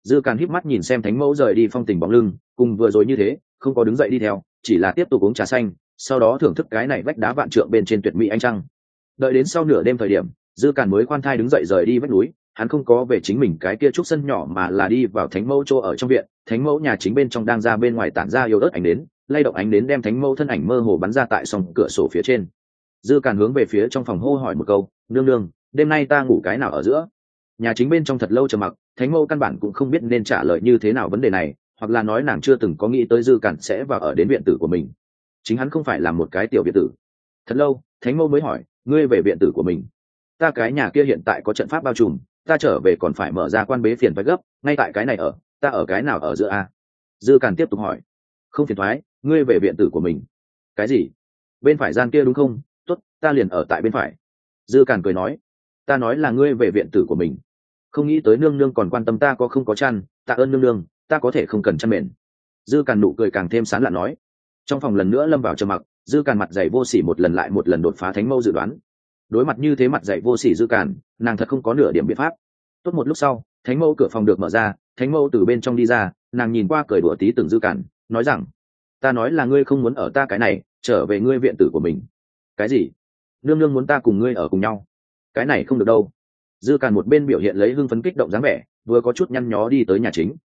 Dư càn híp mắt nhìn xem thánh mẫu rời đi phong tình bóng lưng, cùng vừa rồi như thế, không có đứng dậy đi theo, chỉ là tiếp tục uống trà xanh, sau đó thưởng thức cái này vách đá vạn trượng bên trên tuyệt mỹ anh trăng. Đợi đến sau nửa đêm thời điểm, dư càn mới khoan thai đứng dậy rời đi vách núi, hắn không có về chính mình cái kia trúc sân nhỏ mà là đi vào thánh mẫu chỗ ở trong viện, thánh mẫu nhà chính bên trong đang ra bên ngoài tản ra yếu ớt ánh đến lay động ánh đến đem thánh mẫu thân ảnh mơ hồ bắn ra tại sòng cửa sổ phía trên dư càn hướng về phía trong phòng hô hỏi một câu, nương nương, đêm nay ta ngủ cái nào ở giữa? Nhà chính bên trong thật lâu trầm mặc, thánh mẫu căn bản cũng không biết nên trả lời như thế nào vấn đề này, hoặc là nói nàng chưa từng có nghĩ tới dư cản sẽ vào ở đến viện tử của mình. Chính hắn không phải là một cái tiểu viện tử. Thật lâu, thánh mẫu mới hỏi, ngươi về viện tử của mình? Ta cái nhà kia hiện tại có trận pháp bao trùm, ta trở về còn phải mở ra quan bế phiền phái gấp, ngay tại cái này ở, ta ở cái nào ở giữa a? Dư càn tiếp tục hỏi, không phiền thoái, ngươi về viện tử của mình. Cái gì? Bên phải gian kia đúng không? Ta liền ở tại bên phải. Dư càn cười nói, ta nói là ngươi về viện tử của mình. Không nghĩ tới nương nương còn quan tâm ta có không có chăn, tạ ơn nương nương, ta có thể không cần chăn mền. Dư càn nụ cười càng thêm sán lạn nói. Trong phòng lần nữa lâm vào trầm mặc, dư càn mặt dày vô s ỉ một lần lại một lần đột phá thánh mâu dự đoán. Đối mặt như thế mặt dày vô s ỉ dư càn, nàng thật không có nửa điểm biện pháp. Tốt một lúc sau, thánh mâu cửa phòng được mở ra, thánh mâu từ bên trong đi ra, nàng nhìn qua cười đùa tí từng dư càn, nói rằng, ta nói là ngươi không muốn ở ta cái này, trở về ngươi viện tử của mình. Cái gì? Nương nương muốn ta cùng ngươi ở cùng nhau. Cái này không được đâu. Dư càn một bên biểu hiện lấy hưng phấn kích động dáng vẻ, vừa có chút nhăn nhó đi tới nhà chính.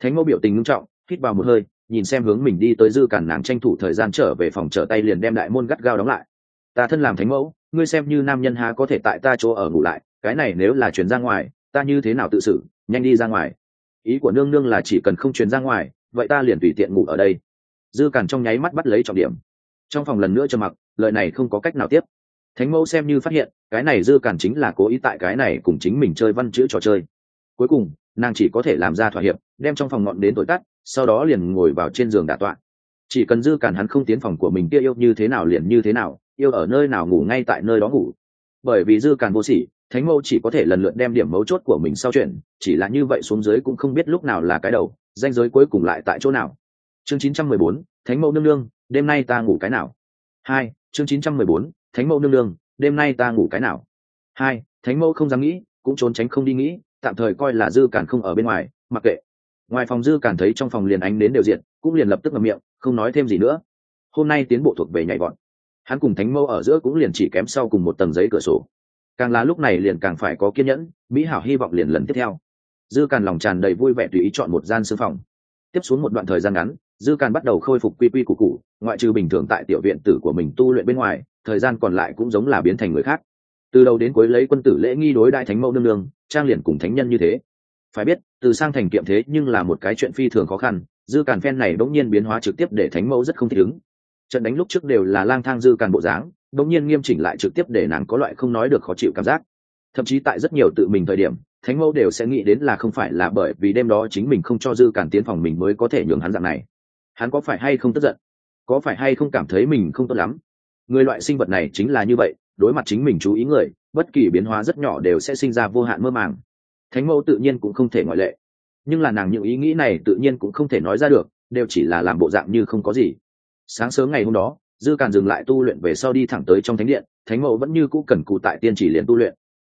Thánh mẫu biểu tình ngưng trọng, hít vào một hơi, nhìn xem hướng mình đi tới dư càn nàng tranh thủ thời gian trở về phòng trở tay liền đem đại môn gắt gao đóng lại. Ta thân làm thánh mẫu, ngươi xem như nam nhân há có thể tại ta chỗ ở ngủ lại, cái này nếu là chuyển ra ngoài, ta như thế nào tự xử, nhanh đi ra ngoài. Ý của nương nương là chỉ cần không chuyển ra ngoài, vậy ta liền tùy tiện ngủ ở đây. Dư càn trong nháy mắt bắt lấy trọng điểm. Trong phòng lần nữa cho mặc, lời này không có cách nào tiếp thánh mẫu xem như phát hiện cái này dư cản chính là cố ý tại cái này cùng chính mình chơi văn chữ trò chơi. Cuối cùng nàng chỉ có thể làm ra thỏa hiệp đem trong phòng ngọn đến tối tắt sau đó liền ngồi vào trên giường đả tọa. Chỉ cần dư cản hắn không tiến phòng của mình kia yêu như thế nào liền như thế nào yêu ở nơi nào ngủ ngay tại nơi đó ngủ. Bởi vì dư cản vô sỉ thánh mẫu chỉ có thể lần lượt đem điểm mấu chốt của mình sau chuyện chỉ là như vậy xuống dưới cũng không biết lúc nào là cái đầu danh giới cuối cùng lại tại chỗ nào. Chương 914, thánh mẫu nương nương đêm nay ta ngủ cái nào? Hai chương 914, thánh mẫu nương nương, đêm nay ta ngủ cái nào? Hai, thánh mẫu không dám nghĩ, cũng trốn tránh không đi nghĩ, tạm thời coi là dư cản không ở bên ngoài, mặc kệ. Ngoài phòng dư cản thấy trong phòng liền ánh đến đều diện cũng liền lập tức ngậm miệng, không nói thêm gì nữa. Hôm nay tiến bộ thuộc về nhảy vọt. Hắn cùng thánh mẫu ở giữa cũng liền chỉ kém sau cùng một tầng giấy cửa sổ. Càng là lúc này liền càng phải có kiên nhẫn, mỹ hảo hy vọng liền lần tiếp theo. Dư càn lòng tràn đầy vui vẻ tùy ý chọn một gian sư phòng. Tiếp xuống một đoạn thời gian ngắn, dư càn bắt đầu khôi phục quy quy củ cụ ngoại trừ bình thường tại tiểu viện tử của mình tu luyện bên ngoài thời gian còn lại cũng giống là biến thành người khác. Từ đầu đến cuối lấy quân tử lễ nghi đối đại thánh mẫu nương nương, trang liền cùng thánh nhân như thế. Phải biết, từ sang thành kiệm thế nhưng là một cái chuyện phi thường khó khăn, dư càn phen này bỗng nhiên biến hóa trực tiếp để thánh mẫu rất không thích ứng. Trận đánh lúc trước đều là lang thang dư càn bộ dáng, bỗng nhiên nghiêm chỉnh lại trực tiếp để nàng có loại không nói được khó chịu cảm giác. Thậm chí tại rất nhiều tự mình thời điểm, thánh mẫu đều sẽ nghĩ đến là không phải là bởi vì đêm đó chính mình không cho dư càn tiến phòng mình mới có thể nhường hắn dạng này. Hắn có phải hay không tức giận? Có phải hay không cảm thấy mình không tốt lắm? Người loại sinh vật này chính là như vậy, đối mặt chính mình chú ý người, bất kỳ biến hóa rất nhỏ đều sẽ sinh ra vô hạn mơ màng. Thánh mẫu tự nhiên cũng không thể ngoại lệ. Nhưng là nàng những ý nghĩ này tự nhiên cũng không thể nói ra được, đều chỉ là làm bộ dạng như không có gì. Sáng sớm ngày hôm đó, dư càn dừng lại tu luyện về sau đi thẳng tới trong thánh điện, thánh mẫu vẫn như cũ cần cụ tại tiên chỉ liền tu luyện.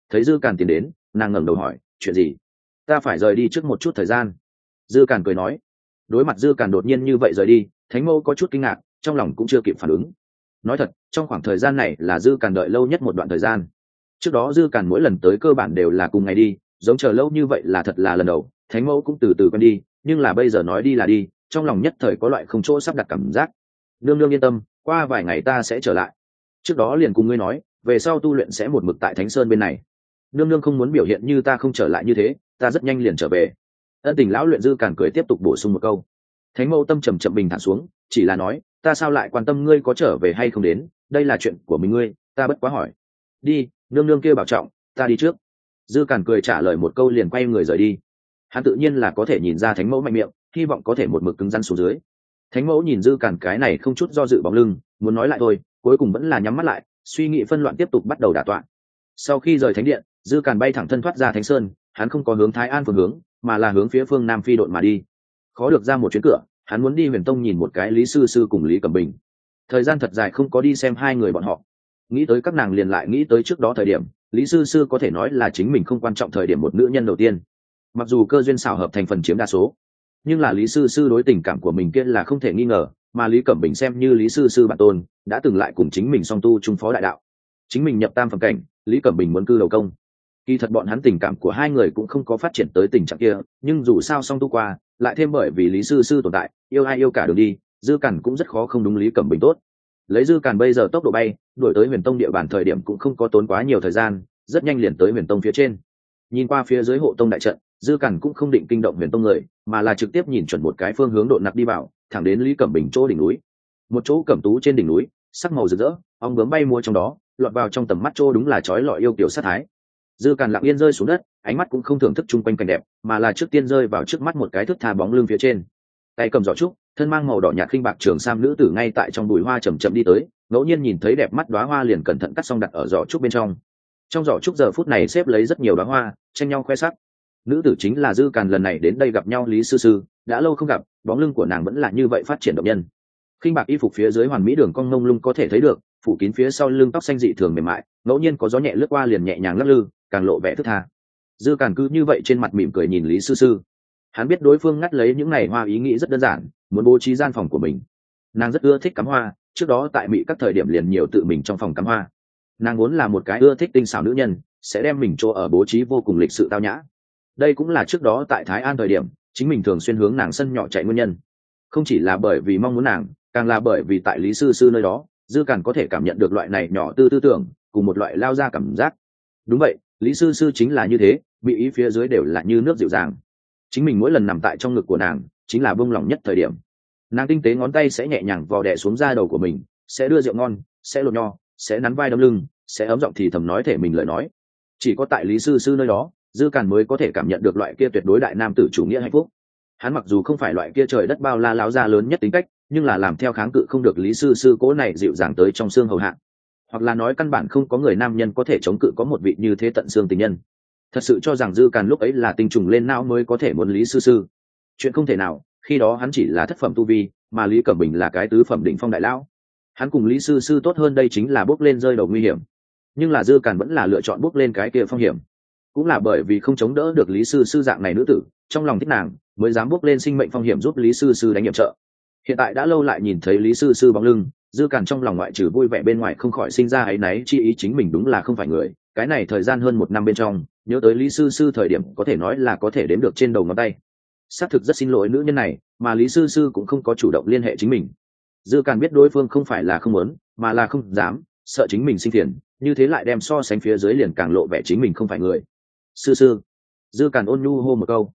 Thấy dư càn tiến đến, nàng ngẩng đầu hỏi, chuyện gì? Ta phải rời đi trước một chút thời gian. Dư càn cười nói. Đối mặt dư càn đột nhiên như vậy rời đi, thánh mẫu có chút kinh ngạc, trong lòng cũng chưa kịp phản ứng nói thật, trong khoảng thời gian này là dư càn đợi lâu nhất một đoạn thời gian. Trước đó dư càn mỗi lần tới cơ bản đều là cùng ngày đi, giống chờ lâu như vậy là thật là lần đầu, thánh mẫu cũng từ từ quen đi, nhưng là bây giờ nói đi là đi, trong lòng nhất thời có loại không chỗ sắp đặt cảm giác. Nương nương yên tâm, qua vài ngày ta sẽ trở lại. Trước đó liền cùng ngươi nói, về sau tu luyện sẽ một mực tại thánh sơn bên này. Nương nương không muốn biểu hiện như ta không trở lại như thế, ta rất nhanh liền trở về. Ân tình lão luyện dư càn cười tiếp tục bổ sung một câu. Thánh mẫu tâm trầm chậm bình thản xuống, chỉ là nói ta sao lại quan tâm ngươi có trở về hay không đến? Đây là chuyện của mình ngươi, ta bất quá hỏi. Đi, nương nương kia bảo trọng, ta đi trước. Dư càn cười trả lời một câu liền quay người rời đi. Hắn tự nhiên là có thể nhìn ra thánh mẫu mạnh miệng, hy vọng có thể một mực cứng rắn xuống dưới. Thánh mẫu nhìn dư càn cái này không chút do dự bóng lưng, muốn nói lại thôi, cuối cùng vẫn là nhắm mắt lại, suy nghĩ phân loạn tiếp tục bắt đầu đả tọa. Sau khi rời thánh điện, dư càn bay thẳng thân thoát ra thánh sơn, hắn không có hướng thái an phương hướng, mà là hướng phía phương nam phi đội mà đi. Khó được ra một chuyến cửa hắn muốn đi huyền tông nhìn một cái lý sư sư cùng lý cẩm bình. Thời gian thật dài không có đi xem hai người bọn họ. Nghĩ tới các nàng liền lại nghĩ tới trước đó thời điểm, lý sư sư có thể nói là chính mình không quan trọng thời điểm một nữ nhân đầu tiên. Mặc dù cơ duyên xảo hợp thành phần chiếm đa số, nhưng là lý sư sư đối tình cảm của mình kia là không thể nghi ngờ, mà lý cẩm bình xem như lý sư sư bản tôn, đã từng lại cùng chính mình song tu trung phó đại đạo. Chính mình nhập tam phẩm cảnh, lý cẩm bình muốn cư đầu công. Kỳ thật bọn hắn tình cảm của hai người cũng không có phát triển tới tình trạng kia, nhưng dù sao song tu qua lại thêm bởi vì lý sư sư tồn tại, yêu ai yêu cả đường đi, dư cản cũng rất khó không đúng lý cẩm bình tốt. Lấy dư cản bây giờ tốc độ bay, đuổi tới huyền tông địa bàn thời điểm cũng không có tốn quá nhiều thời gian, rất nhanh liền tới huyền tông phía trên. Nhìn qua phía dưới hộ tông đại trận, dư cản cũng không định kinh động huyền tông người, mà là trực tiếp nhìn chuẩn một cái phương hướng độ nặc đi vào, thẳng đến lý cẩm bình chỗ đỉnh núi. Một chỗ cẩm tú trên đỉnh núi, sắc màu rực rỡ, ong bướm bay mua trong đó, lọt vào trong tầm mắt chỗ đúng là chói lọi yêu kiểu sát thái dư càn lặng yên rơi xuống đất, ánh mắt cũng không thưởng thức chung quanh cảnh đẹp, mà là trước tiên rơi vào trước mắt một cái thước tha bóng lưng phía trên. Tay cầm giỏ trúc, thân mang màu đỏ nhạt khinh bạc trường sam nữ tử ngay tại trong bụi hoa chầm chậm đi tới, ngẫu nhiên nhìn thấy đẹp mắt đoá hoa liền cẩn thận cắt xong đặt ở giỏ trúc bên trong. Trong giỏ trúc giờ phút này xếp lấy rất nhiều đoá hoa, tranh nhau khoe sắc. Nữ tử chính là dư càn lần này đến đây gặp nhau lý sư sư, đã lâu không gặp, bóng lưng của nàng vẫn là như vậy phát triển động nhân. Khinh bạc y phục phía dưới hoàn mỹ đường cong nông lung có thể thấy được phủ kín phía sau lưng tóc xanh dị thường mềm mại, ngẫu nhiên có gió nhẹ lướt qua liền nhẹ nhàng lắc lư, càng lộ vẻ thức tha. Dư càn cứ như vậy trên mặt mỉm cười nhìn lý sư sư. Hắn biết đối phương ngắt lấy những ngày hoa ý nghĩ rất đơn giản, muốn bố trí gian phòng của mình. Nàng rất ưa thích cắm hoa, trước đó tại mỹ các thời điểm liền nhiều tự mình trong phòng cắm hoa. Nàng muốn là một cái ưa thích tinh xảo nữ nhân, sẽ đem mình chỗ ở bố trí vô cùng lịch sự tao nhã. Đây cũng là trước đó tại thái an thời điểm, chính mình thường xuyên hướng nàng sân nhỏ chạy nguyên nhân. Không chỉ là bởi vì mong muốn nàng, càng là bởi vì tại lý sư sư nơi đó dư Càn có thể cảm nhận được loại này nhỏ tư tư tưởng, cùng một loại lao ra cảm giác. Đúng vậy, lý sư sư chính là như thế bị ý phía dưới đều là như nước dịu dàng. Chính mình mỗi lần nằm tại trong ngực của nàng, chính là bông lỏng nhất thời điểm. Nàng tinh tế ngón tay sẽ nhẹ nhàng vò đẻ xuống da đầu của mình, sẽ đưa rượu ngon, sẽ lột nho, sẽ nắn vai đâm lưng, sẽ ấm giọng thì thầm nói thể mình lời nói. Chỉ có tại lý sư sư nơi đó, dư càn mới có thể cảm nhận được loại kia tuyệt đối đại nam tử chủ nghĩa hạnh phúc. Hắn mặc dù không phải loại kia trời đất bao la láo ra lớn nhất tính cách nhưng là làm theo kháng cự không được lý sư sư cố này dịu dàng tới trong xương hầu hạng hoặc là nói căn bản không có người nam nhân có thể chống cự có một vị như thế tận xương tình nhân. Thật sự cho rằng dư càn lúc ấy là tinh trùng lên não mới có thể muốn lý sư sư. Chuyện không thể nào, khi đó hắn chỉ là thất phẩm tu vi, mà lý cẩm bình là cái tứ phẩm đỉnh phong đại lão. Hắn cùng lý sư sư tốt hơn đây chính là bước lên rơi đầu nguy hiểm. Nhưng là dư càn vẫn là lựa chọn bước lên cái kia phong hiểm. Cũng là bởi vì không chống đỡ được lý sư sư dạng này nữ tử, trong lòng thích nàng, mới dám bước lên sinh mệnh phong hiểm giúp lý sư sư đánh nhiệm trợ hiện tại đã lâu lại nhìn thấy lý sư sư bóng lưng, dư càn trong lòng ngoại trừ vui vẻ bên ngoài không khỏi sinh ra áy náy chi ý chính mình đúng là không phải người, cái này thời gian hơn một năm bên trong, nhớ tới lý sư sư thời điểm có thể nói là có thể đếm được trên đầu ngón tay. Xác thực rất xin lỗi nữ nhân này, mà lý sư sư cũng không có chủ động liên hệ chính mình. Dư càn biết đối phương không phải là không muốn, mà là không dám, sợ chính mình sinh phiền, như thế lại đem so sánh phía dưới liền càng lộ vẻ chính mình không phải người. Sư sư. Dư càn ôn nhu hô một câu.